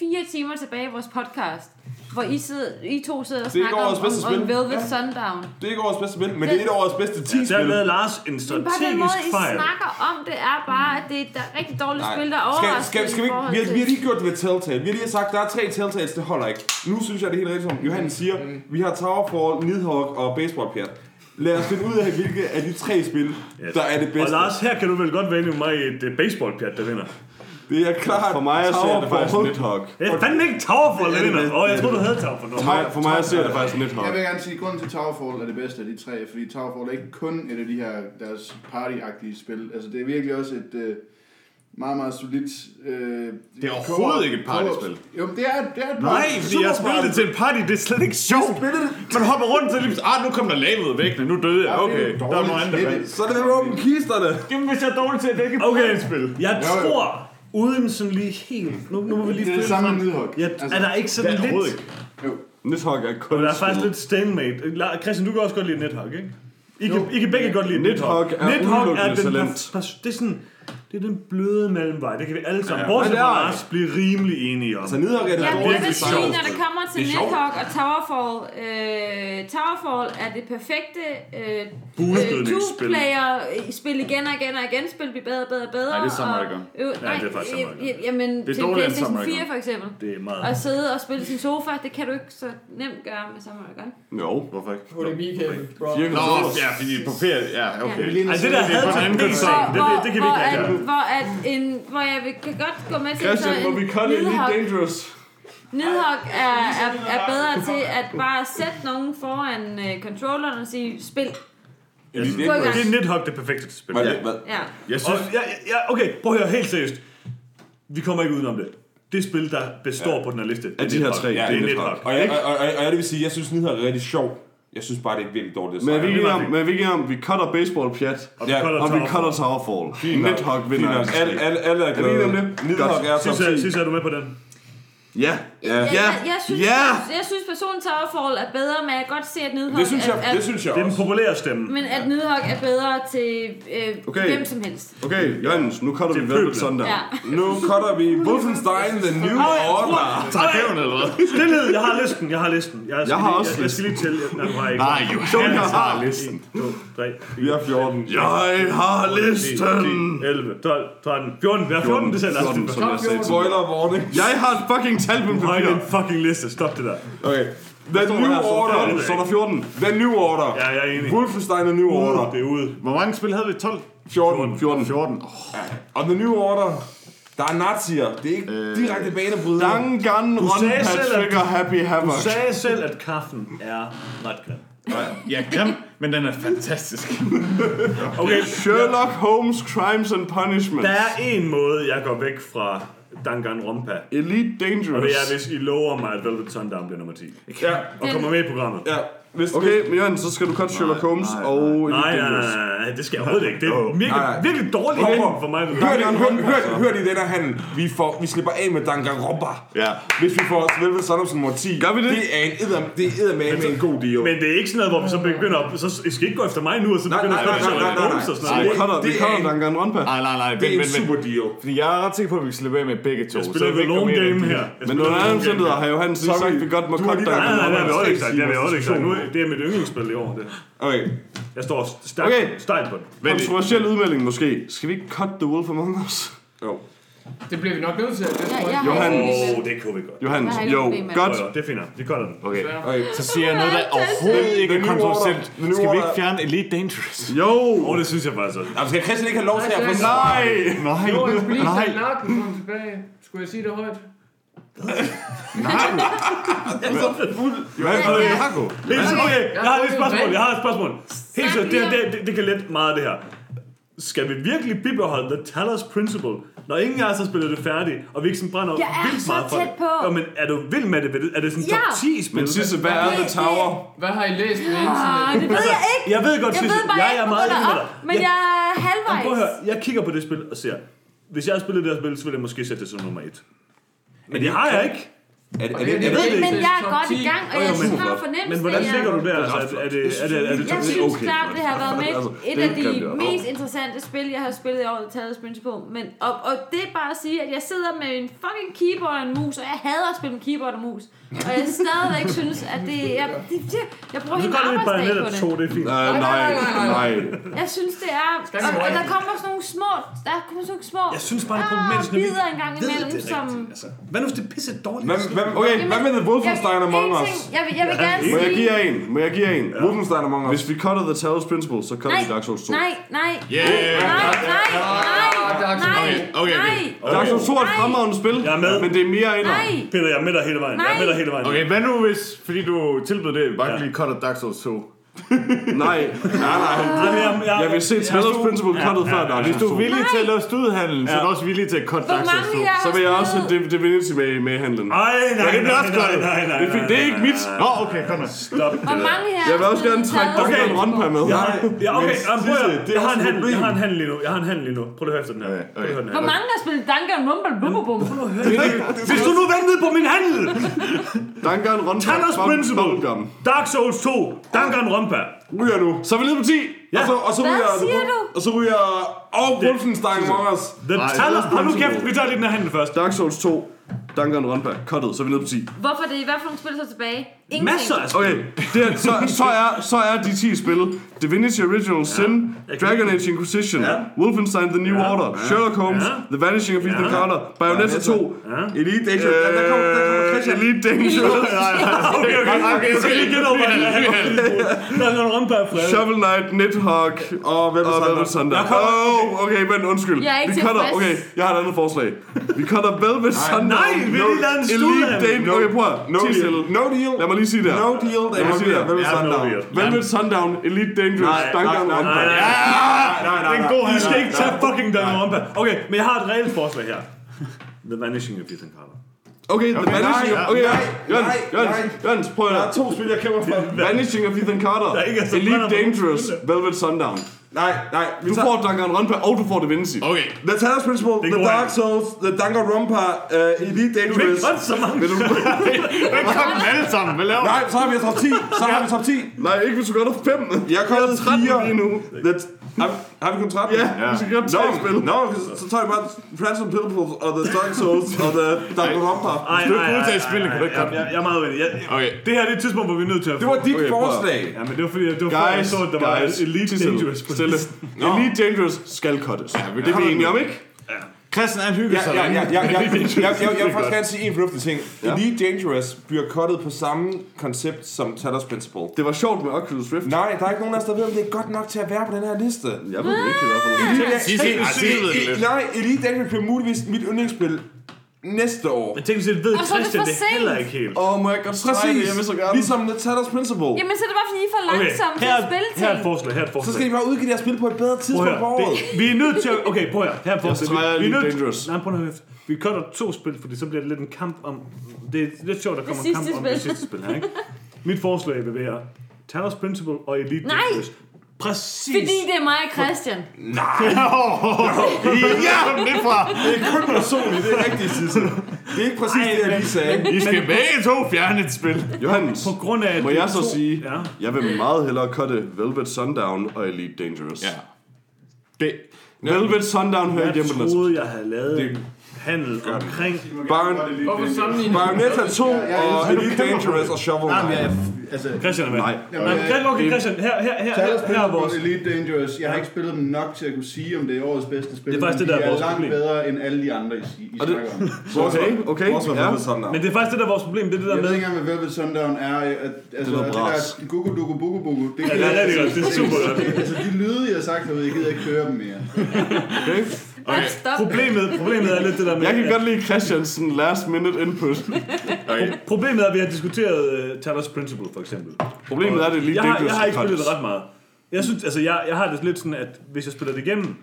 fire timer tilbage i vores podcast, hvor I, sidder, I to sidder og Det er snakker om, bedste om, om. Velvet Sundown. Det er ikke årets bedste spil, men det er et årets bedste 10 Der spil. lavede Lars en Men bare den måde, strategisk I fejl. snakker om det, er bare, at det er et rigtig dårligt Nej. spil, der skal, overrasker skal, skal vi, i ikke, forhold vi, har, vi har lige gjort det ved Telltale. Vi har lige sagt, der er tre Telltales, det holder ikke. Nu synes jeg, det er helt rigtigt, som Johannes siger. Vi har Towerfall, Nidhogg og Baseballpjat. Lad os finde ud af, hvilke af de tre spil, der er det Og bedste. Lars, her kan du vel godt vælge mig i et uh, baseballpjat, der vinder. Det er klart For mig ser det faktisk Towerfall. Nidhogg. Det er fandme ikke Towerfall, Det er det vinder. Åh, jeg troede, du havde Towerfall. For mig, for mig ser det faktisk Nidhogg. Jeg vil gerne sige, at grunden til Towerfall er det bedste af de tre, fordi Towerfall er ikke kun et af de her deres party-agtige spil. Altså det er virkelig også et øh, meget, meget solidt... Øh, Det er overhovedet ikke et partyspil. Jo, men det er, det er et Nej, fordi jeg har spillet det til en party, det er slet ikke sjovt. Man hopper rundt, så lige ah, nu kom der lave ud af væggene, nu døde jeg. Okay, der er nogle andre. valg. Så er det med åbne kisterne. Jamen, hvis jeg er dårlig til at dække Okay, et spil. jeg Jo, jo. tror, uden sådan lige helt... Nu, nu må vi lige Det er det samme med Nidhogg. Ja, Altså, er der ikke sådan er lidt... Jo. Nidhogg er kun Og der er faktisk lidt stalemate. Christian, du kan også godt lide Nidhogg, ikke? I kan, I kan begge godt lide Nidhogg er udelukkende den talent. pers- pers- det er sådan... Det er den bløde mellemvej. Det kan vi alle sammen, Ja. bortset Men det fra er- Lars, blive rimelig enige om. Så Nidhogg er det Ja, jeg dårligste vil sige, sjovt. når det kommer til er. Nidhogg og Towerfall, øh, Towerfall er det perfekte øh, Bueskydningsspil. two-player-spil igen og igen og igen. Spil bliver bedre og bedre og bedre. Nej, det er Gun. Øh, Ja, nej, det er faktisk øh, Jamen, Det er til PlayStation Samurai 4 Gun. for eksempel. Det er meget... Og sidde og spille sin sofa, det kan du ikke så nemt gøre med Gun. Jo. Hvorfor ikke? HDMI-kabel, Nå, sådan. ja, fordi på ferie, ja, okay. Ej, det der havde en til konsol. det, det, det kan vi ikke have. At, hvor, at en, hvor jeg vil, kan godt gå med til Christian, så må en vi cutte Elite Nidhogg- Dangerous? Nidhogg er, er, er bedre til at bare sætte nogen foran øh, controlleren og sige, spil. Elite Gå i gang. Det er Nidhogg det perfekte til spil. Ja. Ja. Jeg Og, synes, ja, ja, okay, prøv at høre helt seriøst. Vi kommer ikke udenom det. Det spil, der består ja. på den her liste, det er de her tre, det Ja, er det er Nidhogg. Og jeg, og, og, og, og jeg vil sige, jeg synes, Nidhogg er rigtig sjov. Jeg synes bare, det er virkelig dårligt. Men er vi var om, men er vi om, vi cutter baseball-pjat, Og vi Ja, cutter og vi cutter Towerfall. Nidhogg vinder. Alle, alle, alle er Er vi enige om glade. det? Nidhogg er top Sidste, 10. sidste er du med på den? Ja. Ja. Ja, jeg, jeg, synes, Ja! jeg synes personligt Towerfall er bedre, men jeg kan godt se, at Nidhogg Det synes er, jeg, er, det synes jeg Det er den populære stemme. men at Nidhogg er bedre til øh, Okay. hvem som helst. Okay, Johannes, nu cutter vi Til Velvet. Sundown. Ja. Nu cutter vi Wolfenstein The New Order. tager hævn eller hvad? Stilhed, jeg har listen, jeg har listen. Jeg, Jeg har lige, også jeg, jeg skal lige tælle. Nej, du har ikke. Nej, Johannes har listen. 1, 2, 3, Vi har 14. Jeg har 10, listen. 11, 12, 13, 14. Vi har 14, det jeg til. Spoiler warning. Jeg har fucking tal på Du papir. en fucking liste. Stop det der. Okay. The New Order. Så er der 14. The New Order. Ja, jeg er enig. Wolfenstein The New Order. Det er ude. Hvor mange spil havde vi? 12? 14. 14. 14. Og The New Order. Der er nazier. Det er ikke direkte banebrydende. Dangan, Ron, sagde selv, at- Patrick og Happy Du Havoc. sagde selv, at kaffen er ret grim. Ja, grim, men den er fantastisk. [laughs] Okay, Sherlock Holmes, Crimes and Punishment. der er en måde, jeg går væk fra Danganronpa. Elite Og det Dangerous. er, hvis I lover mig, at Velvet Sundown bliver nummer 10. Ja, Og kommer med i programmet. ja. Hvis, Okay, men Jørgen, så skal du cut Sherlock Holmes nej, og Nej, nej, nej, nej, det skal jeg overhovedet ikke. Det er Nej, virkelig, nej. virkelig dårligt Okay. for mig. Hør det, hør, hør, hør det i den her handel. Vi, får, vi slipper af med Danganronpa. Ja. Hvis vi får Velvet Sundown som nummer 10. Gør vi det? Det er en edder, det er edder med, med en god deal. Men det er ikke sådan noget, hvor vi så begynder op, så I skal ikke gå efter mig nu, og så Nej, begynder nej, at nej, nej, nej, nej. Holmes og sådan Vi noget. cutter, vi det er cutter Danganronpa. Nej, nej, nej. det er en super deal. Fordi jeg er ret sikker på, at vi skal løbe med begge to. Jeg så spiller the long game her. Men under game omstændigheder her. har Johannes lige Sorry. sagt, at vi godt må har cutte lagt- Nej, nej, nej, det Danganronpa. er ikke sagt. Det er det er mit yndlingsspil i år. Det. Okay. Jeg står stærkt Okay. stejlt på det. Kontroversiel udmelding måske. Skal vi ikke cut The Wolf Among Us? Jo. Det bliver vi nok nødt til. at Det Ja, jeg har Johan. ikke Åh, med. det kunne vi godt. Jeg har ikke jo, problem med det. godt. Godt. Det er fint. Vi cutter den. Okay. Okay. Så siger jeg noget, der overhovedet ikke er kontroversielt. Skal vi ikke Order. fjerne Elite Dangerous? Jo! Åh, det synes jeg faktisk også. Jamen, skal Christian ikke have lov til at få Nej, Nej! Nej, Jo, han skulle lige nej. sætte nakken komme tilbage. Skulle jeg sige det højt? [laughs] Hvad er det, Jaco? Helt seriøst, okay, jeg har et Jeg spørgsmål. Jeg har et spørgsmål. Helt seriøst, det, det, det, det kan let meget det her. Skal vi virkelig bibeholde The Talos Principle, når ingen af os har spillet det færdigt, og vi ikke sådan brænder Jeg er vildt så meget for tæt det? på. Jo, men er du vild med det? Er det sådan Ja. top 10 spil? Men Sisse, hvad er The Tower? Hvad har I læst på Ah, internettet? det ved jeg ikke. Jeg ved godt, Jeg Sisse, jeg ikke, er meget enig med er dig. men Jeg- jeg er halvvejs. prøv at høre, jeg kigger på det spil og ser, hvis jeg har spillet det her spil, så vil jeg måske sætte det som nummer 1. Men det har jeg ikke. Er det, er Og det, er det, Men jeg er godt i 10. gang, og jeg har fornemmelsen Men hvordan ligger du der? Er Altså, er, er, det, er, det, er det Jeg synes okay. klart, det har været [laughs] med Altså, et af de jeg. mest interessante spil, jeg har spillet i år, Talos Principle. Men, og, og det er bare at sige, at jeg sidder med en fucking keyboard og en mus, og jeg hader at spille med keyboard og mus. Og jeg stadigvæk [laughs] synes, at det... Jeg, det, det, jeg bruger hele arbejdsdag på det. to, det er fint. Nej, nej, nej. Jeg synes, det er... Og, og der kommer sådan nogle små... Der kommer sådan nogle små... Jeg synes bare, det er ah, problematisk, når vi en gang ved imellem, det som... rigtigt. Altså, hvad nu hvis det er pisse dårligt? Hvad, okay, hvad med The Wolfenstein Among en Us? ting, Jeg vil, jeg vil gerne Må jeg sige... give jer en? Må jeg give jer en? Wolfenstein Among Us. Hvis vi cutter The Talos Principle, så cutter Nej, vi Dark Souls 2. nej, nej, Yeah. nej, nej, nej, Dark Souls. nej, Okay, okay, nej, Dark Souls 2 er et Nej. fremragende spil, Jeg er med. men det er mere ind nej. Peter, jeg er med dig hele vejen. Jeg er med dig hele vejen. Okay, hvad nu hvis, fordi du tilbød det, bare Ja. lige cutter Dark Souls 2? Nej, nej, nej. Jeg, jeg, Jeg vil se Talos Principle cuttet før Dark Hvis du 2. er villig til at lave studiehandel, så er Ja. du også villig til at Hvor Dark Souls mange 2. her Så vil jeg også have Divinity med, med i handlen. Ej, nej, det bliver nej, også nej, godt. nej, nej, Det er, det er ikke mit. Nå, okay, kom nu. Stop. Hvor mange her Jeg vil også gerne trække Talos Duncan? Ronpa med. Jeg har, ja, okay, Men jamen, prøv at, det er jeg har også en handel, jeg har en handel lige nu. Jeg har en handel lige nu. Prøv at høre efter den her. Okay, Prøv lige at høre den her. Hvor mange har spillet Duncan Rumble Bubble Bum? Hvis du nu ventede på min handel! Duncan Ronpa. Talos Principle. Dark Souls 2. Danganronpa. Ryger nu. Så er vi nede på 10. Og så, og så Hvad ryger, siger du? Og så ryger... Og Wolfenstein Among Us. The Talos... Hold nu kæft, vi tager lige den her handel først. Dark Souls 2. Duncan Ronpa. Cuttet. Så er vi nede på 10. Hvorfor det? Hvad for nogle spil så tilbage? Ingenting. Masser af spil. Okay, det er, så, så, er, så er de 10 spil Divinity Original Sin, Dragon Age Inquisition, Ja. Wolfenstein The New Ja. Order, Sherlock Holmes, Ja. The Vanishing of Ethan Ja. Carter, Bayonetta 2, Elite Dangerous. Der, der kommer der kommer øh, Christian. Elite Dangerous, [laughs] Okay, okay, okay. Jeg skal lige get over det. Danganronpa er fredag. Shovel Knight, Nidhogg Og hvad Thunder. Jeg kommer- Oh, okay, men undskyld. Jeg er ikke tilfreds. okay, jeg har et andet forslag. Vi cutter Velvet Thunder. nej, vi vil lige lade en Elite studiehandel. Dangerous. Okay, prøv at No deal. No deal. Lad mig lige sige det. No deal, må er sige. Velvet Ja, no Sundown. deal. Velvet Sundown, Elite Dangerous, Nej, Duncan nej, nej, Rumpa. nej, Ja! Nej, nej, Det er en nej. god I skal ikke tage fucking Danganronpa. Okay, men jeg har et reelt forslag her. The Vanishing of Ethan Carter. Okay, The Okay, Vanishing nej, of... Okay, nej, Jørgens, nej, Jørgens, nej. Jørgens, prøv at Der er to spil, jeg kæmper for. Vanishing of Ethan Carter, Der Elite Dangerous, Velvet Sundown. Nej, nej. Vi Du tager får Duncan Rumpa, og du får Da Vinci. Okay. The Talos Principle, The går Dark Souls, The Danganronpa, uh, Elite Du vil Dangerous. ikke godt så [laughs] mange. Hvad kom den alle sammen? Hvad laver du? Nej, så har vi top 10. Så har vi top 10. Nej, ikke hvis du gør det for fem. Jeg er kommet 13 fire. lige nu. The, har, vi- har vi kun 13? Ja, vi skal gøre tre spil. Nå, så, så tager vi bare Phantom Pillables og The Dark Souls og The Danganronpa. Ej, Du er ej, god til at ej, spille, ej, kan du ikke ej, godt? jeg, jeg er meget uenig. Jeg, Okay. Det her det er et tidspunkt, hvor vi er nødt til at... Det var dit Okay, forslag. Ja, men det var fordi, det var jeg Guys, så, at der var guys, Elite. Dangerous på. Elite Dangerous skal cuttes. Ja, det er vi det- enige om, ikke? Christian, han hygger Ja, sig ja, ja, ja, ja, [laughs] ja, jeg, jeg, jeg vil faktisk gerne sige en fornuftig ting. Ja. Elite Dangerous bliver cuttet på samme koncept som Talos Principle. Det var sjovt med Oculus Rift. Nej, der er ikke nogen af os, der ved, om det er godt nok til at være på den her liste. Jeg ved det ikke Elite- sig- sig- Elite- Nej, Elite Dangerous bliver muligvis mit yndlingsspil næste år. Men tænk sig, ved Og så er det Christian for det sent. heller ikke helt. Åh, må jeg godt strege det? Præcis. Jeg vil så gerne. Ligesom Talos Principle. Jamen, så er det bare, fordi I er for Okay, langsomme til her, at spille her er et ting. forslag, her er et Så forslag. skal I bare udgive det her spil på et bedre Prøv tidspunkt på her, året. det, vi er nødt til at... Okay, prøv her. Her er et forslag. streger Vi, vi er Elite nødt Dangerous. Nej, prøv at høre. Vi cutter to spil, fordi så bliver det lidt en kamp om... Det er lidt sjovt, at der kommer en kamp sidste om det spil. sidste spil her, ikke? Mit forslag vil være Talos Principle og Elite Nej! Dangerous. Præcis. Fordi det er mig og Christian. [laughs] Ja, kom det fra. Det er kun personligt, det er rigtigt, Sissel. Det er ikke præcis det, jeg lige sagde. I skal begge to fjerne et spil. Johannes, På grund af... må det jeg så to- sige, Ja. jeg vil meget hellere cutte Velvet Sundown og Elite Dangerous. Ja. Det, Velvet Sundown hører Jeg hjemme på den troede, jeg havde lavet en handel omkring... Sammenligne? Bayonetta 2 Ja, ja, og Elite Dangerous og Shovel Knight. Altså, Christian er med. Nej. Nej, øh, Christian, okay, Christian, her, her, her, her, her er vores... Elite Dangerous. Jeg har ikke spillet dem nok til at kunne sige, om det er årets bedste spil. Det er faktisk det, der de er vores langt problem. bedre end alle de andre, I, I snakker om. [laughs] Okay, okay, ja. Men det er faktisk det, der er vores problem. Det er det der Jeg ved med... ikke engang, hvad Velvet Sundown er. At, altså, det bras. der Gugu Dugu Bugu Bugu. Det, Ja, det er rigtig godt. Det er super godt. Altså, de lyde, jeg har sagt jeg gider ikke høre dem mere. [laughs] Okay. Okay. Stop. Problemet, problemet er lidt det der med... Jeg kan godt lide Christiansen last minute input. okay. Problemet er, at vi har diskuteret uh, Talos Principle, for eksempel. Problemet er, at Elite jeg har, jeg har ikke spillet det ret meget. Jeg synes, altså, jeg, jeg har det lidt sådan, at hvis jeg spiller det igennem,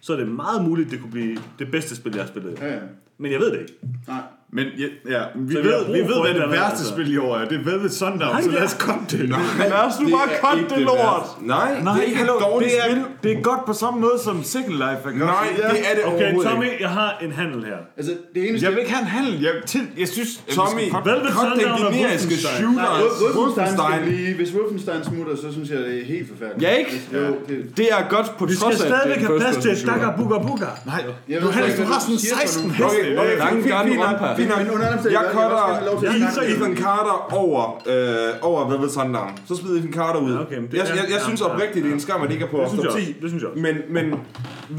så er det meget muligt, det kunne blive det bedste spil, jeg har spillet. Ja, ja. Men jeg ved det ikke. Nej. Men ja, ja vi, vi ved, vi ved, hvad det værste altså. spil i år er. Det er Velvet Sundown, Nej, så det lad er- os komme det. Lad os nu bare ikke det lort. værste. Nej, det er ikke et dårligt det spil. er, det er godt på samme måde som Second Life er. Nej, det er det Okay, overhovedet Tommy, ikke. jeg har en handel her. Altså, det eneste... Jeg vil ikke have en handel. Jeg, til, jeg synes... vi Tommy, skal- Velvet Sundown og Wolfenstein. shooter. Nej, Wolfenstein skal. Hvis Wolfenstein smutter, så synes jeg, det er helt forfærdeligt. Ja, ikke? Det, er godt på Vi skal trods af, det er stadigvæk have plads til. Daga Buga Buga. Nej, du har sådan siger for 16 nu. heste. Okay, okay, Lange nok, ramper. Fint nok. Men under alle Jeg jeg cutter at Ethan Carter over, øh, over Velvet Sundown. Så smider Ethan Carter ud. Ja, okay, det jeg, er- jeg, jeg ja, synes ja. oprigtigt, det er en skam, at det ikke er på top jeg 10. også. Det synes jeg. Men, men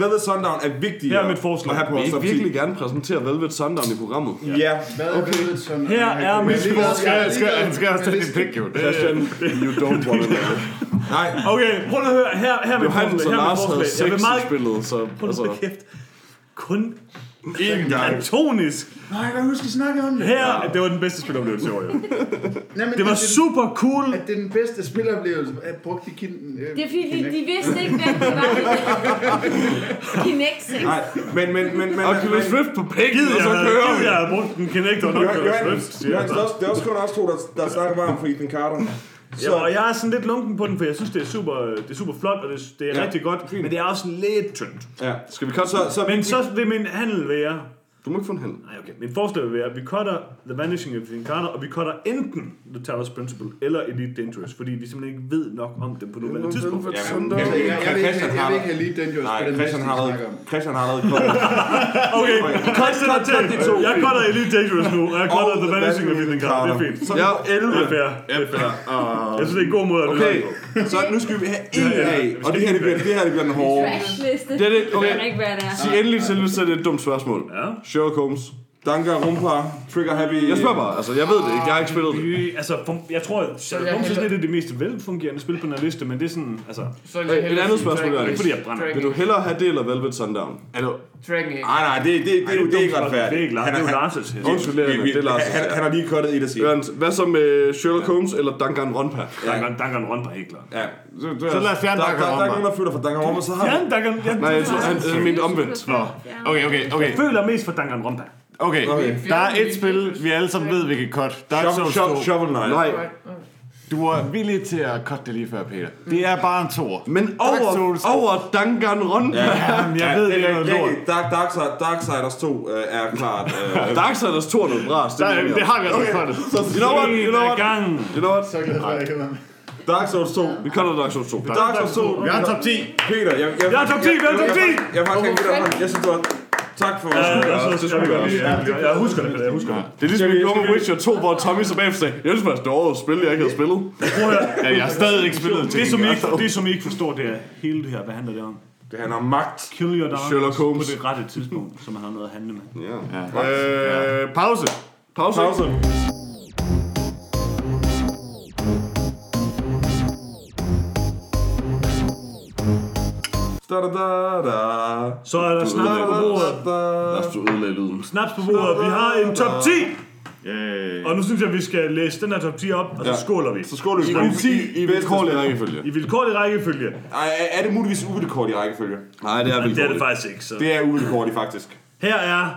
Velvet Sundown er vigtigere Her er mit forslag. at have på Vi vil top 10. virkelig gerne præsentere Velvet Sundown i programmet. Ja. Hvad er Velvet Sundown? Her er mit Skal, skal, han skal også tage din pik, jo. You don't want to know. Nej, Okay, prøv at høre. Her, her er mit Johannes forslag. og Her er Lars havde forslag. Jeg sex i spillet, så... Prøv Altså, nu da kæft. Kun en gang. platonisk. Nej, jeg kan huske, at snakke om det. Her, det var den bedste spiloplevelse i år, jo. [laughs] Nej, men Det var at super cool. At det er den bedste spiloplevelse at bruge de kinden. Øh, Det er fordi, de, de vidste ikke, hvem det var. [laughs] Kinect 6. nej, men, men, men, men, Oculus men, Rift på pikken, Gid og jeg så havde, kører gid vi. jeg havde brugt en Kinect og nok siger Johan, jeg. det er også- er kun os to, der, der snakker varmt for Ethan Carter. Ja, og jeg er sådan lidt lunken på den, for jeg synes, det er super, det er super flot, og det, det er Ja, rigtig godt, men det er også lidt tyndt. Ja. Skal vi Så, så Men så vil min handel være... Du må ikke få en hænd. Nej, okay. Min forslag vil være, at vi cutter The Vanishing of Ethan Carter, og vi cutter enten The Talos Principle eller Elite Dangerous, fordi vi simpelthen ikke ved nok om dem på nuværende tidspunkt. Ja, men- Sundown. Altså, jeg, jeg, vil ikke, jeg har vil ikke have Elite Dangerous på Nej, den Christian har allerede. Christian har allerede. Okay, Christian er til. de to. Jeg cutter Elite Dangerous nu, og jeg cutter The The Vanishing of Ethan Carter. Det er fint. Så Ja, Det 11. er fair. Det er fair. Jeg synes, det er en god måde at Okay, det på. så nu skal vi have en af, og det her, det bliver, det her det bliver den hårde. Trashliste. Det er det, Jeg okay. ved ikke, hvad det er. Sig endelig til, det er et dumt spørgsmål. Ja. Sherlock Holmes, Danganronpa, Trigger Happy. Jeg spørger bare, altså jeg ved det ikke, jeg har ikke spillet det. Øh, altså, fun- jeg tror, at jeg Sherlock Holmes er hellere- lidt af det mest velfungerende spil på den her liste, men det er sådan, altså, Så vil Øh, jeg et hellere andet sige spørgsmål, Dragon ikke fordi jeg brænder. Dragon Vil du hellere have det eller Velvet Sundown? Altså, Dragon Age. Nej, nej, det, det, det, det, er jo- det er ikke retfærdigt. Det er ikke Lars, Han det er jo Lars' hest. Undskyld, det er Lars. han, han har lige cuttet et af sine. Hvad så med Sherlock Holmes eller Danganronpa? Dangan, Dangan Ronpa, helt klart. Ja. Så lad os fjerne Der, der, der er ikke nogen, der føler for Danganronpa, så har Ja, jeg, Nej, jeg tror, han, han mente omvendt. Nå, okay, okay, okay. føler mest for Dangan Ronpa. Okay, Okay. der er et spil, vi alle sammen ved, vi kan cut. Dark Shovel, Souls shovel, 2. shovel Knight. Nej, Du var villig til at cut det lige før, Peter. Det er bare en tor. men over, Souls. over Danganronpa. Jamen, jeg ved, det er noget lort. Dark, Dark, Darksiders 2 øh, er klart. Øh, Darksiders 2 er noget bras. Der, det har vi altså cuttet. You know what? You know what? gang. You know what? Så glad for, at jeg med. Dark Souls 2. Vi cutter Dark Souls 2. Dark Souls 2. Vi har top 10. Peter, jeg... jeg Jeg er top 10, jeg er top 10! Jeg, jeg, jeg, faktisk ikke ved dig. Jeg synes, du var... Tak for... Ja, Ja, så skal vi gøre det. Jeg husker det, jeg husker det. Det er ligesom, vi gjorde med Witcher 2, hvor Tommy så bagefter sagde, jeg synes faktisk, det var årets spil, jeg ikke havde spillet. Ja, jeg har stadig ikke spillet Det, som I ikke, det, som I ikke forstår, det er hele det her. Hvad handler det om? Det handler om magt. Kill your darlings Sherlock Holmes. på det rette tidspunkt, som man har noget at handle med. Ja. Øh, pause. Pause. Pause. Da, da, da, da. Så er der snaps på bordet. Lad os du lyden. Snaps på bordet. Vi har en top 10! Yay. Og nu synes jeg, at vi skal læse den her top 10 op, og så Ja. skåler vi. Så skål vi I på vil 10 i, i vilkårlig rækkefølge. I vilkårlig rækkefølge. Ej, er- er det muligvis uvilkårligt i rækkefølge? Nej, det er Det er det faktisk ikke. Så. Det er uvilkårligt, faktisk. Her er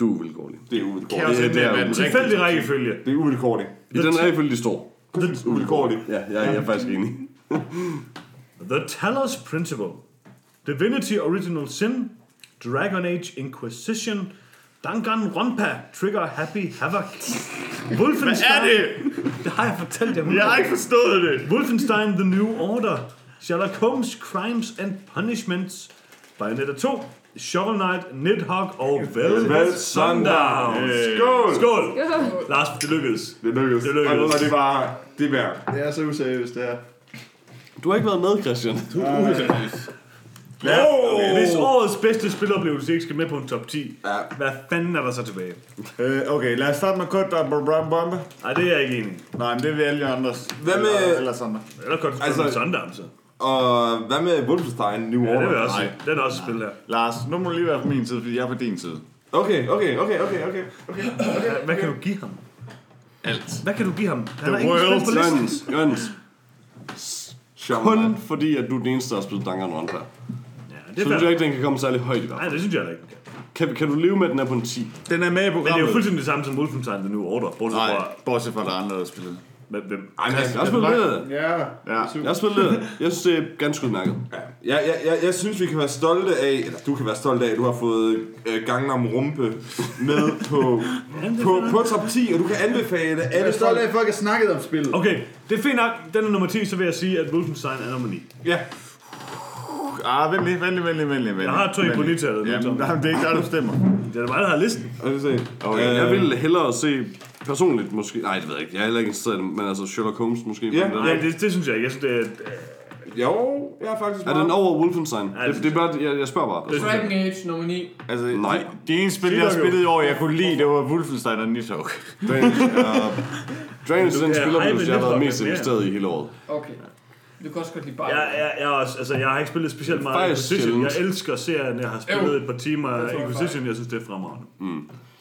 Du er vilkårlig. Det er Kan uvilkårligt. også det endda er den tilfældig rigtige. rækkefølge. Det er uvilkårligt. I den rækkefølge, de står. Uvilkårligt. Ja, jeg, jeg er faktisk enig. The Talos Principle. Divinity Original Sin. Dragon Age Inquisition. Danganronpa. Trigger Happy Havoc. Wolfenstein. Hvad er det? Det har jeg fortalt jer. Jeg har ikke forstået det. Wolfenstein The New Order, Sherlock Holmes Crimes and Punishments, Bayonetta 2, Shovel Knight, Nidhogg og Velvet Sundown. Skål! Skål! Lars, det lykkedes. Det lykkedes. Det lykkedes. Det var det værd. Det er så useriøst, det her. Du har ikke været med, Christian. Ja, Hvis årets bedste spiloplevelse ikke skal med på en top 10, Ja. hvad fanden er der så tilbage? Øh, okay, lad os starte med cut og bombe. Nej, det er jeg ikke enig i. Nej, men det er vi alle andres. Hvad med- Eller, eller sådan. Eller godt Altså- Sundown, så. Og hvad med Wolfenstein New Ja, Order? det vil også Nej. Den er også spil her. Lars, nu må du lige være på min side, fordi jeg er på din side. Okay, okay, okay, okay, okay. Hvad- Hvad kan du give ham? Alt. Hvad kan du give ham? Han The listen. Jørgens, Jørgens. Kun fordi, at du er den eneste, der har spillet Danganronpa. Ja, Så det synes jeg ikke, den kan komme særlig højt i hvert Nej, fald. det synes jeg heller ikke. Kan, kan du leve med, at den er på en 10? Den er med i Men det er jo programmet. fuldstændig det samme som Wolfenstein The New Order, bortset Nej, fra... bortset fra der er andre, der spiller. Hvem, hvem? Ej, men jeg, Jeg har spillet lidt. Ja, Ja. Jeg har spillet lidt. Jeg synes, det er ganske udmærket. jeg, jeg, jeg, jeg synes, vi kan være stolte af, eller du kan være stolt af, at du har fået øh, Gangnam Rumpe med på, [laughs] på, på top 10, og du kan anbefale jeg alle er stolt af, at folk har snakket om spillet. Okay, det er fint nok. Den er nummer 10, så vil jeg sige, at Wolfenstein er nummer 9. Ja, Ah, vent lige, vent lige, vent lige, vent lige. Jeg har to på nittallet nu, Jamen, nej, det er ikke der, du stemmer. Det er mig, der har listen. det se. Okay, jeg vil hellere se personligt måske... Nej, det ved jeg ikke. Jeg er heller ikke interesseret i det, men altså Sherlock Holmes måske. Ja, Nej, det, det synes jeg ikke. Jeg synes, det er... Jo, jeg er faktisk Er den over Wolfenstein? Ja, det Det, det er bare, jeg, jeg spørger bare. Altså, Dragon Age nummer 9. Altså, Nej. De eneste spil, jeg har spillet i år, jeg kunne lide, det var Wolfenstein og Nidhogg. Dragon, [laughs] Dragon er den Ja, spiller, hej, jeg har været mest er investeret i hele året. Okay. Du kan også godt lide bare. Jeg, jeg, jeg, er også, altså, jeg har ikke spillet specielt meget Inquisition. Jeg elsker serien. Jeg har spillet et par timer jeg Inquisition. Jeg synes, det er fremragende.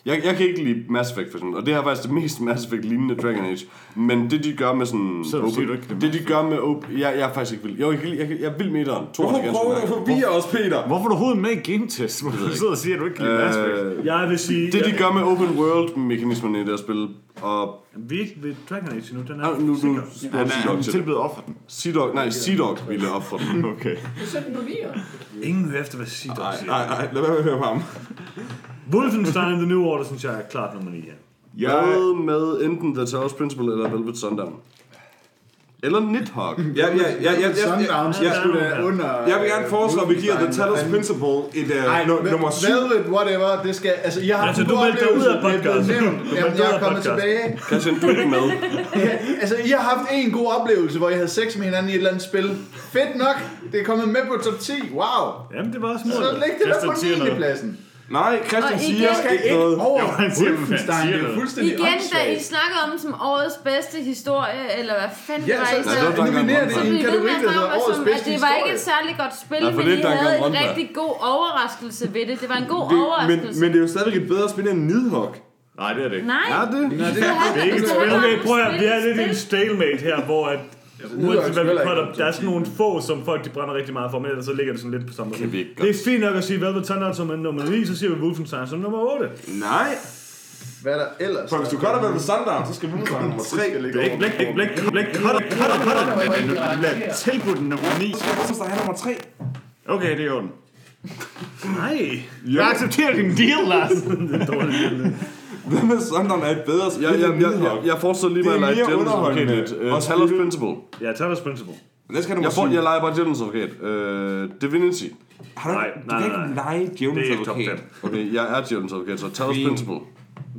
Jeg, jeg kan ikke lide Mass Effect for eksempel, og det her er faktisk det mest Mass Effect lignende Dragon Age. Men det de gør med sådan... Så siger du ikke, det det de gør med open... Jeg, jeg er faktisk ikke vild. Jo, jeg, jeg, jeg, jeg er vild med etteren. To Hvorfor er prøver du at forvirre os, Peter? Hvorfor er du overhovedet med i Game Test? Hvor du sidder og siger, at du ikke kan lide Mass Effect. Øh, Jeg vil sige... det de gør med open world mekanismerne i det her spil, og Vi er ikke ved Dragon Age nu. Den er Ah, nu, nu. Han er, han Dog er til. tilbydet offer den. Sea Dog, nej, Sea Dog ville ofre den. Okay. Du sætter den på. Ingen hører efter, hvad Sea Dog Nej, siger. nej, nej, lad være med at høre på ham. Wolfenstein The New Order, synes jeg er klart nummer 9 her. Jeg, Hvad med enten The Talos Principle eller Velvet Sundown? Eller Nidhogg. Ja, ja, ja, ja, ja, Sundown, ja, så ja, det under... Jeg vil gerne foreslå, at vi giver The Talos Principle et uh, no, nummer 7. Velvet, whatever, det skal... Altså, jeg har Altså, du meldte dig ud af er podcasten. Jamen, jeg er kommet tilbage. Christian, du er ikke med. [laughs] Ja, altså, I har haft en god oplevelse, hvor I havde sex med hinanden i et eller andet spil. Fedt nok, det er kommet med på top 10. Wow. Jamen, det var også Så læg det der på Christian siger 9. noget. pladsen. Nej, Christian Og siger igen- ikke noget. Over Jo, han siger, Wolfenstein, det er fuldstændig Igen, da I snakkede om som årets bedste historie, eller hvad fanden Ja, det var, så, Nej, det var sagde. nominerer det Så i blev en kategori, med at der hedder om, årets som, bedste at det var ikke et særligt godt spil, Nej, for men det I er havde en rigtig god overraskelse ved det. Det var en god Det, men, overraskelse. men det er jo stadigvæk et bedre spil end Nidhogg. Nej, det er det ikke. Nej, Ja, det. det er ikke et Okay, prøv at vi er lidt i en spil. stalemate her, hvor at Uanset jo hvad vi godt, der er sådan nogle få, som folk de brænder rigtig meget for, men ellers så ligger det sådan lidt på samme måde. Det er fint nok at sige Velvet Thunder som er nummer 9, så siger vi Wolfenstein som nummer 8. Nej. Hvad er der ellers? For hvis du cutter med Sundown, så skal Wolfenstein nummer 3. Blæk, blæk, blæk, blæk, blæk, cutter, cutter, cutter. Bliver tilbudt nummer 9. Wolfenstein er nummer 3. Okay, det er orden. Nej. Jeg accepterer din deal, Lars. [laughs] Hvad med Sundown er et bedre spil Jeg, jeg, end jeg, jeg, jeg foreslår lige med Det at er lege Devil's underholdende. Advocate. Uh, Og Talos Principle. Ja, Talos Principle. Det skal nummer Jeg, får, 7. jeg leger bare Devil's Advocate. Uh, Divinity. Har du, Nej, du nej, kan ikke nej. lege Det Djævelens er ikke top advokat. 5. Okay, jeg er Devil's Advocate, så Talos. Principle.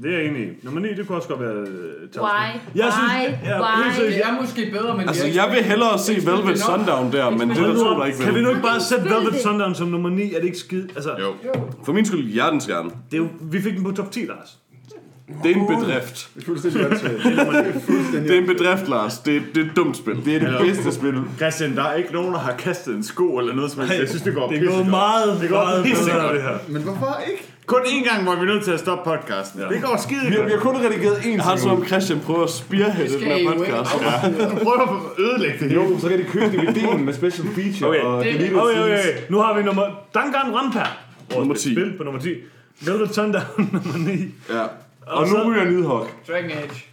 Det er jeg enig i. Nummer 9, det kunne også godt være uh, Talos Why? Jeg synes, Why? ja, Why? helt seriøst, Det er måske bedre, men Altså, det er jeg vil ikke- hellere se ikke Velvet. Sundown der, men det er der to, der ikke Kan vi nu ikke bare sætte Velvet det. Sundown som nummer 9? Er det ikke skide? Altså, Jo. For min skyld, hjertens gerne. det er jo, vi fik den på top 10, Lars. Det er en bedrift. Det er fuldstændig. Det er en bedrift, Lars. Det, det er et dumt spil. Det er det bedste spil. Christian, der er ikke nogen, der har kastet en sko eller noget som helst. Jeg synes, det går Det pisse går meget, Det går meget bedre, det her. Men hvorfor ikke? Kun én gang var vi nødt til at stoppe podcasten. Ja. Det går skide Vi har, godt. vi har kun redigeret én Jeg har som om Christian prøver at spearheade den her podcast. Ja. Du prøver at ødelægge det hele. Jo, så kan de købe DVD'en med special feature Okay. og Det- Okay, okay, okay. Nu har vi nummer Danganronpa. Vores Nummer 10. Spil på nummer 10. Velvet Sundown nummer 9. Ja. Og nu så- ryger Nidhogg. Dragon Age.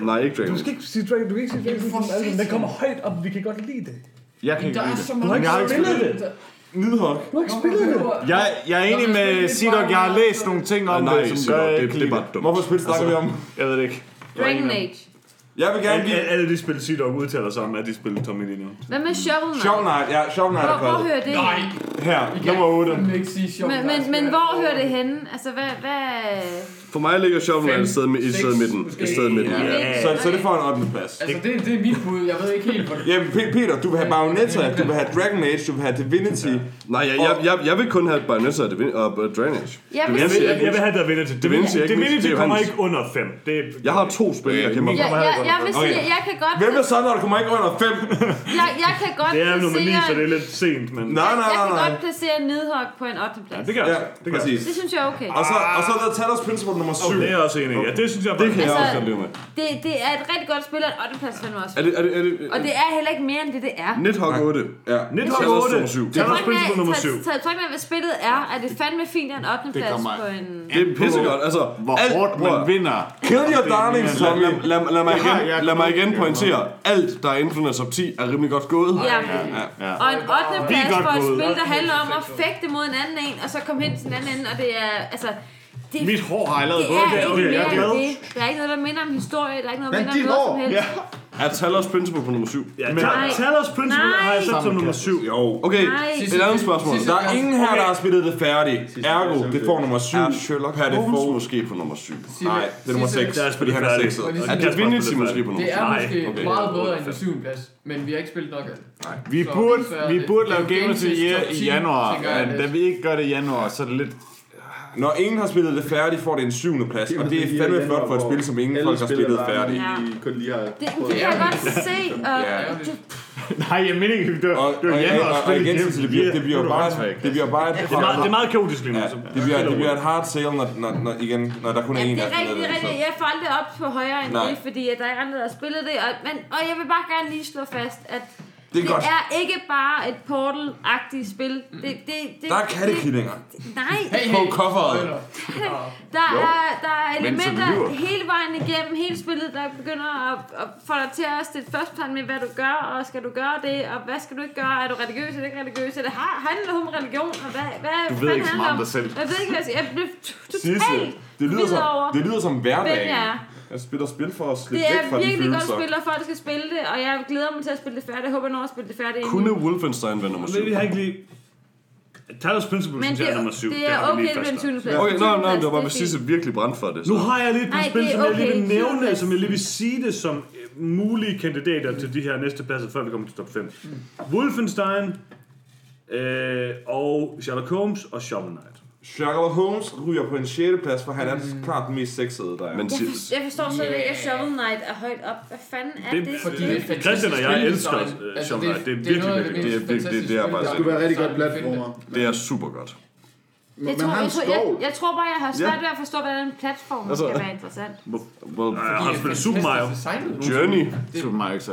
Nej, ikke Dragon. Du skal ikke sige Dragon, du kan ikke sige Dragon Ball album. Den kommer højt op, vi kan godt lide det. Jeg kan ikke lide det. mange ikke spillet spil. det. Nidhogg. Du har ikke spillet det. Jeg, jeg er enig med Sidok, jeg har læst nogle ting om Nej, det, som gør, jeg det, ikke det er lide bare dumt. Hvorfor spil snakker vi om? Jeg ved det ikke. Dragon Age. Jeg vil gerne give... Alle, de spil, Sidok udtaler sig om, at de spiller Tommy lige nu. Hvad med Shovel Knight? Shovel Knight, ja, Shovel Knight Hvor, er hvor faldet. hører det Nej? Her, nummer 8. jeg vil ikke sige sjovt. Men, men, men hvor hører det henne? Altså, hvad... hvad... For mig ligger Shovel Knight et sted, mi- et sted i midten. Et sted i midten. Ja, så, så det får en 8. plads. Altså, det, det er mit bud. Jeg ved ikke helt, hvor det Jamen, Pe- Peter, du vil have Bayonetta, du vil have Dragon Age, du vil have Divinity. Nej, jeg, jeg, jeg, jeg vil kun have Bayonetta og Divin- og uh, Dragon Age. Jeg vil Jeg vil, jeg, jeg vil have Divinity. Divinity ikke mit- Divinity er kommer ikke under 5. Det er, Jeg har to spil, jeg kæmper Jeg, for. jeg, jeg vil sige, Okay. jeg kan godt... Hvem er så, når du kommer ikke under 5? [laughs] Jeg, jeg kan godt det er nummer 9, placere... så det er lidt sent, men... Nej, nej, Jeg nej, kan nej. godt placere Nidhogg på en 8. plads. Ja, jeg. Det gør jeg. præcis. Det synes jeg er okay. Og så, og så der Talos Principle nummer 7. Det er jeg også enig. Ja, det synes jeg Det kan jeg Altså- også med. Det, det er et rigtig godt spil, og en 8. plads fandme også. Er det, er det, er det, Og det er heller ikke mere, end det det er. Nidhogg 8. Ja. Nidhogg Talos 8. nummer syv. Talos Principle nummer 7. Tag tryk med, hvad spillet er, er det fandme fint, at en 8. Det plads på en... Det er pissegodt. Altså, Hvor hårdt man vinder. Kill your darlings, Lad, Tommy. lad, mig igen, pointere, alt der er inden for den her top 10 er rimelig godt gået. Ja. Ja. Og en 8. plads for et spil, der handler om at fægte mod en anden en, og så komme hen til den anden ende, og det er, altså... Det, Mit hår har allerede det er ikke okay, jeg er mere glad. det. Der er ikke noget, der minder om historie, der er ikke noget, der Men minder om dit noget som helst. Er Talos Principle på nummer 7? Ja, Men- Nej. Talos Principle Nej. har jeg sat som nummer 7. Jo. Okay, Nej. et andet spørgsmål. Der er ingen her, der har spillet det færdigt. Ergo, det får nummer 7 Er Sherlock per Holmes måske på nummer 7? Nej, det er nummer 6. Der er spillet Fordi han er færdigt. 6. Og det Er Divinity måske på nummer Det 7? er Nej, måske okay. meget bedre end den 7. plads, men vi har ikke spillet nok af det. Vi Så- burde, er vi det- burde det er lave jo Gamer of the Games' Year i 10, januar, men da vi ikke gør det i januar, så er det lidt... Når ingen har spillet det færdigt, får det en 7. plads. Og det er fandme flot for et spil, som ingen folk har spillet færdigt. Ja. kun lige har Det, det kan jeg godt se, og Ja. det, Nej, jeg mener ikke, det var, Og, det og, var og, januar. og, og igen, det bliver, det bliver bare, det bliver bare et, Det er meget, det er meget kaotisk lige nu. ja, det bliver, det bliver et hard sale, når, når, når, igen, når der kun er ja, en, det der er det er det. rigtigt. så- Jeg får aldrig op på højere end Nej. det, fordi der er ikke andre, der har spillet det. Og, men, og jeg vil bare gerne lige slå fast, at Det er det godt. er ikke bare et Portal-agtigt spil. Det, det, det, Der er kattekillinger det- Nej, Hey, på hey. coveret. der er, der er elementer hele vejen igennem, hele spillet, der begynder at, at få dig til at stille spørgsmål med, hvad du gør, og skal du gøre det, og hvad skal du ikke gøre, er du religiøs eller ikke religiøs, er det har, handler om religion, og hvad, hvad Du ved fanden ikke så handler meget om dig selv. Jeg ved ikke, hvad jeg siger. Jeg blev totalt det lyder som, over, det lyder som hvem hverdagen. jeg er. Jeg spiller spil for at slippe Det væk er fra de virkelig godt følelser. spil, og folk skal spille det, og jeg glæder mig til at spille det færdigt. Jeg håber, jeg når at spille det færdigt Kunne. Wolfenstein være nummer 7? Vi har ikke lige... Talos Principle Men synes det, jeg er nummer 7. det er okay, det bliver en fastslået. 20. plads. Okay, nej, nej, det var bare, Det er Sisse virkelig brændte for det. Nu Så. har jeg lige et spil, det er som jeg lige vil nævne, som jeg lige vil sige det som øh, mulige kandidater til de her næste pladser, før vi kommer til top 5. Wolfenstein, øh, og Sherlock Holmes og Shovel Knight. Sherlock Holmes ryger på en 6. plads, for han er klart den mest sexede, der er. Men Jeg, for, jeg forstår slet ikke, at Shovel Knight er højt op. Hvad fanden er Det- det? Fordi det? det er Christian og jeg elsker, øh, Altså, Shovel Knight. Det er virkelig, noget af virkelig. Det er- det- det- det er bare- Det skulle være rigtig godt spildesign, du kan platformer. det er super godt. Jeg man tror, har en jeg, tror, jeg, jeg tror bare, jeg har svært ved at forstå, hvordan en platform Altså- skal være interessant. Well, Ja, jeg har spillet Super Mario. Journey. Super Mario ikke.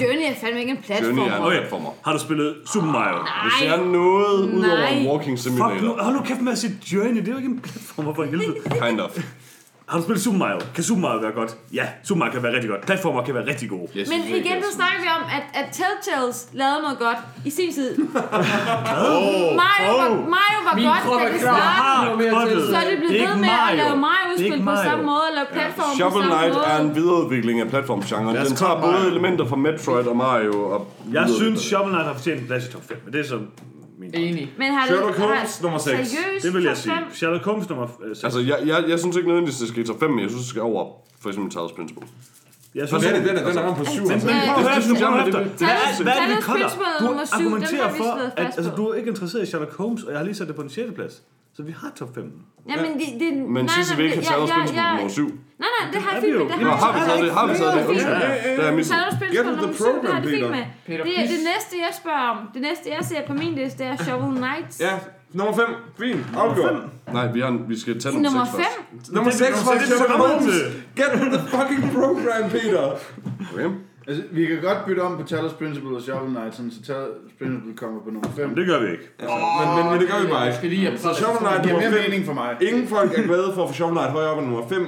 Journey er fandme ikke en platform. Journey er en Okay. platformer. Har du spillet Super Mario? Hvis det er noget ud over Nej. walking Fuck, nu, simulator, hold nu kæft med at sige Journey. Det er jo ikke en platformer for helvede. kind of. Har du spillet Super Mario? Kan Super Mario være godt? Ja, Super Mario kan være rigtig godt. Platformer kan være rigtig gode. Jeg Men igen, så er snakker vi om, at, at Telltales lavede noget godt i sin tid. Mario, var, Mario var Min godt, da det startede. Så er det blevet ved med at Mario. lave Mario-spil på Mario. samme måde, og lave platform på Shovel samme Knight er en videreudvikling af platformgenren. Den tager både elementer fra Metroid og Mario og Jeg synes, Shovel Knight har fortjent en plads i top 5, men det er så min Enig. Men har Sherlock det, Holmes, har, nummer seks. Seriøst, Det vil jeg sige. fem? Sherlock Holmes nummer 6. Altså, jeg, jeg, jeg synes ikke nødvendigvis, det skal i top 5, men jeg synes, det skal over for eksempel Talos Principle. jeg Så den er, den er, den er ramt på 7. Men- Men prøv at høre, at høre efter. det- Hvad er, det, vi? Principle Du den argumenterer for, at altså, du er ikke interesseret i Sherlock Holmes, og jeg har lige sat det på den 6. plads. Så vi har top 5. Ja, men det, det, Men nej, sidst nej, vi ikke har jeg- Talos jeg- Principle jeg- på nummer 7. Nej, nej, det har jeg vi fint med. Det har vi taget det? Har vi taget det? Undskyld. Det er Principle Get with the det program, det Peter. Det, det næste, jeg spørger om, det næste, jeg ser på min liste, er Shovel Knight. Ja, nummer 5. Fint. Afgjort. Nej, vi, har, vi skal tage nummer Nummer 6 5? først. Nummer 6 det var er det, Sherlock Holmes. Get with the fucking program, Peter. Okay. Altså, vi kan godt bytte om på Talos Principle og Shovel Knight, sådan, så Talos Principle kommer på nummer 5. Men det gør vi ikke. Men, men, men det gør vi bare ikke. skal lige Så Shovel Knight nummer mere 5. mening for mig. Ingen folk er glade for at få Shovel Knight højere op end nummer 5.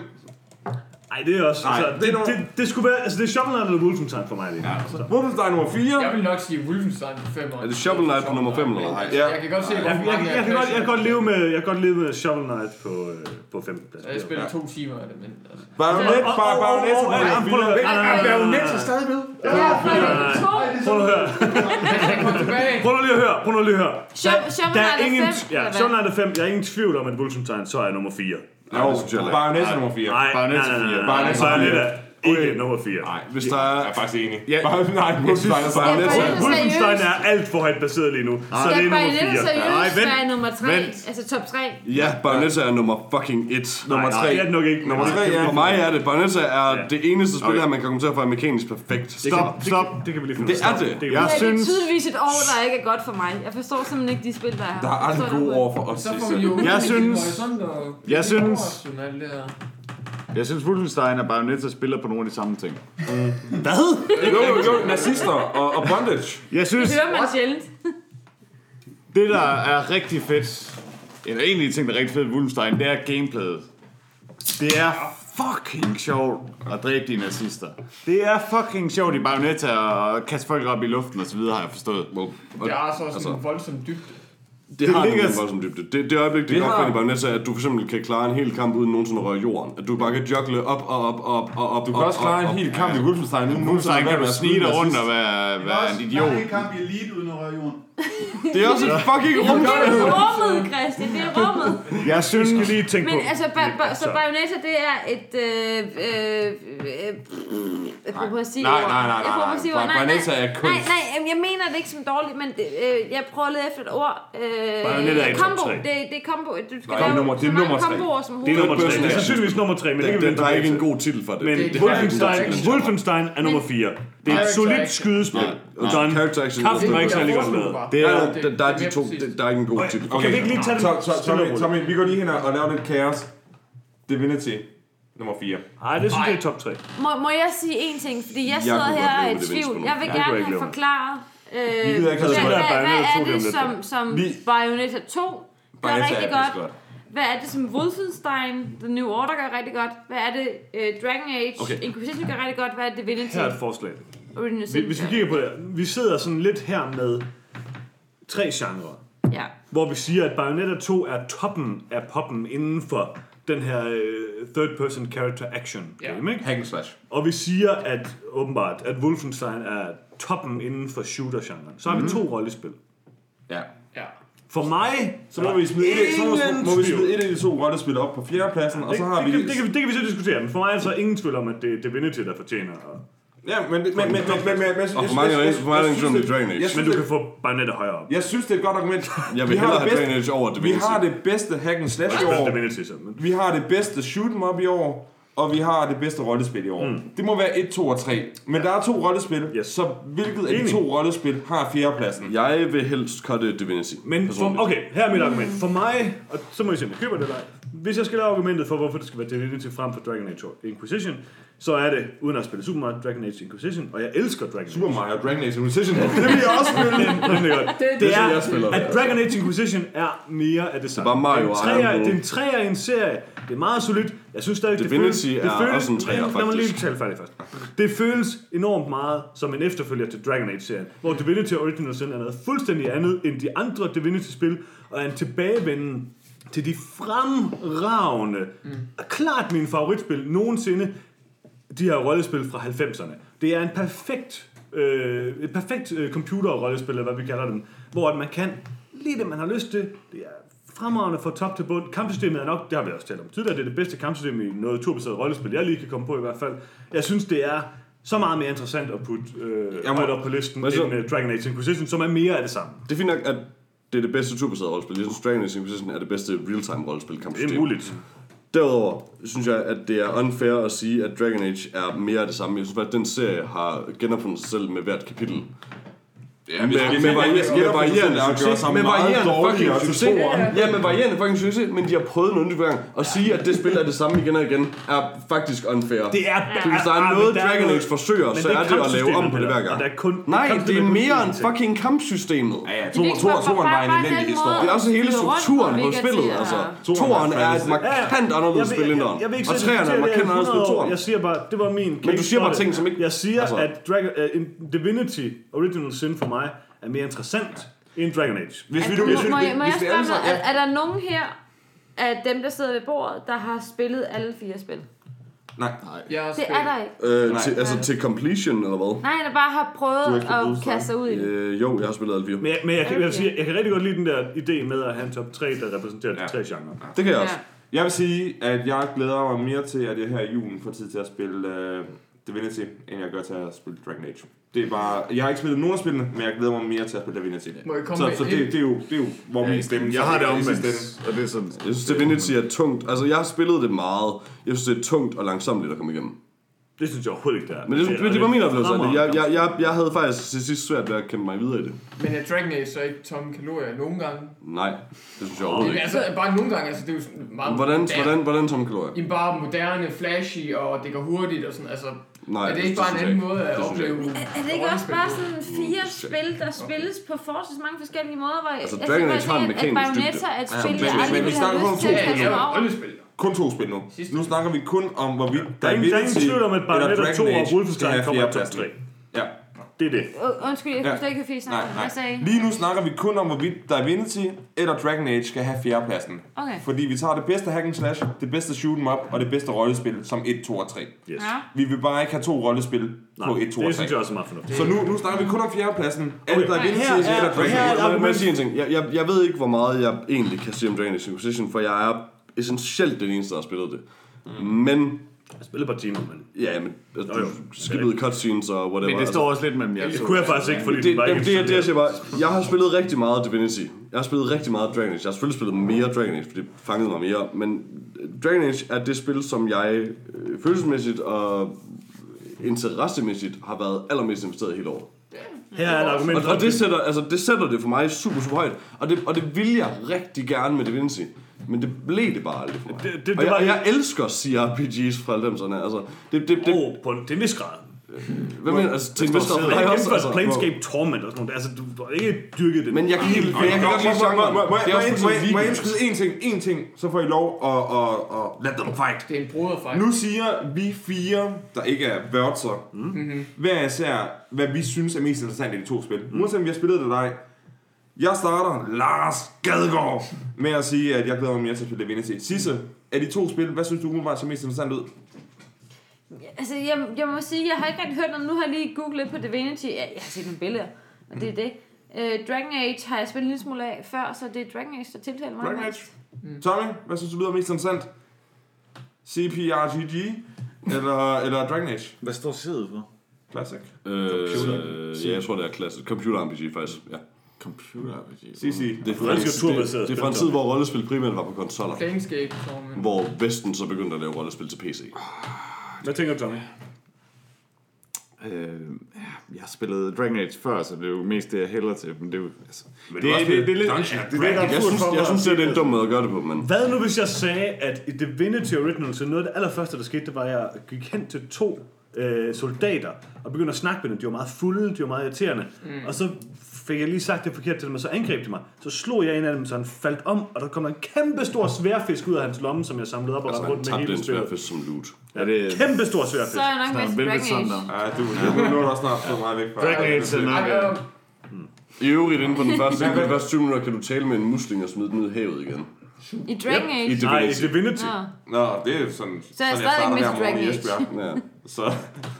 Nej, det er også... Nej, altså, det det, er det, det, skulle være... Altså, det er Shovel Knight eller Wolfenstein for mig, det. Ja. Så. Wolfenstein nummer 4. Jeg vil nok sige Wolfenstein på 5. Er det Shovel Knight på nummer fem, eller hvad? Altså, Ja. Jeg kan godt se, Jeg, hvorfor jeg, jeg, jeg, er kan godt, jeg, kan godt passionate. leve med, jeg kan godt leve med Shovel Knight på, øh, på 5. plads. Jeg spiller to timer af det, men... Altså. Baronet, Og- bare og- Baronet og- og- nummer og- prøv at- 4. nej, nej, nej, Baronet nej, er stadig med. Ja, er. Prøv nu at høre. Prøv nu lige at høre. Prøv nu lige at høre. Shovel Knight er er ingen, 5. ja, Shovel Knight er 5. Jeg er ingen tvivl om, at Wolfenstein så er nummer 4. No, bonus, bonus, bonus, bonus, bonus, bonus, bonus, bonus, bonus, bonus, bonus, bonus, bonus, bonus, bonus, bonus, ikke nummer 4. Nej, Hvis der er... jeg er faktisk enig. Ja. Bare, nej, Wolfenstein er Baronet Baronet. er- Seriøst? Wolfenstein er alt for højt baseret lige nu. Så det er nummer Bayonetta 4. Nej, vent. være nummer 3? Vent. Altså top 3? Ja, Bayonetta er nummer fucking 1. Nummer Nej, 3. det er det nok ikke. Nummer tre, ja. For mig er det, Bayonetta er Ja. det eneste spil Okay. her, man kan komme til at få mekanisk perfekt. Stop, stop. Det kan vi lige finde Det er det. vi Jeg Ja, det er synes- tydeligvis et år, der ikke er godt for mig. Jeg forstår simpelthen ikke de spil, der er her. Der er aldrig gode år for os. Jeg synes- Jeg synes- Jeg synes, Wolfenstein og Bayonetta spiller på nogle af de samme ting. Jo, jo, jo, nazister og, og bondage. Jeg synes, Det hører man sjældent. det der er rigtig fedt, eller en af de ting, der er rigtig fedt ved Wolfenstein, det er gameplayet. Det er fucking sjovt at dræbe de nazister. Det er fucking sjovt i Bayonetta og kaste folk op i luften og så videre, har jeg forstået. Og Det er altså også altså- en voldsom dybde. Det har ligger- en voldsom dybde. Det, det øjeblik, det, Det det har- godt i Bayonetta, er, at du for eksempel kan klare en hel kamp uden nogensinde at røre jorden. At du bare kan juggle op og op og op og op. Du kan også klare en hel kamp i Wolfenstein. uden Wolfenstein at kan du være snige dig rundt og være, være en idiot. Der er en kamp i Elite uden at røre jorden. Det er også et fucking Det rum. er rummet, Christian. Det er rummet. Jeg synes, Vi skal lige tænke Men på. altså, ba- ba- så Så. Bayonetta, det er et... Øh, øh, øh, sige Nej, nej, nej, nej, nej. ord. Nej, Bayonetta er nej, kunst. nej, nej, jamen, jeg mener det ikke som dårligt, men det, øh, jeg prøver at lede efter et ord. Øh, Bayonetta er i top combo. tre. Det, det er combo. Du skal Nej, lave nummer- det er så mange nummer tre. som Det er nummer 3. Det er sandsynligvis nummer 3, men det kan vi Den, er tilbage ikke en til. god titel for det. Men det, det, Wolfenstein. Wolfenstein er nummer 4. Det er et Character solidt skydespil. Nej, Done. character action. Kaften var ikke Det særlig godt lavet. Det er, der, der er de to, der er ikke en god titel. Okay, kan vi ikke lige tage den Tommy? Tommy, vi går lige hen og laver lidt kaos. Divinity. Nummer 4. Nej, det synes jeg er top 3. Må, må jeg sige én ting? Fordi jeg Jeg sidder her er i tvivl. Jeg vil gerne have forklaret, øh, ikke hvad, hvad, hvad, er 2 lige det, som, som Vi- Bayonetta 2 gør Bayonetta rigtig er godt? godt. Hvad er det, som Wolfenstein, The New Order gør rigtig godt? Hvad er det, uh, Dragon Age, Okay. Inquisition gør rigtig godt? Hvad er det, Divinity, Her er et forslag. Hvis vi kigger på det, vi sidder sådan lidt her med tre genrer. Ja. hvor vi siger, at Bayonetta 2 er toppen af poppen inden for den her øh, third person character action Ja. game, ikke? Hack and slash. Og vi siger, at åbenbart, at Wolfenstein er toppen inden for shooter-genren. Så har vi to rollespil. Ja. Ja. For mig... Så må vi smide et, så må, må vi smide et af de to rollespil op på fjerdepladsen, og så har det, vi... det, kan, det, kan, det kan vi så diskutere, men for mig er altså ingen tvivl om, at det er Divinity, der fortjener. Og, Ja, men, men, men, men, men, men, men Og for mange er det for mange er det en sum drainage. Jeg synes, Men du det- kan få bajonettet højere op. Jeg synes, det er et godt argument. Jeg vil hellere have drainage over det Vi har det bedste hack and slash i år. Det minder til sig, men... Vi har det bedste shoot 'em up i år, og vi har det bedste rollespil i år. Mm. Det må være 1, 2 og 3. Men der er to rollespil, Yes. så hvilket af de Enig. to rollespil har fjerdepladsen? Jeg vil helst cutte Divinity. Men for, personligt. okay, her er mit argument. For mig, og så må I se, om jeg køber det eller ej. Hvis jeg skal lave argumentet for, hvorfor det skal være Divinity frem for Dragon Age Inquisition, så er det, uden at spille Super Mario, Dragon Age Inquisition, og jeg elsker Dragon Age. Super Mario Dragon Age Inquisition. det vil jeg også spille. Godt. [laughs] Det, Det jeg er, spiller. at Dragon Age Inquisition er mere af det samme. bare Mario det er træer, Iron det er en træer i en serie. Det er meget solidt. Jeg synes stadig, det føles, det er føles, også en træer, Lad mig lige faktisk. tale færdig først. Det føles enormt meget som en efterfølger til Dragon Age-serien, hvor Divinity Original Sin er noget fuldstændig andet end de andre Divinity-spil, og er en tilbagevenden til de fremragende, mm. klart min favoritspil nogensinde, de her rollespil fra 90'erne. Det er en perfekt, øh, et perfekt øh, computer-rollespil, eller hvad vi kalder dem, hvor man kan lige det, man har lyst til. Det er fremragende fra top til bund. Kampsystemet er nok, det har vi også talt om tidligere, det er det bedste kampsystem i noget turbaseret rollespil, jeg lige kan komme på i hvert fald. Jeg synes, det er så meget mere interessant at putte øh, må- højt op på listen, Men så- end uh, Dragon Age Inquisition, som er mere af det samme. Det er fint nok, at det er det bedste turbaserede rollespil. Synes, Dragon Age Inquisition er det bedste real-time rollespil Det kampsystem. er muligt. Derudover synes jeg, at det er unfair at sige, at Dragon Age er mere af det samme. Jeg synes, at den serie har genopfundet sig selv med hvert kapitel. Ja, med, med, med, varier- med varierende succes, med varierende fucking succes. Ja, med varierende fucking succes, men de har prøvet noget nyt hver gang. Og sige, at det spil er det samme igen og igen, er faktisk unfair. Det er, Hvis der er noget, Dragon Age forsøger, så er det at lave om på det hver gang. Nej, det er mere end fucking kampsystemet. Ja, ja, Det to, er ikke to, bare- to, to, bare- var en bare elendig historie. Det er også hele strukturen på spillet, altså. Toeren er et markant anderledes spil end Og træerne er det markant anderledes 100 spil år. toeren. Jeg siger bare, det var min Men du siger bare ting, som ikke- Jeg siger, altså- at Dragon, in Divinity Original Sin for mig er mere interessant end Dragon Age. Hvis vi nu, hvis vi, må, jeg, må jeg hvis vi spørge mig, er, er der nogen her af dem, der sidder ved bordet, der har spillet alle fire spil? Nej, Jeg har Det er der ikke. Øh, til, altså til completion, eller hvad? Nej, der bare har prøvet Du at kaste sig ud i det. Øh, jo, jeg har spillet alle fire. Men, jeg, men jeg, kan, jeg, Okay. sige, jeg kan rigtig godt lide den der idé med at have en top 3, der repræsenterer de Ja. tre genrer. Det kan jeg også. jeg vil sige, at jeg glæder mig mere til, at jeg her i julen får tid til at spille uh, Divinity, end jeg gør til at spille Dragon Age. Det er bare... Jeg har ikke spillet nogen af spillene, men jeg glæder mig mere til at spille Divinity. Må jeg komme Så, så et- det, det, er jo, det er jo, hvor min stemme... Jeg har det omvendt, og det er sådan... Jeg synes, Divinity er tungt. Altså, jeg har spillet det meget. Jeg synes, det er tungt og langsomt at komme igennem. Det synes jeg overhovedet ikke, det er. Men det, det, det var min oplevelse af det. Jeg, jeg, jeg, jeg havde faktisk til sidst svært ved at kæmpe mig videre i det. Men er Dragon Age så ikke tomme kalorier nogle gange? Nej, det synes jeg overhovedet ikke. altså, bare nogle gange, altså det er jo sådan meget Hvordan, moderne. hvordan, hvordan tomme kalorier? I bare moderne, flashy, og det går hurtigt og sådan, altså... Nej, er det ikke bare en anden måde at opleve Er er det ikke også bare sådan fire spil, der spilles på forholdsvis mange forskellige måder? Hvor Altså, jeg Dragon Age har en at- mekanisk At Bayonetta er et Ja, spil, men- jeg men- aldrig men vi snakker kun lyst til om at to spil. mig Ja, over. rollespil. Kun to spil nu. Nu snakker vi kun om, hvorvidt Der er ingen, der er ingen tvivl om, at Bayonetta 2 og Wolfenstein kommer fjerdepladsen. 3. Ja. Det er det. Undskyld, jeg Ja. kunne slet ikke have snakket. Hvad sagde I? Lige nu snakker vi kun om, hvorvidt Divinity eller Dragon Age skal have fjerdepladsen. Okay. Fordi vi tager det bedste hack and slash, det bedste shoot 'em up og det bedste rollespil som 1, 2 og 3. Yes. Ja. Vi vil bare ikke have to rollespil på 1, 2 og det 3. synes jeg også er meget fornuftigt. Så nu, nu snakker vi kun om fjerdepladsen. Er det Okay. Divinity Her er- eller Dragon her er Age? Må- må- Må jeg sige en ting? Jeg, jeg, jeg ved ikke, hvor meget jeg egentlig kan sige om Dragon Age Inquisition, for jeg er essentielt den eneste, der har spillet det. Men, Jeg spiller bare timer, men... ja, men altså, Jo, jo. du skippede cutscenes og whatever. Men det står også lidt mellem jer Det kunne jeg faktisk ikke, fordi det, den var det, ikke det, det, det, jeg siger bare, jeg har spillet rigtig meget Divinity. Jeg har spillet rigtig meget Dragon Age. Jeg har selvfølgelig spillet mere Dragon Age, for det fangede mig mere. Men Dragon Age er det spil, som jeg øh, følelsesmæssigt og interessemæssigt har været allermest investeret i hele året. Her er et argument Og, og det, sætter, altså, det sætter det for mig super, super højt. Og det, og det vil jeg rigtig gerne med Divinity. Men det blev det bare aldrig for mig. Det- det- det og jeg, var- og jeg elsker CRPG's fra 90'erne. Altså, det, det, det, Åh, på en, en vis grad. hvad mener altså, til en vis grad, Jeg har også, altså, Planescape Torment og sådan noget. Altså, du, har ikke dyrket det. Men jeg kan men jeg kan godt lide genren. Må- er jeg indskyde én ting? En ting, så får I lov at, at, at let them fight. Det er en broderfejl. Nu siger vi fire, der ikke er vørtser, mm-hmm. hver især, hvad vi synes er mest interessant i de to spil. Mm. Uanset om vi har spillet det eller ej. Jeg starter Lars Gadegaard med at sige, at jeg glæder mig mere til at spille Divinity. Sisse, af de to spil, hvad synes du umiddelbart ser mest interessant ud? Altså, jeg, jeg må sige, jeg har ikke rigtig hørt om, nu har jeg lige googlet på Divinity. Jeg, jeg har set nogle billeder, og det er det. Uh, Dragon Age har jeg spillet en lille smule af før, så det er Dragon Age, der tiltaler mig. Dragon Age? Mm. Tommy, hvad synes du lyder mest interessant? CPRGG eller, eller Dragon Age? Hvad står sædet for? Classic. Øh, ja, jeg tror, det er klassisk. Computer RPG, faktisk. Ja. Computer RPG. CC. Det er turbaseret det, det er fra en tid, hvor rollespil primært var på konsoller. Planescape. Hvor Vesten så begyndte at lave rollespil til PC. Hvad tænker du, Tommy? Øh, ja, jeg har spillet Dragon Age før, så det er jo mest det, jeg hælder til. Men det er jo, altså, det, det, spillet det, er lidt, ja, det er lidt Jeg synes, jeg mig synes at det er en dum måde at gøre det på, men... Hvad nu, hvis jeg sagde, at i Divinity Original, så noget af det allerførste, der skete, det var, at jeg gik hen til to øh, soldater og begyndte at snakke med dem. De var meget fulde, de var meget irriterende. Mm. Og så fik jeg lige sagt det forkert til dem, og så angreb de mig. Så slog jeg en af dem, så han faldt om, og der kom en kæmpe stor sværfisk ud af hans lomme, som jeg samlede op og Altså, rundt med hele spillet. sværfisk som loot. Ja, det Kæmpe stor sværfisk. Så er jeg nok er Velvet Dragon Age. Ej, du, nu, er du også snart fået meget væk fra. Dragon Age er nok... I øvrigt, inden for den første, inden for de første 20 minutter, kan du tale med en musling og smide den ud i havet igen. I Dragon I Age? Nej, i Divinity. Divinity. Nå. Nå, det er sådan, Så jeg er sådan stadig med hver morgen i Age. Esbjerg. Ja. Så, [laughs]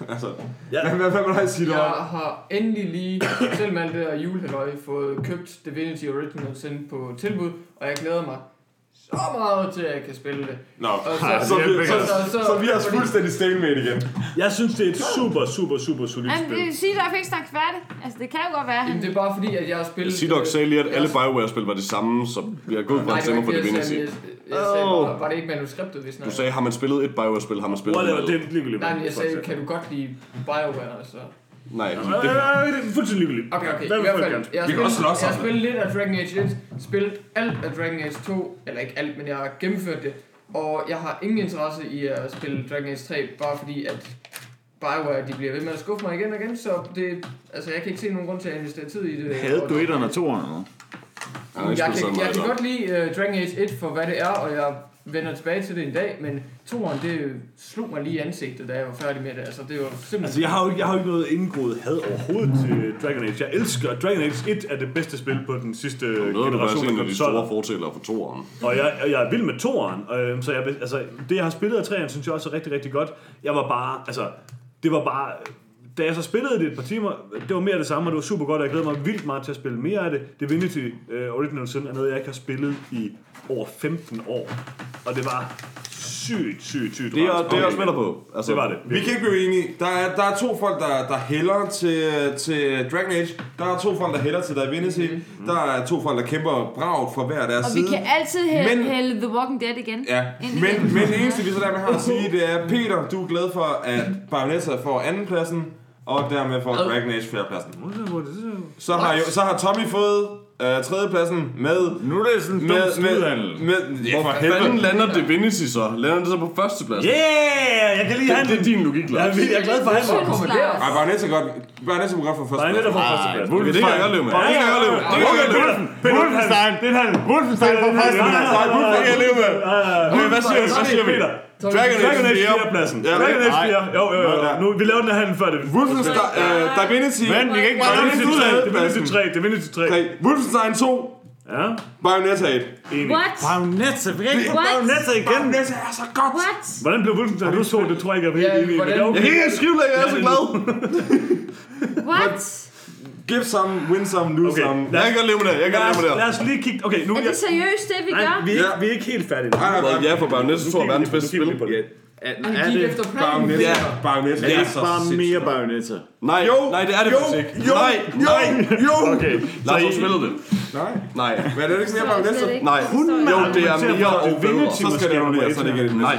altså, Ja. hvad, hvad, hvad vil du sige, Jeg har? har endelig lige, selv med alt det der julehalløj, fået købt Divinity Original Sin på tilbud, og jeg glæder mig så meget til, at jeg kan spille det. Nå, Og [laughs] så, så, vi, så, så, så, vi har fuldstændig stalemate igen. Jeg synes, det er et super, super, super solidt spil. du, jeg fik snakket færdigt. Altså, det kan jo godt være, han... Jamen, det er bare fordi, at jeg har spillet... Sidok sagde lige, at alle Bioware-spil var det samme, så vi har gået fra en stemmer på ikke det, sagde bare, var det ikke manuskriptet, hvis Du sagde, har man spillet et Bioware-spil, har man spillet Whatever, det er ligegyldigt. Nej, men jeg sagde, kan du godt lide Bioware, så... Nej, Det, det, det er fuldstændig ligegyldigt. Okay, okay. Hvad vil folk gerne jeg har, Vi kan også spillet, slås jeg har spillet lidt af Dragon Age 1, spillet alt af Dragon Age 2, eller ikke alt, men jeg har gennemført det, og jeg har ingen interesse i at spille Dragon Age 3, bare fordi at Bioware, de bliver ved med at skuffe mig igen og igen, så det, altså jeg kan ikke se nogen grund til at investere tid i det. Havde du etteren og toeren eller noget? jeg Jeg kan, jeg kan godt lide uh, Dragon Age 1 for hvad det er, og jeg vender tilbage til det en dag, men toeren, det slog mig lige i ansigtet, da jeg var færdig med det. Altså, det var simpelthen... Altså, jeg har jo ikke, jeg har jo ikke noget indgroet had overhovedet til Dragon Age. Jeg elsker Dragon Age 1 er det bedste spil på den sidste Noget er du faktisk generation en af de store fortællere for toeren. Og jeg, jeg er vild med toeren. Øh, så jeg, altså, det, jeg har spillet af træerne, synes jeg også er rigtig, rigtig godt. Jeg var bare, altså, det var bare... Da jeg så spillede det et par timer, det var mere det samme, og det var super godt, og jeg glæder mig vildt meget til at spille mere af det. Divinity uh, Original Sin er noget, jeg ikke har spillet i over 15 år. Og det var sygt, sygt, sygt Det er, det er jeg spiller på. Altså, Det var det. Vi kan ikke blive enige. Der er, der er to folk, der, der hælder til, til Dragon Age. Der er to folk, der hælder til Divinity. Mm-hmm. Der er to folk, der kæmper bragt for hver deres Og vi side. kan altid hælde, Men- hælde The Walking Dead igen. Ja, Ind men, men det eneste, vi så dermed har at sige, det er, Peter, du er glad for, at Bayonetta får andenpladsen, og dermed får Dragon Age fjerdepladsen. Så har, jo, så har Tommy fået øh, tredjepladsen med... Nu er det sådan en dum Med, med, med, ja, Hvor fanden helvede. lander Divinity så? Lander det så på førstepladsen? Yeah! Jeg kan lige have Det, det er din logik, Jeg Lars. er, vildt- jeg er glad for, at han Synes, kommer Lars. Ej, Bayonetta godt, Bayonetta må godt få første Nej, netop plads. for første plads. Okay, det kan jeg godt leve med. Det kan jeg godt leve med. Det kan jeg godt leve med. Wolfenstein, det er han. Wolfenstein på førstepladsen. Det kan jeg leve med. Hvad siger vi? Hvad siger vi? Dragon Dragon Age Age 4 pladsen. Ja, Dragon Age nej. 4. Jo, jo, jo. jo. Nu, vi laver den her handel før det. Wolfenstein, øh, Divinity, Men vi kan ikke bare Divinity lade det ud af. Divinity 3, Divinity 3. Okay, Wolfenstein 2, Ja, Bayonetta 1. enig. What? Bagnette, vi kan ikke What? Bagnetta igen. Bayonetta er så godt. What? Hvordan blev Wolfenstein ikke 2? Det tror jeg ikke, jeg er helt enig i. Er Jeg kan ikke skrive det, jeg er så glad. What? Give some, win some, lose Okay, some. Jeg kan godt leve med det. Jeg kan Lad os, leve med lad det. os lige kigge... Okay, nu... Er det seriøst, det vi Nej, gør? vi er, ikke, Ja. vi er ikke helt færdige. Nej, nej, nej. Ja, for Bayonetta 2 er verdens bedste spil. Er, er gik det efter planen. Bayonetta, Bayonetta er er det så bare mere. Bayonetta? Nej, Jo, nej, det er det jo, faktisk ikke. jo, Nej, jo, nej. jo. Okay, Lars har spillet det. Nej, Nej. men er det ikke mere Bayonetta? Nej. Jo, det er mere og bedre. Så skal det annulleres, så det ikke er det Nej,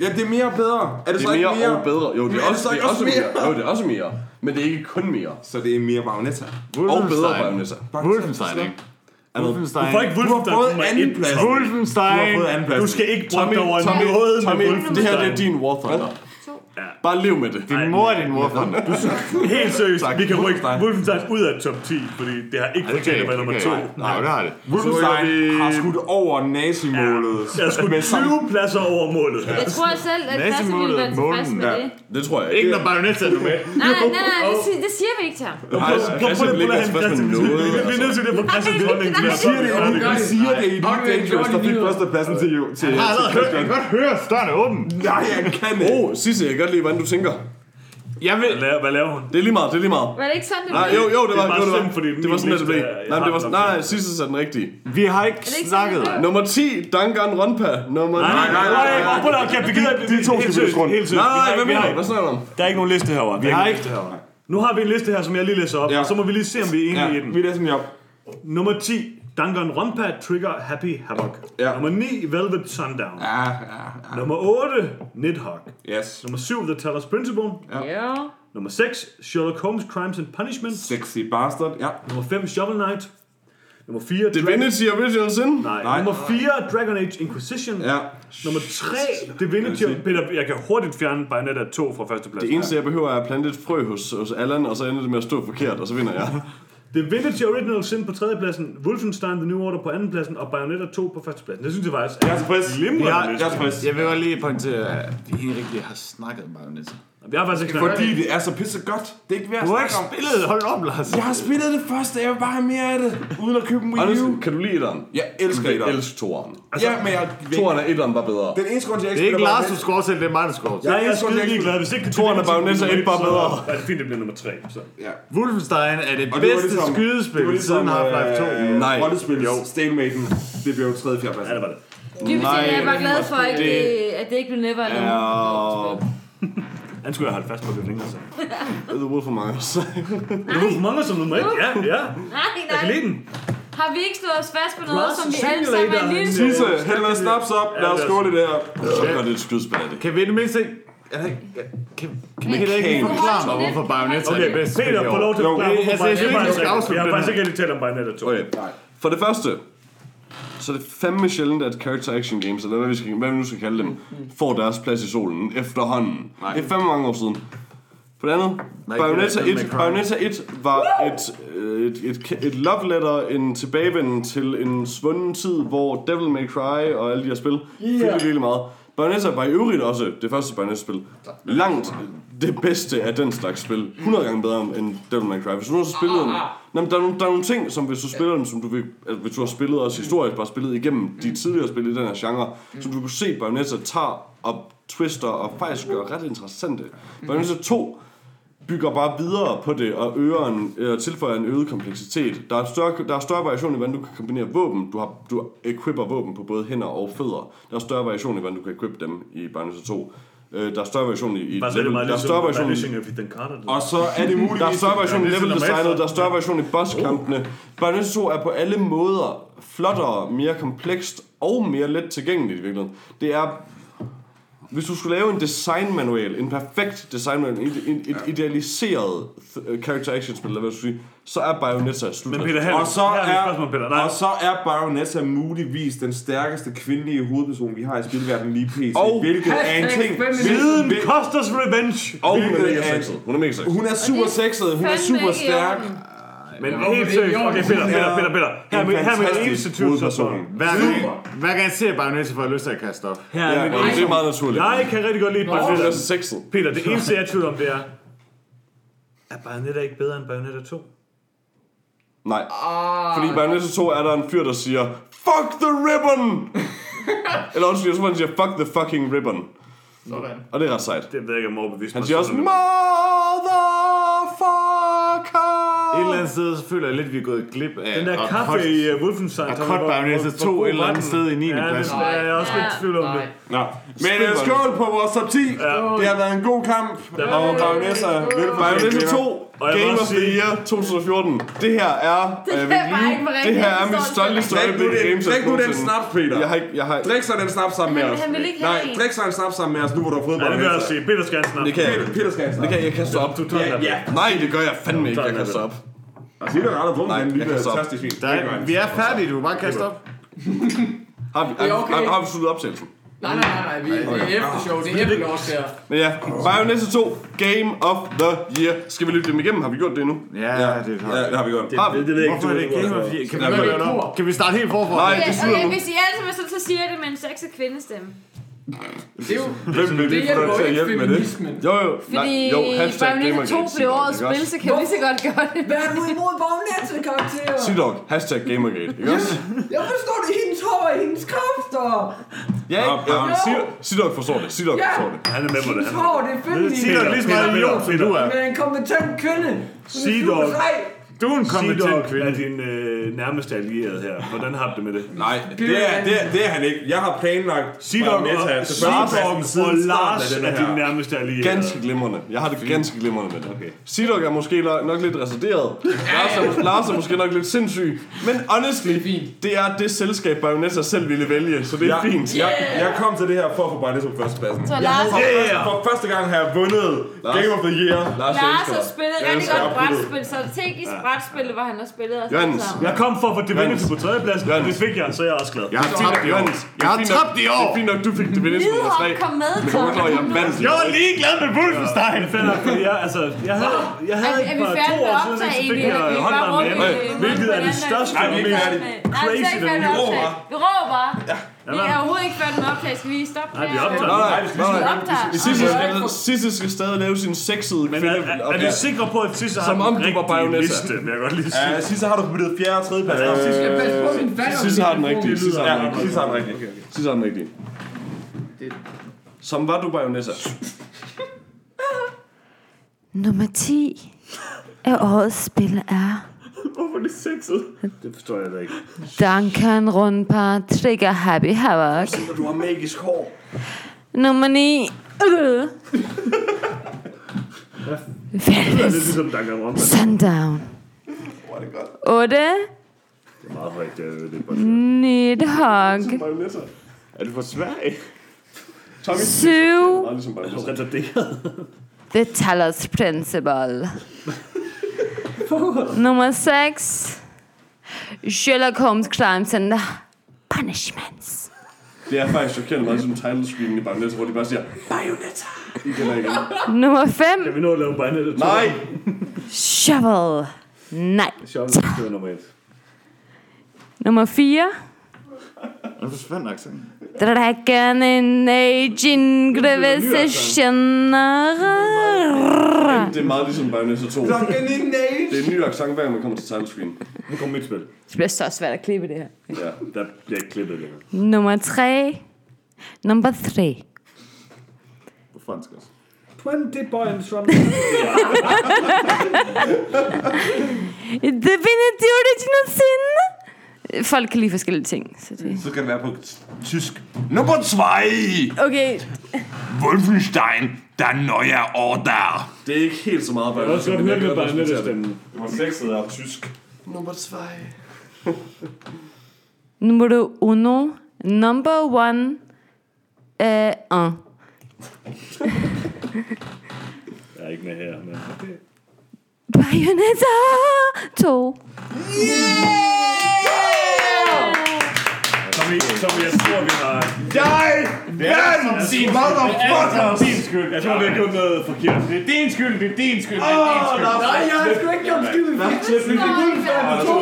Ja, det er mere og bedre. Er det, det så er ikke mere mere? og bedre. Jo, det er er det også, så det ikke er også også mere. Jo, det er også mere. Men det er ikke kun mere. Så det er mere Bayonetta. Og bedre Bayonetta. Wolfenstein, ikke? Wolfenstein. du får ikke Du har Wolfenstein fået anden 1. plads. Du har Wolfenstein. fået anden plads. Du skal ikke brokke over Tommy, noget med Wolfenstein. det her det er din War Thunder. Bare lev med det. Din mor er din morfar. Helt seriøst, Tak. vi kan rykke Wolfenstein. Ud af top 10, fordi det har ikke Ja, fortjent at være nummer 2. Nej, det har det. Wolfenstein har skudt over nazimålet. Jeg skulle 20 pladser over målet. Jeg tror selv, at Lasse ville være tilfreds med Ja. det. Det tror jeg Ikke ikke. når Bayonetta er 1. Nej, nej, nej, det, siger, det siger vi ikke til ham. Nej, Christian vil ikke være tilfreds med noget. Vi er nødt til det på Christians holdning det. siger det, vi siger det i Har ikke Dangerous, der fik førstepladsen til, til, Jeg har kan godt høre, døren er åben. Nej, jeg kan ikke. Åh, Sisse, jeg kan godt lide, hvordan du tænker. Jeg vil... Hvad laver, hvad laver hun? Det er lige meget, det er lige meget. Var det ikke sådan, det Nej, jo, jo, det Det var, er bare jo, det var, synd, fordi det var sådan, at det blev. er- Nej, det var, den nej, nej, sidste er den rigtige. Vi har ikke det ikke snakket. sådan, det Nummer 10, Dangan Ronpa. Nummer 9. Nej, nej, nej, nej, nej. Prøv at kæft, vi gider. De to skal byttes rundt. Helt. Nej, Vi nej, hvad vi mener du? Hvad snakker du om? Der er ikke nogen liste herovre. Vi har ikke det her. Nu har vi en liste her, som jeg lige læser op, og så må vi lige se, om vi er enige i den. vi læser den op. Nummer 10, Danganronpa Trigger Happy Havoc. Ja. Nummer 9, Velvet Sundown. Ja, ja, ja. Nummer 8, Nidhogg. Yes. Nummer 7, The Teller's Principle. Ja. Nummer 6, Sherlock Holmes Crimes and Punishment. Sexy bastard. Ja. Nummer 5, Shovel Knight. Nummer 4, Divinity Original Sin? Nej. Nej. Nummer 4, Dragon Age Inquisition. Ja. Nummer 3, Divinity... Peter, jeg kan hurtigt fjerne Bayonetta 2 fra førsteplads. Det eneste, jeg behøver, er at plante et frø hos, hos Allan, og så ender det med at stå forkert, og så vinder jeg. [laughs] Divinity Original Sin på tredjepladsen, Wolfenstein The New Order på andenpladsen, og Bayonetta 2 på førstepladsen. Det synes jeg faktisk Jeg er tilfreds. Jeg er tilfreds. Jeg vil godt lige pointere, at vi ikke rigtig har snakket om Bayonetta. Vi har faktisk ikke snakket. Fordi det er så pisse godt. Det er ikke værd at Du har ikke snakke om. spillet det. Hold op, Lars. Jeg har spillet det første, jeg vil bare have mere af det, uden at købe en Wii U. Anders, kan du lide etteren? Jeg elsker Jeg etteren. elsker toeren. Ja, men jeg... Toeren er etteren bare bedre. Den eneste grund til, jeg Det er ikke spiller Lars, du skal oversætte, det er mig, der skal oversætte. Jeg er Jeg skide jeg- ligeglad. Hvis ikke Toren er Bayonetta Divinity et bare så bedre. er det fint, det bliver nummer 3. Så. Ja. Wolfenstein er det Og det var bedste ligesom- skydespil var ligesom, siden Half-Life 2. øh, Nej. Rollespil, stalematen, det blev 3. 4. plads. Ja, det var det. Dybest set er jeg bare glad for, at det- det, at det ikke blev never alone. Ja. [laughs] Han skulle have holdt fast på det længere så. [laughs] The Wolf Among Us. Det var for mange som nummer 1. Ja, ja. Nej, Jeg kan nej. lide den. Har vi ikke stået os fast på noget, som vi alle sammen er en lille Simulator. smule... Hæld noget snaps op. Lad os skåle det der. Så gør det et af det. Kan vi i det mindste ikke... er der ikke- Kan, kan vi heller ikke forklare mig, hvorfor Bayonetta er Okay, spil i Peter, få lov til at Jo, forklare, det- hvorfor altså, jeg synes ikke, Bayonetta du skal er- afslutte Vi har den faktisk her. ikke rigtig talt om Bayonetta 2. Okay. For det første, så er det fandme sjældent, at character action games, eller hvad vi, skal, hvad vi nu skal kalde dem, får deres plads i solen efterhånden. Det er fandme mange år siden. For det andet, Nej, Bayonetta det er 1, Devil May Cry. Bayonetta 1 var et, øh, et, et, et love letter, en tilbagevenden til en svunden tid, hvor Devil May Cry og alle de her spil yeah. fyldte virkelig meget. Bayonetta var i øvrigt også det første Bayonetta-spil. Langt det bedste af den slags spil. 100 gange bedre end Devil May Cry. Hvis du nu har spillet den... Jamen, der, er nogle, der er nogle ting, som hvis du spiller den, som du vil, altså, hvis du har spillet også historisk, bare spillet igennem de tidligere spil i den her genre, som du kunne se, Bayonetta tager og twister og faktisk gør ret interessante. Bayonetta 2 bygger bare videre på det og øger en, øh, tilføjer en øget kompleksitet. Der er, større, der er større variation i, hvordan du kan kombinere våben. Du, har, du equipper våben på både hænder og fødder. Der er større variation i, hvordan du kan equippe dem i Bayonetta 2. Øh, der er større variation i, i level, der er ligesom større variation i. Og så er det muligvis... der er større variation i level designet, der er større variation i bosskampene. Bayonetta 2 er på alle måder flottere, mere komplekst og mere let tilgængeligt i virkeligheden. Det er hvis du skulle lave en designmanual, en perfekt designmanual, en, en, et idealiseret th- character action spil, eller hvad du sige, så er Bayonetta slut. Men Peter, her, Og så, her er, et spørgsmål, Peter. Nej, og så er Bayonetta muligvis den stærkeste kvindelige hovedperson, vi har i spilverdenen lige pt. Og- hvilket er en ting. Hvil- koster revenge. og hun er hvilket mega sexet. Hun er mega sexet. Hun er super sexet, hun er super stærk. Men Jo, helt det er seriøst. Okay, Peter, Peter, er Peter, Peter. Her er her er fantastisk eneste tvivl. hovedperson. Hver gang, hver gang jeg ser Bayonetta, får jeg lyst til at kaste op. Her er Ja, og det er meget naturligt. Jeg kan rigtig godt lide er Bayonetta. så sexet. Peter, det eneste jeg er tvivl om, det er... Er Bayonetta ikke bedre end Bayonetta 2? Nej. Fordi i Bayonetta 2 er der en fyr, der siger, Fuck the ribbon! [laughs] Eller undskyld, jeg tror, han siger, Fuck the fucking ribbon. Sådan. Og det er ret sejt. Det ved jeg ikke, om er overbevist Han siger også, sådan. Et eller andet sted, så føler jeg lidt, at vi er gået glip af. Den der kaffe i uh, Wolfenstein. som cut 2 hvor god et eller andet sted i 9. Ja, det er jeg er også lidt i tvivl om det. Nej. Nå, men uh, skål på vores top 10. Det har været en god kamp. Og Bayonetta, Bayonetta 2, Og jeg vil Game of the Year 2014. Det her er... Det øh, er vil lyve. ikke på Det her er Det mit stolteste øjeblik i den, Games drik nu den snaps, Peter. Jeg har ikke... Jeg har, Drik så den snaps sammen med os. vil Nej, drik så en snaps sammen med os, nu hvor du har fået Ja, det vil jeg sige. Peter skal have en snap. det kan jeg Peter, skal have en Det snaps. kan jeg kaste op. Du tager Ja, den. ja. Nej, det gør jeg fandme ikke. Jeg kaster op. Og Peter er aldrig drukket Nej, en jeg lille kan stoppe. tørstig svin. Der er, vi er færdige, du kan bare kaste op. Har vi, Det okay. har, har vi sluttet optagelsen? Nej, nej, nej, nej. Vi, det er eftershow. Det er efterlås her. Men ja, Bayonetta 2, Game of the Year. Skal vi lytte dem igennem? Har vi gjort det nu? Ja, det Ja, har det har vi gjort. Har vi? Det, det ved jeg ikke. Hvorfor er det Game of the Year? Kan vi, Ja, det kan vi starte helt forfra? Nej, Okay, det slutter okay, nu. hvis I sammen er så, siger jeg det med en sexet kvindestemme. Det er jo... Hvem vil Det hjælper jo til at ikke hjælpe med det? feminismen. Jo, jo. Fordi Nej, jo, hashtag Bayonetta 2 Gamergate. blev årets ikke spil, også? så kan vi lige så godt gøre det. Hvad er du imod Bagnettet-karakterer? Sig dog, hashtag Gamergate. Ikke også? Jeg forstår det i hendes hår og hendes kræfter. Ja, ja. Sidok forstår det. Sidok forstår det. Han er med på det. Han er Åh, det er fedt, Sig dog lige så meget idiot, som du er. med en kompetent kvinde. Hun er Sig super dog. sej. Du er en kompetent kvinde. er din øh, nærmeste allierede her. Hvordan har du det med det? Nej, det er, det, er, det er han ikke. Jeg har planlagt Sea-Dog og, førstepladsen og Lars er din nærmeste allierede. Ganske glimrende. Jeg har det ganske glimrende med det. Okay. Sidok er måske nok lidt reserveret. Lars er, Lars er måske nok lidt sindssyg. Men honestly, Det er fint. det er det selskab, Bayonetta selv ville vælge, så det er Jeg, fint. jeg, jeg kom til det her for at få Bayonetta på førstepladsen. Så Lars- har for, første, for første gang har jeg vundet Game of the Year. Lars, Lars har spillet rigtig godt brætspil, strategisk brætspil, hvor han har spillet os sammen. Jeg kom for at få Divinity på tredjepladsen, og det fik jeg, så jeg er også glad. Jeg har tabt i år. Jeg har tabt i år. Det er fint nok, du fik det ved næste nummer Lidholm 3. kom med, Tom. jeg vandt. Jeg var ligeglad med Wolfenstein. Det er fedt nok, fordi jeg, altså, jeg havde, jeg havde Er, er vi for færdige to med år siden, optag så fik egentlig? jeg Er vi bare rundt med, i- hvilket er det største vi vi er Crazy, den med råber. Vi råber Vi er overhovedet ikke færdige med optag. Skal vi stoppe Nej, vi optager. Nej, nej, nej, Vi nej. optager. Sisse skal, Sisse skal stadig lave sin sexede Men er, er, er vi sikre på, at Sisse har Som om den du var liste, vil jeg godt lige sige. Ja, sidst har du kommet fjerde og tredje plads. Jeg skal passe på min fat. Sisse har den rigtige. Sisse har den rigtige. sidst har den rigtigt. Sisse har den rigtige. Som var du Bayonetta? Nummer 10 af årets spil er Hvorfor er det sexet? Det forstår jeg da ikke. Danganronpa Trigger Happy Havoc. Du har magisk hår. Nummer 9. Øh. Det er Velves ligesom Danganronpa. Sundown. 8. Det er meget højt, det er det er godt. Nidhogg. Bayonetta. Er det for Sverige? Tommy. 7. Meget ligesom Bayonetta. Retarderet. The Talos Principle. [laughs] Nummer 6. Sherlock Holmes Crimes and Punishments. Det er faktisk chokerende meget som title screen i Bayonetta, hvor de bare siger Bayonetta. Igen og igen. Nummer 5. Kan vi nå at lave Bayonetta 2? Nej! Shovel Knight. Sjovt, det var nummer 1. Nummer 4. Er det forsvandt accenten? Dragon in Aging Gravisationer. Det er meget ligesom Bayonetta 2. Det Klokken i nage. er en ny accent, hver gang man kommer til title screen. Nu kommer mit spil. Det bliver så svært at klippe det her. Ja. Der bliver ikke klippet længere. Nummer 3. Number 3. På fransk også. 20 points from... Divinity [laughs] Original Sin. Folk kan lide forskellige ting. Så det. Så kan det være på tysk. Nummer 2. Okay, Wolfenstein, der neuer Order. Det er ikke helt så meget Jeg har også godt jeg godt Bayonetta respektere det. stemmen. Nummer 6 er tysk. Nummer 2. [laughs] numero uno. Number one. Uh, un. Jeg er ikke med her, men okay. Bayonetta 2. Som, I, som jeg tror, vi har... Jeg vandt sin motherfucker. Din skyld. Jeg tror, vi har gjort noget forkert. Det er din skyld, det er din skyld, det er din skyld. Nej, jeg har sgu ikke gjort. Vi fik Wolfenstein på to.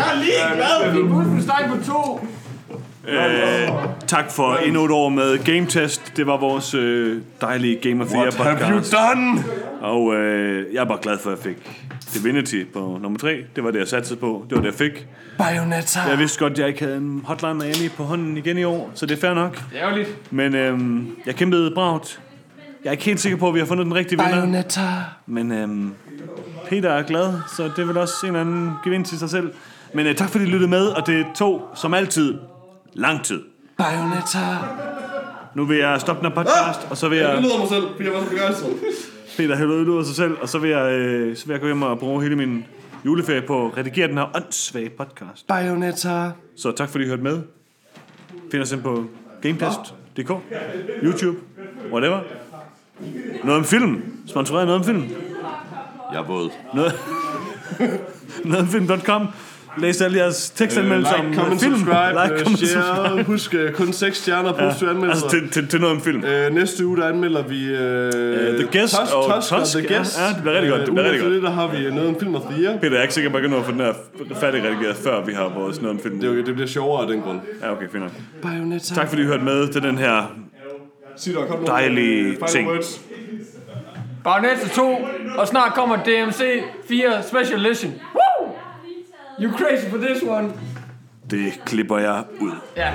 Jeg er ligeglad. Vi fik på to. Øh, tak for endnu et år med Game Test. Det var vores øh, dejlige Game of the Year What have you podcast. done? Og øh, jeg er bare glad for, at jeg fik Divinity på nummer 3. Det var det, jeg satte på. Det var det, jeg fik. Bayonetta. Jeg vidste godt, at jeg ikke havde en Hotline Miami på hånden igen i år, så det er fair nok. Det er lidt. Men øhm, jeg kæmpede bragt. Jeg er ikke helt sikker på, at vi har fundet den rigtige vinder. Bayonetta. Men øhm, Peter er glad, så det er vel også en eller anden gevinst i sig selv. Men øh, tak fordi I lyttede med, og det tog som altid lang tid. Bayonetta. Nu vil jeg stoppe den her podcast, og så vil Jeg jeg... lyder mig selv, fordi jeg var så begejstret. Peter hælder ud af sig selv, og så vil jeg, øh, så vil jeg gå hjem og bruge hele min juleferie på at redigere den her åndssvage podcast. Bayonetta. Så tak fordi I hørte med. Find os ind på GameTest.dk, YouTube, whatever. Noget om film. Sponsoreret noget om film. Jeg er våd. Noget, [laughs] noget om film.com. Læs alle jeres tekstanmeldelser om like, comment, film. subscribe, like, like, comment, share. subscribe. Husk uh, kun 6 stjerner på ja, Altså anmeldelser. til, til, til noget om film. Øh, næste uge, der anmelder vi uh, The Guest Tusk, og Tusk, Tusk, The ja, Guest. ja, det bliver rigtig godt, det Øh, bliver ugen rigtig efter det, der har vi noget om film of the year. Peter, jeg er ikke sikker på, at jeg kan nå at få den her færdigredigeret, før vi har vores noget om film. Det, er det bliver sjovere af den grund. Ja, okay, fint nok. Bayonetta. Tak fordi I hørte med til den her dejlige ting. Bayonetta 2, og snart kommer DMC 4 Special Edition. Woo! You crazy for this one. Det klipper jeg ud. Ja.